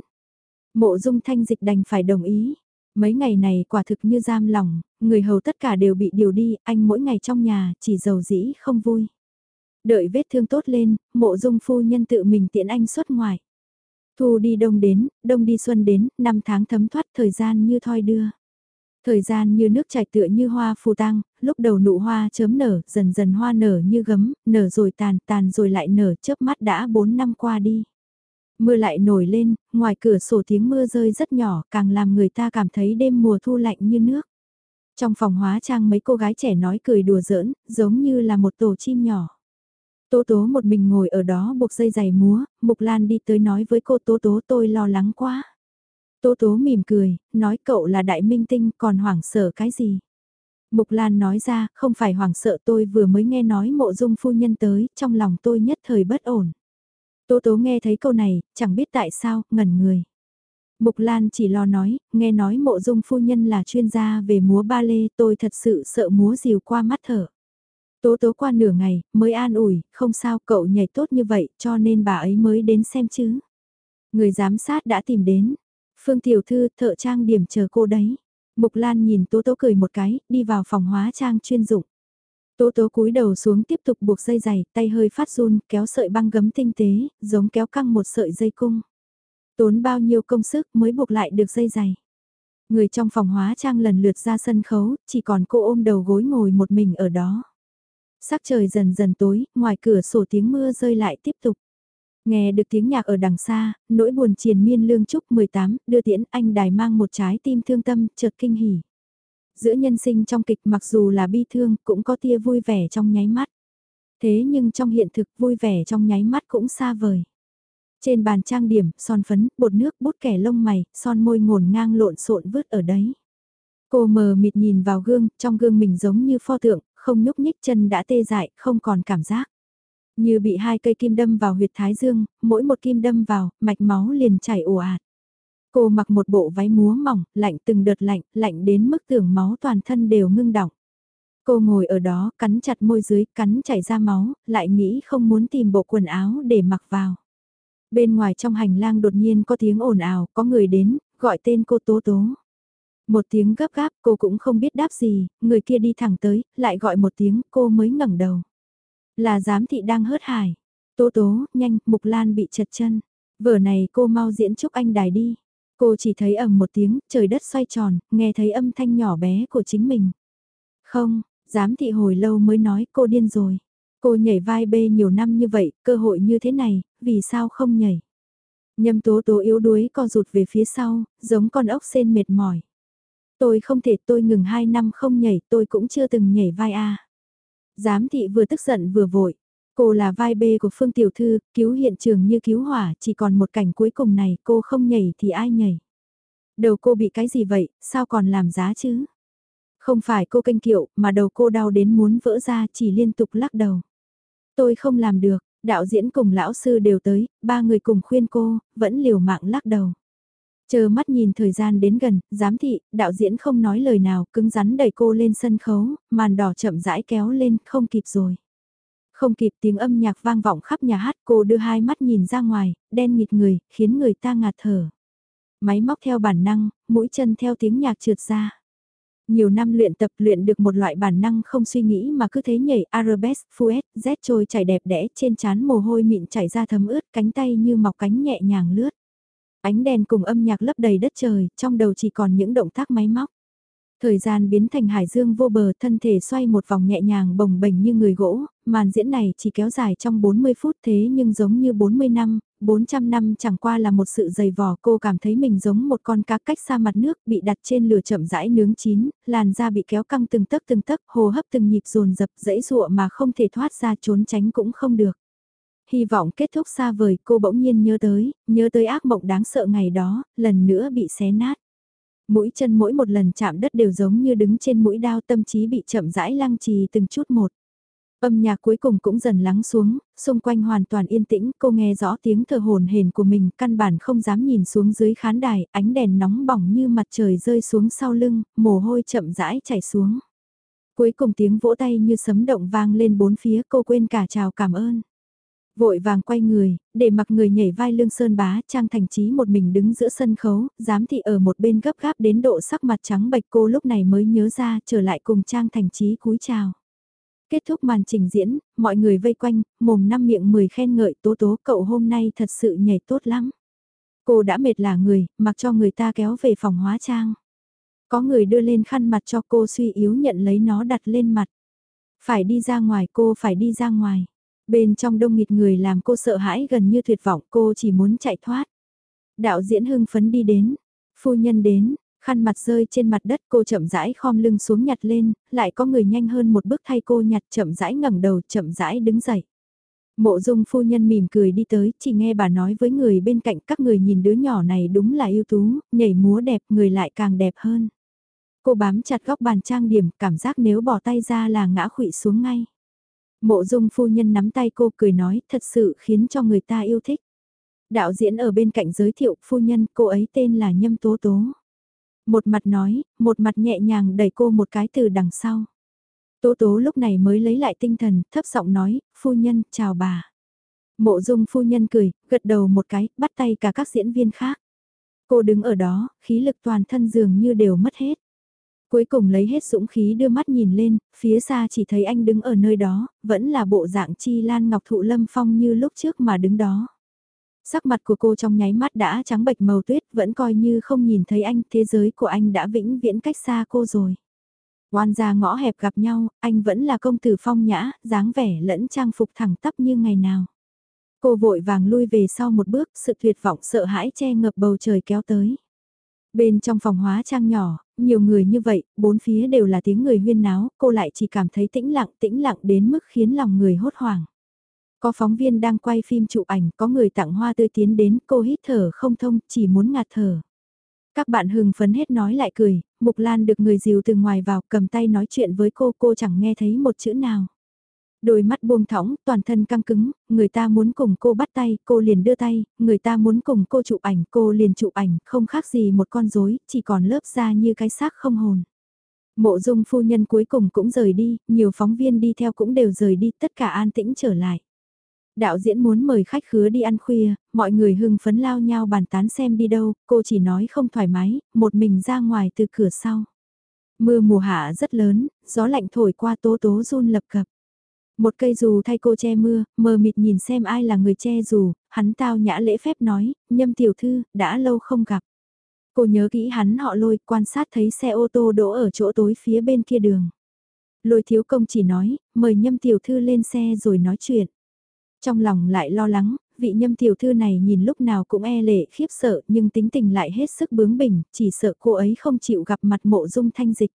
Mộ Dung Thanh dịch đành phải đồng ý, Mấy ngày này quả thực như giam lòng, người hầu tất cả đều bị điều đi, anh mỗi ngày trong nhà chỉ giàu dĩ không vui. Đợi vết thương tốt lên, mộ dung phu nhân tự mình tiện anh xuất ngoại Thu đi đông đến, đông đi xuân đến, năm tháng thấm thoát thời gian như thoi đưa. Thời gian như nước chảy tựa như hoa phù tăng lúc đầu nụ hoa chớm nở, dần dần hoa nở như gấm, nở rồi tàn, tàn rồi lại nở, chớp mắt đã 4 năm qua đi. Mưa lại nổi lên, ngoài cửa sổ tiếng mưa rơi rất nhỏ càng làm người ta cảm thấy đêm mùa thu lạnh như nước. Trong phòng hóa trang mấy cô gái trẻ nói cười đùa giỡn, giống như là một tổ chim nhỏ. Tố tố một mình ngồi ở đó buộc dây giày múa, Mục Lan đi tới nói với cô tố tố tôi lo lắng quá. Tố tố mỉm cười, nói cậu là đại minh tinh còn hoảng sợ cái gì. Mục Lan nói ra, không phải hoảng sợ tôi vừa mới nghe nói mộ dung phu nhân tới, trong lòng tôi nhất thời bất ổn. Tố tố nghe thấy câu này, chẳng biết tại sao, ngẩn người. Mục Lan chỉ lo nói, nghe nói mộ dung phu nhân là chuyên gia về múa ba lê, tôi thật sự sợ múa dìu qua mắt thở. Tố tố qua nửa ngày, mới an ủi, không sao cậu nhảy tốt như vậy, cho nên bà ấy mới đến xem chứ. Người giám sát đã tìm đến. Phương Tiểu Thư, thợ trang điểm chờ cô đấy. Mục Lan nhìn Tố Tố cười một cái, đi vào phòng hóa trang chuyên dụng. Tố tố cúi đầu xuống tiếp tục buộc dây giày, tay hơi phát run, kéo sợi băng gấm tinh tế, giống kéo căng một sợi dây cung. Tốn bao nhiêu công sức mới buộc lại được dây giày. Người trong phòng hóa trang lần lượt ra sân khấu, chỉ còn cô ôm đầu gối ngồi một mình ở đó. Sắc trời dần dần tối, ngoài cửa sổ tiếng mưa rơi lại tiếp tục. Nghe được tiếng nhạc ở đằng xa, nỗi buồn triền miên lương trúc 18, đưa tiễn anh đài mang một trái tim thương tâm, chợt kinh hỉ. Giữa nhân sinh trong kịch mặc dù là bi thương, cũng có tia vui vẻ trong nháy mắt. Thế nhưng trong hiện thực vui vẻ trong nháy mắt cũng xa vời. Trên bàn trang điểm, son phấn, bột nước, bút kẻ lông mày, son môi ngổn ngang lộn xộn vứt ở đấy. Cô mờ mịt nhìn vào gương, trong gương mình giống như pho tượng, không nhúc nhích chân đã tê dại, không còn cảm giác. Như bị hai cây kim đâm vào huyệt thái dương, mỗi một kim đâm vào, mạch máu liền chảy ồ ạt. Cô mặc một bộ váy múa mỏng, lạnh từng đợt lạnh, lạnh đến mức tưởng máu toàn thân đều ngưng đọng. Cô ngồi ở đó, cắn chặt môi dưới, cắn chảy ra máu, lại nghĩ không muốn tìm bộ quần áo để mặc vào. Bên ngoài trong hành lang đột nhiên có tiếng ồn ào, có người đến, gọi tên cô Tố Tố. Một tiếng gấp gáp, cô cũng không biết đáp gì, người kia đi thẳng tới, lại gọi một tiếng, cô mới ngẩng đầu. Là giám thị đang hớt hải. Tố tố, nhanh, Mục Lan bị chật chân. Vở này cô mau diễn chúc anh đài đi. Cô chỉ thấy ầm một tiếng, trời đất xoay tròn, nghe thấy âm thanh nhỏ bé của chính mình. Không, giám thị hồi lâu mới nói cô điên rồi. Cô nhảy vai bê nhiều năm như vậy, cơ hội như thế này, vì sao không nhảy? Nhâm tố tố yếu đuối co rụt về phía sau, giống con ốc sen mệt mỏi. Tôi không thể tôi ngừng 2 năm không nhảy tôi cũng chưa từng nhảy vai A. Giám thị vừa tức giận vừa vội. Cô là vai bê của Phương Tiểu Thư, cứu hiện trường như cứu hỏa, chỉ còn một cảnh cuối cùng này cô không nhảy thì ai nhảy. Đầu cô bị cái gì vậy, sao còn làm giá chứ? Không phải cô canh kiệu, mà đầu cô đau đến muốn vỡ ra chỉ liên tục lắc đầu. Tôi không làm được, đạo diễn cùng lão sư đều tới, ba người cùng khuyên cô, vẫn liều mạng lắc đầu. Chờ mắt nhìn thời gian đến gần, giám thị, đạo diễn không nói lời nào, cứng rắn đẩy cô lên sân khấu, màn đỏ chậm rãi kéo lên, không kịp rồi. Không kịp tiếng âm nhạc vang vọng khắp nhà hát cô đưa hai mắt nhìn ra ngoài, đen nghịt người, khiến người ta ngạt thở. Máy móc theo bản năng, mũi chân theo tiếng nhạc trượt ra. Nhiều năm luyện tập luyện được một loại bản năng không suy nghĩ mà cứ thế nhảy arabesque, fouet, z trôi chảy đẹp đẽ trên chán mồ hôi mịn chảy ra thấm ướt cánh tay như mọc cánh nhẹ nhàng lướt. Ánh đèn cùng âm nhạc lấp đầy đất trời, trong đầu chỉ còn những động tác máy móc. Thời gian biến thành hải dương vô bờ thân thể xoay một vòng nhẹ nhàng bồng bềnh như người gỗ, màn diễn này chỉ kéo dài trong 40 phút thế nhưng giống như 40 năm, 400 năm chẳng qua là một sự dày vò cô cảm thấy mình giống một con cá cách xa mặt nước bị đặt trên lửa chậm rãi nướng chín, làn da bị kéo căng từng tấc từng tấc, hồ hấp từng nhịp dồn dập dãy dụa mà không thể thoát ra trốn tránh cũng không được. Hy vọng kết thúc xa vời cô bỗng nhiên nhớ tới, nhớ tới ác mộng đáng sợ ngày đó, lần nữa bị xé nát. Mũi chân mỗi một lần chạm đất đều giống như đứng trên mũi đao tâm trí bị chậm rãi lăng trì từng chút một. Âm nhạc cuối cùng cũng dần lắng xuống, xung quanh hoàn toàn yên tĩnh, cô nghe rõ tiếng thở hồn hển của mình, căn bản không dám nhìn xuống dưới khán đài, ánh đèn nóng bỏng như mặt trời rơi xuống sau lưng, mồ hôi chậm rãi chảy xuống. Cuối cùng tiếng vỗ tay như sấm động vang lên bốn phía, cô quên cả chào cảm ơn. Vội vàng quay người, để mặc người nhảy vai lương sơn bá trang thành trí một mình đứng giữa sân khấu, giám thị ở một bên gấp gáp đến độ sắc mặt trắng bệch cô lúc này mới nhớ ra trở lại cùng trang thành trí cúi chào. Kết thúc màn trình diễn, mọi người vây quanh, mồm năm miệng mười khen ngợi tố tố cậu hôm nay thật sự nhảy tốt lắm. Cô đã mệt là người, mặc cho người ta kéo về phòng hóa trang. Có người đưa lên khăn mặt cho cô suy yếu nhận lấy nó đặt lên mặt. Phải đi ra ngoài cô phải đi ra ngoài. Bên trong đông nghịt người làm cô sợ hãi gần như tuyệt vọng cô chỉ muốn chạy thoát. Đạo diễn hưng phấn đi đến, phu nhân đến, khăn mặt rơi trên mặt đất cô chậm rãi khom lưng xuống nhặt lên, lại có người nhanh hơn một bước thay cô nhặt chậm rãi ngẩng đầu chậm rãi đứng dậy. Mộ dung phu nhân mỉm cười đi tới, chỉ nghe bà nói với người bên cạnh các người nhìn đứa nhỏ này đúng là ưu tú, nhảy múa đẹp người lại càng đẹp hơn. Cô bám chặt góc bàn trang điểm, cảm giác nếu bỏ tay ra là ngã khụy xuống ngay. Mộ dung phu nhân nắm tay cô cười nói thật sự khiến cho người ta yêu thích. Đạo diễn ở bên cạnh giới thiệu phu nhân cô ấy tên là Nhâm Tố Tố. Một mặt nói, một mặt nhẹ nhàng đẩy cô một cái từ đằng sau. Tố Tố lúc này mới lấy lại tinh thần, thấp giọng nói, phu nhân, chào bà. Mộ dung phu nhân cười, gật đầu một cái, bắt tay cả các diễn viên khác. Cô đứng ở đó, khí lực toàn thân dường như đều mất hết. Cuối cùng lấy hết dũng khí đưa mắt nhìn lên, phía xa chỉ thấy anh đứng ở nơi đó, vẫn là bộ dạng chi lan ngọc thụ lâm phong như lúc trước mà đứng đó. Sắc mặt của cô trong nháy mắt đã trắng bệch màu tuyết, vẫn coi như không nhìn thấy anh, thế giới của anh đã vĩnh viễn cách xa cô rồi. Oan ra ngõ hẹp gặp nhau, anh vẫn là công tử phong nhã, dáng vẻ lẫn trang phục thẳng tắp như ngày nào. Cô vội vàng lui về sau một bước, sự tuyệt vọng sợ hãi che ngập bầu trời kéo tới. Bên trong phòng hóa trang nhỏ, nhiều người như vậy, bốn phía đều là tiếng người huyên náo, cô lại chỉ cảm thấy tĩnh lặng tĩnh lặng đến mức khiến lòng người hốt hoảng. Có phóng viên đang quay phim chụp ảnh, có người tặng hoa tươi tiến đến, cô hít thở không thông, chỉ muốn ngạt thở. Các bạn hưng phấn hết nói lại cười, Mục Lan được người dìu từ ngoài vào cầm tay nói chuyện với cô, cô chẳng nghe thấy một chữ nào. Đôi mắt buông thõng, toàn thân căng cứng, người ta muốn cùng cô bắt tay, cô liền đưa tay, người ta muốn cùng cô chụp ảnh, cô liền chụp ảnh, không khác gì một con rối, chỉ còn lớp da như cái xác không hồn. Mộ dung phu nhân cuối cùng cũng rời đi, nhiều phóng viên đi theo cũng đều rời đi, tất cả an tĩnh trở lại. Đạo diễn muốn mời khách khứa đi ăn khuya, mọi người hưng phấn lao nhau bàn tán xem đi đâu, cô chỉ nói không thoải mái, một mình ra ngoài từ cửa sau. Mưa mùa hạ rất lớn, gió lạnh thổi qua tố tố run lập cập. Một cây dù thay cô che mưa, mờ mịt nhìn xem ai là người che dù, hắn tao nhã lễ phép nói, nhâm tiểu thư, đã lâu không gặp. Cô nhớ kỹ hắn họ lôi, quan sát thấy xe ô tô đỗ ở chỗ tối phía bên kia đường. Lôi thiếu công chỉ nói, mời nhâm tiểu thư lên xe rồi nói chuyện. Trong lòng lại lo lắng, vị nhâm tiểu thư này nhìn lúc nào cũng e lệ khiếp sợ nhưng tính tình lại hết sức bướng bỉnh, chỉ sợ cô ấy không chịu gặp mặt mộ dung thanh dịch.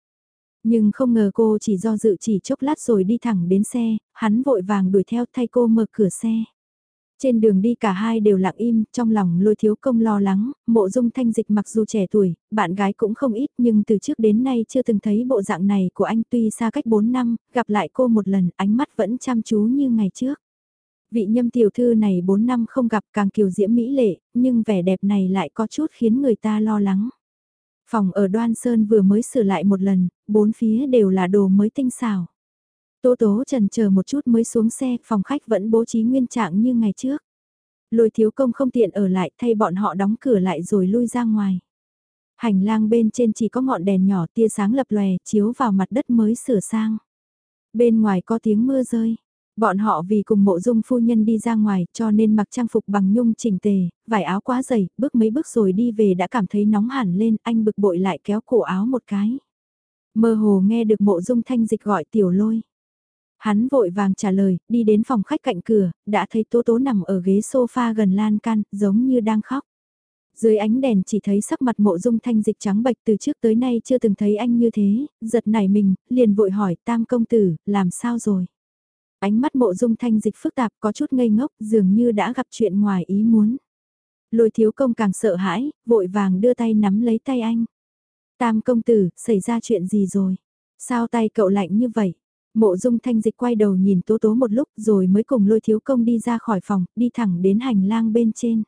Nhưng không ngờ cô chỉ do dự chỉ chốc lát rồi đi thẳng đến xe, hắn vội vàng đuổi theo thay cô mở cửa xe. Trên đường đi cả hai đều lặng im, trong lòng lôi thiếu công lo lắng, mộ dung thanh dịch mặc dù trẻ tuổi, bạn gái cũng không ít nhưng từ trước đến nay chưa từng thấy bộ dạng này của anh tuy xa cách 4 năm, gặp lại cô một lần ánh mắt vẫn chăm chú như ngày trước. Vị nhâm tiểu thư này 4 năm không gặp càng kiều diễm mỹ lệ, nhưng vẻ đẹp này lại có chút khiến người ta lo lắng. Phòng ở Đoan Sơn vừa mới sửa lại một lần, bốn phía đều là đồ mới tinh xảo. Tố tố trần chờ một chút mới xuống xe, phòng khách vẫn bố trí nguyên trạng như ngày trước. Lôi thiếu công không tiện ở lại thay bọn họ đóng cửa lại rồi lui ra ngoài. Hành lang bên trên chỉ có ngọn đèn nhỏ tia sáng lập lòe chiếu vào mặt đất mới sửa sang. Bên ngoài có tiếng mưa rơi. Bọn họ vì cùng mộ dung phu nhân đi ra ngoài cho nên mặc trang phục bằng nhung chỉnh tề, vải áo quá dày, bước mấy bước rồi đi về đã cảm thấy nóng hẳn lên, anh bực bội lại kéo cổ áo một cái. Mơ hồ nghe được mộ dung thanh dịch gọi tiểu lôi. Hắn vội vàng trả lời, đi đến phòng khách cạnh cửa, đã thấy tố tố nằm ở ghế sofa gần lan can, giống như đang khóc. Dưới ánh đèn chỉ thấy sắc mặt mộ dung thanh dịch trắng bệch từ trước tới nay chưa từng thấy anh như thế, giật nảy mình, liền vội hỏi tam công tử, làm sao rồi? Ánh mắt mộ dung thanh dịch phức tạp có chút ngây ngốc dường như đã gặp chuyện ngoài ý muốn. Lôi thiếu công càng sợ hãi, vội vàng đưa tay nắm lấy tay anh. Tam công tử, xảy ra chuyện gì rồi? Sao tay cậu lạnh như vậy? Mộ dung thanh dịch quay đầu nhìn tố tố một lúc rồi mới cùng lôi thiếu công đi ra khỏi phòng, đi thẳng đến hành lang bên trên.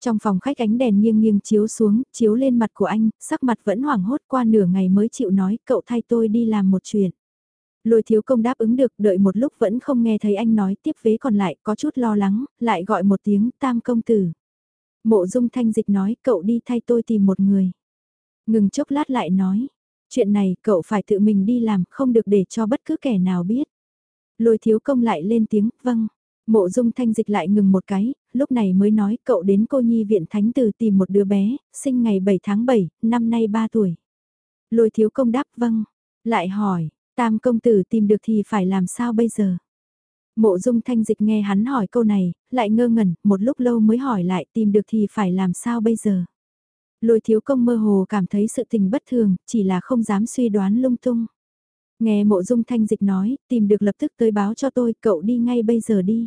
Trong phòng khách ánh đèn nghiêng nghiêng chiếu xuống, chiếu lên mặt của anh, sắc mặt vẫn hoảng hốt qua nửa ngày mới chịu nói cậu thay tôi đi làm một chuyện. Lôi thiếu công đáp ứng được đợi một lúc vẫn không nghe thấy anh nói tiếp vế còn lại có chút lo lắng, lại gọi một tiếng tam công tử. Mộ dung thanh dịch nói cậu đi thay tôi tìm một người. Ngừng chốc lát lại nói, chuyện này cậu phải tự mình đi làm không được để cho bất cứ kẻ nào biết. Lôi thiếu công lại lên tiếng, vâng. Mộ dung thanh dịch lại ngừng một cái, lúc này mới nói cậu đến cô nhi viện thánh từ tìm một đứa bé, sinh ngày 7 tháng 7, năm nay 3 tuổi. Lôi thiếu công đáp vâng, lại hỏi, Tam công tử tìm được thì phải làm sao bây giờ? Mộ dung thanh dịch nghe hắn hỏi câu này, lại ngơ ngẩn, một lúc lâu mới hỏi lại tìm được thì phải làm sao bây giờ? Lôi thiếu công mơ hồ cảm thấy sự tình bất thường, chỉ là không dám suy đoán lung tung. Nghe mộ dung thanh dịch nói, tìm được lập tức tới báo cho tôi, cậu đi ngay bây giờ đi.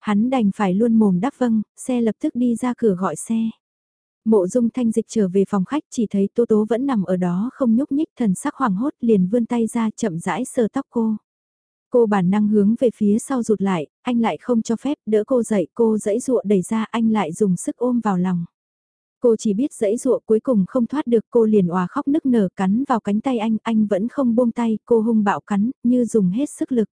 Hắn đành phải luôn mồm đáp vâng, xe lập tức đi ra cửa gọi xe. Mộ dung thanh dịch trở về phòng khách chỉ thấy Tô Tố vẫn nằm ở đó không nhúc nhích thần sắc hoảng hốt liền vươn tay ra chậm rãi sờ tóc cô. Cô bản năng hướng về phía sau rụt lại, anh lại không cho phép đỡ cô dậy cô dãy dụa đẩy ra anh lại dùng sức ôm vào lòng. Cô chỉ biết dãy dụa cuối cùng không thoát được cô liền òa khóc nức nở cắn vào cánh tay anh, anh vẫn không buông tay, cô hung bạo cắn, như dùng hết sức lực.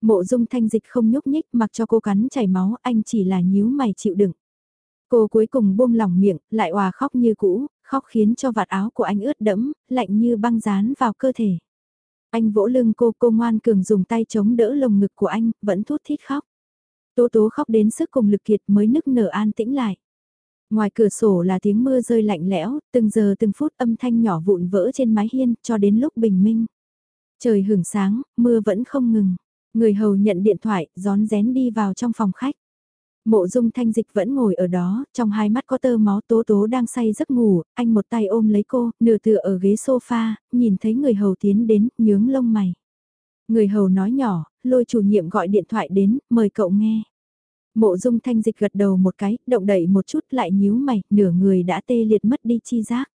Mộ dung thanh dịch không nhúc nhích mặc cho cô cắn chảy máu, anh chỉ là nhíu mày chịu đựng. Cô cuối cùng buông lỏng miệng, lại hòa khóc như cũ, khóc khiến cho vạt áo của anh ướt đẫm, lạnh như băng dán vào cơ thể. Anh vỗ lưng cô, cô ngoan cường dùng tay chống đỡ lồng ngực của anh, vẫn thút thít khóc. Tố tố khóc đến sức cùng lực kiệt mới nức nở an tĩnh lại. Ngoài cửa sổ là tiếng mưa rơi lạnh lẽo, từng giờ từng phút âm thanh nhỏ vụn vỡ trên mái hiên, cho đến lúc bình minh. Trời hưởng sáng, mưa vẫn không ngừng. Người hầu nhận điện thoại, gión rén đi vào trong phòng khách. Mộ dung thanh dịch vẫn ngồi ở đó, trong hai mắt có tơ máu tố tố đang say giấc ngủ, anh một tay ôm lấy cô, nửa tựa ở ghế sofa, nhìn thấy người hầu tiến đến, nhướng lông mày. Người hầu nói nhỏ, lôi chủ nhiệm gọi điện thoại đến, mời cậu nghe. Mộ dung thanh dịch gật đầu một cái, động đẩy một chút lại nhíu mày, nửa người đã tê liệt mất đi chi giác.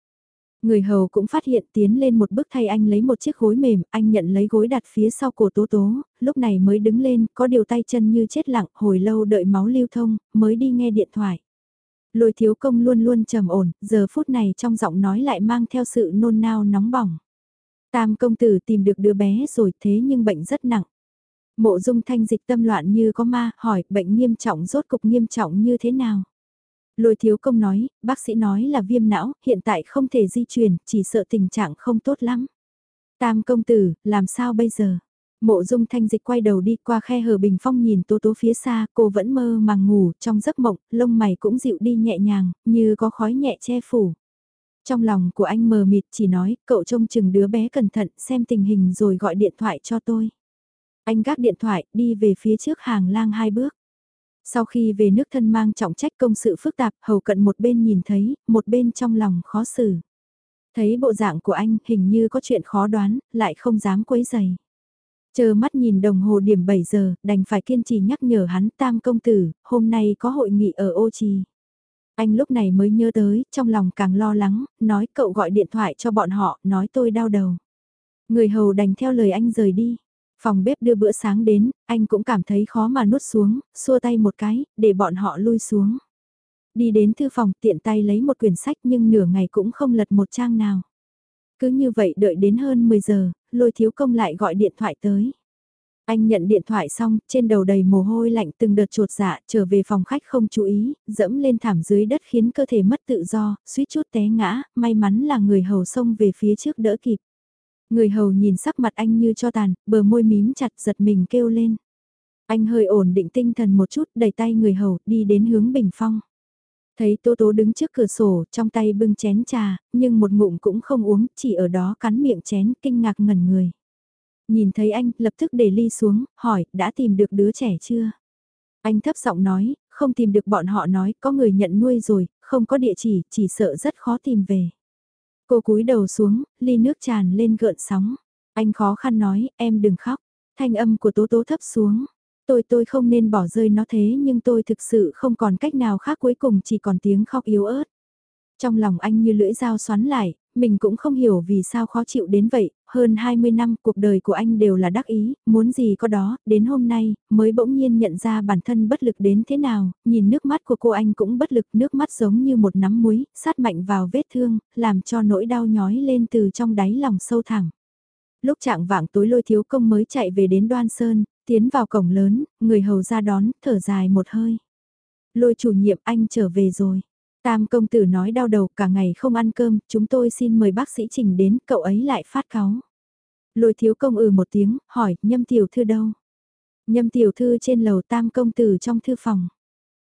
Người hầu cũng phát hiện tiến lên một bước thay anh lấy một chiếc gối mềm, anh nhận lấy gối đặt phía sau cổ tố tố, lúc này mới đứng lên, có điều tay chân như chết lặng, hồi lâu đợi máu lưu thông, mới đi nghe điện thoại. Lôi thiếu công luôn luôn trầm ổn, giờ phút này trong giọng nói lại mang theo sự nôn nao nóng bỏng. Tam công tử tìm được đứa bé rồi thế nhưng bệnh rất nặng. Mộ dung thanh dịch tâm loạn như có ma, hỏi bệnh nghiêm trọng rốt cục nghiêm trọng như thế nào? Lôi thiếu công nói, bác sĩ nói là viêm não, hiện tại không thể di chuyển, chỉ sợ tình trạng không tốt lắm. Tam công tử, làm sao bây giờ? Mộ dung thanh dịch quay đầu đi qua khe hở bình phong nhìn tố tố phía xa, cô vẫn mơ màng ngủ, trong giấc mộng, lông mày cũng dịu đi nhẹ nhàng, như có khói nhẹ che phủ. Trong lòng của anh mờ mịt chỉ nói, cậu trông chừng đứa bé cẩn thận xem tình hình rồi gọi điện thoại cho tôi. Anh gác điện thoại, đi về phía trước hàng lang hai bước. Sau khi về nước thân mang trọng trách công sự phức tạp, hầu cận một bên nhìn thấy, một bên trong lòng khó xử. Thấy bộ dạng của anh hình như có chuyện khó đoán, lại không dám quấy giày. Chờ mắt nhìn đồng hồ điểm 7 giờ, đành phải kiên trì nhắc nhở hắn tam công tử, hôm nay có hội nghị ở ô trì. Anh lúc này mới nhớ tới, trong lòng càng lo lắng, nói cậu gọi điện thoại cho bọn họ, nói tôi đau đầu. Người hầu đành theo lời anh rời đi. Phòng bếp đưa bữa sáng đến, anh cũng cảm thấy khó mà nuốt xuống, xua tay một cái, để bọn họ lui xuống. Đi đến thư phòng tiện tay lấy một quyển sách nhưng nửa ngày cũng không lật một trang nào. Cứ như vậy đợi đến hơn 10 giờ, lôi thiếu công lại gọi điện thoại tới. Anh nhận điện thoại xong, trên đầu đầy mồ hôi lạnh từng đợt chuột dạ, trở về phòng khách không chú ý, dẫm lên thảm dưới đất khiến cơ thể mất tự do, suýt chút té ngã, may mắn là người hầu xông về phía trước đỡ kịp. Người hầu nhìn sắc mặt anh như cho tàn, bờ môi mím chặt giật mình kêu lên. Anh hơi ổn định tinh thần một chút, đẩy tay người hầu, đi đến hướng bình phong. Thấy Tố Tố đứng trước cửa sổ, trong tay bưng chén trà, nhưng một ngụm cũng không uống, chỉ ở đó cắn miệng chén, kinh ngạc ngẩn người. Nhìn thấy anh, lập tức để ly xuống, hỏi, đã tìm được đứa trẻ chưa? Anh thấp giọng nói, không tìm được bọn họ nói, có người nhận nuôi rồi, không có địa chỉ, chỉ sợ rất khó tìm về. Cô cúi đầu xuống, ly nước tràn lên gợn sóng. Anh khó khăn nói, em đừng khóc. Thanh âm của Tố Tố thấp xuống. Tôi tôi không nên bỏ rơi nó thế nhưng tôi thực sự không còn cách nào khác cuối cùng chỉ còn tiếng khóc yếu ớt. Trong lòng anh như lưỡi dao xoắn lại, mình cũng không hiểu vì sao khó chịu đến vậy, hơn 20 năm cuộc đời của anh đều là đắc ý, muốn gì có đó, đến hôm nay, mới bỗng nhiên nhận ra bản thân bất lực đến thế nào, nhìn nước mắt của cô anh cũng bất lực, nước mắt giống như một nắm muối, sát mạnh vào vết thương, làm cho nỗi đau nhói lên từ trong đáy lòng sâu thẳng. Lúc trạng vạng tối lôi thiếu công mới chạy về đến đoan sơn, tiến vào cổng lớn, người hầu ra đón, thở dài một hơi. Lôi chủ nhiệm anh trở về rồi. Tam công tử nói đau đầu cả ngày không ăn cơm, chúng tôi xin mời bác sĩ Trình đến, cậu ấy lại phát cáu. Lôi thiếu công ừ một tiếng, hỏi, nhâm tiểu thư đâu? Nhâm tiểu thư trên lầu tam công tử trong thư phòng.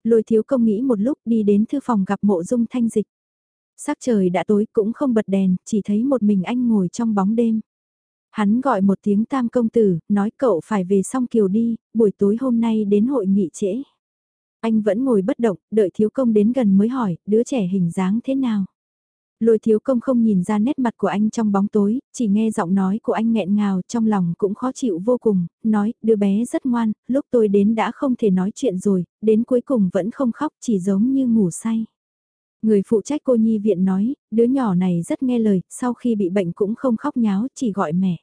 Lôi thiếu công nghĩ một lúc đi đến thư phòng gặp mộ dung thanh dịch. Sắc trời đã tối cũng không bật đèn, chỉ thấy một mình anh ngồi trong bóng đêm. Hắn gọi một tiếng tam công tử, nói cậu phải về xong kiều đi, buổi tối hôm nay đến hội nghị trễ. Anh vẫn ngồi bất động, đợi thiếu công đến gần mới hỏi, đứa trẻ hình dáng thế nào? Lôi thiếu công không nhìn ra nét mặt của anh trong bóng tối, chỉ nghe giọng nói của anh nghẹn ngào trong lòng cũng khó chịu vô cùng, nói, đứa bé rất ngoan, lúc tôi đến đã không thể nói chuyện rồi, đến cuối cùng vẫn không khóc, chỉ giống như ngủ say. Người phụ trách cô nhi viện nói, đứa nhỏ này rất nghe lời, sau khi bị bệnh cũng không khóc nháo, chỉ gọi mẹ.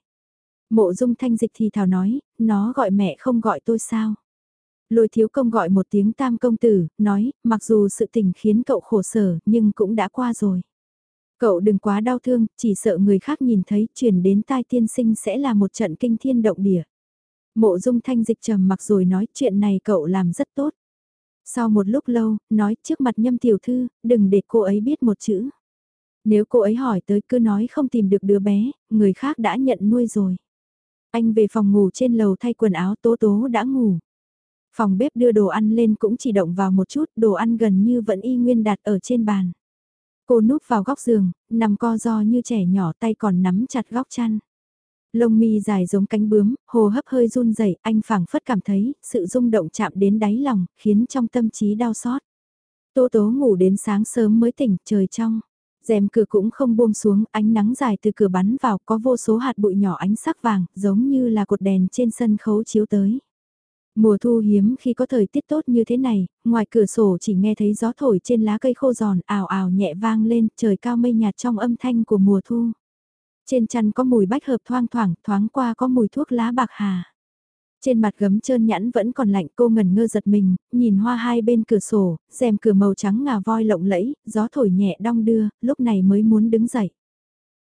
Mộ dung thanh dịch thì thảo nói, nó gọi mẹ không gọi tôi sao? Lôi thiếu công gọi một tiếng tam công tử, nói, mặc dù sự tình khiến cậu khổ sở, nhưng cũng đã qua rồi. Cậu đừng quá đau thương, chỉ sợ người khác nhìn thấy, chuyển đến tai tiên sinh sẽ là một trận kinh thiên động địa. Mộ dung thanh dịch trầm mặc rồi nói chuyện này cậu làm rất tốt. Sau một lúc lâu, nói trước mặt nhâm tiểu thư, đừng để cô ấy biết một chữ. Nếu cô ấy hỏi tới cứ nói không tìm được đứa bé, người khác đã nhận nuôi rồi. Anh về phòng ngủ trên lầu thay quần áo tố tố đã ngủ. Phòng bếp đưa đồ ăn lên cũng chỉ động vào một chút, đồ ăn gần như vẫn y nguyên đặt ở trên bàn. Cô núp vào góc giường, nằm co do như trẻ nhỏ tay còn nắm chặt góc chăn. Lông mi dài giống cánh bướm, hồ hấp hơi run rẩy, anh phảng phất cảm thấy sự rung động chạm đến đáy lòng, khiến trong tâm trí đau xót. Tô tố ngủ đến sáng sớm mới tỉnh, trời trong rèm cửa cũng không buông xuống, ánh nắng dài từ cửa bắn vào có vô số hạt bụi nhỏ ánh sắc vàng, giống như là cột đèn trên sân khấu chiếu tới. Mùa thu hiếm khi có thời tiết tốt như thế này, ngoài cửa sổ chỉ nghe thấy gió thổi trên lá cây khô giòn ào ào nhẹ vang lên, trời cao mây nhạt trong âm thanh của mùa thu. Trên chăn có mùi bách hợp thoang thoảng, thoáng qua có mùi thuốc lá bạc hà. Trên mặt gấm trơn nhẵn vẫn còn lạnh cô ngần ngơ giật mình, nhìn hoa hai bên cửa sổ, rèm cửa màu trắng ngà voi lộng lẫy, gió thổi nhẹ đong đưa, lúc này mới muốn đứng dậy.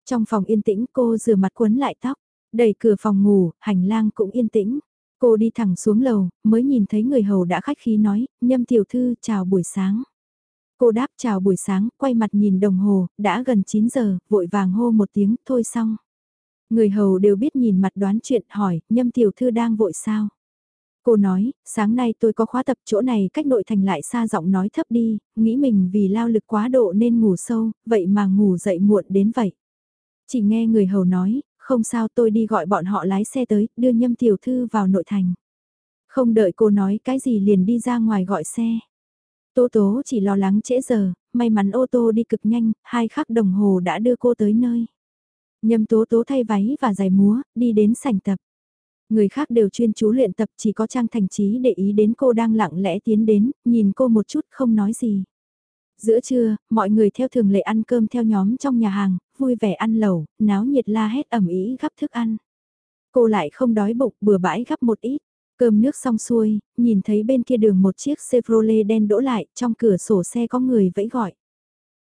Trong phòng yên tĩnh cô rửa mặt quấn lại tóc, đẩy cửa phòng ngủ, hành lang cũng yên tĩnh. Cô đi thẳng xuống lầu, mới nhìn thấy người hầu đã khách khí nói, nhâm tiểu thư chào buổi sáng. Cô đáp chào buổi sáng, quay mặt nhìn đồng hồ, đã gần 9 giờ, vội vàng hô một tiếng, thôi xong. Người hầu đều biết nhìn mặt đoán chuyện hỏi, nhâm tiểu thư đang vội sao? Cô nói, sáng nay tôi có khóa tập chỗ này cách nội thành lại xa giọng nói thấp đi, nghĩ mình vì lao lực quá độ nên ngủ sâu, vậy mà ngủ dậy muộn đến vậy. Chỉ nghe người hầu nói, không sao tôi đi gọi bọn họ lái xe tới, đưa nhâm tiểu thư vào nội thành. Không đợi cô nói cái gì liền đi ra ngoài gọi xe. Tô tố chỉ lo lắng trễ giờ, may mắn ô tô đi cực nhanh, hai khắc đồng hồ đã đưa cô tới nơi. Nhâm tố tố thay váy và giày múa, đi đến sảnh tập. Người khác đều chuyên chú luyện tập chỉ có Trang Thành Trí để ý đến cô đang lặng lẽ tiến đến, nhìn cô một chút không nói gì. Giữa trưa, mọi người theo thường lệ ăn cơm theo nhóm trong nhà hàng, vui vẻ ăn lẩu, náo nhiệt la hét ẩm ý gắp thức ăn. Cô lại không đói bụng, bừa bãi gắp một ít. Cơm nước xong xuôi, nhìn thấy bên kia đường một chiếc Chevrolet đen đỗ lại, trong cửa sổ xe có người vẫy gọi.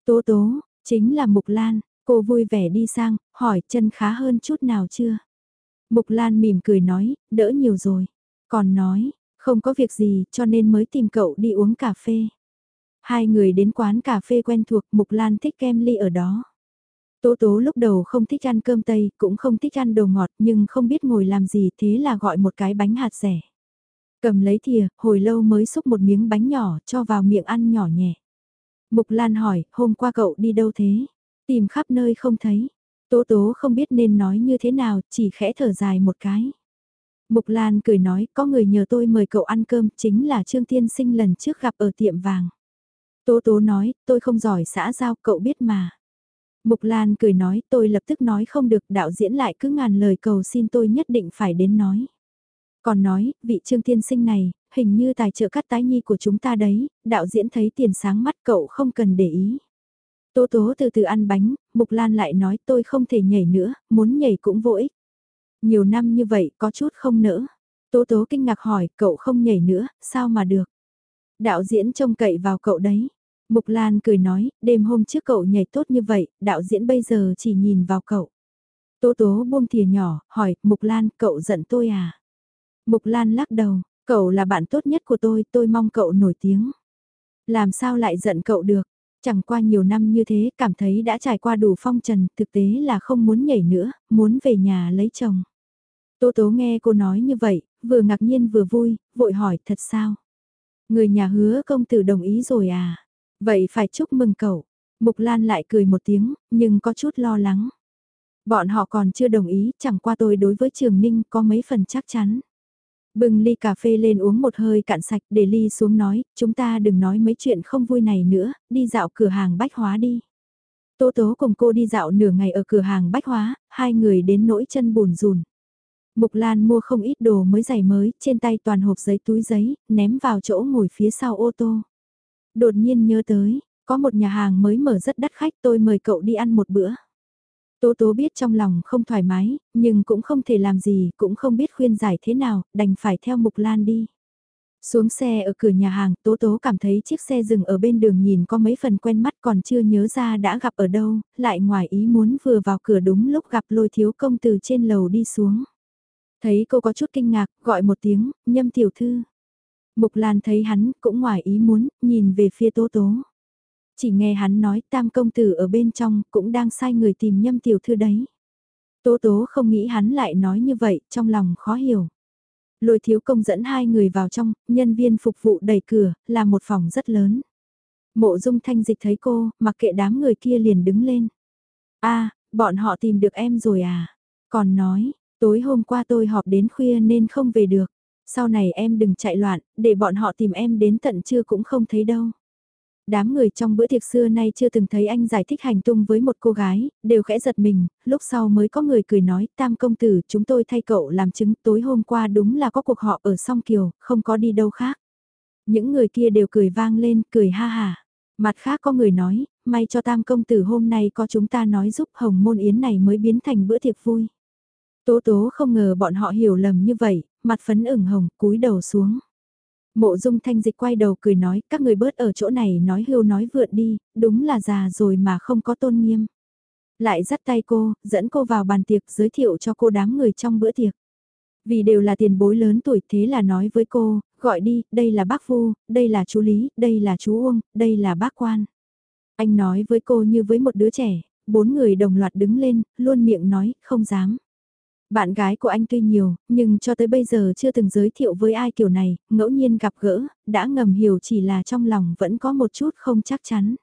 Tố tố, chính là Mục Lan, Cô vui vẻ đi sang, hỏi chân khá hơn chút nào chưa? Mục Lan mỉm cười nói, đỡ nhiều rồi. Còn nói, không có việc gì cho nên mới tìm cậu đi uống cà phê. Hai người đến quán cà phê quen thuộc Mục Lan thích kem ly ở đó. Tố tố lúc đầu không thích ăn cơm tây, cũng không thích ăn đồ ngọt nhưng không biết ngồi làm gì thế là gọi một cái bánh hạt rẻ. Cầm lấy thìa, hồi lâu mới xúc một miếng bánh nhỏ cho vào miệng ăn nhỏ nhẹ. Mục Lan hỏi, hôm qua cậu đi đâu thế? Tìm khắp nơi không thấy. Tố tố không biết nên nói như thế nào, chỉ khẽ thở dài một cái. Mục Lan cười nói, có người nhờ tôi mời cậu ăn cơm, chính là Trương Tiên Sinh lần trước gặp ở tiệm vàng. Tố tố nói, tôi không giỏi xã giao, cậu biết mà. Mục Lan cười nói, tôi lập tức nói không được, đạo diễn lại cứ ngàn lời cầu xin tôi nhất định phải đến nói. Còn nói, vị Trương Tiên Sinh này, hình như tài trợ cắt tái nhi của chúng ta đấy, đạo diễn thấy tiền sáng mắt cậu không cần để ý. Tố tố từ từ ăn bánh, Mục Lan lại nói tôi không thể nhảy nữa, muốn nhảy cũng vô ích. Nhiều năm như vậy có chút không nỡ. Tố tố kinh ngạc hỏi cậu không nhảy nữa, sao mà được. Đạo diễn trông cậy vào cậu đấy. Mục Lan cười nói, đêm hôm trước cậu nhảy tốt như vậy, đạo diễn bây giờ chỉ nhìn vào cậu. Tố tố buông thìa nhỏ, hỏi, Mục Lan, cậu giận tôi à? Mục Lan lắc đầu, cậu là bạn tốt nhất của tôi, tôi mong cậu nổi tiếng. Làm sao lại giận cậu được? Chẳng qua nhiều năm như thế cảm thấy đã trải qua đủ phong trần, thực tế là không muốn nhảy nữa, muốn về nhà lấy chồng. Tố tố nghe cô nói như vậy, vừa ngạc nhiên vừa vui, vội hỏi thật sao? Người nhà hứa công tử đồng ý rồi à? Vậy phải chúc mừng cậu. Mục Lan lại cười một tiếng, nhưng có chút lo lắng. Bọn họ còn chưa đồng ý, chẳng qua tôi đối với Trường Ninh có mấy phần chắc chắn. Bưng ly cà phê lên uống một hơi cạn sạch để ly xuống nói, chúng ta đừng nói mấy chuyện không vui này nữa, đi dạo cửa hàng bách hóa đi. Tố tố cùng cô đi dạo nửa ngày ở cửa hàng bách hóa, hai người đến nỗi chân buồn rùn. Mục Lan mua không ít đồ mới giày mới, trên tay toàn hộp giấy túi giấy, ném vào chỗ ngồi phía sau ô tô. Đột nhiên nhớ tới, có một nhà hàng mới mở rất đắt khách tôi mời cậu đi ăn một bữa. Tố tố biết trong lòng không thoải mái, nhưng cũng không thể làm gì, cũng không biết khuyên giải thế nào, đành phải theo Mục Lan đi. Xuống xe ở cửa nhà hàng, Tố Tố cảm thấy chiếc xe dừng ở bên đường nhìn có mấy phần quen mắt còn chưa nhớ ra đã gặp ở đâu, lại ngoài ý muốn vừa vào cửa đúng lúc gặp lôi thiếu công từ trên lầu đi xuống. Thấy cô có chút kinh ngạc, gọi một tiếng, nhâm tiểu thư. Mục Lan thấy hắn cũng ngoài ý muốn, nhìn về phía tố tố. Chỉ nghe hắn nói tam công tử ở bên trong cũng đang sai người tìm nhâm tiểu thư đấy. Tố tố không nghĩ hắn lại nói như vậy, trong lòng khó hiểu. Lôi thiếu công dẫn hai người vào trong, nhân viên phục vụ đẩy cửa, là một phòng rất lớn. Mộ dung thanh dịch thấy cô, mặc kệ đám người kia liền đứng lên. a bọn họ tìm được em rồi à? Còn nói, tối hôm qua tôi họp đến khuya nên không về được. Sau này em đừng chạy loạn, để bọn họ tìm em đến tận trưa cũng không thấy đâu. Đám người trong bữa tiệc xưa nay chưa từng thấy anh giải thích hành tung với một cô gái, đều khẽ giật mình, lúc sau mới có người cười nói, tam công tử, chúng tôi thay cậu làm chứng, tối hôm qua đúng là có cuộc họ ở song Kiều, không có đi đâu khác. Những người kia đều cười vang lên, cười ha hà. Mặt khác có người nói, may cho tam công tử hôm nay có chúng ta nói giúp hồng môn yến này mới biến thành bữa tiệc vui. Tố tố không ngờ bọn họ hiểu lầm như vậy, mặt phấn ửng hồng, cúi đầu xuống. Mộ dung thanh dịch quay đầu cười nói, các người bớt ở chỗ này nói hưu nói vượn đi, đúng là già rồi mà không có tôn nghiêm. Lại dắt tay cô, dẫn cô vào bàn tiệc giới thiệu cho cô đám người trong bữa tiệc. Vì đều là tiền bối lớn tuổi thế là nói với cô, gọi đi, đây là bác Vu, đây là chú Lý, đây là chú Uông, đây là bác Quan. Anh nói với cô như với một đứa trẻ, bốn người đồng loạt đứng lên, luôn miệng nói, không dám. Bạn gái của anh tuy nhiều, nhưng cho tới bây giờ chưa từng giới thiệu với ai kiểu này, ngẫu nhiên gặp gỡ, đã ngầm hiểu chỉ là trong lòng vẫn có một chút không chắc chắn.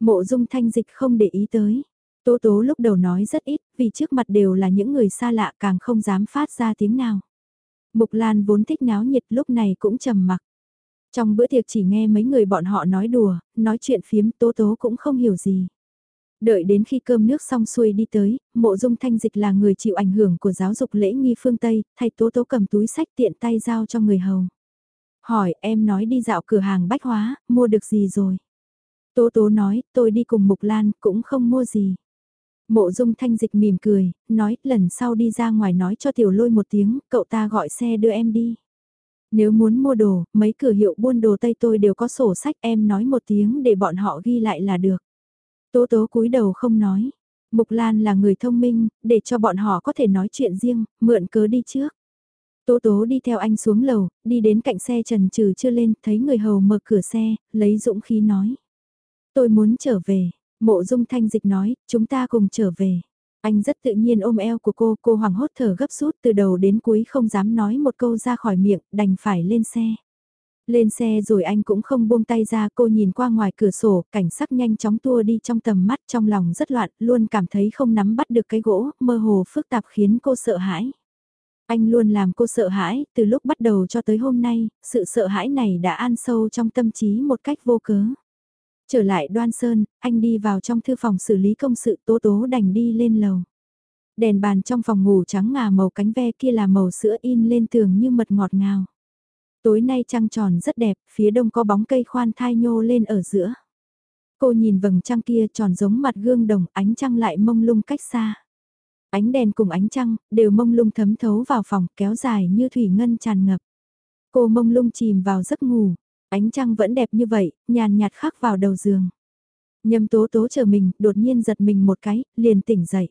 Mộ dung thanh dịch không để ý tới. Tố tố lúc đầu nói rất ít, vì trước mặt đều là những người xa lạ càng không dám phát ra tiếng nào. Mục Lan vốn thích náo nhiệt lúc này cũng trầm mặc. Trong bữa tiệc chỉ nghe mấy người bọn họ nói đùa, nói chuyện phiếm tố tố cũng không hiểu gì. Đợi đến khi cơm nước xong xuôi đi tới, mộ dung thanh dịch là người chịu ảnh hưởng của giáo dục lễ nghi phương Tây, thay tố tố cầm túi sách tiện tay giao cho người hầu. Hỏi em nói đi dạo cửa hàng bách hóa, mua được gì rồi? Tố tố nói, tôi đi cùng Mục Lan, cũng không mua gì. Mộ dung thanh dịch mỉm cười, nói lần sau đi ra ngoài nói cho tiểu lôi một tiếng, cậu ta gọi xe đưa em đi. Nếu muốn mua đồ, mấy cửa hiệu buôn đồ Tây tôi đều có sổ sách em nói một tiếng để bọn họ ghi lại là được. Tố tố cúi đầu không nói. Mục Lan là người thông minh, để cho bọn họ có thể nói chuyện riêng, mượn cớ đi trước. Tố tố đi theo anh xuống lầu, đi đến cạnh xe trần trừ chưa lên, thấy người hầu mở cửa xe, lấy dũng khí nói. Tôi muốn trở về, mộ dung thanh dịch nói, chúng ta cùng trở về. Anh rất tự nhiên ôm eo của cô, cô hoảng hốt thở gấp rút từ đầu đến cuối không dám nói một câu ra khỏi miệng, đành phải lên xe. Lên xe rồi anh cũng không buông tay ra cô nhìn qua ngoài cửa sổ, cảnh sắc nhanh chóng tua đi trong tầm mắt trong lòng rất loạn, luôn cảm thấy không nắm bắt được cái gỗ, mơ hồ phức tạp khiến cô sợ hãi. Anh luôn làm cô sợ hãi, từ lúc bắt đầu cho tới hôm nay, sự sợ hãi này đã an sâu trong tâm trí một cách vô cớ. Trở lại đoan sơn, anh đi vào trong thư phòng xử lý công sự tố tố đành đi lên lầu. Đèn bàn trong phòng ngủ trắng ngà màu cánh ve kia là màu sữa in lên tường như mật ngọt ngào. Tối nay trăng tròn rất đẹp, phía đông có bóng cây khoan thai nhô lên ở giữa. Cô nhìn vầng trăng kia tròn giống mặt gương đồng, ánh trăng lại mông lung cách xa. Ánh đèn cùng ánh trăng, đều mông lung thấm thấu vào phòng, kéo dài như thủy ngân tràn ngập. Cô mông lung chìm vào giấc ngủ, ánh trăng vẫn đẹp như vậy, nhàn nhạt khắc vào đầu giường. Nhâm tố tố chờ mình, đột nhiên giật mình một cái, liền tỉnh dậy.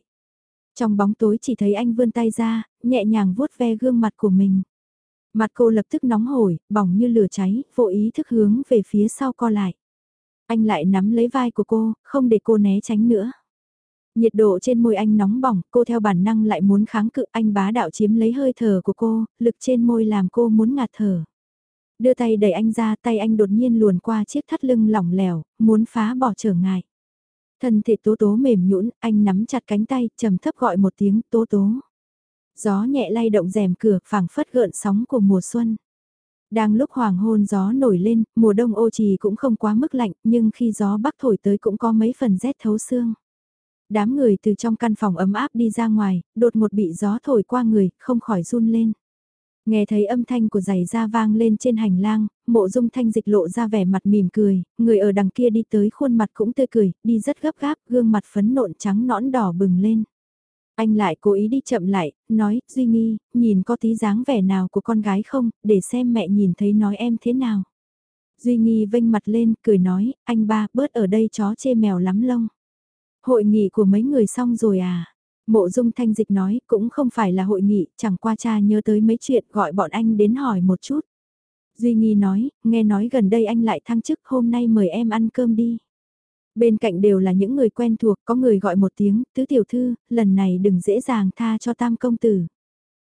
Trong bóng tối chỉ thấy anh vươn tay ra, nhẹ nhàng vuốt ve gương mặt của mình. Mặt cô lập tức nóng hổi, bỏng như lửa cháy, vô ý thức hướng về phía sau co lại. Anh lại nắm lấy vai của cô, không để cô né tránh nữa. Nhiệt độ trên môi anh nóng bỏng, cô theo bản năng lại muốn kháng cự anh bá đạo chiếm lấy hơi thở của cô, lực trên môi làm cô muốn ngạt thở. Đưa tay đẩy anh ra, tay anh đột nhiên luồn qua chiếc thắt lưng lỏng lẻo, muốn phá bỏ trở ngại. Thân thể tố tố mềm nhũn, anh nắm chặt cánh tay, trầm thấp gọi một tiếng tố tố. Gió nhẹ lay động rèm cửa phảng phất gợn sóng của mùa xuân. Đang lúc hoàng hôn gió nổi lên, mùa đông ô trì cũng không quá mức lạnh, nhưng khi gió bắc thổi tới cũng có mấy phần rét thấu xương. Đám người từ trong căn phòng ấm áp đi ra ngoài, đột một bị gió thổi qua người, không khỏi run lên. Nghe thấy âm thanh của giày da vang lên trên hành lang, mộ dung thanh dịch lộ ra vẻ mặt mỉm cười, người ở đằng kia đi tới khuôn mặt cũng tươi cười, đi rất gấp gáp, gương mặt phấn nộn trắng nõn đỏ bừng lên. Anh lại cố ý đi chậm lại, nói, Duy Nghi, nhìn có tí dáng vẻ nào của con gái không, để xem mẹ nhìn thấy nói em thế nào. Duy Nghi vênh mặt lên, cười nói, anh ba, bớt ở đây chó chê mèo lắm lông. Hội nghị của mấy người xong rồi à? Mộ dung thanh dịch nói, cũng không phải là hội nghị, chẳng qua cha nhớ tới mấy chuyện gọi bọn anh đến hỏi một chút. Duy Nghi nói, nghe nói gần đây anh lại thăng chức hôm nay mời em ăn cơm đi. Bên cạnh đều là những người quen thuộc, có người gọi một tiếng, tứ tiểu thư, lần này đừng dễ dàng tha cho tam công tử.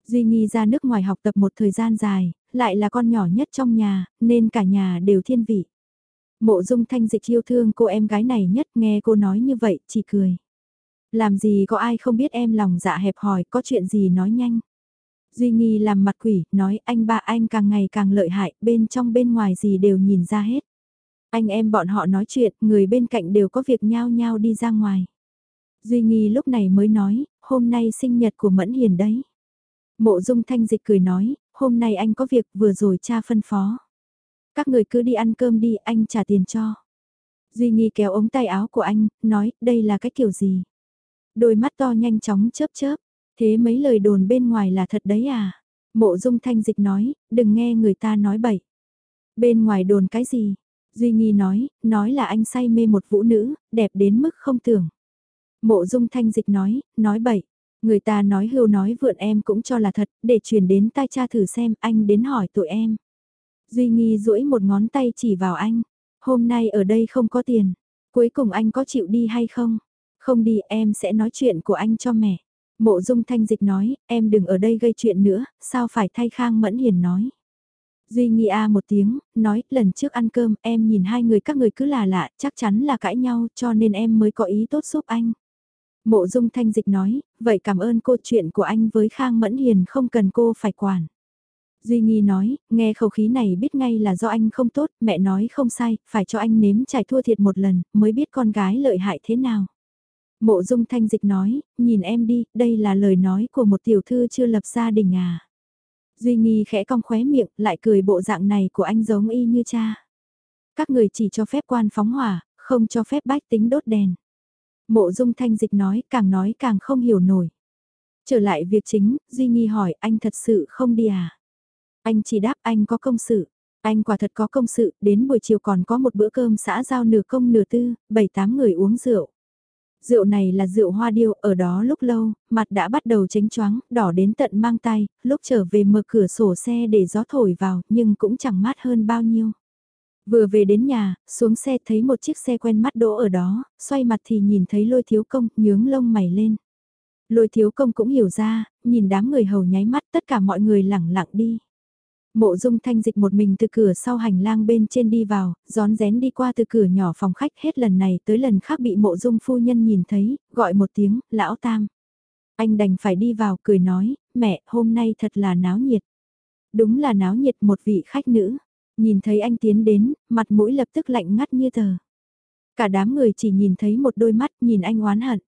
Duy nhi ra nước ngoài học tập một thời gian dài, lại là con nhỏ nhất trong nhà, nên cả nhà đều thiên vị. Mộ dung thanh dịch yêu thương cô em gái này nhất nghe cô nói như vậy, chỉ cười. Làm gì có ai không biết em lòng dạ hẹp hòi, có chuyện gì nói nhanh. Duy nhi làm mặt quỷ, nói anh ba anh càng ngày càng lợi hại, bên trong bên ngoài gì đều nhìn ra hết. Anh em bọn họ nói chuyện, người bên cạnh đều có việc nhau nhau đi ra ngoài. Duy Nghi lúc này mới nói, hôm nay sinh nhật của Mẫn Hiền đấy. Mộ Dung Thanh Dịch cười nói, hôm nay anh có việc vừa rồi cha phân phó. Các người cứ đi ăn cơm đi, anh trả tiền cho. Duy Nghi kéo ống tay áo của anh, nói, đây là cái kiểu gì? Đôi mắt to nhanh chóng chớp chớp, thế mấy lời đồn bên ngoài là thật đấy à? Mộ Dung Thanh Dịch nói, đừng nghe người ta nói bậy. Bên ngoài đồn cái gì? Duy Nghi nói, nói là anh say mê một vũ nữ, đẹp đến mức không tưởng. Mộ Dung Thanh Dịch nói, nói bậy. Người ta nói hưu nói vượn em cũng cho là thật, để truyền đến tai cha thử xem, anh đến hỏi tụi em. Duy Nghi duỗi một ngón tay chỉ vào anh. Hôm nay ở đây không có tiền. Cuối cùng anh có chịu đi hay không? Không đi em sẽ nói chuyện của anh cho mẹ. Mộ dung thanh dịch nói, em đừng ở đây gây chuyện nữa, sao phải thay Khang Mẫn Hiền nói. Duy Nghi A một tiếng, nói, lần trước ăn cơm em nhìn hai người các người cứ là lạ, chắc chắn là cãi nhau cho nên em mới có ý tốt giúp anh. Mộ dung thanh dịch nói, vậy cảm ơn cô chuyện của anh với Khang Mẫn Hiền không cần cô phải quản. Duy Nghi nói, nghe khẩu khí này biết ngay là do anh không tốt, mẹ nói không sai, phải cho anh nếm trải thua thiệt một lần, mới biết con gái lợi hại thế nào. Mộ dung thanh dịch nói, nhìn em đi, đây là lời nói của một tiểu thư chưa lập gia đình à. Duy Nghi khẽ cong khóe miệng, lại cười bộ dạng này của anh giống y như cha. Các người chỉ cho phép quan phóng hỏa, không cho phép bách tính đốt đèn. Mộ dung thanh dịch nói, càng nói càng không hiểu nổi. Trở lại việc chính, Duy Nghi hỏi, anh thật sự không đi à? Anh chỉ đáp anh có công sự. Anh quả thật có công sự, đến buổi chiều còn có một bữa cơm xã giao nửa công nửa tư, bảy tám người uống rượu. Rượu này là rượu hoa điêu, ở đó lúc lâu, mặt đã bắt đầu tránh choáng, đỏ đến tận mang tay, lúc trở về mở cửa sổ xe để gió thổi vào, nhưng cũng chẳng mát hơn bao nhiêu. Vừa về đến nhà, xuống xe thấy một chiếc xe quen mắt đỗ ở đó, xoay mặt thì nhìn thấy lôi thiếu công, nhướng lông mày lên. Lôi thiếu công cũng hiểu ra, nhìn đám người hầu nháy mắt tất cả mọi người lẳng lặng đi. Mộ dung thanh dịch một mình từ cửa sau hành lang bên trên đi vào, gión rén đi qua từ cửa nhỏ phòng khách hết lần này tới lần khác bị mộ dung phu nhân nhìn thấy, gọi một tiếng, lão tam. Anh đành phải đi vào cười nói, mẹ, hôm nay thật là náo nhiệt. Đúng là náo nhiệt một vị khách nữ. Nhìn thấy anh tiến đến, mặt mũi lập tức lạnh ngắt như tờ. Cả đám người chỉ nhìn thấy một đôi mắt nhìn anh oán hận.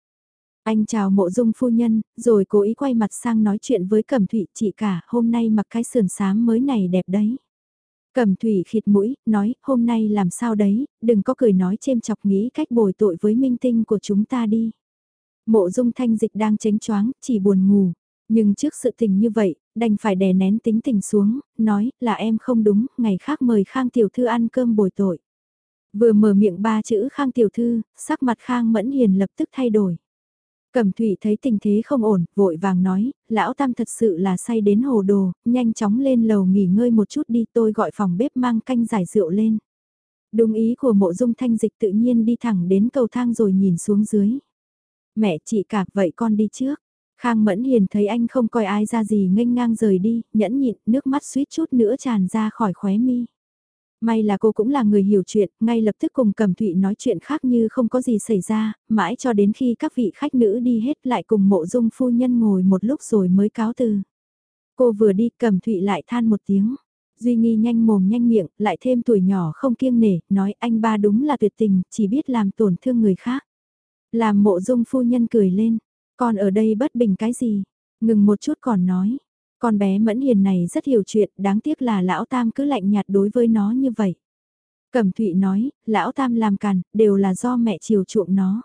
Anh chào mộ dung phu nhân, rồi cố ý quay mặt sang nói chuyện với Cẩm Thụy chị cả, hôm nay mặc cái sườn xám mới này đẹp đấy. Cẩm Thụy khịt mũi, nói, hôm nay làm sao đấy, đừng có cười nói chêm chọc nghĩ cách bồi tội với minh tinh của chúng ta đi. Mộ dung thanh dịch đang chánh choáng, chỉ buồn ngủ. Nhưng trước sự tình như vậy, đành phải đè nén tính tình xuống, nói là em không đúng, ngày khác mời Khang Tiểu Thư ăn cơm bồi tội. Vừa mở miệng ba chữ Khang Tiểu Thư, sắc mặt Khang Mẫn Hiền lập tức thay đổi. Cẩm Thủy thấy tình thế không ổn, vội vàng nói, lão tam thật sự là say đến hồ đồ, nhanh chóng lên lầu nghỉ ngơi một chút đi tôi gọi phòng bếp mang canh giải rượu lên. Đúng ý của mộ dung thanh dịch tự nhiên đi thẳng đến cầu thang rồi nhìn xuống dưới. Mẹ chị cả vậy con đi trước. Khang Mẫn Hiền thấy anh không coi ai ra gì nghênh ngang rời đi, nhẫn nhịn, nước mắt suýt chút nữa tràn ra khỏi khóe mi. May là cô cũng là người hiểu chuyện, ngay lập tức cùng Cẩm Thụy nói chuyện khác như không có gì xảy ra, mãi cho đến khi các vị khách nữ đi hết lại cùng mộ dung phu nhân ngồi một lúc rồi mới cáo từ. Cô vừa đi Cẩm Thụy lại than một tiếng. Duy Nghi nhanh mồm nhanh miệng, lại thêm tuổi nhỏ không kiêng nể, nói anh ba đúng là tuyệt tình, chỉ biết làm tổn thương người khác. Làm mộ dung phu nhân cười lên, còn ở đây bất bình cái gì, ngừng một chút còn nói, con bé mẫn hiền này rất hiểu chuyện, đáng tiếc là lão tam cứ lạnh nhạt đối với nó như vậy. Cẩm Thụy nói, lão tam làm càn, đều là do mẹ chiều chuộng nó.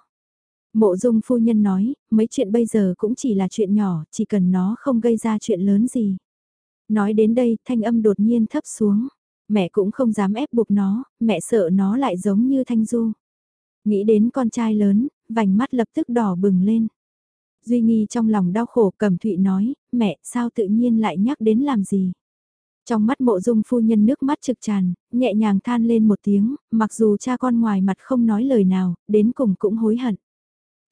Mộ dung phu nhân nói, mấy chuyện bây giờ cũng chỉ là chuyện nhỏ, chỉ cần nó không gây ra chuyện lớn gì. Nói đến đây, thanh âm đột nhiên thấp xuống. Mẹ cũng không dám ép buộc nó, mẹ sợ nó lại giống như Thanh Du. Nghĩ đến con trai lớn, vành mắt lập tức đỏ bừng lên. Duy Nghi trong lòng đau khổ Cẩm Thụy nói, mẹ sao tự nhiên lại nhắc đến làm gì? Trong mắt mộ dung phu nhân nước mắt trực tràn, nhẹ nhàng than lên một tiếng, mặc dù cha con ngoài mặt không nói lời nào, đến cùng cũng hối hận.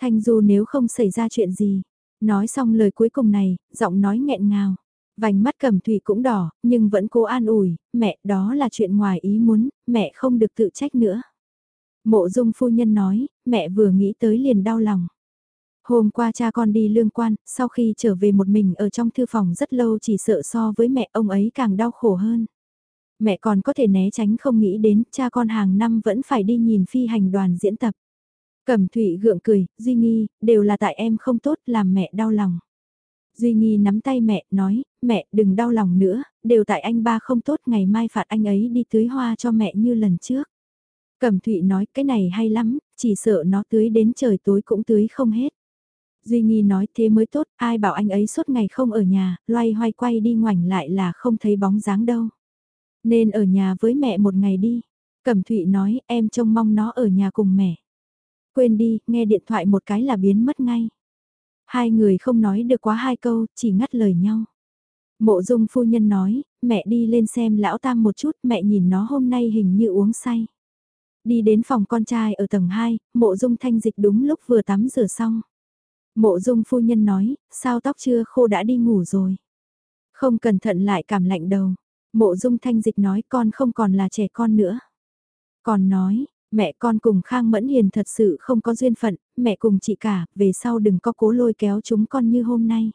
Thanh Du nếu không xảy ra chuyện gì, nói xong lời cuối cùng này, giọng nói nghẹn ngào. Vành mắt cẩm thủy cũng đỏ, nhưng vẫn cố an ủi, mẹ đó là chuyện ngoài ý muốn, mẹ không được tự trách nữa. Mộ dung phu nhân nói, mẹ vừa nghĩ tới liền đau lòng. Hôm qua cha con đi lương quan, sau khi trở về một mình ở trong thư phòng rất lâu chỉ sợ so với mẹ ông ấy càng đau khổ hơn. Mẹ còn có thể né tránh không nghĩ đến cha con hàng năm vẫn phải đi nhìn phi hành đoàn diễn tập. Cẩm Thụy gượng cười, Duy Nghi, đều là tại em không tốt làm mẹ đau lòng. Duy Nghi nắm tay mẹ, nói, mẹ đừng đau lòng nữa, đều tại anh ba không tốt ngày mai phạt anh ấy đi tưới hoa cho mẹ như lần trước. Cẩm Thụy nói cái này hay lắm, chỉ sợ nó tưới đến trời tối cũng tưới không hết. Duy Nghi nói thế mới tốt, ai bảo anh ấy suốt ngày không ở nhà, loay hoay quay đi ngoảnh lại là không thấy bóng dáng đâu. Nên ở nhà với mẹ một ngày đi. Cẩm Thụy nói em trông mong nó ở nhà cùng mẹ. Quên đi, nghe điện thoại một cái là biến mất ngay. Hai người không nói được quá hai câu, chỉ ngắt lời nhau. Mộ dung phu nhân nói, mẹ đi lên xem lão tam một chút, mẹ nhìn nó hôm nay hình như uống say. Đi đến phòng con trai ở tầng 2, mộ dung thanh dịch đúng lúc vừa tắm rửa xong. Mộ dung phu nhân nói, sao tóc chưa khô đã đi ngủ rồi. Không cẩn thận lại cảm lạnh đầu. Mộ dung thanh dịch nói con không còn là trẻ con nữa. Còn nói, mẹ con cùng Khang Mẫn Hiền thật sự không có duyên phận, mẹ cùng chị cả, về sau đừng có cố lôi kéo chúng con như hôm nay.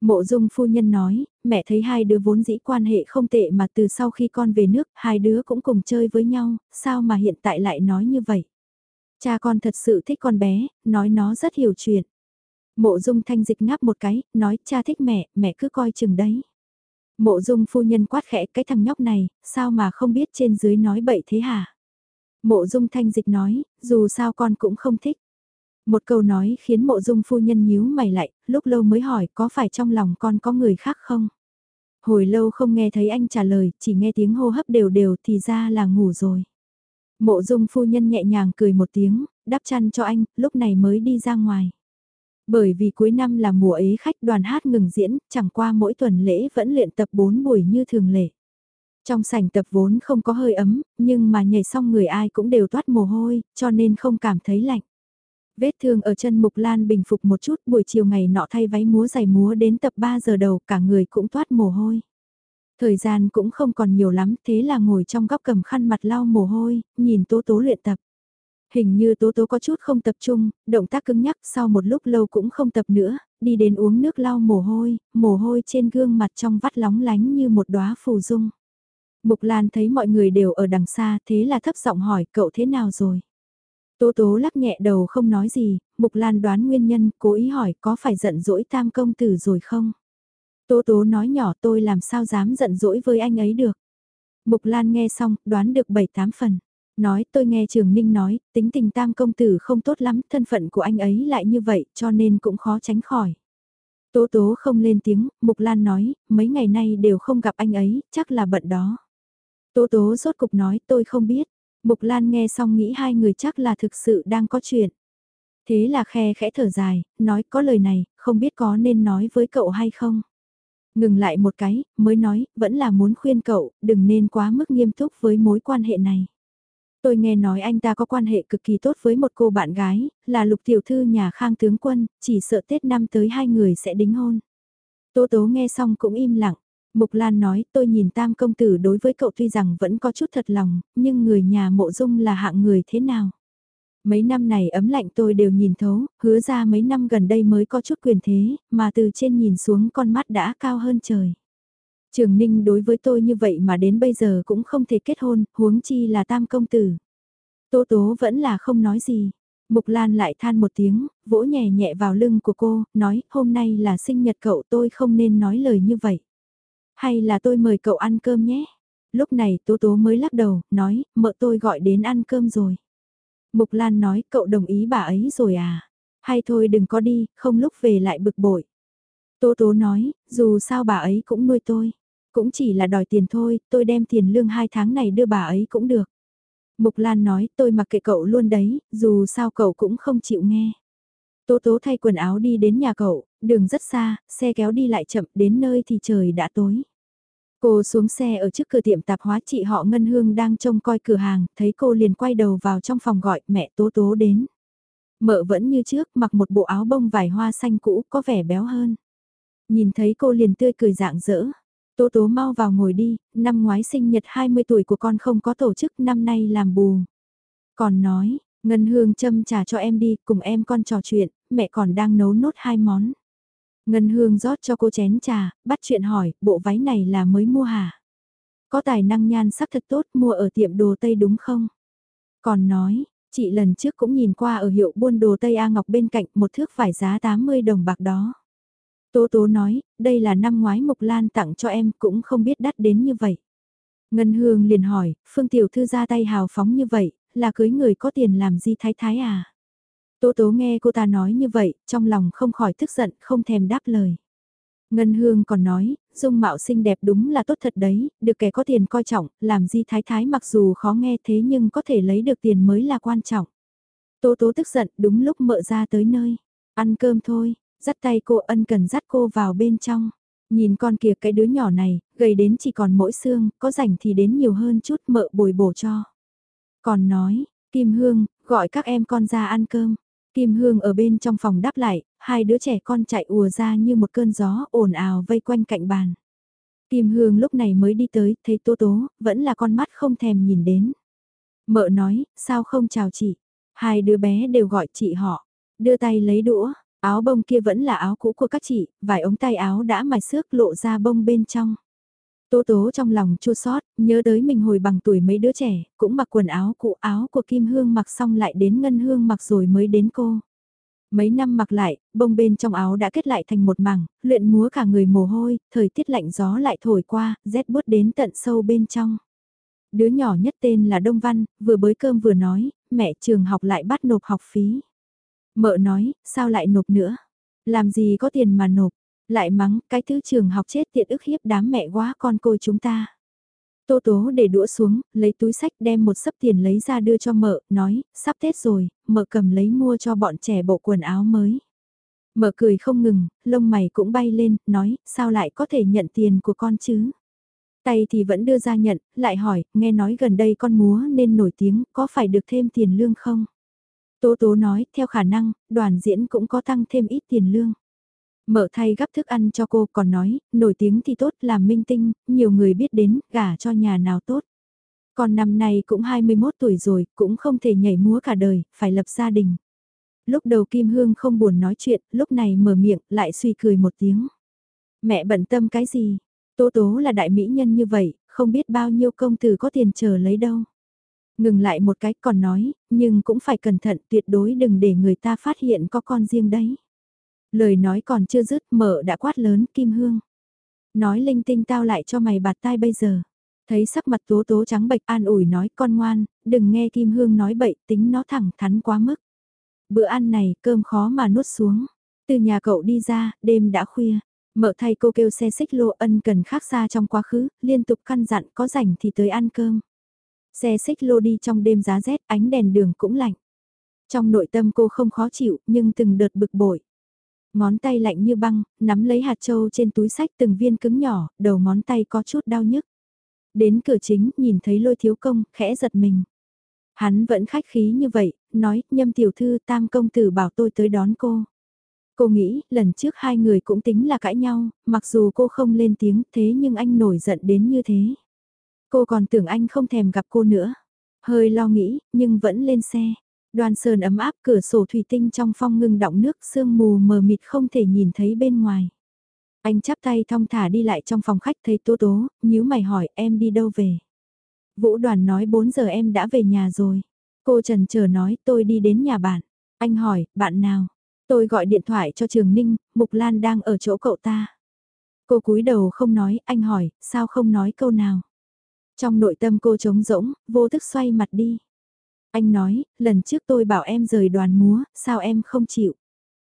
Mộ dung phu nhân nói, mẹ thấy hai đứa vốn dĩ quan hệ không tệ mà từ sau khi con về nước, hai đứa cũng cùng chơi với nhau, sao mà hiện tại lại nói như vậy? Cha con thật sự thích con bé, nói nó rất hiểu chuyện. Mộ dung thanh dịch ngáp một cái, nói cha thích mẹ, mẹ cứ coi chừng đấy. Mộ dung phu nhân quát khẽ cái thằng nhóc này, sao mà không biết trên dưới nói bậy thế hả? Mộ dung thanh dịch nói, dù sao con cũng không thích. Một câu nói khiến mộ dung phu nhân nhíu mày lại, lúc lâu mới hỏi có phải trong lòng con có người khác không? Hồi lâu không nghe thấy anh trả lời, chỉ nghe tiếng hô hấp đều đều thì ra là ngủ rồi. Mộ dung phu nhân nhẹ nhàng cười một tiếng, đắp chăn cho anh, lúc này mới đi ra ngoài. Bởi vì cuối năm là mùa ế khách đoàn hát ngừng diễn, chẳng qua mỗi tuần lễ vẫn luyện tập 4 buổi như thường lệ. Trong sảnh tập vốn không có hơi ấm, nhưng mà nhảy xong người ai cũng đều toát mồ hôi, cho nên không cảm thấy lạnh. Vết thương ở chân Mục Lan bình phục một chút buổi chiều ngày nọ thay váy múa giày múa đến tập 3 giờ đầu cả người cũng toát mồ hôi. Thời gian cũng không còn nhiều lắm thế là ngồi trong góc cầm khăn mặt lau mồ hôi, nhìn tố tố luyện tập. Hình như tố tố có chút không tập trung, động tác cứng nhắc sau một lúc lâu cũng không tập nữa, đi đến uống nước lau mồ hôi, mồ hôi trên gương mặt trong vắt lóng lánh như một đóa phù dung. Mục Lan thấy mọi người đều ở đằng xa thế là thấp giọng hỏi cậu thế nào rồi. Tố tố lắc nhẹ đầu không nói gì, Mục Lan đoán nguyên nhân, cố ý hỏi có phải giận dỗi tam công tử rồi không? Tố tố nói nhỏ tôi làm sao dám giận dỗi với anh ấy được. Mục Lan nghe xong, đoán được 7-8 phần. Nói tôi nghe Trường Ninh nói, tính tình tam công tử không tốt lắm, thân phận của anh ấy lại như vậy, cho nên cũng khó tránh khỏi. Tố tố không lên tiếng, Mục Lan nói, mấy ngày nay đều không gặp anh ấy, chắc là bận đó. Tố tố rốt cục nói tôi không biết. Mục Lan nghe xong nghĩ hai người chắc là thực sự đang có chuyện. Thế là khe khẽ thở dài, nói có lời này, không biết có nên nói với cậu hay không. Ngừng lại một cái, mới nói, vẫn là muốn khuyên cậu, đừng nên quá mức nghiêm túc với mối quan hệ này. Tôi nghe nói anh ta có quan hệ cực kỳ tốt với một cô bạn gái, là lục tiểu thư nhà khang tướng quân, chỉ sợ Tết năm tới hai người sẽ đính hôn. Tố tố nghe xong cũng im lặng. Mục Lan nói tôi nhìn tam công tử đối với cậu tuy rằng vẫn có chút thật lòng, nhưng người nhà mộ dung là hạng người thế nào? Mấy năm này ấm lạnh tôi đều nhìn thấu, hứa ra mấy năm gần đây mới có chút quyền thế, mà từ trên nhìn xuống con mắt đã cao hơn trời. Trường Ninh đối với tôi như vậy mà đến bây giờ cũng không thể kết hôn, huống chi là tam công tử. Tố tố vẫn là không nói gì. Mục Lan lại than một tiếng, vỗ nhẹ nhẹ vào lưng của cô, nói hôm nay là sinh nhật cậu tôi không nên nói lời như vậy. Hay là tôi mời cậu ăn cơm nhé? Lúc này Tố Tố mới lắc đầu, nói, mợ tôi gọi đến ăn cơm rồi. Mục Lan nói, cậu đồng ý bà ấy rồi à? Hay thôi đừng có đi, không lúc về lại bực bội. Tố Tố nói, dù sao bà ấy cũng nuôi tôi. Cũng chỉ là đòi tiền thôi, tôi đem tiền lương hai tháng này đưa bà ấy cũng được. Mục Lan nói, tôi mặc kệ cậu luôn đấy, dù sao cậu cũng không chịu nghe. Tố tố thay quần áo đi đến nhà cậu, đường rất xa, xe kéo đi lại chậm đến nơi thì trời đã tối. Cô xuống xe ở trước cửa tiệm tạp hóa chị họ Ngân Hương đang trông coi cửa hàng, thấy cô liền quay đầu vào trong phòng gọi mẹ tố tố đến. Mợ vẫn như trước mặc một bộ áo bông vải hoa xanh cũ có vẻ béo hơn. Nhìn thấy cô liền tươi cười dạng dỡ. Tố tố mau vào ngồi đi, năm ngoái sinh nhật 20 tuổi của con không có tổ chức năm nay làm bù. Còn nói, Ngân Hương châm trà cho em đi, cùng em con trò chuyện, mẹ còn đang nấu nốt hai món. Ngân Hương rót cho cô chén trà, bắt chuyện hỏi, bộ váy này là mới mua hả? Có tài năng nhan sắc thật tốt mua ở tiệm đồ Tây đúng không? Còn nói, chị lần trước cũng nhìn qua ở hiệu buôn đồ Tây A Ngọc bên cạnh một thước vải giá 80 đồng bạc đó. Tố tố nói, đây là năm ngoái Mộc Lan tặng cho em cũng không biết đắt đến như vậy. Ngân Hương liền hỏi, Phương Tiểu Thư ra tay hào phóng như vậy, là cưới người có tiền làm gì thái thái à? Tố tố nghe cô ta nói như vậy, trong lòng không khỏi tức giận, không thèm đáp lời. Ngân Hương còn nói, dung mạo xinh đẹp đúng là tốt thật đấy, được kẻ có tiền coi trọng, làm gì thái thái mặc dù khó nghe thế nhưng có thể lấy được tiền mới là quan trọng. Tố tố tức giận đúng lúc mợ ra tới nơi, ăn cơm thôi, dắt tay cô ân cần dắt cô vào bên trong. Nhìn con kia cái đứa nhỏ này, gầy đến chỉ còn mỗi xương, có rảnh thì đến nhiều hơn chút mợ bồi bổ cho. Còn nói, Kim Hương, gọi các em con ra ăn cơm. Kim Hương ở bên trong phòng đáp lại, hai đứa trẻ con chạy ùa ra như một cơn gió ồn ào vây quanh cạnh bàn. Kim Hương lúc này mới đi tới, thấy Tố Tố, vẫn là con mắt không thèm nhìn đến. Mợ nói, sao không chào chị? Hai đứa bé đều gọi chị họ. Đưa tay lấy đũa, áo bông kia vẫn là áo cũ của các chị, vài ống tay áo đã mài xước lộ ra bông bên trong. Tố tố trong lòng chua sót, nhớ tới mình hồi bằng tuổi mấy đứa trẻ, cũng mặc quần áo cũ áo của Kim Hương mặc xong lại đến Ngân Hương mặc rồi mới đến cô. Mấy năm mặc lại, bông bên trong áo đã kết lại thành một mảng, luyện múa cả người mồ hôi, thời tiết lạnh gió lại thổi qua, rét bút đến tận sâu bên trong. Đứa nhỏ nhất tên là Đông Văn, vừa bới cơm vừa nói, mẹ trường học lại bắt nộp học phí. Mợ nói, sao lại nộp nữa? Làm gì có tiền mà nộp? Lại mắng, cái thứ trường học chết tiện ức hiếp đám mẹ quá con côi chúng ta. Tô tố để đũa xuống, lấy túi sách đem một sấp tiền lấy ra đưa cho mợ, nói, sắp Tết rồi, mợ cầm lấy mua cho bọn trẻ bộ quần áo mới. Mợ cười không ngừng, lông mày cũng bay lên, nói, sao lại có thể nhận tiền của con chứ? Tay thì vẫn đưa ra nhận, lại hỏi, nghe nói gần đây con múa nên nổi tiếng, có phải được thêm tiền lương không? Tố tố nói, theo khả năng, đoàn diễn cũng có tăng thêm ít tiền lương. Mở thay gắp thức ăn cho cô còn nói, nổi tiếng thì tốt làm minh tinh, nhiều người biết đến, gả cho nhà nào tốt. Còn năm nay cũng 21 tuổi rồi, cũng không thể nhảy múa cả đời, phải lập gia đình. Lúc đầu Kim Hương không buồn nói chuyện, lúc này mở miệng, lại suy cười một tiếng. Mẹ bận tâm cái gì? Tố tố là đại mỹ nhân như vậy, không biết bao nhiêu công tử có tiền chờ lấy đâu. Ngừng lại một cái còn nói, nhưng cũng phải cẩn thận tuyệt đối đừng để người ta phát hiện có con riêng đấy. Lời nói còn chưa dứt mở đã quát lớn Kim Hương. Nói linh tinh tao lại cho mày bạt tai bây giờ. Thấy sắc mặt tố tố trắng bệch an ủi nói con ngoan, đừng nghe Kim Hương nói bậy tính nó thẳng thắn quá mức. Bữa ăn này cơm khó mà nuốt xuống. Từ nhà cậu đi ra, đêm đã khuya. Mợ thay cô kêu xe xích lô ân cần khác xa trong quá khứ, liên tục căn dặn có rảnh thì tới ăn cơm. Xe xích lô đi trong đêm giá rét, ánh đèn đường cũng lạnh. Trong nội tâm cô không khó chịu, nhưng từng đợt bực bội. Ngón tay lạnh như băng, nắm lấy hạt châu trên túi sách từng viên cứng nhỏ, đầu ngón tay có chút đau nhức. Đến cửa chính, nhìn thấy lôi thiếu công, khẽ giật mình. Hắn vẫn khách khí như vậy, nói, nhâm tiểu thư tam công tử bảo tôi tới đón cô. Cô nghĩ, lần trước hai người cũng tính là cãi nhau, mặc dù cô không lên tiếng thế nhưng anh nổi giận đến như thế. Cô còn tưởng anh không thèm gặp cô nữa. Hơi lo nghĩ, nhưng vẫn lên xe. Đoàn sơn ấm áp cửa sổ thủy tinh trong phong ngưng đọng nước sương mù mờ mịt không thể nhìn thấy bên ngoài. Anh chắp tay thong thả đi lại trong phòng khách thấy tố tố, nhíu mày hỏi em đi đâu về. Vũ đoàn nói 4 giờ em đã về nhà rồi. Cô trần chờ nói tôi đi đến nhà bạn. Anh hỏi, bạn nào? Tôi gọi điện thoại cho Trường Ninh, Mục Lan đang ở chỗ cậu ta. Cô cúi đầu không nói, anh hỏi, sao không nói câu nào? Trong nội tâm cô trống rỗng, vô thức xoay mặt đi. Anh nói, lần trước tôi bảo em rời đoàn múa, sao em không chịu?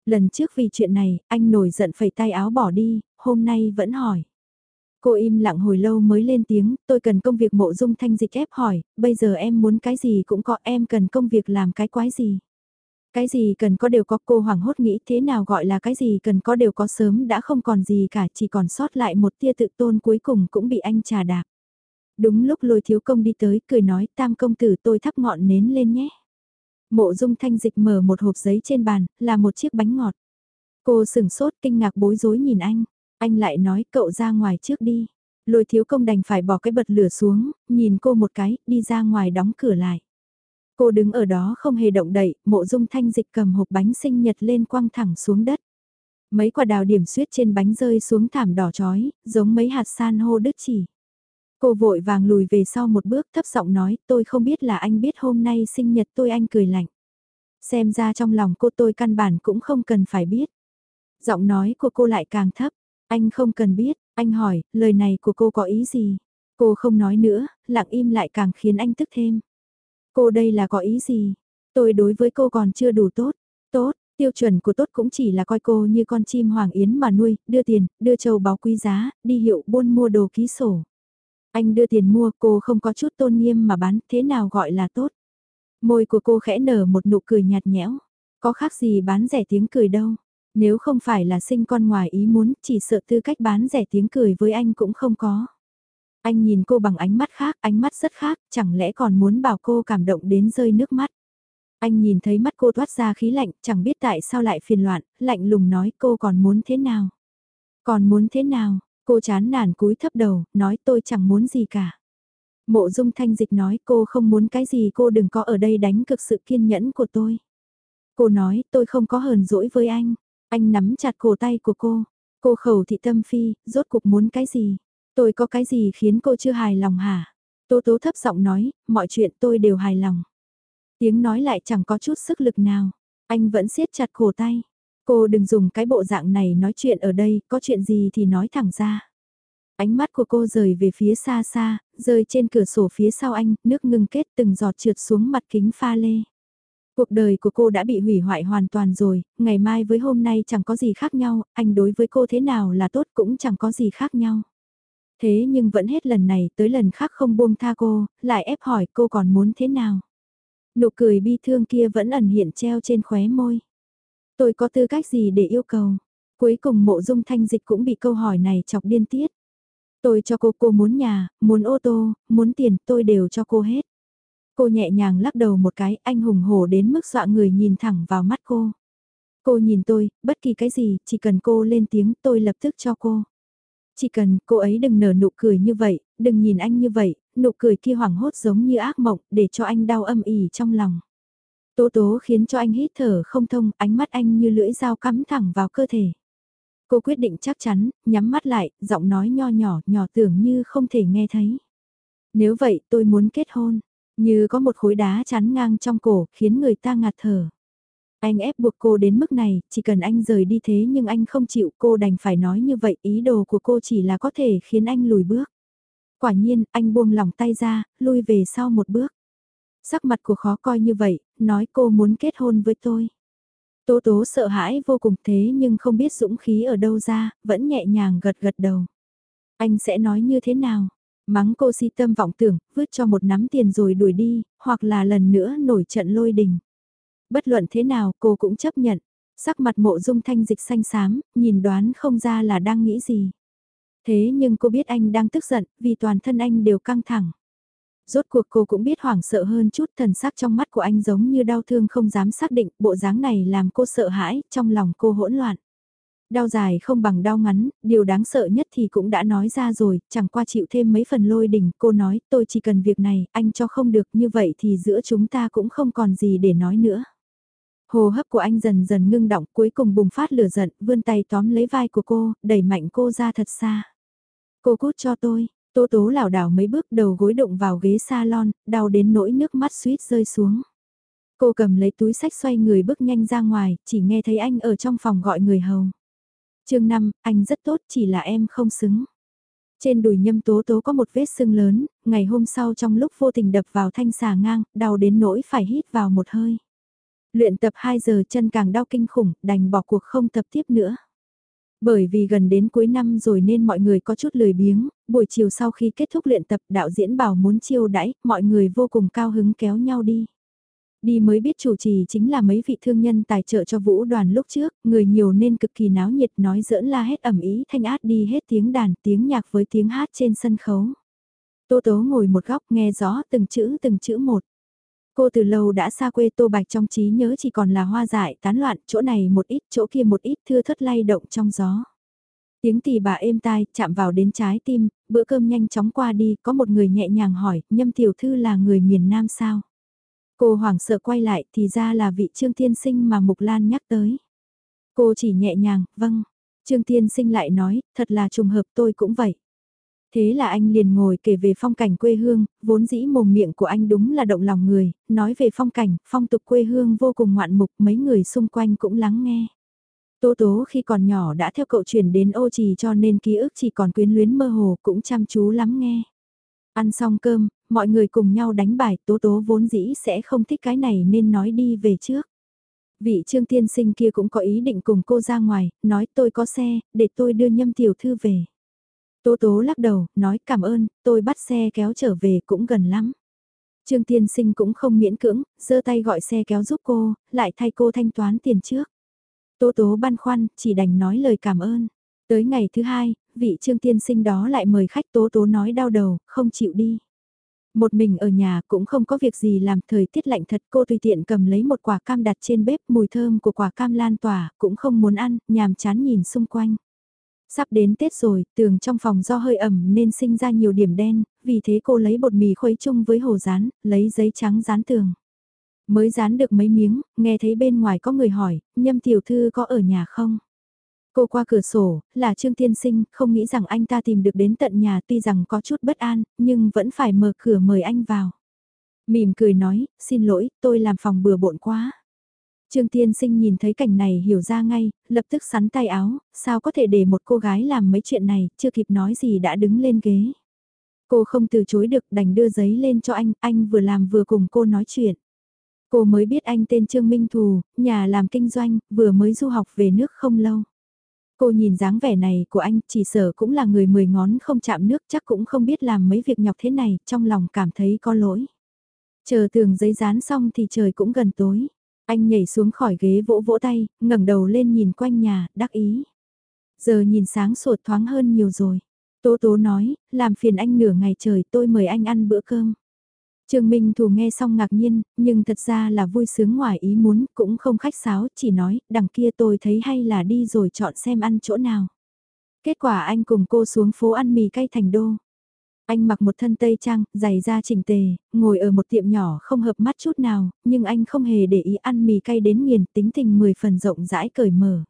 Lần trước vì chuyện này, anh nổi giận phẩy tay áo bỏ đi, hôm nay vẫn hỏi. Cô im lặng hồi lâu mới lên tiếng, tôi cần công việc mộ dung thanh dịch ép hỏi, bây giờ em muốn cái gì cũng có em cần công việc làm cái quái gì. Cái gì cần có đều có cô hoảng hốt nghĩ thế nào gọi là cái gì cần có đều có sớm đã không còn gì cả chỉ còn sót lại một tia tự tôn cuối cùng cũng bị anh trà đạp. Đúng lúc lôi thiếu công đi tới cười nói tam công tử tôi thắp ngọn nến lên nhé. Mộ dung thanh dịch mở một hộp giấy trên bàn, là một chiếc bánh ngọt. Cô sửng sốt kinh ngạc bối rối nhìn anh, anh lại nói cậu ra ngoài trước đi. Lôi thiếu công đành phải bỏ cái bật lửa xuống, nhìn cô một cái, đi ra ngoài đóng cửa lại. Cô đứng ở đó không hề động đậy, mộ dung thanh dịch cầm hộp bánh sinh nhật lên quăng thẳng xuống đất. Mấy quả đào điểm suyết trên bánh rơi xuống thảm đỏ chói, giống mấy hạt san hô đứt chỉ. Cô vội vàng lùi về sau một bước thấp giọng nói tôi không biết là anh biết hôm nay sinh nhật tôi anh cười lạnh. Xem ra trong lòng cô tôi căn bản cũng không cần phải biết. Giọng nói của cô lại càng thấp, anh không cần biết, anh hỏi, lời này của cô có ý gì? Cô không nói nữa, lặng im lại càng khiến anh tức thêm. Cô đây là có ý gì? Tôi đối với cô còn chưa đủ tốt. Tốt, tiêu chuẩn của tốt cũng chỉ là coi cô như con chim hoàng yến mà nuôi, đưa tiền, đưa châu báu quý giá, đi hiệu buôn mua đồ ký sổ. Anh đưa tiền mua cô không có chút tôn nghiêm mà bán, thế nào gọi là tốt? Môi của cô khẽ nở một nụ cười nhạt nhẽo. Có khác gì bán rẻ tiếng cười đâu. Nếu không phải là sinh con ngoài ý muốn, chỉ sợ tư cách bán rẻ tiếng cười với anh cũng không có. Anh nhìn cô bằng ánh mắt khác, ánh mắt rất khác, chẳng lẽ còn muốn bảo cô cảm động đến rơi nước mắt. Anh nhìn thấy mắt cô thoát ra khí lạnh, chẳng biết tại sao lại phiền loạn, lạnh lùng nói cô còn muốn thế nào. Còn muốn thế nào, cô chán nản cúi thấp đầu, nói tôi chẳng muốn gì cả. Mộ dung thanh dịch nói cô không muốn cái gì cô đừng có ở đây đánh cực sự kiên nhẫn của tôi. Cô nói tôi không có hờn dỗi với anh. Anh nắm chặt cổ tay của cô. Cô khẩu thị tâm phi, rốt cuộc muốn cái gì? Tôi có cái gì khiến cô chưa hài lòng hả? Tố tố thấp giọng nói, mọi chuyện tôi đều hài lòng. Tiếng nói lại chẳng có chút sức lực nào. Anh vẫn siết chặt cổ tay. Cô đừng dùng cái bộ dạng này nói chuyện ở đây, có chuyện gì thì nói thẳng ra. Ánh mắt của cô rời về phía xa xa, rơi trên cửa sổ phía sau anh, nước ngưng kết từng giọt trượt xuống mặt kính pha lê. Cuộc đời của cô đã bị hủy hoại hoàn toàn rồi, ngày mai với hôm nay chẳng có gì khác nhau, anh đối với cô thế nào là tốt cũng chẳng có gì khác nhau. Thế nhưng vẫn hết lần này tới lần khác không buông tha cô, lại ép hỏi cô còn muốn thế nào. Nụ cười bi thương kia vẫn ẩn hiện treo trên khóe môi. Tôi có tư cách gì để yêu cầu? Cuối cùng mộ dung thanh dịch cũng bị câu hỏi này chọc điên tiết. Tôi cho cô, cô muốn nhà, muốn ô tô, muốn tiền, tôi đều cho cô hết. Cô nhẹ nhàng lắc đầu một cái, anh hùng hổ đến mức dọa người nhìn thẳng vào mắt cô. Cô nhìn tôi, bất kỳ cái gì, chỉ cần cô lên tiếng tôi lập tức cho cô. Chỉ cần cô ấy đừng nở nụ cười như vậy, đừng nhìn anh như vậy, nụ cười kia hoảng hốt giống như ác mộng để cho anh đau âm ỉ trong lòng. Tố tố khiến cho anh hít thở không thông, ánh mắt anh như lưỡi dao cắm thẳng vào cơ thể. Cô quyết định chắc chắn, nhắm mắt lại, giọng nói nho nhỏ, nhỏ tưởng như không thể nghe thấy. Nếu vậy tôi muốn kết hôn, như có một khối đá chắn ngang trong cổ, khiến người ta ngạt thở. Anh ép buộc cô đến mức này, chỉ cần anh rời đi thế nhưng anh không chịu cô đành phải nói như vậy, ý đồ của cô chỉ là có thể khiến anh lùi bước. Quả nhiên, anh buông lỏng tay ra, lui về sau một bước. Sắc mặt của khó coi như vậy, nói cô muốn kết hôn với tôi. Tố tố sợ hãi vô cùng thế nhưng không biết dũng khí ở đâu ra, vẫn nhẹ nhàng gật gật đầu. Anh sẽ nói như thế nào? Mắng cô si tâm vọng tưởng, vứt cho một nắm tiền rồi đuổi đi, hoặc là lần nữa nổi trận lôi đình. Bất luận thế nào cô cũng chấp nhận. Sắc mặt mộ dung thanh dịch xanh xám, nhìn đoán không ra là đang nghĩ gì. Thế nhưng cô biết anh đang tức giận, vì toàn thân anh đều căng thẳng. Rốt cuộc cô cũng biết hoảng sợ hơn chút thần sắc trong mắt của anh giống như đau thương không dám xác định, bộ dáng này làm cô sợ hãi, trong lòng cô hỗn loạn. Đau dài không bằng đau ngắn, điều đáng sợ nhất thì cũng đã nói ra rồi, chẳng qua chịu thêm mấy phần lôi đình, cô nói tôi chỉ cần việc này, anh cho không được như vậy thì giữa chúng ta cũng không còn gì để nói nữa. Hồ hấp của anh dần dần ngưng động cuối cùng bùng phát lửa giận, vươn tay tóm lấy vai của cô, đẩy mạnh cô ra thật xa. Cô cút cho tôi, Tô tố lảo đảo mấy bước đầu gối đụng vào ghế salon, đau đến nỗi nước mắt suýt rơi xuống. Cô cầm lấy túi sách xoay người bước nhanh ra ngoài, chỉ nghe thấy anh ở trong phòng gọi người hầu. chương 5, anh rất tốt chỉ là em không xứng. Trên đùi nhâm tố tố có một vết sưng lớn, ngày hôm sau trong lúc vô tình đập vào thanh xà ngang, đau đến nỗi phải hít vào một hơi. Luyện tập 2 giờ chân càng đau kinh khủng, đành bỏ cuộc không tập tiếp nữa. Bởi vì gần đến cuối năm rồi nên mọi người có chút lười biếng, buổi chiều sau khi kết thúc luyện tập đạo diễn bảo muốn chiêu đãi, mọi người vô cùng cao hứng kéo nhau đi. Đi mới biết chủ trì chính là mấy vị thương nhân tài trợ cho vũ đoàn lúc trước, người nhiều nên cực kỳ náo nhiệt nói giỡn la hết ẩm ý thanh át đi hết tiếng đàn tiếng nhạc với tiếng hát trên sân khấu. Tô Tố ngồi một góc nghe rõ từng chữ từng chữ một. Cô từ lâu đã xa quê Tô Bạch trong trí nhớ chỉ còn là hoa dại tán loạn, chỗ này một ít, chỗ kia một ít thưa thất lay động trong gió. Tiếng tỳ bà êm tai, chạm vào đến trái tim, bữa cơm nhanh chóng qua đi, có một người nhẹ nhàng hỏi, nhâm tiểu thư là người miền Nam sao? Cô hoảng sợ quay lại thì ra là vị Trương thiên Sinh mà Mục Lan nhắc tới. Cô chỉ nhẹ nhàng, vâng. Trương Tiên Sinh lại nói, thật là trùng hợp tôi cũng vậy. Thế là anh liền ngồi kể về phong cảnh quê hương, vốn dĩ mồm miệng của anh đúng là động lòng người, nói về phong cảnh, phong tục quê hương vô cùng ngoạn mục, mấy người xung quanh cũng lắng nghe. Tố tố khi còn nhỏ đã theo cậu chuyển đến ô trì cho nên ký ức chỉ còn quyến luyến mơ hồ cũng chăm chú lắm nghe. Ăn xong cơm, mọi người cùng nhau đánh bài tố tố vốn dĩ sẽ không thích cái này nên nói đi về trước. Vị trương tiên sinh kia cũng có ý định cùng cô ra ngoài, nói tôi có xe, để tôi đưa nhâm tiểu thư về. Tố tố lắc đầu, nói cảm ơn, tôi bắt xe kéo trở về cũng gần lắm. Trương tiên sinh cũng không miễn cưỡng, giơ tay gọi xe kéo giúp cô, lại thay cô thanh toán tiền trước. Tố tố băn khoăn, chỉ đành nói lời cảm ơn. Tới ngày thứ hai, vị trương tiên sinh đó lại mời khách tố tố nói đau đầu, không chịu đi. Một mình ở nhà cũng không có việc gì làm thời tiết lạnh thật cô tùy tiện cầm lấy một quả cam đặt trên bếp mùi thơm của quả cam lan tỏa cũng không muốn ăn, nhàm chán nhìn xung quanh. Sắp đến Tết rồi, tường trong phòng do hơi ẩm nên sinh ra nhiều điểm đen, vì thế cô lấy bột mì khuấy chung với hồ rán, lấy giấy trắng dán tường. Mới dán được mấy miếng, nghe thấy bên ngoài có người hỏi, nhâm tiểu thư có ở nhà không? Cô qua cửa sổ, là Trương Tiên Sinh, không nghĩ rằng anh ta tìm được đến tận nhà tuy rằng có chút bất an, nhưng vẫn phải mở cửa mời anh vào. Mỉm cười nói, xin lỗi, tôi làm phòng bừa bộn quá. Trương Tiên Sinh nhìn thấy cảnh này hiểu ra ngay, lập tức sắn tay áo, sao có thể để một cô gái làm mấy chuyện này, chưa kịp nói gì đã đứng lên ghế. Cô không từ chối được đành đưa giấy lên cho anh, anh vừa làm vừa cùng cô nói chuyện. Cô mới biết anh tên Trương Minh Thù, nhà làm kinh doanh, vừa mới du học về nước không lâu. Cô nhìn dáng vẻ này của anh chỉ sợ cũng là người mười ngón không chạm nước chắc cũng không biết làm mấy việc nhọc thế này, trong lòng cảm thấy có lỗi. Chờ tường giấy dán xong thì trời cũng gần tối. Anh nhảy xuống khỏi ghế vỗ vỗ tay, ngẩng đầu lên nhìn quanh nhà, đắc ý. Giờ nhìn sáng sột thoáng hơn nhiều rồi. Tố tố nói, làm phiền anh nửa ngày trời tôi mời anh ăn bữa cơm. Trương Minh Thù nghe xong ngạc nhiên, nhưng thật ra là vui sướng ngoài ý muốn, cũng không khách sáo, chỉ nói, đằng kia tôi thấy hay là đi rồi chọn xem ăn chỗ nào. Kết quả anh cùng cô xuống phố ăn mì cay thành đô. Anh mặc một thân tây trang, giày da chỉnh tề, ngồi ở một tiệm nhỏ không hợp mắt chút nào, nhưng anh không hề để ý ăn mì cay đến nghiền tính tình 10 phần rộng rãi cởi mở.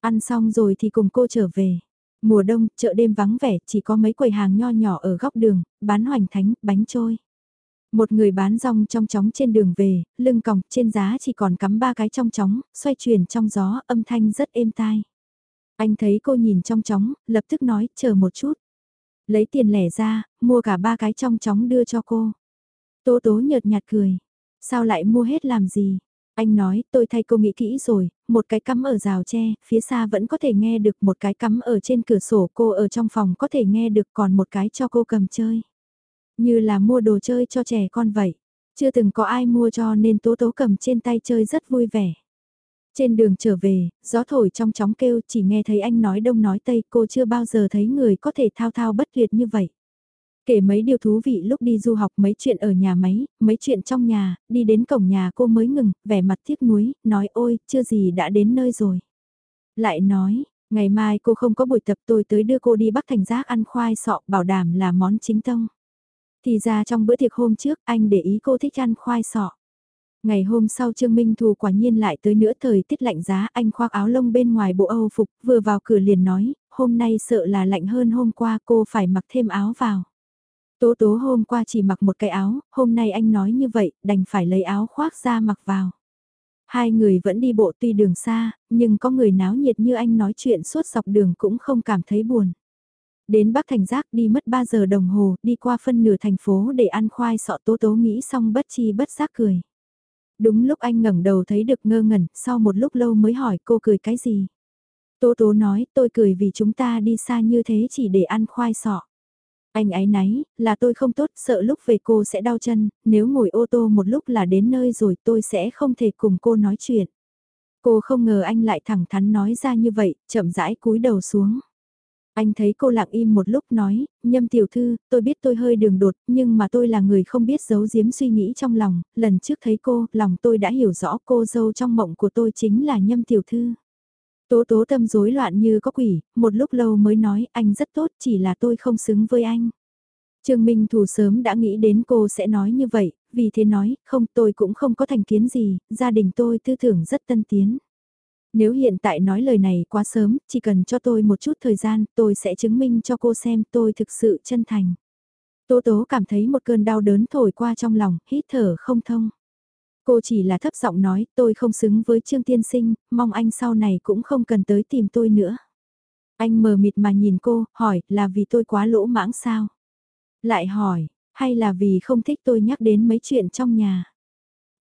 Ăn xong rồi thì cùng cô trở về. Mùa đông, chợ đêm vắng vẻ, chỉ có mấy quầy hàng nho nhỏ ở góc đường, bán hoành thánh, bánh trôi. Một người bán rong trong chóng trên đường về, lưng còng, trên giá chỉ còn cắm ba cái trong chóng, xoay chuyển trong gió, âm thanh rất êm tai. Anh thấy cô nhìn trong chóng, lập tức nói, chờ một chút. Lấy tiền lẻ ra, mua cả ba cái trong chóng đưa cho cô. Tố tố nhợt nhạt cười. Sao lại mua hết làm gì? Anh nói, tôi thay cô nghĩ kỹ rồi, một cái cắm ở rào tre, phía xa vẫn có thể nghe được, một cái cắm ở trên cửa sổ cô ở trong phòng có thể nghe được, còn một cái cho cô cầm chơi. Như là mua đồ chơi cho trẻ con vậy. Chưa từng có ai mua cho nên tố tố cầm trên tay chơi rất vui vẻ. Trên đường trở về, gió thổi trong chóng kêu chỉ nghe thấy anh nói đông nói tây cô chưa bao giờ thấy người có thể thao thao bất tuyệt như vậy. Kể mấy điều thú vị lúc đi du học mấy chuyện ở nhà máy, mấy chuyện trong nhà, đi đến cổng nhà cô mới ngừng, vẻ mặt tiếc nuối, nói ôi, chưa gì đã đến nơi rồi. Lại nói, ngày mai cô không có buổi tập tôi tới đưa cô đi Bắc Thành Giác ăn khoai sọ bảo đảm là món chính tông. Thì ra trong bữa tiệc hôm trước anh để ý cô thích ăn khoai sọ. Ngày hôm sau Trương Minh Thù quả nhiên lại tới nữa thời tiết lạnh giá anh khoác áo lông bên ngoài bộ Âu phục vừa vào cửa liền nói, hôm nay sợ là lạnh hơn hôm qua cô phải mặc thêm áo vào. Tố tố hôm qua chỉ mặc một cái áo, hôm nay anh nói như vậy, đành phải lấy áo khoác ra mặc vào. Hai người vẫn đi bộ tuy đường xa, nhưng có người náo nhiệt như anh nói chuyện suốt dọc đường cũng không cảm thấy buồn. Đến Bắc Thành Giác đi mất 3 giờ đồng hồ, đi qua phân nửa thành phố để ăn khoai sọ tố tố nghĩ xong bất chi bất giác cười. Đúng lúc anh ngẩng đầu thấy được ngơ ngẩn, sau một lúc lâu mới hỏi cô cười cái gì. Tố tố nói tôi cười vì chúng ta đi xa như thế chỉ để ăn khoai sọ. Anh ấy náy, là tôi không tốt, sợ lúc về cô sẽ đau chân, nếu ngồi ô tô một lúc là đến nơi rồi tôi sẽ không thể cùng cô nói chuyện. Cô không ngờ anh lại thẳng thắn nói ra như vậy, chậm rãi cúi đầu xuống. Anh thấy cô lặng im một lúc nói, nhâm tiểu thư, tôi biết tôi hơi đường đột, nhưng mà tôi là người không biết giấu giếm suy nghĩ trong lòng, lần trước thấy cô, lòng tôi đã hiểu rõ cô dâu trong mộng của tôi chính là nhâm tiểu thư. Tố tố tâm rối loạn như có quỷ, một lúc lâu mới nói anh rất tốt chỉ là tôi không xứng với anh. Trương Minh Thủ sớm đã nghĩ đến cô sẽ nói như vậy, vì thế nói, không tôi cũng không có thành kiến gì, gia đình tôi tư tưởng rất tân tiến. Nếu hiện tại nói lời này quá sớm, chỉ cần cho tôi một chút thời gian, tôi sẽ chứng minh cho cô xem tôi thực sự chân thành. Tố tố cảm thấy một cơn đau đớn thổi qua trong lòng, hít thở không thông. Cô chỉ là thấp giọng nói, tôi không xứng với Trương Tiên Sinh, mong anh sau này cũng không cần tới tìm tôi nữa. Anh mờ mịt mà nhìn cô, hỏi, là vì tôi quá lỗ mãng sao? Lại hỏi, hay là vì không thích tôi nhắc đến mấy chuyện trong nhà?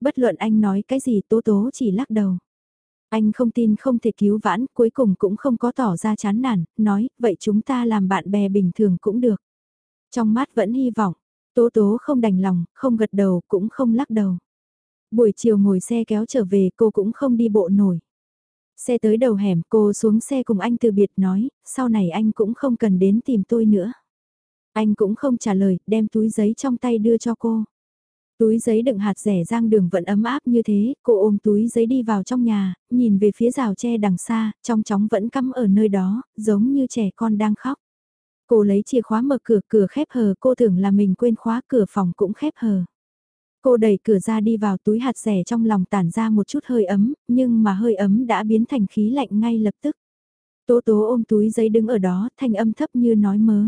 Bất luận anh nói cái gì tố tố chỉ lắc đầu. Anh không tin không thể cứu vãn, cuối cùng cũng không có tỏ ra chán nản, nói, vậy chúng ta làm bạn bè bình thường cũng được. Trong mắt vẫn hy vọng, tố tố không đành lòng, không gật đầu, cũng không lắc đầu. Buổi chiều ngồi xe kéo trở về cô cũng không đi bộ nổi. Xe tới đầu hẻm cô xuống xe cùng anh từ biệt nói, sau này anh cũng không cần đến tìm tôi nữa. Anh cũng không trả lời, đem túi giấy trong tay đưa cho cô. Túi giấy đựng hạt rẻ rang đường vẫn ấm áp như thế, cô ôm túi giấy đi vào trong nhà, nhìn về phía rào tre đằng xa, trong chóng vẫn cắm ở nơi đó, giống như trẻ con đang khóc. Cô lấy chìa khóa mở cửa, cửa khép hờ, cô tưởng là mình quên khóa cửa phòng cũng khép hờ. Cô đẩy cửa ra đi vào túi hạt rẻ trong lòng tản ra một chút hơi ấm, nhưng mà hơi ấm đã biến thành khí lạnh ngay lập tức. Tố tố ôm túi giấy đứng ở đó, thanh âm thấp như nói mớ.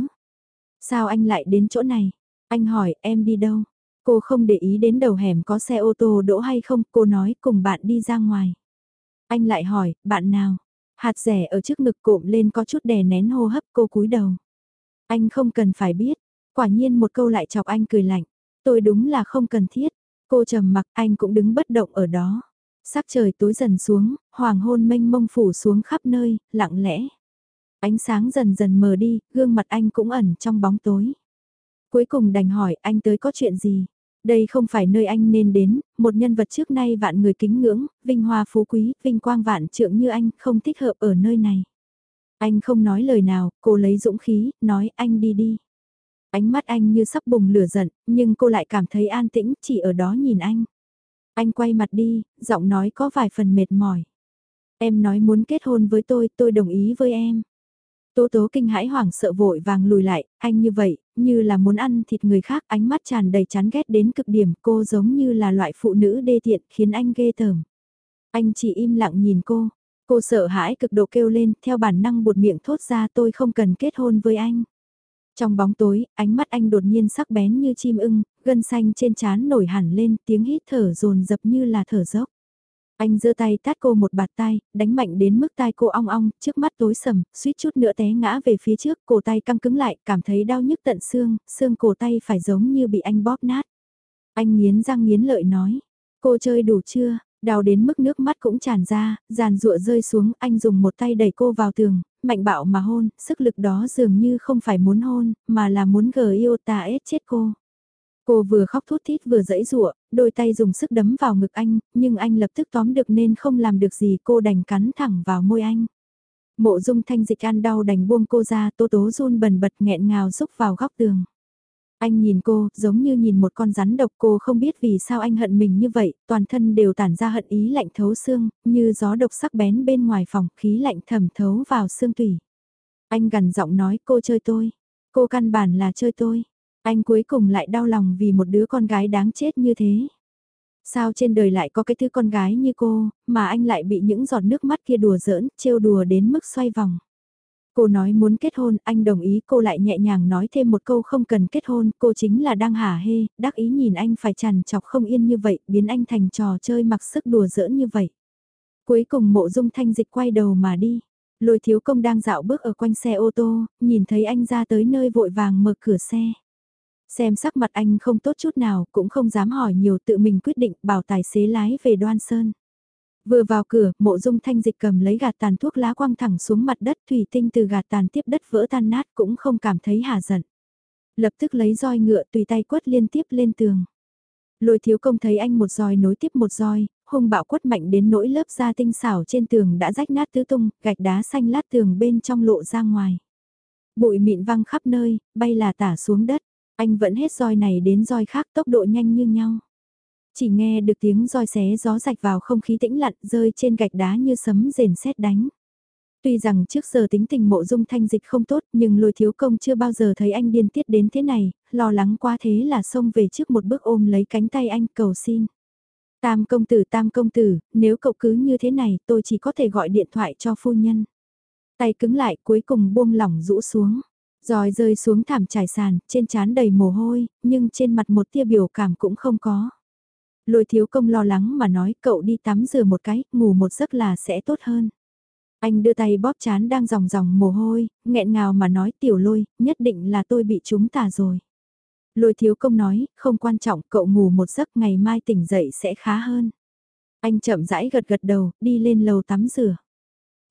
Sao anh lại đến chỗ này? Anh hỏi em đi đâu? Cô không để ý đến đầu hẻm có xe ô tô đỗ hay không, cô nói cùng bạn đi ra ngoài. Anh lại hỏi, bạn nào? Hạt rẻ ở trước ngực cộm lên có chút đè nén hô hấp cô cúi đầu. Anh không cần phải biết, quả nhiên một câu lại chọc anh cười lạnh. Tôi đúng là không cần thiết. Cô trầm mặc anh cũng đứng bất động ở đó. Sắc trời tối dần xuống, hoàng hôn mênh mông phủ xuống khắp nơi, lặng lẽ. Ánh sáng dần dần mờ đi, gương mặt anh cũng ẩn trong bóng tối. Cuối cùng đành hỏi anh tới có chuyện gì? Đây không phải nơi anh nên đến, một nhân vật trước nay vạn người kính ngưỡng, vinh hoa phú quý, vinh quang vạn trượng như anh, không thích hợp ở nơi này. Anh không nói lời nào, cô lấy dũng khí, nói anh đi đi. Ánh mắt anh như sắp bùng lửa giận, nhưng cô lại cảm thấy an tĩnh, chỉ ở đó nhìn anh. Anh quay mặt đi, giọng nói có vài phần mệt mỏi. Em nói muốn kết hôn với tôi, tôi đồng ý với em. Tố tố kinh hãi hoảng sợ vội vàng lùi lại, anh như vậy, như là muốn ăn thịt người khác, ánh mắt tràn đầy chán ghét đến cực điểm, cô giống như là loại phụ nữ đê tiện, khiến anh ghê tởm. Anh chỉ im lặng nhìn cô, cô sợ hãi cực độ kêu lên, theo bản năng buột miệng thốt ra tôi không cần kết hôn với anh. Trong bóng tối, ánh mắt anh đột nhiên sắc bén như chim ưng, gân xanh trên trán nổi hẳn lên, tiếng hít thở dồn dập như là thở dốc. Anh giơ tay tát cô một bạt tay, đánh mạnh đến mức tai cô ong ong, trước mắt tối sầm, suýt chút nữa té ngã về phía trước, cổ tay căng cứng lại, cảm thấy đau nhức tận xương, xương cổ tay phải giống như bị anh bóp nát. Anh nghiến răng nghiến lợi nói, cô chơi đủ chưa, đau đến mức nước mắt cũng tràn ra, giàn rụa rơi xuống, anh dùng một tay đẩy cô vào tường, mạnh bạo mà hôn, sức lực đó dường như không phải muốn hôn, mà là muốn gờ yêu ta ết chết cô. Cô vừa khóc thút thít vừa dẫy rụa, đôi tay dùng sức đấm vào ngực anh, nhưng anh lập tức tóm được nên không làm được gì cô đành cắn thẳng vào môi anh. Mộ dung thanh dịch ăn đau đành buông cô ra tố tố run bần bật nghẹn ngào xúc vào góc tường. Anh nhìn cô, giống như nhìn một con rắn độc cô không biết vì sao anh hận mình như vậy, toàn thân đều tản ra hận ý lạnh thấu xương, như gió độc sắc bén bên ngoài phòng, khí lạnh thẩm thấu vào xương tủy. Anh gần giọng nói cô chơi tôi, cô căn bản là chơi tôi. Anh cuối cùng lại đau lòng vì một đứa con gái đáng chết như thế. Sao trên đời lại có cái thứ con gái như cô, mà anh lại bị những giọt nước mắt kia đùa giỡn, trêu đùa đến mức xoay vòng. Cô nói muốn kết hôn, anh đồng ý cô lại nhẹ nhàng nói thêm một câu không cần kết hôn, cô chính là đang hả hê, đắc ý nhìn anh phải chằn chọc không yên như vậy, biến anh thành trò chơi mặc sức đùa giỡn như vậy. Cuối cùng mộ dung thanh dịch quay đầu mà đi, lôi thiếu công đang dạo bước ở quanh xe ô tô, nhìn thấy anh ra tới nơi vội vàng mở cửa xe. Xem sắc mặt anh không tốt chút nào, cũng không dám hỏi nhiều tự mình quyết định bảo tài xế lái về đoan sơn. Vừa vào cửa, mộ dung thanh dịch cầm lấy gạt tàn thuốc lá quăng thẳng xuống mặt đất thủy tinh từ gạt tàn tiếp đất vỡ tan nát cũng không cảm thấy hà giận. Lập tức lấy roi ngựa tùy tay quất liên tiếp lên tường. Lôi thiếu công thấy anh một roi nối tiếp một roi, hung bạo quất mạnh đến nỗi lớp da tinh xảo trên tường đã rách nát tứ tung, gạch đá xanh lát tường bên trong lộ ra ngoài. Bụi mịn văng khắp nơi, bay là tả xuống đất, anh vẫn hết roi này đến roi khác tốc độ nhanh như nhau. Chỉ nghe được tiếng roi xé gió rạch vào không khí tĩnh lặng rơi trên gạch đá như sấm rền sét đánh. Tuy rằng trước giờ tính tình mộ dung thanh dịch không tốt nhưng lôi thiếu công chưa bao giờ thấy anh điên tiết đến thế này, lo lắng quá thế là xông về trước một bước ôm lấy cánh tay anh cầu xin. Tam công tử tam công tử, nếu cậu cứ như thế này tôi chỉ có thể gọi điện thoại cho phu nhân. Tay cứng lại cuối cùng buông lỏng rũ xuống. Rồi rơi xuống thảm trải sàn, trên trán đầy mồ hôi, nhưng trên mặt một tia biểu cảm cũng không có. Lôi thiếu công lo lắng mà nói cậu đi tắm rửa một cái, ngủ một giấc là sẽ tốt hơn. Anh đưa tay bóp chán đang ròng ròng mồ hôi, nghẹn ngào mà nói tiểu lôi, nhất định là tôi bị chúng tà rồi. Lôi thiếu công nói, không quan trọng, cậu ngủ một giấc ngày mai tỉnh dậy sẽ khá hơn. Anh chậm rãi gật gật đầu, đi lên lầu tắm rửa.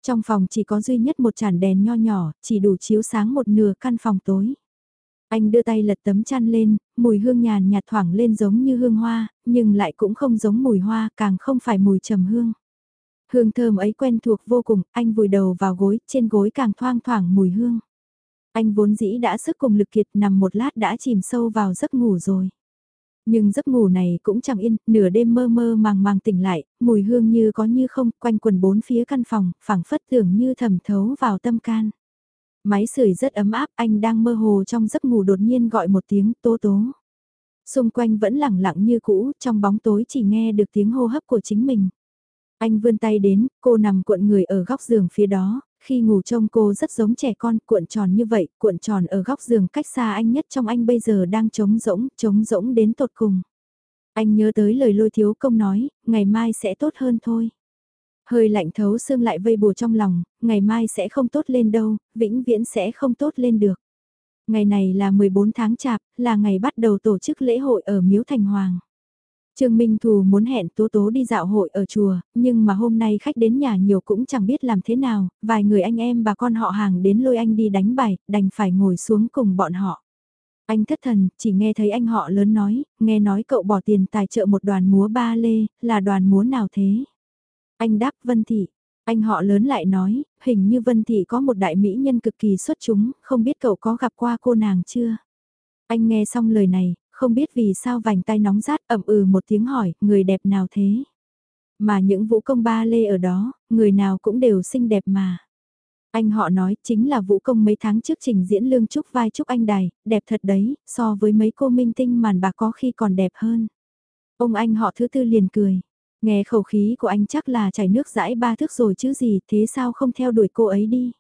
Trong phòng chỉ có duy nhất một chản đèn nho nhỏ, chỉ đủ chiếu sáng một nửa căn phòng tối. Anh đưa tay lật tấm chăn lên, mùi hương nhàn nhạt thoảng lên giống như hương hoa, nhưng lại cũng không giống mùi hoa, càng không phải mùi trầm hương. Hương thơm ấy quen thuộc vô cùng, anh vùi đầu vào gối, trên gối càng thoang thoảng mùi hương. Anh vốn dĩ đã sức cùng lực kiệt nằm một lát đã chìm sâu vào giấc ngủ rồi. Nhưng giấc ngủ này cũng chẳng yên, nửa đêm mơ mơ màng màng tỉnh lại, mùi hương như có như không, quanh quần bốn phía căn phòng, phảng phất tưởng như thẩm thấu vào tâm can. Máy sưởi rất ấm áp, anh đang mơ hồ trong giấc ngủ đột nhiên gọi một tiếng tố tố. Xung quanh vẫn lặng lặng như cũ, trong bóng tối chỉ nghe được tiếng hô hấp của chính mình. Anh vươn tay đến, cô nằm cuộn người ở góc giường phía đó, khi ngủ trông cô rất giống trẻ con, cuộn tròn như vậy, cuộn tròn ở góc giường cách xa anh nhất trong anh bây giờ đang trống rỗng, trống rỗng đến tột cùng. Anh nhớ tới lời lôi thiếu công nói, ngày mai sẽ tốt hơn thôi. Hơi lạnh thấu xương lại vây bùa trong lòng, ngày mai sẽ không tốt lên đâu, vĩnh viễn sẽ không tốt lên được. Ngày này là 14 tháng chạp, là ngày bắt đầu tổ chức lễ hội ở Miếu Thành Hoàng. Trương Minh Thù muốn hẹn Tố Tố đi dạo hội ở chùa, nhưng mà hôm nay khách đến nhà nhiều cũng chẳng biết làm thế nào, vài người anh em bà con họ hàng đến lôi anh đi đánh bài, đành phải ngồi xuống cùng bọn họ. Anh thất thần, chỉ nghe thấy anh họ lớn nói, nghe nói cậu bỏ tiền tài trợ một đoàn múa ba lê, là đoàn múa nào thế? Anh đáp Vân Thị. Anh họ lớn lại nói, hình như Vân Thị có một đại mỹ nhân cực kỳ xuất chúng, không biết cậu có gặp qua cô nàng chưa? Anh nghe xong lời này, không biết vì sao vành tay nóng rát ẩm ừ một tiếng hỏi, người đẹp nào thế? Mà những vũ công ba lê ở đó, người nào cũng đều xinh đẹp mà. Anh họ nói chính là vũ công mấy tháng trước trình diễn lương trúc vai trúc anh đài, đẹp thật đấy, so với mấy cô minh tinh màn bạc có khi còn đẹp hơn. Ông anh họ thứ tư liền cười. Nghe khẩu khí của anh chắc là chảy nước dãi ba thước rồi chứ gì, thế sao không theo đuổi cô ấy đi?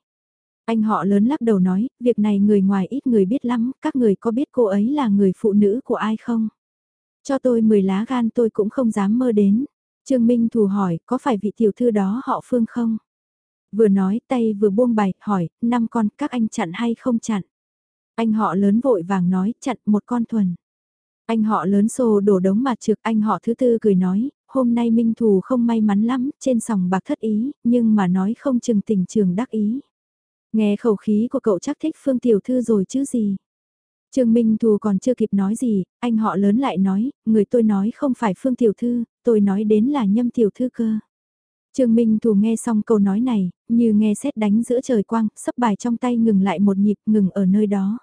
Anh họ lớn lắc đầu nói, việc này người ngoài ít người biết lắm, các người có biết cô ấy là người phụ nữ của ai không? Cho tôi 10 lá gan tôi cũng không dám mơ đến. Trương Minh Thù hỏi, có phải vị tiểu thư đó họ Phương không? Vừa nói tay vừa buông bày, hỏi, năm con các anh chặn hay không chặn? Anh họ lớn vội vàng nói, chặn một con thuần. Anh họ lớn xô đổ đống mặt trực, anh họ thứ tư cười nói, hôm nay Minh Thù không may mắn lắm, trên sòng bạc thất ý, nhưng mà nói không chừng tình trường đắc ý. Nghe khẩu khí của cậu chắc thích Phương Tiểu Thư rồi chứ gì. Trương Minh Thù còn chưa kịp nói gì, anh họ lớn lại nói, người tôi nói không phải Phương Tiểu Thư, tôi nói đến là Nhâm Tiểu Thư cơ. Trương Minh Thù nghe xong câu nói này, như nghe xét đánh giữa trời quang, sấp bài trong tay ngừng lại một nhịp, ngừng ở nơi đó.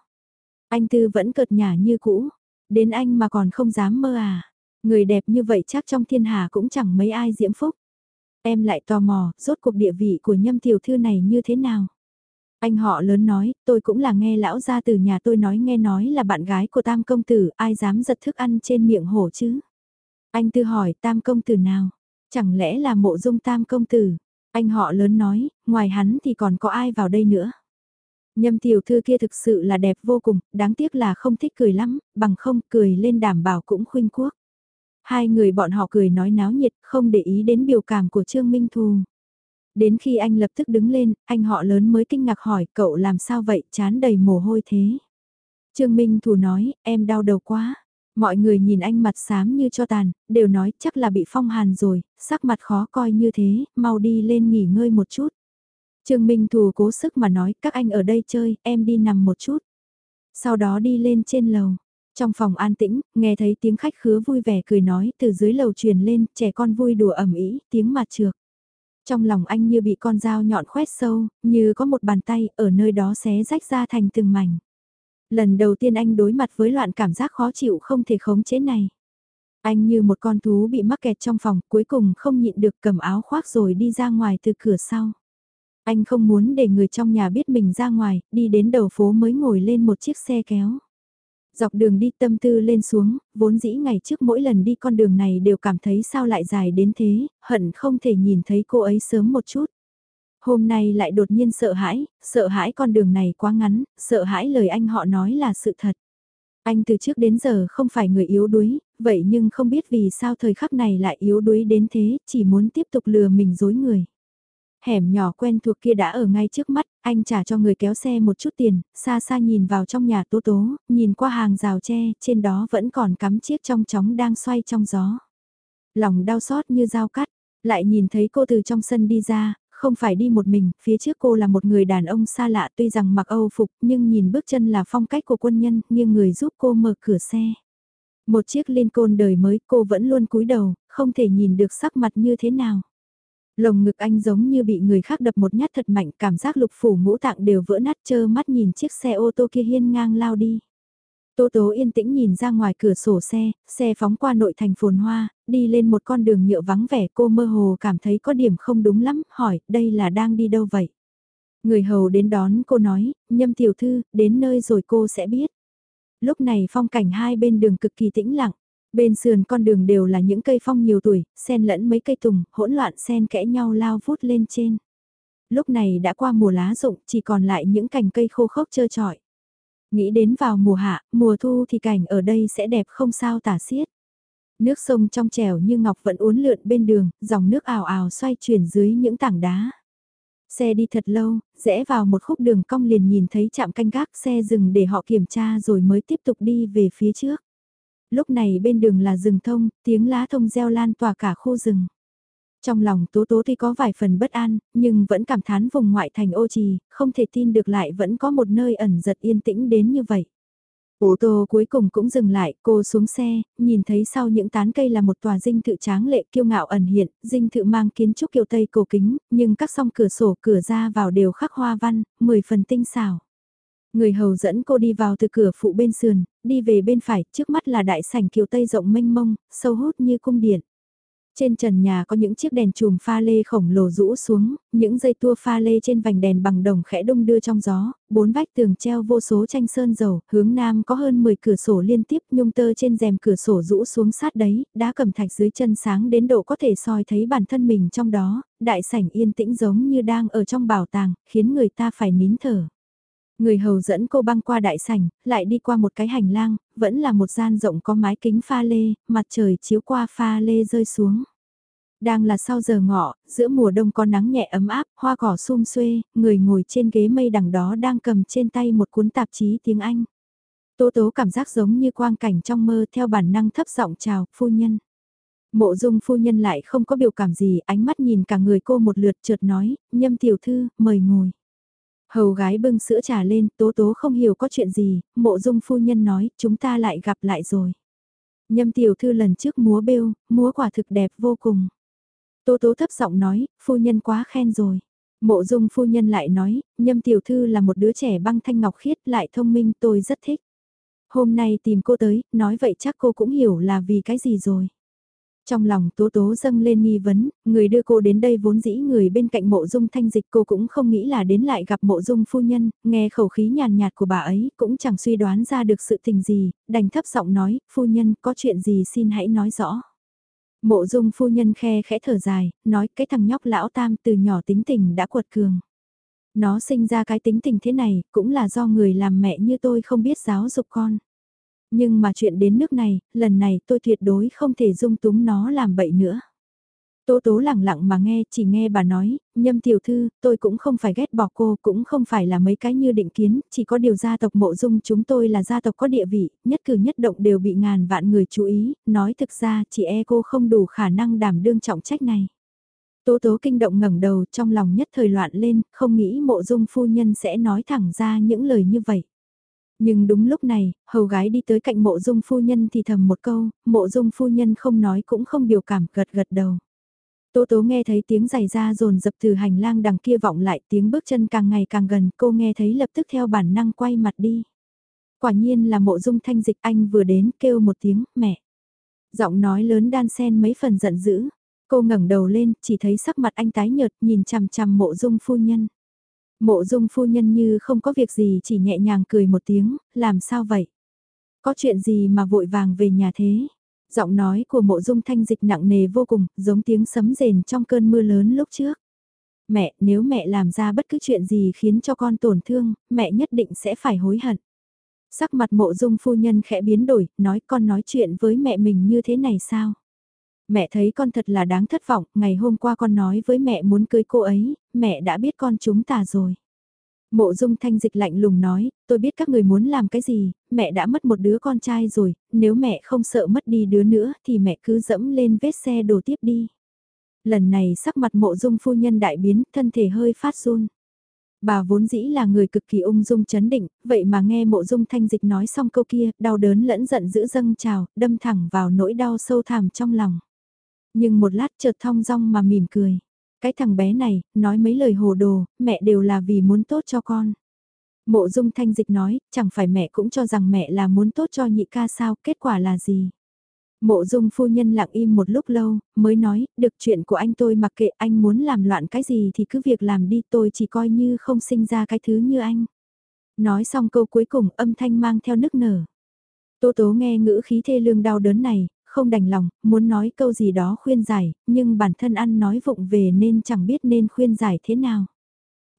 Anh Tư vẫn cợt nhả như cũ, đến anh mà còn không dám mơ à. Người đẹp như vậy chắc trong thiên hà cũng chẳng mấy ai diễm phúc. Em lại tò mò, rốt cuộc địa vị của nhâm tiểu thư này như thế nào? Anh họ lớn nói, tôi cũng là nghe lão ra từ nhà tôi nói nghe nói là bạn gái của tam công tử, ai dám giật thức ăn trên miệng hổ chứ? Anh tư hỏi tam công tử nào? Chẳng lẽ là mộ dung tam công tử? Anh họ lớn nói, ngoài hắn thì còn có ai vào đây nữa? Nhâm tiểu thư kia thực sự là đẹp vô cùng, đáng tiếc là không thích cười lắm, bằng không cười lên đảm bảo cũng khuynh quốc. Hai người bọn họ cười nói náo nhiệt, không để ý đến biểu cảm của Trương Minh Thù. Đến khi anh lập tức đứng lên, anh họ lớn mới kinh ngạc hỏi cậu làm sao vậy, chán đầy mồ hôi thế. Trương Minh Thù nói, em đau đầu quá. Mọi người nhìn anh mặt xám như cho tàn, đều nói chắc là bị phong hàn rồi, sắc mặt khó coi như thế, mau đi lên nghỉ ngơi một chút. Trương Minh Thù cố sức mà nói, các anh ở đây chơi, em đi nằm một chút. Sau đó đi lên trên lầu. Trong phòng an tĩnh, nghe thấy tiếng khách khứa vui vẻ cười nói từ dưới lầu truyền lên, trẻ con vui đùa ẩm ý, tiếng mặt trược. Trong lòng anh như bị con dao nhọn khoét sâu, như có một bàn tay ở nơi đó xé rách ra thành từng mảnh. Lần đầu tiên anh đối mặt với loạn cảm giác khó chịu không thể khống chế này. Anh như một con thú bị mắc kẹt trong phòng, cuối cùng không nhịn được cầm áo khoác rồi đi ra ngoài từ cửa sau. Anh không muốn để người trong nhà biết mình ra ngoài, đi đến đầu phố mới ngồi lên một chiếc xe kéo. Dọc đường đi tâm tư lên xuống, vốn dĩ ngày trước mỗi lần đi con đường này đều cảm thấy sao lại dài đến thế, hận không thể nhìn thấy cô ấy sớm một chút. Hôm nay lại đột nhiên sợ hãi, sợ hãi con đường này quá ngắn, sợ hãi lời anh họ nói là sự thật. Anh từ trước đến giờ không phải người yếu đuối, vậy nhưng không biết vì sao thời khắc này lại yếu đuối đến thế, chỉ muốn tiếp tục lừa mình dối người. Hẻm nhỏ quen thuộc kia đã ở ngay trước mắt, anh trả cho người kéo xe một chút tiền, xa xa nhìn vào trong nhà tố tố, nhìn qua hàng rào tre, trên đó vẫn còn cắm chiếc trong chóng đang xoay trong gió. Lòng đau xót như dao cắt, lại nhìn thấy cô từ trong sân đi ra, không phải đi một mình, phía trước cô là một người đàn ông xa lạ tuy rằng mặc Âu phục nhưng nhìn bước chân là phong cách của quân nhân, nghiêng người giúp cô mở cửa xe. Một chiếc Lincoln đời mới cô vẫn luôn cúi đầu, không thể nhìn được sắc mặt như thế nào. Lồng ngực anh giống như bị người khác đập một nhát thật mạnh, cảm giác lục phủ ngũ tạng đều vỡ nát chơ mắt nhìn chiếc xe ô tô kia hiên ngang lao đi. Tô Tố yên tĩnh nhìn ra ngoài cửa sổ xe, xe phóng qua nội thành phồn hoa, đi lên một con đường nhựa vắng vẻ cô mơ hồ cảm thấy có điểm không đúng lắm, hỏi, đây là đang đi đâu vậy? Người hầu đến đón cô nói, nhâm tiểu thư, đến nơi rồi cô sẽ biết. Lúc này phong cảnh hai bên đường cực kỳ tĩnh lặng, bên sườn con đường đều là những cây phong nhiều tuổi, xen lẫn mấy cây tùng, hỗn loạn xen kẽ nhau lao vút lên trên. Lúc này đã qua mùa lá rụng, chỉ còn lại những cành cây khô khốc trơ trọi. Nghĩ đến vào mùa hạ, mùa thu thì cảnh ở đây sẽ đẹp không sao tả xiết. Nước sông trong trèo như ngọc vẫn uốn lượn bên đường, dòng nước ảo ảo xoay chuyển dưới những tảng đá. Xe đi thật lâu, rẽ vào một khúc đường cong liền nhìn thấy chạm canh gác xe dừng để họ kiểm tra rồi mới tiếp tục đi về phía trước. Lúc này bên đường là rừng thông, tiếng lá thông reo lan tỏa cả khu rừng. Trong lòng Tố Tố tuy có vài phần bất an, nhưng vẫn cảm thán vùng ngoại thành ô trì, không thể tin được lại vẫn có một nơi ẩn giật yên tĩnh đến như vậy. Ô tô cuối cùng cũng dừng lại, cô xuống xe, nhìn thấy sau những tán cây là một tòa dinh thự tráng lệ kiêu ngạo ẩn hiện, dinh thự mang kiến trúc kiều Tây cổ kính, nhưng các song cửa sổ cửa ra vào đều khắc hoa văn, 10 phần tinh xảo. Người hầu dẫn cô đi vào từ cửa phụ bên sườn, đi về bên phải, trước mắt là đại sảnh kiều Tây rộng mênh mông, sâu hút như cung điện. Trên trần nhà có những chiếc đèn chùm pha lê khổng lồ rũ xuống, những dây tua pha lê trên vành đèn bằng đồng khẽ đung đưa trong gió, bốn vách tường treo vô số tranh sơn dầu, hướng nam có hơn 10 cửa sổ liên tiếp nhung tơ trên rèm cửa sổ rũ xuống sát đấy, đá cầm thạch dưới chân sáng đến độ có thể soi thấy bản thân mình trong đó, đại sảnh yên tĩnh giống như đang ở trong bảo tàng, khiến người ta phải nín thở. Người hầu dẫn cô băng qua đại sảnh, lại đi qua một cái hành lang, vẫn là một gian rộng có mái kính pha lê, mặt trời chiếu qua pha lê rơi xuống. Đang là sau giờ ngọ, giữa mùa đông có nắng nhẹ ấm áp, hoa cỏ sum xuê, người ngồi trên ghế mây đằng đó đang cầm trên tay một cuốn tạp chí tiếng Anh. Tố tố cảm giác giống như quang cảnh trong mơ theo bản năng thấp giọng chào, phu nhân. Mộ dung phu nhân lại không có biểu cảm gì, ánh mắt nhìn cả người cô một lượt trượt nói, nhâm tiểu thư, mời ngồi. Hầu gái bưng sữa trà lên, tố tố không hiểu có chuyện gì, mộ dung phu nhân nói, chúng ta lại gặp lại rồi. Nhâm tiểu thư lần trước múa bêu, múa quả thực đẹp vô cùng. Tố tố thấp giọng nói, phu nhân quá khen rồi. Mộ dung phu nhân lại nói, nhâm tiểu thư là một đứa trẻ băng thanh ngọc khiết lại thông minh tôi rất thích. Hôm nay tìm cô tới, nói vậy chắc cô cũng hiểu là vì cái gì rồi. Trong lòng tố tố dâng lên nghi vấn, người đưa cô đến đây vốn dĩ người bên cạnh mộ dung thanh dịch cô cũng không nghĩ là đến lại gặp mộ dung phu nhân, nghe khẩu khí nhàn nhạt của bà ấy cũng chẳng suy đoán ra được sự tình gì, đành thấp giọng nói, phu nhân có chuyện gì xin hãy nói rõ. Mộ dung phu nhân khe khẽ thở dài, nói cái thằng nhóc lão tam từ nhỏ tính tình đã quật cường. Nó sinh ra cái tính tình thế này cũng là do người làm mẹ như tôi không biết giáo dục con. Nhưng mà chuyện đến nước này, lần này tôi tuyệt đối không thể dung túng nó làm bậy nữa. Tố tố lẳng lặng mà nghe, chỉ nghe bà nói, nhâm tiểu thư, tôi cũng không phải ghét bỏ cô, cũng không phải là mấy cái như định kiến, chỉ có điều gia tộc mộ dung chúng tôi là gia tộc có địa vị, nhất cử nhất động đều bị ngàn vạn người chú ý, nói thực ra chỉ e cô không đủ khả năng đảm đương trọng trách này. Tố tố kinh động ngẩng đầu trong lòng nhất thời loạn lên, không nghĩ mộ dung phu nhân sẽ nói thẳng ra những lời như vậy. Nhưng đúng lúc này, hầu gái đi tới cạnh mộ dung phu nhân thì thầm một câu, mộ dung phu nhân không nói cũng không biểu cảm gật gật đầu. Tố tố nghe thấy tiếng giày da rồn dập từ hành lang đằng kia vọng lại tiếng bước chân càng ngày càng gần cô nghe thấy lập tức theo bản năng quay mặt đi. Quả nhiên là mộ dung thanh dịch anh vừa đến kêu một tiếng mẹ. Giọng nói lớn đan sen mấy phần giận dữ. Cô ngẩng đầu lên chỉ thấy sắc mặt anh tái nhợt nhìn chằm chằm mộ dung phu nhân. Mộ dung phu nhân như không có việc gì chỉ nhẹ nhàng cười một tiếng, làm sao vậy? Có chuyện gì mà vội vàng về nhà thế? Giọng nói của mộ dung thanh dịch nặng nề vô cùng, giống tiếng sấm rền trong cơn mưa lớn lúc trước. Mẹ, nếu mẹ làm ra bất cứ chuyện gì khiến cho con tổn thương, mẹ nhất định sẽ phải hối hận. Sắc mặt mộ dung phu nhân khẽ biến đổi, nói con nói chuyện với mẹ mình như thế này sao? Mẹ thấy con thật là đáng thất vọng, ngày hôm qua con nói với mẹ muốn cưới cô ấy, mẹ đã biết con chúng ta rồi. Mộ dung thanh dịch lạnh lùng nói, tôi biết các người muốn làm cái gì, mẹ đã mất một đứa con trai rồi, nếu mẹ không sợ mất đi đứa nữa thì mẹ cứ dẫm lên vết xe đổ tiếp đi. Lần này sắc mặt mộ dung phu nhân đại biến, thân thể hơi phát run. Bà vốn dĩ là người cực kỳ ung dung chấn định, vậy mà nghe mộ dung thanh dịch nói xong câu kia, đau đớn lẫn giận dữ dâng trào, đâm thẳng vào nỗi đau sâu thẳm trong lòng. Nhưng một lát chợt thong dong mà mỉm cười. Cái thằng bé này, nói mấy lời hồ đồ, mẹ đều là vì muốn tốt cho con. Mộ dung thanh dịch nói, chẳng phải mẹ cũng cho rằng mẹ là muốn tốt cho nhị ca sao, kết quả là gì? Mộ dung phu nhân lặng im một lúc lâu, mới nói, được chuyện của anh tôi mặc kệ anh muốn làm loạn cái gì thì cứ việc làm đi tôi chỉ coi như không sinh ra cái thứ như anh. Nói xong câu cuối cùng âm thanh mang theo nức nở. Tô tố nghe ngữ khí thê lương đau đớn này, không đành lòng, muốn nói câu gì đó khuyên giải, nhưng bản thân ăn nói vụng về nên chẳng biết nên khuyên giải thế nào.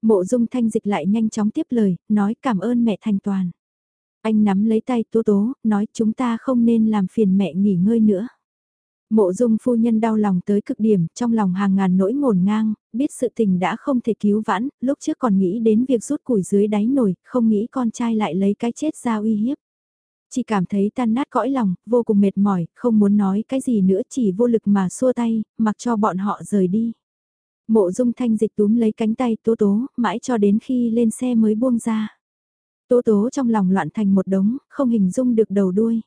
Mộ dung thanh dịch lại nhanh chóng tiếp lời, nói cảm ơn mẹ thành toàn. Anh nắm lấy tay Tố Tố, nói chúng ta không nên làm phiền mẹ nghỉ ngơi nữa. Mộ dung phu nhân đau lòng tới cực điểm, trong lòng hàng ngàn nỗi ngổn ngang, biết sự tình đã không thể cứu vãn, lúc trước còn nghĩ đến việc rút củi dưới đáy nồi, không nghĩ con trai lại lấy cái chết ra uy hiếp. Chỉ cảm thấy tan nát cõi lòng, vô cùng mệt mỏi, không muốn nói cái gì nữa chỉ vô lực mà xua tay, mặc cho bọn họ rời đi. Mộ dung thanh dịch túm lấy cánh tay tố tố, mãi cho đến khi lên xe mới buông ra. Tố tố trong lòng loạn thành một đống, không hình dung được đầu đuôi.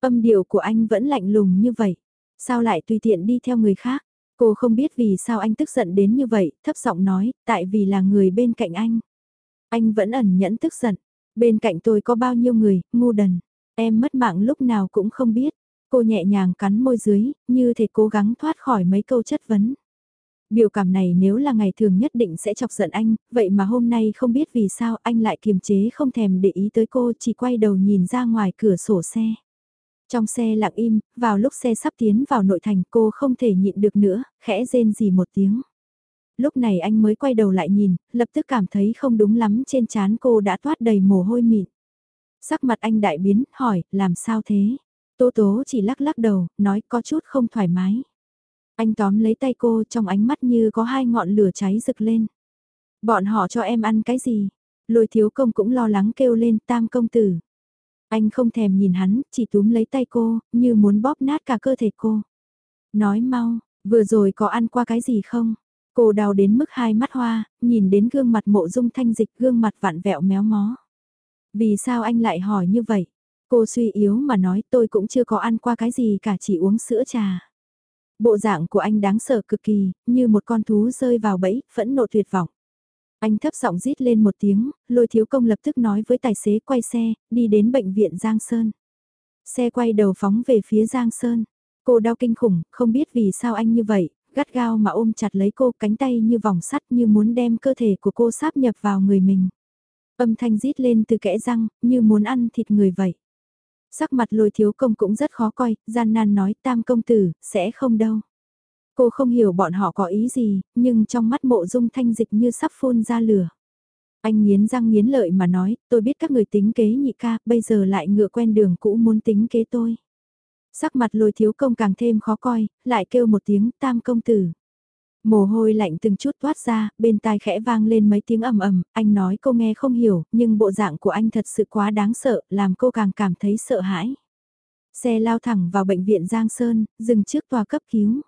Âm điệu của anh vẫn lạnh lùng như vậy. Sao lại tùy tiện đi theo người khác? Cô không biết vì sao anh tức giận đến như vậy, thấp giọng nói, tại vì là người bên cạnh anh. Anh vẫn ẩn nhẫn tức giận. Bên cạnh tôi có bao nhiêu người, ngu đần. Em mất mạng lúc nào cũng không biết. Cô nhẹ nhàng cắn môi dưới, như thể cố gắng thoát khỏi mấy câu chất vấn. Biểu cảm này nếu là ngày thường nhất định sẽ chọc giận anh, vậy mà hôm nay không biết vì sao anh lại kiềm chế không thèm để ý tới cô chỉ quay đầu nhìn ra ngoài cửa sổ xe. Trong xe lặng im, vào lúc xe sắp tiến vào nội thành cô không thể nhịn được nữa, khẽ rên gì một tiếng. Lúc này anh mới quay đầu lại nhìn, lập tức cảm thấy không đúng lắm trên trán cô đã toát đầy mồ hôi mịn. Sắc mặt anh đại biến, hỏi, làm sao thế? Tố tố chỉ lắc lắc đầu, nói có chút không thoải mái. Anh tóm lấy tay cô trong ánh mắt như có hai ngọn lửa cháy rực lên. Bọn họ cho em ăn cái gì? Lôi thiếu công cũng lo lắng kêu lên tam công tử. Anh không thèm nhìn hắn, chỉ túm lấy tay cô, như muốn bóp nát cả cơ thể cô. Nói mau, vừa rồi có ăn qua cái gì không? Cô đau đến mức hai mắt hoa, nhìn đến gương mặt mộ dung thanh dịch gương mặt vặn vẹo méo mó. Vì sao anh lại hỏi như vậy? Cô suy yếu mà nói tôi cũng chưa có ăn qua cái gì cả chỉ uống sữa trà. Bộ dạng của anh đáng sợ cực kỳ, như một con thú rơi vào bẫy, phẫn nộ tuyệt vọng. Anh thấp giọng rít lên một tiếng, lôi thiếu công lập tức nói với tài xế quay xe, đi đến bệnh viện Giang Sơn. Xe quay đầu phóng về phía Giang Sơn. Cô đau kinh khủng, không biết vì sao anh như vậy, gắt gao mà ôm chặt lấy cô cánh tay như vòng sắt như muốn đem cơ thể của cô sáp nhập vào người mình. Âm thanh rít lên từ kẽ răng, như muốn ăn thịt người vậy. Sắc mặt lôi thiếu công cũng rất khó coi, gian nan nói tam công tử, sẽ không đâu. Cô không hiểu bọn họ có ý gì, nhưng trong mắt mộ dung thanh dịch như sắp phun ra lửa. Anh nghiến răng nghiến lợi mà nói, tôi biết các người tính kế nhị ca, bây giờ lại ngựa quen đường cũ muốn tính kế tôi. Sắc mặt lôi thiếu công càng thêm khó coi, lại kêu một tiếng tam công tử. Mồ hôi lạnh từng chút toát ra, bên tai khẽ vang lên mấy tiếng ầm ầm, anh nói cô nghe không hiểu, nhưng bộ dạng của anh thật sự quá đáng sợ, làm cô càng cảm thấy sợ hãi. Xe lao thẳng vào bệnh viện Giang Sơn, dừng trước tòa cấp cứu.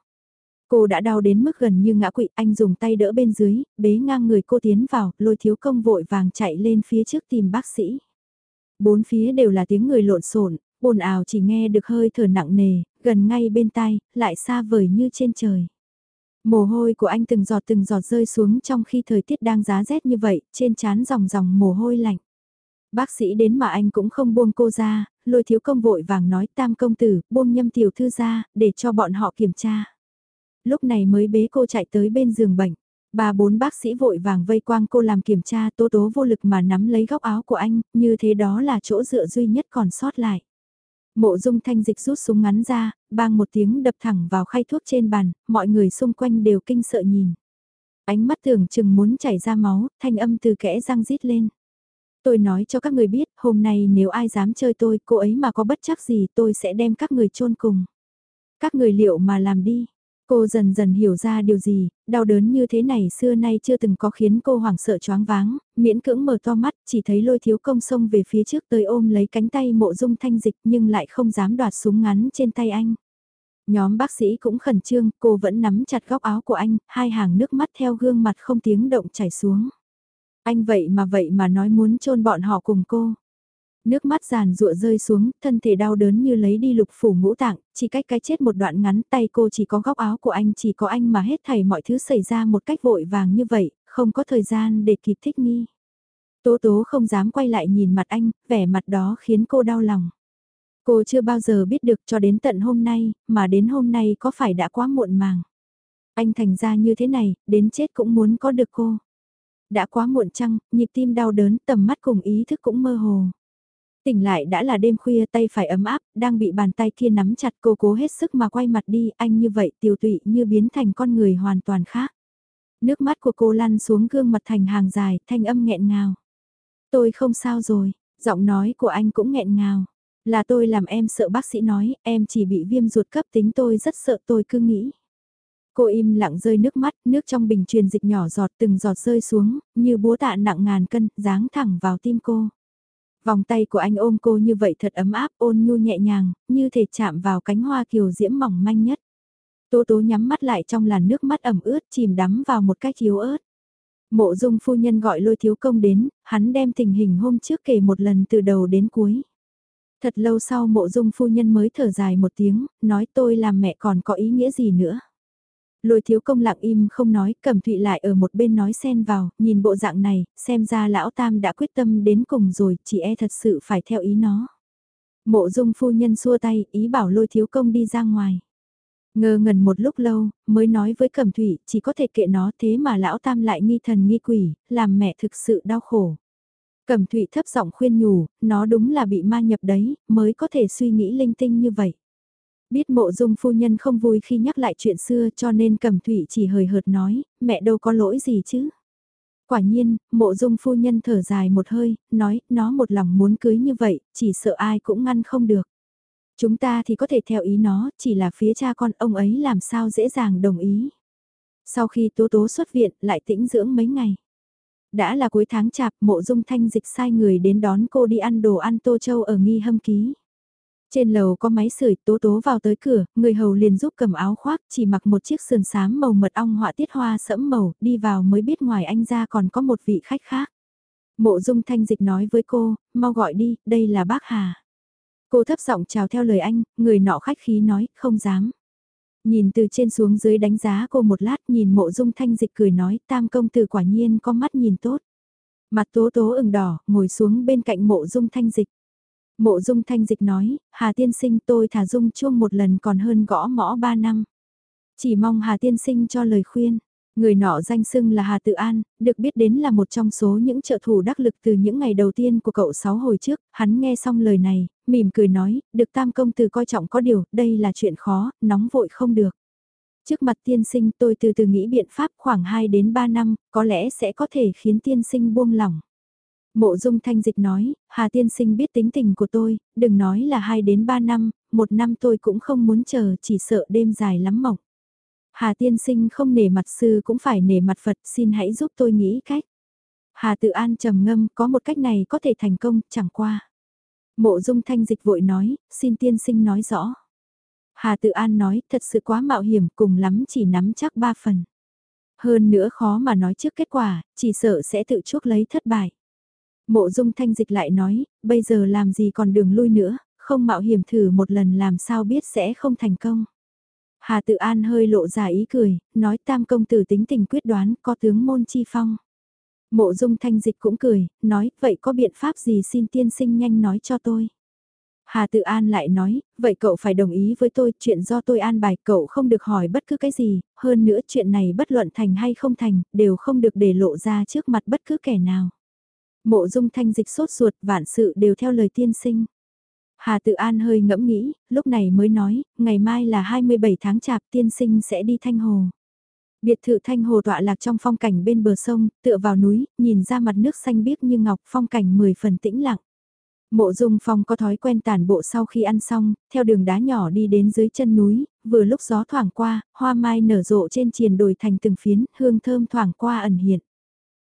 Cô đã đau đến mức gần như ngã quỵ, anh dùng tay đỡ bên dưới, bế ngang người cô tiến vào, lôi thiếu công vội vàng chạy lên phía trước tìm bác sĩ. Bốn phía đều là tiếng người lộn xộn, ồn ào chỉ nghe được hơi thở nặng nề, gần ngay bên tai, lại xa vời như trên trời. Mồ hôi của anh từng giọt từng giọt rơi xuống trong khi thời tiết đang giá rét như vậy, trên trán dòng dòng mồ hôi lạnh. Bác sĩ đến mà anh cũng không buông cô ra, lôi thiếu công vội vàng nói tam công tử, buông nhâm tiểu thư ra, để cho bọn họ kiểm tra. Lúc này mới bế cô chạy tới bên giường bệnh. Ba bốn bác sĩ vội vàng vây quang cô làm kiểm tra tố tố vô lực mà nắm lấy góc áo của anh, như thế đó là chỗ dựa duy nhất còn sót lại. Mộ dung thanh dịch rút súng ngắn ra, bang một tiếng đập thẳng vào khay thuốc trên bàn, mọi người xung quanh đều kinh sợ nhìn. Ánh mắt tưởng chừng muốn chảy ra máu, thanh âm từ kẽ răng rít lên. Tôi nói cho các người biết, hôm nay nếu ai dám chơi tôi, cô ấy mà có bất chắc gì tôi sẽ đem các người chôn cùng. Các người liệu mà làm đi. Cô dần dần hiểu ra điều gì, đau đớn như thế này xưa nay chưa từng có khiến cô hoảng sợ choáng váng, miễn cưỡng mở to mắt, chỉ thấy lôi thiếu công xông về phía trước tới ôm lấy cánh tay mộ dung thanh dịch nhưng lại không dám đoạt súng ngắn trên tay anh. Nhóm bác sĩ cũng khẩn trương, cô vẫn nắm chặt góc áo của anh, hai hàng nước mắt theo gương mặt không tiếng động chảy xuống. Anh vậy mà vậy mà nói muốn chôn bọn họ cùng cô. Nước mắt giàn rụa rơi xuống, thân thể đau đớn như lấy đi lục phủ ngũ tạng, chỉ cách cái chết một đoạn ngắn tay cô chỉ có góc áo của anh chỉ có anh mà hết thảy mọi thứ xảy ra một cách vội vàng như vậy, không có thời gian để kịp thích nghi. Tố tố không dám quay lại nhìn mặt anh, vẻ mặt đó khiến cô đau lòng. Cô chưa bao giờ biết được cho đến tận hôm nay, mà đến hôm nay có phải đã quá muộn màng. Anh thành ra như thế này, đến chết cũng muốn có được cô. Đã quá muộn chăng, nhịp tim đau đớn, tầm mắt cùng ý thức cũng mơ hồ. Tỉnh lại đã là đêm khuya tay phải ấm áp, đang bị bàn tay kia nắm chặt cô cố hết sức mà quay mặt đi, anh như vậy tiêu tụy như biến thành con người hoàn toàn khác. Nước mắt của cô lăn xuống gương mặt thành hàng dài, thanh âm nghẹn ngào. Tôi không sao rồi, giọng nói của anh cũng nghẹn ngào. Là tôi làm em sợ bác sĩ nói, em chỉ bị viêm ruột cấp tính tôi rất sợ tôi cứ nghĩ. Cô im lặng rơi nước mắt, nước trong bình truyền dịch nhỏ giọt từng giọt rơi xuống, như búa tạ nặng ngàn cân, giáng thẳng vào tim cô. Vòng tay của anh ôm cô như vậy thật ấm áp, ôn nhu nhẹ nhàng, như thể chạm vào cánh hoa kiều diễm mỏng manh nhất. Tố tố nhắm mắt lại trong làn nước mắt ẩm ướt chìm đắm vào một cách yếu ớt. Mộ dung phu nhân gọi lôi thiếu công đến, hắn đem tình hình hôm trước kể một lần từ đầu đến cuối. Thật lâu sau mộ dung phu nhân mới thở dài một tiếng, nói tôi làm mẹ còn có ý nghĩa gì nữa. Lôi thiếu công lặng im không nói, cầm thụy lại ở một bên nói xen vào, nhìn bộ dạng này, xem ra lão tam đã quyết tâm đến cùng rồi, chỉ e thật sự phải theo ý nó. Mộ dung phu nhân xua tay, ý bảo lôi thiếu công đi ra ngoài. Ngơ ngần một lúc lâu, mới nói với cẩm thủy, chỉ có thể kệ nó thế mà lão tam lại nghi thần nghi quỷ, làm mẹ thực sự đau khổ. Cẩm thủy thấp giọng khuyên nhủ, nó đúng là bị ma nhập đấy, mới có thể suy nghĩ linh tinh như vậy. Biết mộ dung phu nhân không vui khi nhắc lại chuyện xưa cho nên cầm thủy chỉ hời hợt nói, mẹ đâu có lỗi gì chứ. Quả nhiên, mộ dung phu nhân thở dài một hơi, nói, nó một lòng muốn cưới như vậy, chỉ sợ ai cũng ngăn không được. Chúng ta thì có thể theo ý nó, chỉ là phía cha con ông ấy làm sao dễ dàng đồng ý. Sau khi tố tố xuất viện, lại tĩnh dưỡng mấy ngày. Đã là cuối tháng chạp, mộ dung thanh dịch sai người đến đón cô đi ăn đồ ăn tô châu ở nghi hâm ký. Trên lầu có máy sưởi tố tố vào tới cửa, người hầu liền giúp cầm áo khoác, chỉ mặc một chiếc sườn xám màu mật ong họa tiết hoa sẫm màu, đi vào mới biết ngoài anh ra còn có một vị khách khác. Mộ dung thanh dịch nói với cô, mau gọi đi, đây là bác Hà. Cô thấp giọng chào theo lời anh, người nọ khách khí nói, không dám. Nhìn từ trên xuống dưới đánh giá cô một lát nhìn mộ dung thanh dịch cười nói tam công tử quả nhiên có mắt nhìn tốt. Mặt tố tố ửng đỏ, ngồi xuống bên cạnh mộ dung thanh dịch. Mộ dung thanh dịch nói, Hà tiên sinh tôi thả dung chuông một lần còn hơn gõ mõ ba năm. Chỉ mong Hà tiên sinh cho lời khuyên. Người nọ danh xưng là Hà Tự An, được biết đến là một trong số những trợ thủ đắc lực từ những ngày đầu tiên của cậu sáu hồi trước, hắn nghe xong lời này, mỉm cười nói, được tam công từ coi trọng có điều, đây là chuyện khó, nóng vội không được. Trước mặt tiên sinh tôi từ từ nghĩ biện pháp khoảng 2 đến 3 năm, có lẽ sẽ có thể khiến tiên sinh buông lỏng. Mộ dung thanh dịch nói, Hà tiên sinh biết tính tình của tôi, đừng nói là 2 đến 3 năm, một năm tôi cũng không muốn chờ, chỉ sợ đêm dài lắm mộng. Hà tiên sinh không nể mặt sư cũng phải nể mặt Phật, xin hãy giúp tôi nghĩ cách. Hà tự an trầm ngâm, có một cách này có thể thành công, chẳng qua. Mộ dung thanh dịch vội nói, xin tiên sinh nói rõ. Hà tự an nói, thật sự quá mạo hiểm, cùng lắm chỉ nắm chắc ba phần. Hơn nữa khó mà nói trước kết quả, chỉ sợ sẽ tự chuốc lấy thất bại. Mộ dung thanh dịch lại nói, bây giờ làm gì còn đường lui nữa, không mạo hiểm thử một lần làm sao biết sẽ không thành công. Hà tự an hơi lộ ra ý cười, nói tam công tử tính tình quyết đoán có tướng môn chi phong. Mộ dung thanh dịch cũng cười, nói, vậy có biện pháp gì xin tiên sinh nhanh nói cho tôi. Hà Tự An lại nói, vậy cậu phải đồng ý với tôi, chuyện do tôi an bài cậu không được hỏi bất cứ cái gì, hơn nữa chuyện này bất luận thành hay không thành, đều không được để lộ ra trước mặt bất cứ kẻ nào. Mộ dung thanh dịch sốt ruột, vạn sự đều theo lời tiên sinh. Hà Tự An hơi ngẫm nghĩ, lúc này mới nói, ngày mai là 27 tháng chạp tiên sinh sẽ đi Thanh Hồ. Biệt thự Thanh Hồ tọa lạc trong phong cảnh bên bờ sông, tựa vào núi, nhìn ra mặt nước xanh biếc như ngọc phong cảnh 10 phần tĩnh lặng. Mộ Dung Phong có thói quen tản bộ sau khi ăn xong, theo đường đá nhỏ đi đến dưới chân núi, vừa lúc gió thoảng qua, hoa mai nở rộ trên triền đồi thành từng phiến, hương thơm thoảng qua ẩn hiện.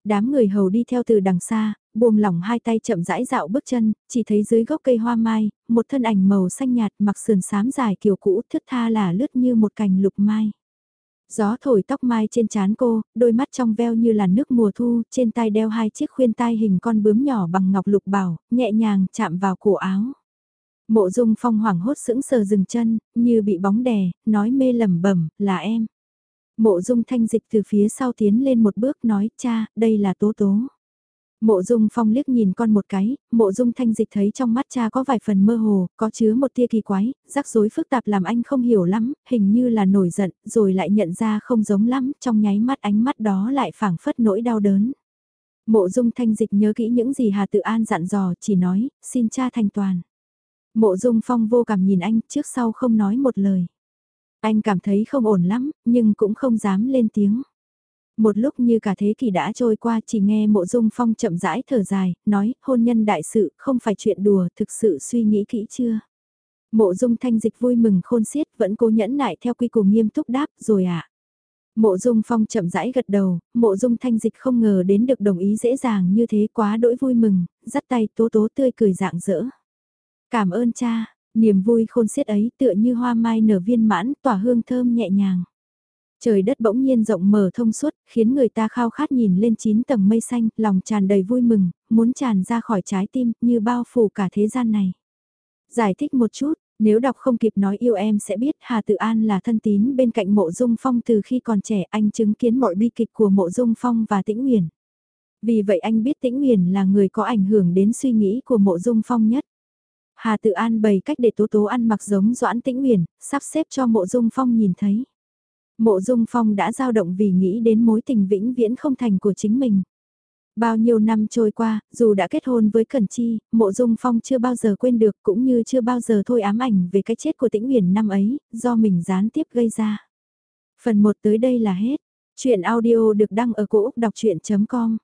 Đám người hầu đi theo từ đằng xa, buông lỏng hai tay chậm rãi dạo bước chân, chỉ thấy dưới gốc cây hoa mai, một thân ảnh màu xanh nhạt mặc sườn xám dài kiểu cũ thức tha là lướt như một cành lục mai. Gió thổi tóc mai trên trán cô, đôi mắt trong veo như là nước mùa thu, trên tay đeo hai chiếc khuyên tai hình con bướm nhỏ bằng ngọc lục bảo, nhẹ nhàng chạm vào cổ áo. Mộ dung phong hoảng hốt sững sờ dừng chân, như bị bóng đè, nói mê lẩm bẩm là em. Mộ dung thanh dịch từ phía sau tiến lên một bước nói, cha, đây là tố tố. Mộ dung phong liếc nhìn con một cái, mộ dung thanh dịch thấy trong mắt cha có vài phần mơ hồ, có chứa một tia kỳ quái, rắc rối phức tạp làm anh không hiểu lắm, hình như là nổi giận, rồi lại nhận ra không giống lắm, trong nháy mắt ánh mắt đó lại phảng phất nỗi đau đớn. Mộ dung thanh dịch nhớ kỹ những gì Hà Tự An dặn dò, chỉ nói, xin cha thành toàn. Mộ dung phong vô cảm nhìn anh, trước sau không nói một lời. Anh cảm thấy không ổn lắm, nhưng cũng không dám lên tiếng. Một lúc như cả thế kỷ đã trôi qua chỉ nghe mộ dung phong chậm rãi thở dài, nói hôn nhân đại sự không phải chuyện đùa thực sự suy nghĩ kỹ chưa. Mộ dung thanh dịch vui mừng khôn xiết vẫn cố nhẫn nại theo quy củ nghiêm túc đáp rồi ạ. À. Mộ dung phong chậm rãi gật đầu, mộ dung thanh dịch không ngờ đến được đồng ý dễ dàng như thế quá đỗi vui mừng, dắt tay tố tố tươi cười dạng dỡ. Cảm ơn cha, niềm vui khôn xiết ấy tựa như hoa mai nở viên mãn tỏa hương thơm nhẹ nhàng. Trời đất bỗng nhiên rộng mở thông suốt, khiến người ta khao khát nhìn lên chín tầng mây xanh, lòng tràn đầy vui mừng, muốn tràn ra khỏi trái tim, như bao phủ cả thế gian này. Giải thích một chút, nếu đọc không kịp nói yêu em sẽ biết Hà Tự An là thân tín bên cạnh mộ dung phong từ khi còn trẻ anh chứng kiến mọi bi kịch của mộ dung phong và tĩnh nguyền. Vì vậy anh biết tĩnh nguyền là người có ảnh hưởng đến suy nghĩ của mộ dung phong nhất. Hà Tự An bày cách để tố tố ăn mặc giống Doãn Tĩnh Nguyền, sắp xếp cho mộ dung phong nhìn thấy. Mộ Dung Phong đã dao động vì nghĩ đến mối tình vĩnh viễn không thành của chính mình. Bao nhiêu năm trôi qua, dù đã kết hôn với Cẩn Chi, Mộ Dung Phong chưa bao giờ quên được cũng như chưa bao giờ thôi ám ảnh về cái chết của Tĩnh Huyền năm ấy, do mình gián tiếp gây ra. Phần 1 tới đây là hết. Chuyện audio được đăng ở cổ Úc đọc chuyện.com